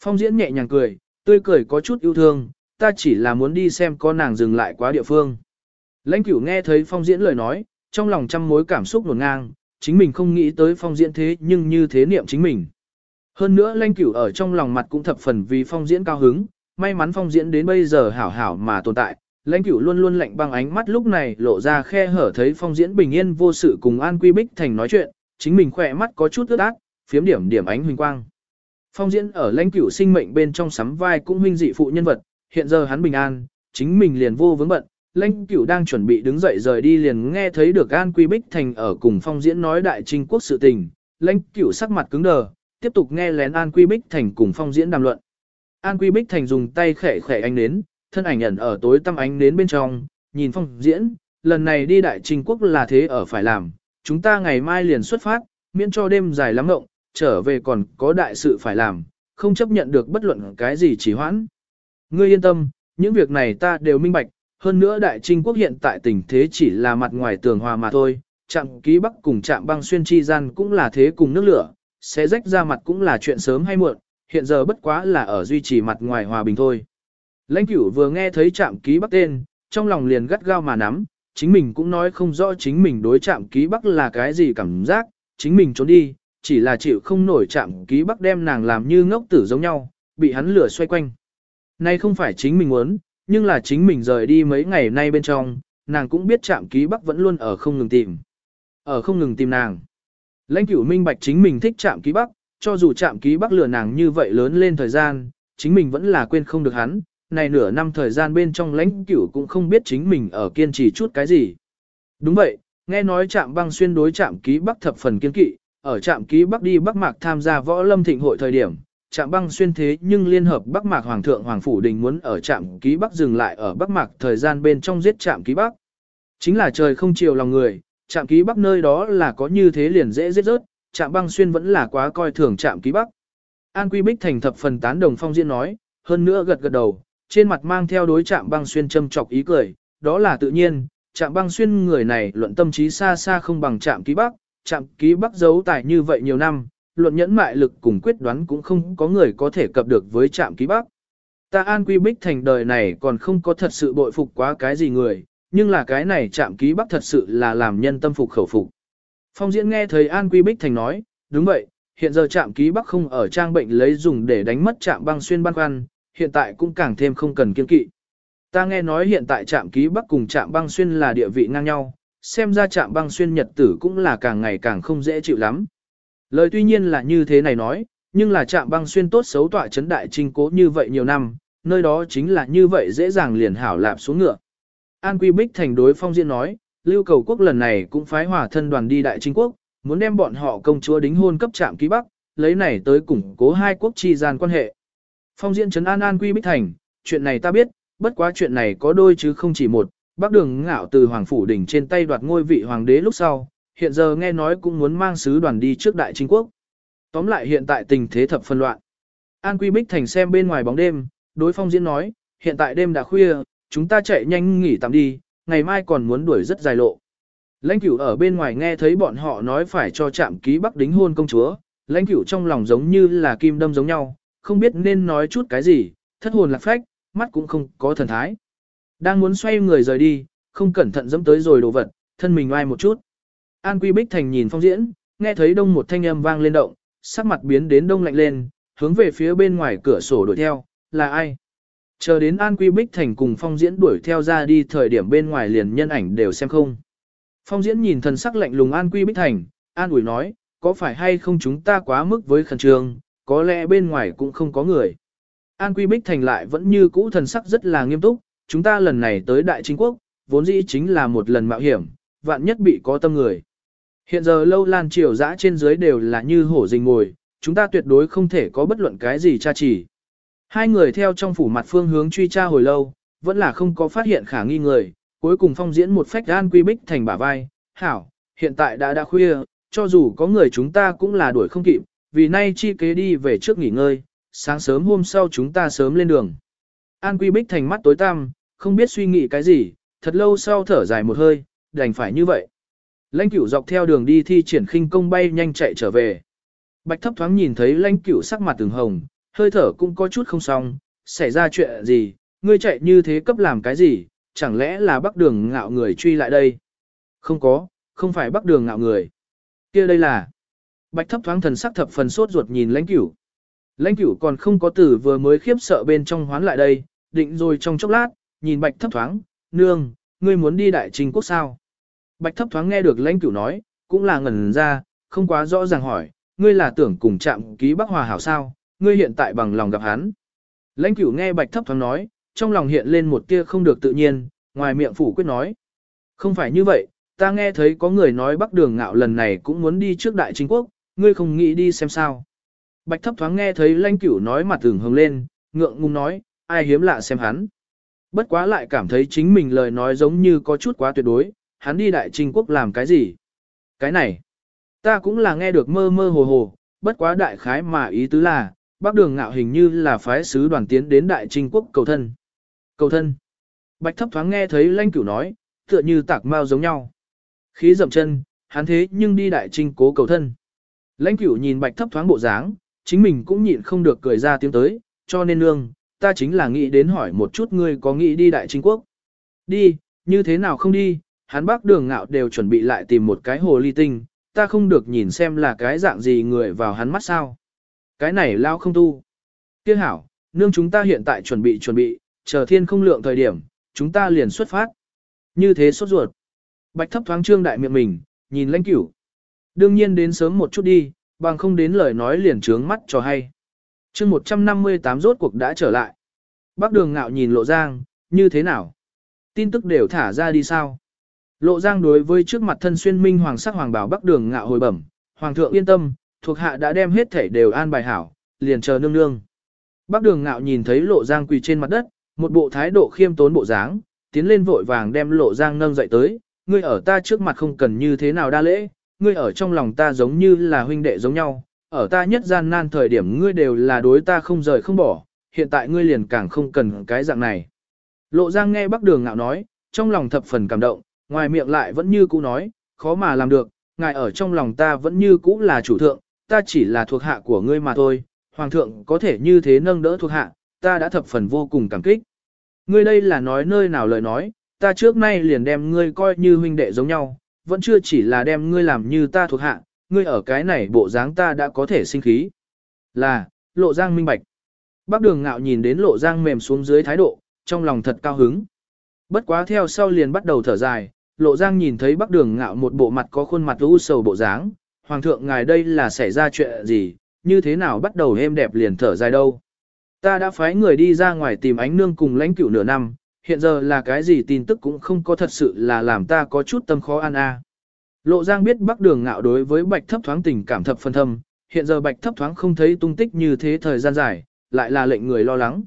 Phong diễn nhẹ nhàng cười, tươi cười có chút yêu thương, ta chỉ là muốn đi xem có nàng dừng lại quá địa phương. Lãnh cửu nghe thấy phong diễn lời nói, trong lòng trăm mối cảm xúc nổn ngang, chính mình không nghĩ tới phong diễn thế nhưng như thế niệm chính mình. Hơn nữa lãnh cửu ở trong lòng mặt cũng thập phần vì phong diễn cao hứng, may mắn phong diễn đến bây giờ hảo hảo mà tồn tại. Lãnh cửu luôn luôn lạnh băng ánh mắt lúc này lộ ra khe hở thấy phong diễn bình yên vô sự cùng An Quy Bích Thành nói chuyện, chính mình khỏe mắt có chút ướt át, phiếm điểm điểm ánh huỳnh quang. Phong diễn ở lãnh cửu sinh mệnh bên trong sắm vai cũng huynh dị phụ nhân vật, hiện giờ hắn bình an, chính mình liền vô vướng bận. Lãnh cửu đang chuẩn bị đứng dậy rời đi liền nghe thấy được An Quy Bích Thành ở cùng phong diễn nói đại trinh quốc sự tình. Lãnh cửu sắc mặt cứng đờ, tiếp tục nghe lén An Quy Bích Thành cùng phong diễn đàm luận. An Quy Bích Thành dùng tay khẽ khẽ ánh nến, thân ảnh ẩn ở tối tăm ánh nến bên trong, nhìn phong diễn, lần này đi đại trinh quốc là thế ở phải làm, chúng ta ngày mai liền xuất phát, miễn cho đêm dài lắm ngộng, trở về còn có đại sự phải làm, không chấp nhận được bất luận cái gì chỉ hoãn. Ngươi yên tâm, những việc này ta đều minh bạch, hơn nữa đại trinh quốc hiện tại tình thế chỉ là mặt ngoài tường hòa mà thôi, chạm ký bắc cùng chạm băng xuyên chi gian cũng là thế cùng nước lửa, sẽ rách ra mặt cũng là chuyện sớm hay muộn, hiện giờ bất quá là ở duy trì mặt ngoài hòa bình thôi. Lãnh cửu vừa nghe thấy chạm ký bắc tên, trong lòng liền gắt gao mà nắm, chính mình cũng nói không rõ chính mình đối chạm ký bắc là cái gì cảm giác, chính mình trốn đi, chỉ là chịu không nổi chạm ký bắc đem nàng làm như ngốc tử giống nhau, bị hắn lửa xoay quanh. Nay không phải chính mình muốn, nhưng là chính mình rời đi mấy ngày nay bên trong, nàng cũng biết trạm ký bắc vẫn luôn ở không ngừng tìm. Ở không ngừng tìm nàng. Lãnh cửu minh bạch chính mình thích trạm ký bắc, cho dù trạm ký bắc lừa nàng như vậy lớn lên thời gian, chính mình vẫn là quên không được hắn. Này nửa năm thời gian bên trong lãnh cửu cũng không biết chính mình ở kiên trì chút cái gì. Đúng vậy, nghe nói trạm băng xuyên đối trạm ký bắc thập phần kiên kỵ, ở trạm ký Bắc đi Bắc Mạc tham gia võ lâm thịnh hội thời điểm, trạm băng xuyên thế nhưng liên hợp Bắc Mạc Hoàng thượng Hoàng Phủ Đình muốn ở trạm ký Bắc dừng lại ở Bắc Mạc thời gian bên trong giết trạm ký Bắc. Chính là trời không chiều lòng người, trạm ký Bắc nơi đó là có như thế liền dễ giết rớt, trạm băng xuyên vẫn là quá coi thường trạm ký Bắc. An Quy Bích thành thập phần tán đồng phong diễn nói, hơn nữa gật gật đầu, trên mặt mang theo đối trạm băng xuyên châm chọc ý cười, đó là tự nhiên, trạm băng xuyên người này luận tâm trí xa xa không bằng trạm ký Bắc, Trạm ký bắc giấu tài như vậy nhiều năm, luận nhẫn mại lực cùng quyết đoán cũng không có người có thể cập được với trạm ký bắc. Ta an quy bích thành đời này còn không có thật sự bội phục quá cái gì người, nhưng là cái này Trạm ký bắc thật sự là làm nhân tâm phục khẩu phục. Phong diễn nghe thấy an quy bích thành nói, đúng vậy, hiện giờ trạm ký bắc không ở trang bệnh lấy dùng để đánh mất trạm băng xuyên băng khoăn, hiện tại cũng càng thêm không cần kiên kỵ. Ta nghe nói hiện tại trạm ký bắc cùng trạm băng xuyên là địa vị ngang nhau, xem ra trạm băng xuyên nhật tử cũng là càng ngày càng không dễ chịu lắm. Lời tuy nhiên là như thế này nói, nhưng là trạm băng xuyên tốt xấu tọa chấn đại trinh cố như vậy nhiều năm, nơi đó chính là như vậy dễ dàng liền hảo lạp xuống ngựa. An Quy Bích thành đối phong diễn nói, lưu cầu quốc lần này cũng phái hòa thân đoàn đi đại trinh quốc, muốn đem bọn họ công chúa đính hôn cấp trạm ký bắc, lấy này tới củng cố hai quốc chi gian quan hệ. Phong diễn trấn an An Quy Bích thành, chuyện này ta biết, bất quá chuyện này có đôi chứ không chỉ một, Bác đường ngạo từ Hoàng Phủ Đỉnh trên tay đoạt ngôi vị Hoàng đế lúc sau, hiện giờ nghe nói cũng muốn mang sứ đoàn đi trước Đại Chính Quốc. Tóm lại hiện tại tình thế thập phân loạn. An Quy Bích Thành xem bên ngoài bóng đêm, đối phong diễn nói, hiện tại đêm đã khuya, chúng ta chạy nhanh nghỉ tạm đi, ngày mai còn muốn đuổi rất dài lộ. Lãnh cửu ở bên ngoài nghe thấy bọn họ nói phải cho chạm ký bắc đính hôn công chúa, lãnh cửu trong lòng giống như là kim đâm giống nhau, không biết nên nói chút cái gì, thất hồn lạc phách, mắt cũng không có thần thái. Đang muốn xoay người rời đi, không cẩn thận dẫm tới rồi đồ vật, thân mình oai một chút. An Quy Bích Thành nhìn phong diễn, nghe thấy đông một thanh âm vang lên động, sắc mặt biến đến đông lạnh lên, hướng về phía bên ngoài cửa sổ đuổi theo, là ai? Chờ đến An Quy Bích Thành cùng phong diễn đuổi theo ra đi thời điểm bên ngoài liền nhân ảnh đều xem không. Phong diễn nhìn thần sắc lạnh lùng An Quy Bích Thành, An ủi nói, có phải hay không chúng ta quá mức với khẩn trương, có lẽ bên ngoài cũng không có người. An Quy Bích Thành lại vẫn như cũ thần sắc rất là nghiêm túc, chúng ta lần này tới Đại Chính Quốc, vốn dĩ chính là một lần mạo hiểm, vạn nhất bị có tâm người. Hiện giờ lâu lan triều dã trên dưới đều là như hổ rình ngồi, chúng ta tuyệt đối không thể có bất luận cái gì tra chỉ. Hai người theo trong phủ mặt phương hướng truy tra hồi lâu, vẫn là không có phát hiện khả nghi người, cuối cùng phong diễn một phách gan quy bích thành bả vai, hảo, hiện tại đã đã khuya, cho dù có người chúng ta cũng là đuổi không kịp, vì nay chi kế đi về trước nghỉ ngơi, sáng sớm hôm sau chúng ta sớm lên đường. An quy bích thành mắt tối tăm, không biết suy nghĩ cái gì, thật lâu sau thở dài một hơi, đành phải như vậy. Lãnh cửu dọc theo đường đi thi triển khinh công bay nhanh chạy trở về. Bạch thấp thoáng nhìn thấy lãnh cửu sắc mặt từng hồng, hơi thở cũng có chút không xong, xảy ra chuyện gì, ngươi chạy như thế cấp làm cái gì, chẳng lẽ là bắc đường ngạo người truy lại đây? Không có, không phải bắc đường ngạo người. kia đây là... Bạch thấp thoáng thần sắc thập phần sốt ruột nhìn lãnh cửu. Lãnh cửu còn không có tử vừa mới khiếp sợ bên trong hoán lại đây, định rồi trong chốc lát, nhìn bạch thấp thoáng, nương, ngươi muốn đi đại trình quốc sao? Bạch thấp thoáng nghe được lãnh cửu nói, cũng là ngẩn ra, không quá rõ ràng hỏi, ngươi là tưởng cùng chạm ký bắc hòa hảo sao, ngươi hiện tại bằng lòng gặp hắn. Lãnh cửu nghe bạch thấp thoáng nói, trong lòng hiện lên một tia không được tự nhiên, ngoài miệng phủ quyết nói. Không phải như vậy, ta nghe thấy có người nói bắc đường ngạo lần này cũng muốn đi trước đại chính quốc, ngươi không nghĩ đi xem sao. Bạch thấp thoáng nghe thấy lãnh cửu nói mặt tưởng hồng lên, ngượng ngùng nói, ai hiếm lạ xem hắn. Bất quá lại cảm thấy chính mình lời nói giống như có chút quá tuyệt đối, hắn đi đại trinh quốc làm cái gì? Cái này, ta cũng là nghe được mơ mơ hồ hồ, bất quá đại khái mà ý tứ là, bác đường ngạo hình như là phái sứ đoàn tiến đến đại trinh quốc cầu thân. Cầu thân. Bạch thấp thoáng nghe thấy lanh cửu nói, tựa như tạc mao giống nhau. Khí dậm chân, hắn thế nhưng đi đại trinh cố cầu thân. Lãnh cửu nhìn bạch thấp thoáng bộ dáng, chính mình cũng nhịn không được cười ra tiếng tới, cho nên nương, ta chính là nghĩ đến hỏi một chút ngươi có nghĩ đi đại trinh quốc. Đi, như thế nào không đi, hắn bác đường ngạo đều chuẩn bị lại tìm một cái hồ ly tinh, ta không được nhìn xem là cái dạng gì người vào hắn mắt sao. Cái này lao không tu. Tiếc hảo, nương chúng ta hiện tại chuẩn bị chuẩn bị, chờ thiên không lượng thời điểm, chúng ta liền xuất phát. Như thế sốt ruột. Bạch thấp thoáng trương đại miệng mình, nhìn lãnh cửu. Đương nhiên đến sớm một chút đi, bằng không đến lời nói liền trướng mắt cho hay. chương 158 rốt cuộc đã trở lại. Bác đường ngạo nhìn lộ giang, như thế nào? Tin tức đều thả ra đi sao? Lộ giang đối với trước mặt thân xuyên minh hoàng sắc hoàng bảo bắc đường ngạo hồi bẩm, hoàng thượng yên tâm, thuộc hạ đã đem hết thể đều an bài hảo, liền chờ nương nương. Bắc đường ngạo nhìn thấy lộ giang quỳ trên mặt đất, một bộ thái độ khiêm tốn bộ dáng, tiến lên vội vàng đem lộ giang nâng dậy tới, ngươi ở ta trước mặt không cần như thế nào đa lễ, ngươi ở trong lòng ta giống như là huynh đệ giống nhau, ở ta nhất gian nan thời điểm ngươi đều là đối ta không rời không bỏ, hiện tại ngươi liền càng không cần cái dạng này. Lộ giang nghe bắc đường ngạo nói, trong lòng thập phần cảm động, ngoài miệng lại vẫn như cũ nói, khó mà làm được, ngài ở trong lòng ta vẫn như cũ là chủ thượng, ta chỉ là thuộc hạ của ngươi mà thôi, hoàng thượng có thể như thế nâng đỡ thuộc hạ, ta đã thập phần vô cùng cảm kích. Ngươi đây là nói nơi nào lời nói, ta trước nay liền đem ngươi coi như huynh đệ giống nhau, vẫn chưa chỉ là đem ngươi làm như ta thuộc hạ, ngươi ở cái này bộ dáng ta đã có thể sinh khí. Là, lộ giang minh bạch. Bác đường ngạo nhìn đến lộ giang mềm xuống dưới thái độ, trong lòng thật cao hứng. Bất quá theo sau liền bắt đầu thở dài, lộ giang nhìn thấy Bắc đường ngạo một bộ mặt có khuôn mặt u sầu bộ dáng, hoàng thượng ngài đây là xảy ra chuyện gì, như thế nào bắt đầu êm đẹp liền thở dài đâu. Ta đã phái người đi ra ngoài tìm ánh nương cùng lãnh cửu nửa năm, hiện giờ là cái gì tin tức cũng không có thật sự là làm ta có chút tâm khó ăn a. Lộ Giang biết Bắc Đường ngạo đối với Bạch Thấp thoáng tình cảm thập phân thâm, hiện giờ Bạch Thấp thoáng không thấy tung tích như thế thời gian dài, lại là lệnh người lo lắng.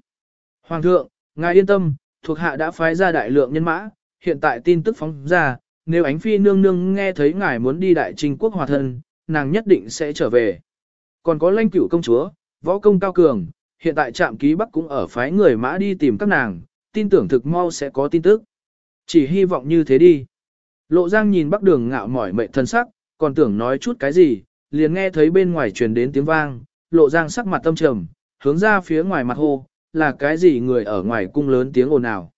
Hoàng thượng, ngài yên tâm, thuộc hạ đã phái ra đại lượng nhân mã, hiện tại tin tức phóng ra, nếu ánh phi nương nương nghe thấy ngài muốn đi đại trinh quốc hòa thân, nàng nhất định sẽ trở về. Còn có lãnh cửu công chúa, võ công cao cường, hiện tại trạm ký bắc cũng ở phái người mã đi tìm các nàng, tin tưởng thực mau sẽ có tin tức. Chỉ hy vọng như thế đi. Lộ Giang nhìn bắc đường ngạo mỏi mệt thân sắc, còn tưởng nói chút cái gì, liền nghe thấy bên ngoài truyền đến tiếng vang, Lộ Giang sắc mặt tâm trầm, hướng ra phía ngoài mặt hô, là cái gì người ở ngoài cung lớn tiếng ồn ào.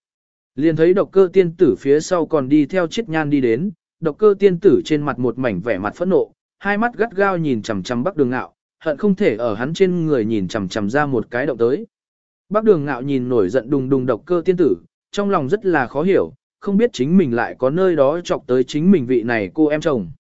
Liền thấy độc cơ tiên tử phía sau còn đi theo chiếc nhan đi đến, độc cơ tiên tử trên mặt một mảnh vẻ mặt phẫn nộ, hai mắt gắt gao nhìn chằm chằm bắc đường ngạo, hận không thể ở hắn trên người nhìn chằm chằm ra một cái động tới. bắc đường ngạo nhìn nổi giận đùng đùng độc cơ tiên tử, trong lòng rất là khó hiểu, không biết chính mình lại có nơi đó chọc tới chính mình vị này cô em chồng.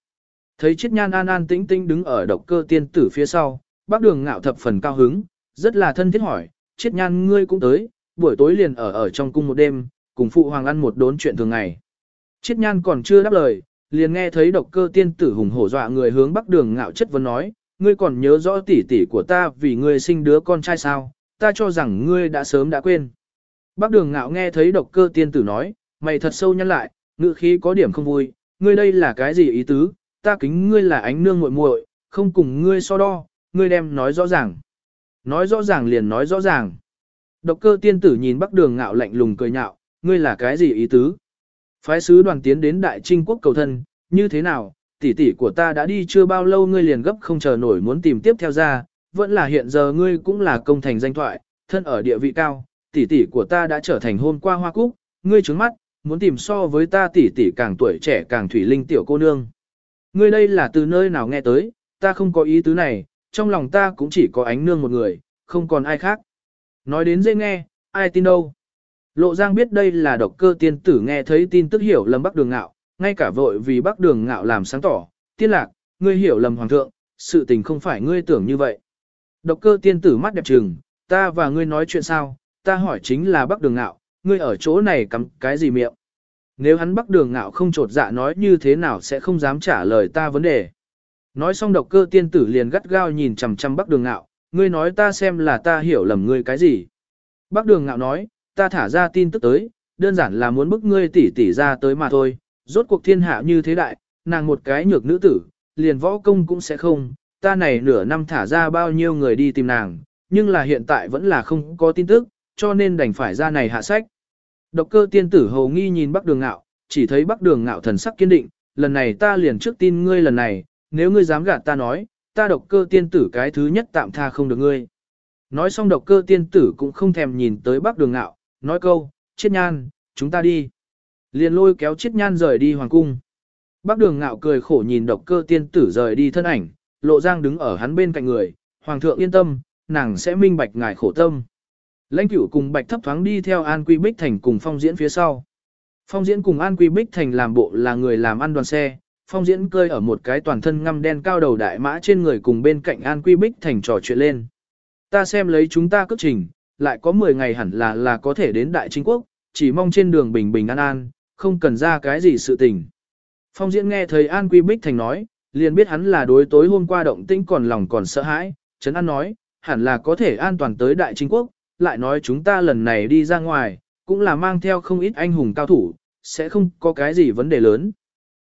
Thấy chiết nhan an an tĩnh tĩnh đứng ở độc cơ tiên tử phía sau, bác đường ngạo thập phần cao hứng, rất là thân thiết hỏi, chiết nhan ngươi cũng tới, buổi tối liền ở ở trong cung một đêm, cùng phụ hoàng ăn một đốn chuyện thường ngày. Chiết nhan còn chưa đáp lời, liền nghe thấy độc cơ tiên tử hùng hổ dọa người hướng bắc đường ngạo chất vấn nói, ngươi còn nhớ rõ tỷ tỷ của ta vì ngươi sinh đứa con trai sao, ta cho rằng ngươi đã sớm đã quên. bắc đường ngạo nghe thấy độc cơ tiên tử nói, mày thật sâu nhăn lại, ngữ khí có điểm không vui, ngươi đây là cái gì ý tứ, ta kính ngươi là ánh nương muội muội, không cùng ngươi so đo, ngươi đem nói rõ ràng. Nói rõ ràng liền nói rõ ràng. Độc cơ tiên tử nhìn bắc đường ngạo lạnh lùng cười nhạo, ngươi là cái gì ý tứ? Phái sứ đoàn tiến đến đại trinh quốc cầu thân, như thế nào, tỷ tỷ của ta đã đi chưa bao lâu ngươi liền gấp không chờ nổi muốn tìm tiếp theo ra, vẫn là hiện giờ ngươi cũng là công thành danh thoại, thân ở địa vị cao, tỷ tỷ của ta đã trở thành hôn qua hoa cúc, ngươi trướng mắt, muốn tìm so với ta tỷ tỷ càng tuổi trẻ càng thủy linh tiểu cô nương. Ngươi đây là từ nơi nào nghe tới, ta không có ý tứ này, trong lòng ta cũng chỉ có ánh nương một người, không còn ai khác. Nói đến dễ nghe, ai tin đâu. Lộ Giang biết đây là độc cơ tiên tử nghe thấy tin tức hiểu lầm Bắc Đường Ngạo, ngay cả vội vì Bắc Đường Ngạo làm sáng tỏ, tiên lạc, ngươi hiểu lầm hoàng thượng, sự tình không phải ngươi tưởng như vậy. Độc cơ tiên tử mắt đẹp trừng, ta và ngươi nói chuyện sao, ta hỏi chính là Bắc Đường Ngạo, ngươi ở chỗ này cắm cái gì miệng. Nếu hắn Bắc Đường Ngạo không trột dạ nói như thế nào sẽ không dám trả lời ta vấn đề. Nói xong độc cơ tiên tử liền gắt gao nhìn chằm chằm Bắc Đường Ngạo, ngươi nói ta xem là ta hiểu lầm ngươi cái gì. Bắc Đường Ngạo nói, ta thả ra tin tức tới, đơn giản là muốn bức ngươi tỷ tỷ ra tới mà thôi, rốt cuộc thiên hạ như thế đại, nàng một cái nhược nữ tử, liền võ công cũng sẽ không, ta này nửa năm thả ra bao nhiêu người đi tìm nàng, nhưng là hiện tại vẫn là không có tin tức, cho nên đành phải ra này hạ sách. Độc cơ tiên tử hầu nghi nhìn Bắc Đường Ngạo, chỉ thấy Bắc Đường Ngạo thần sắc kiên định, lần này ta liền trước tin ngươi lần này, nếu ngươi dám gạt ta nói, ta độc cơ tiên tử cái thứ nhất tạm tha không được ngươi. Nói xong độc cơ tiên tử cũng không thèm nhìn tới Bắc Đường Ngạo, nói câu, chiết nhan, chúng ta đi. Liền lôi kéo chiết nhan rời đi hoàng cung. Bác đường ngạo cười khổ nhìn độc cơ tiên tử rời đi thân ảnh, lộ giang đứng ở hắn bên cạnh người, hoàng thượng yên tâm, nàng sẽ minh bạch ngài khổ tâm. Lãnh cửu cùng bạch thấp thoáng đi theo An Quy Bích Thành cùng phong diễn phía sau. Phong diễn cùng An Quy Bích Thành làm bộ là người làm ăn đoàn xe, phong diễn cơi ở một cái toàn thân ngăm đen cao đầu đại mã trên người cùng bên cạnh An Quy Bích Thành trò chuyện lên. Ta xem lấy chúng ta cất trình, lại có 10 ngày hẳn là là có thể đến Đại Chính Quốc, chỉ mong trên đường bình bình an an, không cần ra cái gì sự tình. Phong diễn nghe thấy An Quy Bích Thành nói, liền biết hắn là đối tối hôm qua động tĩnh còn lòng còn sợ hãi, Trấn An nói, hẳn là có thể an toàn tới Đại Chính Quốc, lại nói chúng ta lần này đi ra ngoài, cũng là mang theo không ít anh hùng cao thủ, sẽ không có cái gì vấn đề lớn.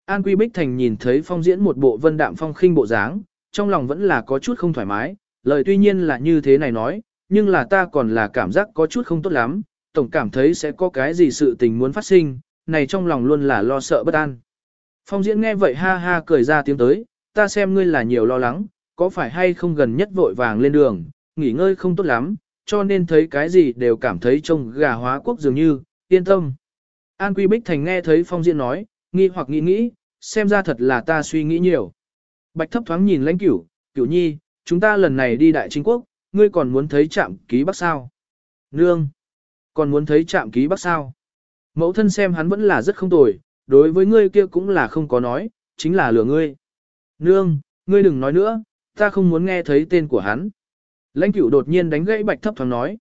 An Quy Bích Thành nhìn thấy phong diễn một bộ vân đạm phong khinh bộ dáng, trong lòng vẫn là có chút không thoải mái, lời tuy nhiên là như thế này nói, nhưng là ta còn là cảm giác có chút không tốt lắm, tổng cảm thấy sẽ có cái gì sự tình muốn phát sinh, này trong lòng luôn là lo sợ bất an. Phong diễn nghe vậy ha ha cười ra tiếng tới, ta xem ngươi là nhiều lo lắng, có phải hay không gần nhất vội vàng lên đường, nghỉ ngơi không tốt lắm, cho nên thấy cái gì đều cảm thấy trông gà hóa quốc dường như, yên tâm. An Quy Bích Thành nghe thấy Phong diễn nói, nghi hoặc nghĩ nghĩ, xem ra thật là ta suy nghĩ nhiều. Bạch thấp thoáng nhìn lãnh cửu, cửu nhi, chúng ta lần này đi đại chính quốc, ngươi còn muốn thấy trạm ký bắc sao? Nương! Còn muốn thấy trạm ký bắc sao? Mẫu thân xem hắn vẫn là rất không tồi, đối với ngươi kia cũng là không có nói, chính là lừa ngươi. Nương, ngươi đừng nói nữa, ta không muốn nghe thấy tên của hắn. Lãnh cửu đột nhiên đánh gãy bạch thấp thoáng nói.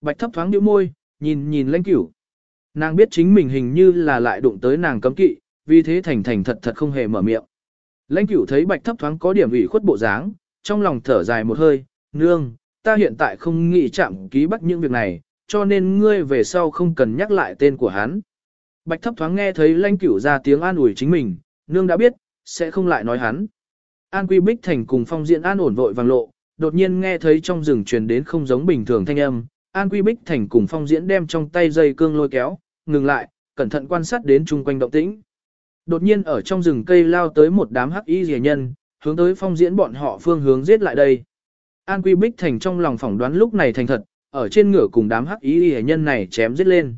Bạch thấp thoáng nhíu môi, nhìn nhìn lãnh cửu. Nàng biết chính mình hình như là lại đụng tới nàng cấm kỵ, vì thế thành thành thật thật không hề mở miệng. Lãnh cửu thấy bạch thấp thoáng có điểm ủy khuất bộ dáng, trong lòng thở dài một hơi, nương, ta hiện tại không nghĩ chạm ký bắt những việc này, cho nên ngươi về sau không cần nhắc lại tên của hắn. Bạch thấp thoáng nghe thấy lanh cửu ra tiếng an ủi chính mình, nương đã biết, sẽ không lại nói hắn. An Quy Bích Thành cùng phong diện an ổn vội vàng lộ, đột nhiên nghe thấy trong rừng truyền đến không giống bình thường thanh âm. An Quy Bích Thành cùng phong diễn đem trong tay dây cương lôi kéo, ngừng lại, cẩn thận quan sát đến chung quanh động tĩnh. Đột nhiên ở trong rừng cây lao tới một đám hắc y rìa nhân, hướng tới phong diễn bọn họ phương hướng giết lại đây. An Quy Bích Thành trong lòng phỏng đoán lúc này thành thật, ở trên ngựa cùng đám hắc ý y nhân này chém giết lên.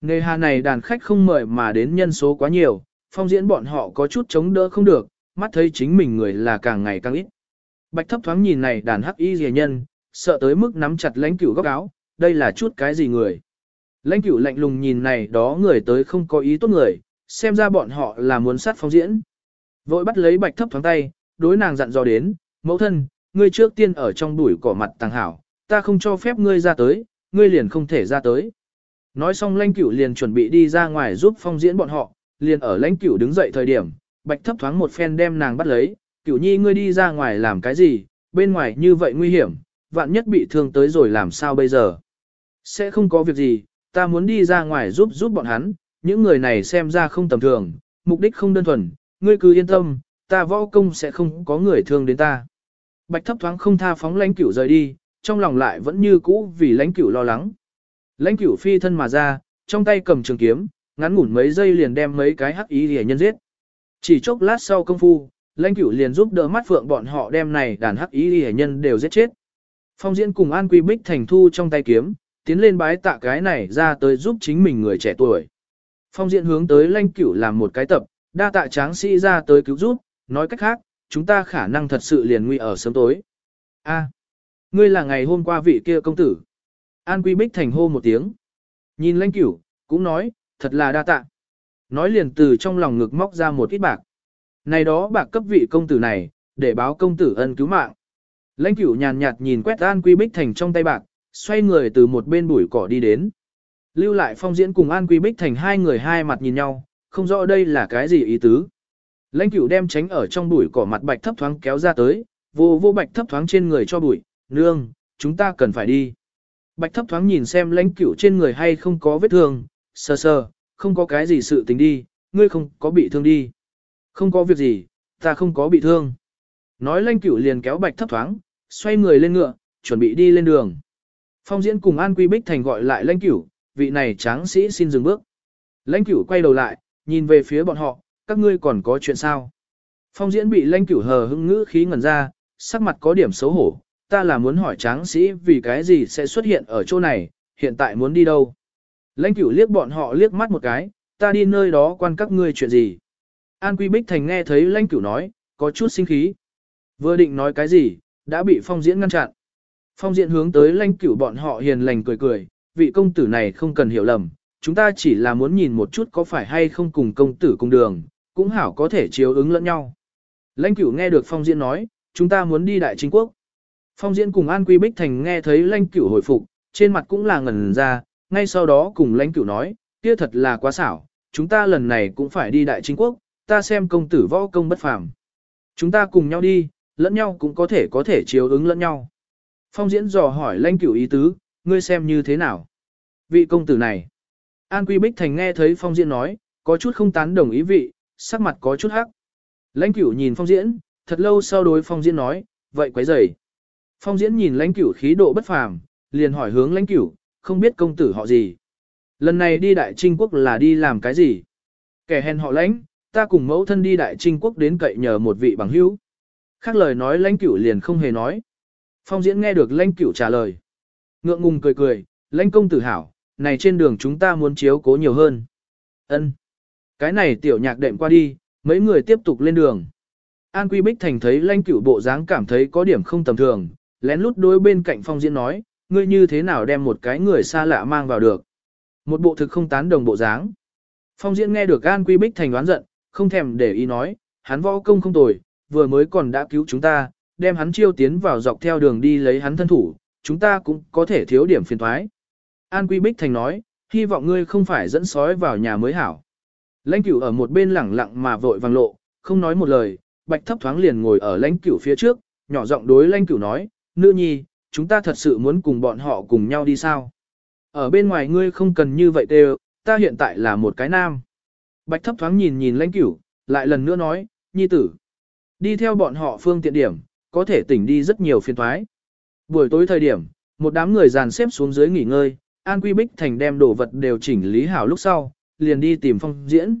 Nghề hà này đàn khách không mời mà đến nhân số quá nhiều, phong diễn bọn họ có chút chống đỡ không được, mắt thấy chính mình người là càng ngày càng ít. Bạch thấp thoáng nhìn này đàn hắc y rìa nhân, sợ tới mức nắm chặt lãnh cửu góc áo, đây là chút cái gì người. Lãnh cửu lạnh lùng nhìn này đó người tới không có ý tốt người, xem ra bọn họ là muốn sát phong diễn. Vội bắt lấy bạch thấp thoáng tay, đối nàng dặn dò đến, mẫu thân, ngươi trước tiên ở trong bụi cỏ mặt tàng hảo, ta không cho phép ngươi ra tới, ngươi liền không thể ra tới. Nói xong lãnh cửu liền chuẩn bị đi ra ngoài giúp phong diễn bọn họ, liền ở lãnh cửu đứng dậy thời điểm, bạch thấp thoáng một phen đem nàng bắt lấy, cửu nhi ngươi đi ra ngoài làm cái gì, bên ngoài như vậy nguy hiểm, vạn nhất bị thương tới rồi làm sao bây giờ. Sẽ không có việc gì, ta muốn đi ra ngoài giúp giúp bọn hắn, những người này xem ra không tầm thường, mục đích không đơn thuần, ngươi cứ yên tâm, ta võ công sẽ không có người thương đến ta. Bạch thấp thoáng không tha phóng lãnh cửu rời đi, trong lòng lại vẫn như cũ vì lãnh cửu lo lắng. Lãnh cửu phi thân mà ra, trong tay cầm trường kiếm, ngắn ngủn mấy giây liền đem mấy cái hắc ý rìa nhân giết. Chỉ chốc lát sau công phu, lãnh cửu liền giúp đỡ mắt phượng bọn họ đem này đàn hắc ý rìa nhân đều giết chết. Phong diễn cùng An Quy Bích thành thu trong tay kiếm, tiến lên bái tạ cái này ra tới giúp chính mình người trẻ tuổi. Phong diễn hướng tới lãnh cửu làm một cái tập, đa tạ tráng sĩ ra tới cứu giúp, nói cách khác, chúng ta khả năng thật sự liền nguy ở sớm tối. A, ngươi là ngày hôm qua vị kia công tử. An Quy Bích thành hô một tiếng. Nhìn lãnh cửu, cũng nói, thật là đa tạ. Nói liền từ trong lòng ngực móc ra một ít bạc. Này đó bạc cấp vị công tử này, để báo công tử ân cứu mạng. Lãnh cửu nhàn nhạt nhìn quét An Quy Bích Thành trong tay bạc, xoay người từ một bên bụi cỏ đi đến. Lưu lại phong diễn cùng An Quy Bích Thành hai người hai mặt nhìn nhau, không rõ đây là cái gì ý tứ. Lãnh cửu đem tránh ở trong bụi cỏ mặt bạch thấp thoáng kéo ra tới, vô vô bạch thấp thoáng trên người cho bụi, nương, chúng ta cần phải đi. Bạch thấp thoáng nhìn xem lãnh cửu trên người hay không có vết thương, Sờ sờ, không có cái gì sự tình đi, ngươi không có bị thương đi. Không có việc gì, ta không có bị thương. Nói lãnh cửu liền kéo bạch thấp thoáng, xoay người lên ngựa, chuẩn bị đi lên đường. Phong diễn cùng An Quy Bích Thành gọi lại lãnh cửu, vị này tráng sĩ xin dừng bước. Lãnh cửu quay đầu lại, nhìn về phía bọn họ, các ngươi còn có chuyện sao? Phong diễn bị lãnh cửu hờ hững ngữ khí ngẩn ra, sắc mặt có điểm xấu hổ, ta là muốn hỏi tráng sĩ vì cái gì sẽ xuất hiện ở chỗ này, hiện tại muốn đi đâu? Lãnh cửu liếc bọn họ liếc mắt một cái, ta đi nơi đó quan các ngươi chuyện gì? An Quy Bích Thành nghe thấy lãnh cửu nói, có chút sinh khí. Vừa định nói cái gì, đã bị phong diễn ngăn chặn. Phong diễn hướng tới lãnh cửu bọn họ hiền lành cười cười, vị công tử này không cần hiểu lầm, chúng ta chỉ là muốn nhìn một chút có phải hay không cùng công tử cùng đường, cũng hảo có thể chiếu ứng lẫn nhau. Lãnh cửu nghe được phong diễn nói, chúng ta muốn đi đại chính quốc. Phong diễn cùng An Quy Bích Thành nghe thấy lãnh cửu hồi phục, trên mặt cũng là ngẩn ra, ngay sau đó cùng lãnh cửu nói, kia thật là quá xảo, chúng ta lần này cũng phải đi đại chính quốc, ta xem công tử võ công bất phàm. Chúng ta cùng nhau đi, lẫn nhau cũng có thể có thể chiếu ứng lẫn nhau. Phong diễn dò hỏi lãnh cửu ý tứ, ngươi xem như thế nào? Vị công tử này. An Quy Bích Thành nghe thấy phong diễn nói, có chút không tán đồng ý vị, sắc mặt có chút hắc. Lãnh cửu nhìn phong diễn, thật lâu sau đối phong diễn nói, vậy quấy rầy. Phong diễn nhìn lãnh cửu khí độ bất phàm, liền hỏi hướng lãnh cửu, không biết công tử họ gì. Lần này đi đại trinh quốc là đi làm cái gì? Kẻ hèn họ lãnh, ta cùng mẫu thân đi đại trinh quốc đến cậy nhờ một vị bằng hữu. Khác lời nói lãnh cửu liền không hề nói. Phong diễn nghe được lãnh cửu trả lời. Ngượng ngùng cười cười, lãnh công tử hảo, này trên đường chúng ta muốn chiếu cố nhiều hơn. Ân, cái này tiểu nhạc đệm qua đi, mấy người tiếp tục lên đường. An Quy Bích Thành thấy lãnh cửu bộ dáng cảm thấy có điểm không tầm thường, lén lút đối bên cạnh phong diễn nói, ngươi như thế nào đem một cái người xa lạ mang vào được. Một bộ thực không tán đồng bộ dáng. Phong diễn nghe được An Quy Bích Thành đoán giận, không thèm để ý nói, hắn võ công không tồi, vừa mới còn đã cứu chúng ta, đem hắn chiêu tiến vào dọc theo đường đi lấy hắn thân thủ, chúng ta cũng có thể thiếu điểm phiền thoái. An Quy Bích Thành nói, hy vọng ngươi không phải dẫn sói vào nhà mới hảo. Lãnh cửu ở một bên lẳng lặng mà vội vàng lộ, không nói một lời, bạch thấp thoáng liền ngồi ở lãnh cửu phía trước, nhỏ giọng đối lãnh cửu nói, nữ nhi, chúng ta thật sự muốn cùng bọn họ cùng nhau đi sao? Ở bên ngoài ngươi không cần như vậy đều, ta hiện tại là một cái nam. Bạch thấp thoáng nhìn nhìn lãnh cửu, lại lần nữa nói, nhi tử. Đi theo bọn họ phương tiện điểm, có thể tỉnh đi rất nhiều phiên thoái. Buổi tối thời điểm, một đám người dàn xếp xuống dưới nghỉ ngơi, An Quy Bích Thành đem đồ vật đều chỉnh lý hảo lúc sau, liền đi tìm phong diễn.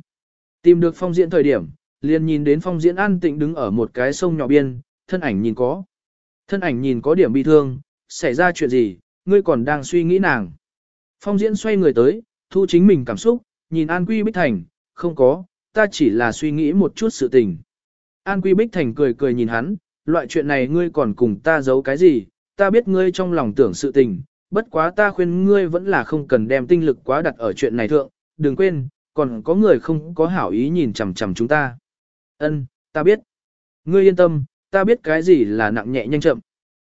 Tìm được phong diễn thời điểm, liền nhìn đến phong diễn an tịnh đứng ở một cái sông nhỏ biên, thân ảnh nhìn có. Thân ảnh nhìn có điểm bị thương, xảy ra chuyện gì, ngươi còn đang suy nghĩ nàng. Phong diễn xoay người tới, thu chính mình cảm xúc, nhìn An Quy Bích Thành, không có, ta chỉ là suy nghĩ một chút sự tình. An Quy Bích Thành cười cười nhìn hắn, loại chuyện này ngươi còn cùng ta giấu cái gì, ta biết ngươi trong lòng tưởng sự tình, bất quá ta khuyên ngươi vẫn là không cần đem tinh lực quá đặt ở chuyện này thượng, đừng quên, còn có người không có hảo ý nhìn chằm chằm chúng ta. Ân, ta biết. Ngươi yên tâm, ta biết cái gì là nặng nhẹ nhanh chậm.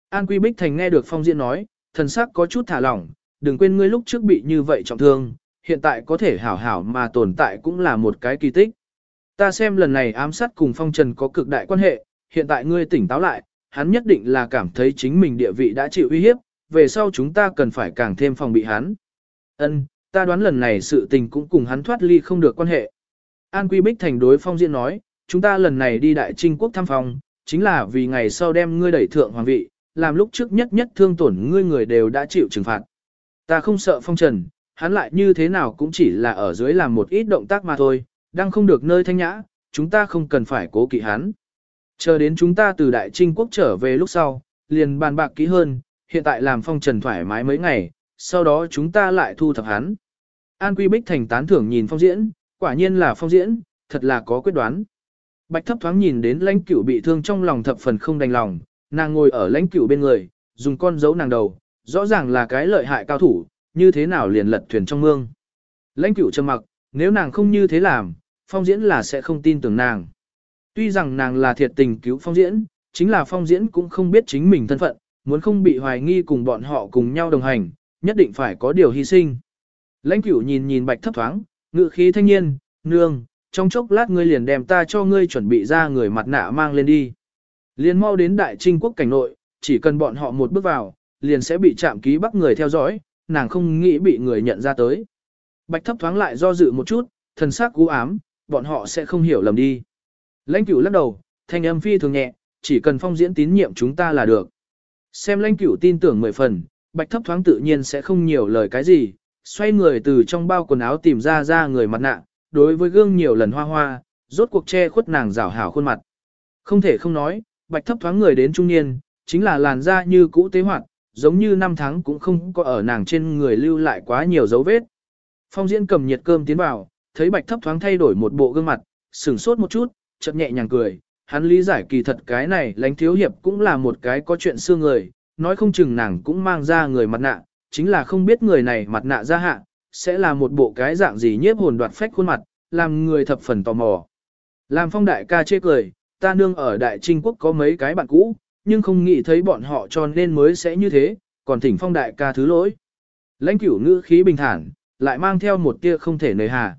An Quy Bích Thành nghe được Phong Diễn nói, thần sắc có chút thả lỏng, đừng quên ngươi lúc trước bị như vậy trọng thương, hiện tại có thể hảo hảo mà tồn tại cũng là một cái kỳ tích. Ta xem lần này ám sát cùng Phong Trần có cực đại quan hệ, hiện tại ngươi tỉnh táo lại, hắn nhất định là cảm thấy chính mình địa vị đã chịu uy hiếp, về sau chúng ta cần phải càng thêm phòng bị hắn. Ân, ta đoán lần này sự tình cũng cùng hắn thoát ly không được quan hệ. An Quy Bích thành đối phong diễn nói, chúng ta lần này đi đại trinh quốc thăm phòng, chính là vì ngày sau đem ngươi đẩy thượng hoàng vị, làm lúc trước nhất nhất thương tổn ngươi người đều đã chịu trừng phạt. Ta không sợ phong trần, hắn lại như thế nào cũng chỉ là ở dưới làm một ít động tác mà thôi, đang không được nơi thanh nhã, chúng ta không cần phải cố kỵ hắn. Chờ đến chúng ta từ Đại Trinh Quốc trở về lúc sau, liền bàn bạc kỹ hơn, hiện tại làm phong trần thoải mái mấy ngày, sau đó chúng ta lại thu thập hắn. An Quy Bích thành tán thưởng nhìn phong diễn, quả nhiên là phong diễn, thật là có quyết đoán. Bạch thấp thoáng nhìn đến lãnh cửu bị thương trong lòng thập phần không đành lòng, nàng ngồi ở lãnh cửu bên người, dùng con dấu nàng đầu, rõ ràng là cái lợi hại cao thủ, như thế nào liền lật thuyền trong mương. Lãnh cửu trầm mặc, nếu nàng không như thế làm, phong diễn là sẽ không tin tưởng nàng. Tuy rằng nàng là thiệt tình cứu phong diễn, chính là phong diễn cũng không biết chính mình thân phận, muốn không bị hoài nghi cùng bọn họ cùng nhau đồng hành, nhất định phải có điều hy sinh. Lãnh cửu nhìn nhìn bạch thấp thoáng, ngự khí thanh niên, nương, trong chốc lát ngươi liền đem ta cho ngươi chuẩn bị ra người mặt nạ mang lên đi. Liền mau đến đại trinh quốc cảnh nội, chỉ cần bọn họ một bước vào, liền sẽ bị chạm ký bắt người theo dõi, nàng không nghĩ bị người nhận ra tới. Bạch thấp thoáng lại do dự một chút, thần sắc cú ám, bọn họ sẽ không hiểu lầm đi. Lãnh cửu lắc đầu, thanh âm phi thường nhẹ, chỉ cần phong diễn tín nhiệm chúng ta là được. Xem lãnh cửu tin tưởng mười phần, bạch thấp thoáng tự nhiên sẽ không nhiều lời cái gì, xoay người từ trong bao quần áo tìm ra ra người mặt nạ, đối với gương nhiều lần hoa hoa, rốt cuộc che khuất nàng rảo hảo khuôn mặt. Không thể không nói, bạch thấp thoáng người đến trung niên, chính là làn da như cũ tế hoạt, giống như năm tháng cũng không có ở nàng trên người lưu lại quá nhiều dấu vết. Phong diễn cầm nhiệt cơm tiến vào, thấy bạch thấp thoáng thay đổi một bộ gương mặt, sửng sốt một chút, chợt nhẹ nhàng cười, hắn lý giải kỳ thật cái này lánh thiếu hiệp cũng là một cái có chuyện xưa người, nói không chừng nàng cũng mang ra người mặt nạ, chính là không biết người này mặt nạ ra hạ, sẽ là một bộ cái dạng gì nhiếp hồn đoạt phách khuôn mặt, làm người thập phần tò mò. Làm phong đại ca chê cười, ta nương ở đại trinh quốc có mấy cái bạn cũ, nhưng không nghĩ thấy bọn họ cho nên mới sẽ như thế, còn thỉnh phong đại ca thứ lỗi. Lãnh cửu ngữ khí bình thản, lại mang theo một tia không thể nời hà.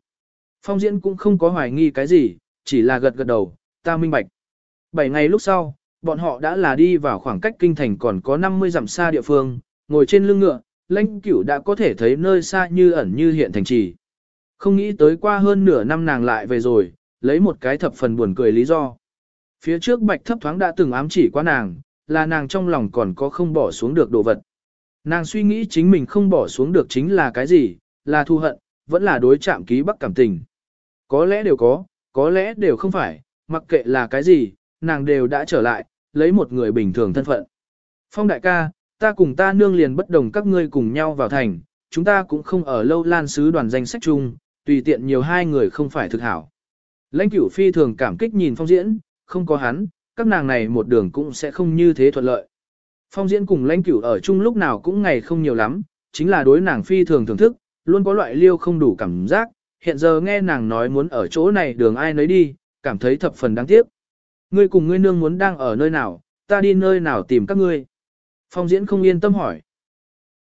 Phong diễn cũng không có hoài nghi cái gì, chỉ là gật gật đầu, ta minh bạch. Bảy ngày lúc sau, bọn họ đã là đi vào khoảng cách kinh thành còn có 50 dặm xa địa phương, ngồi trên lưng ngựa, lãnh cửu đã có thể thấy nơi xa như ẩn như hiện thành trì. Không nghĩ tới qua hơn nửa năm nàng lại về rồi, lấy một cái thập phần buồn cười lý do. Phía trước bạch thấp thoáng đã từng ám chỉ qua nàng, là nàng trong lòng còn có không bỏ xuống được đồ vật. Nàng suy nghĩ chính mình không bỏ xuống được chính là cái gì, là thu hận, vẫn là đối chạm ký bắc cảm tình. Có lẽ đều có, có lẽ đều không phải, mặc kệ là cái gì, nàng đều đã trở lại, lấy một người bình thường thân phận. Phong đại ca, ta cùng ta nương liền bất đồng các ngươi cùng nhau vào thành, chúng ta cũng không ở lâu lan sứ đoàn danh sách chung, tùy tiện nhiều hai người không phải thực hảo. Lãnh cửu phi thường cảm kích nhìn phong diễn, không có hắn, các nàng này một đường cũng sẽ không như thế thuận lợi. Phong diễn cùng lãnh cửu ở chung lúc nào cũng ngày không nhiều lắm, chính là đối nàng phi thường thưởng thức, luôn có loại liêu không đủ cảm giác, hiện giờ nghe nàng nói muốn ở chỗ này đường ai nấy đi, cảm thấy thập phần đáng tiếc. Ngươi cùng ngươi nương muốn đang ở nơi nào, ta đi nơi nào tìm các ngươi. Phong diễn không yên tâm hỏi.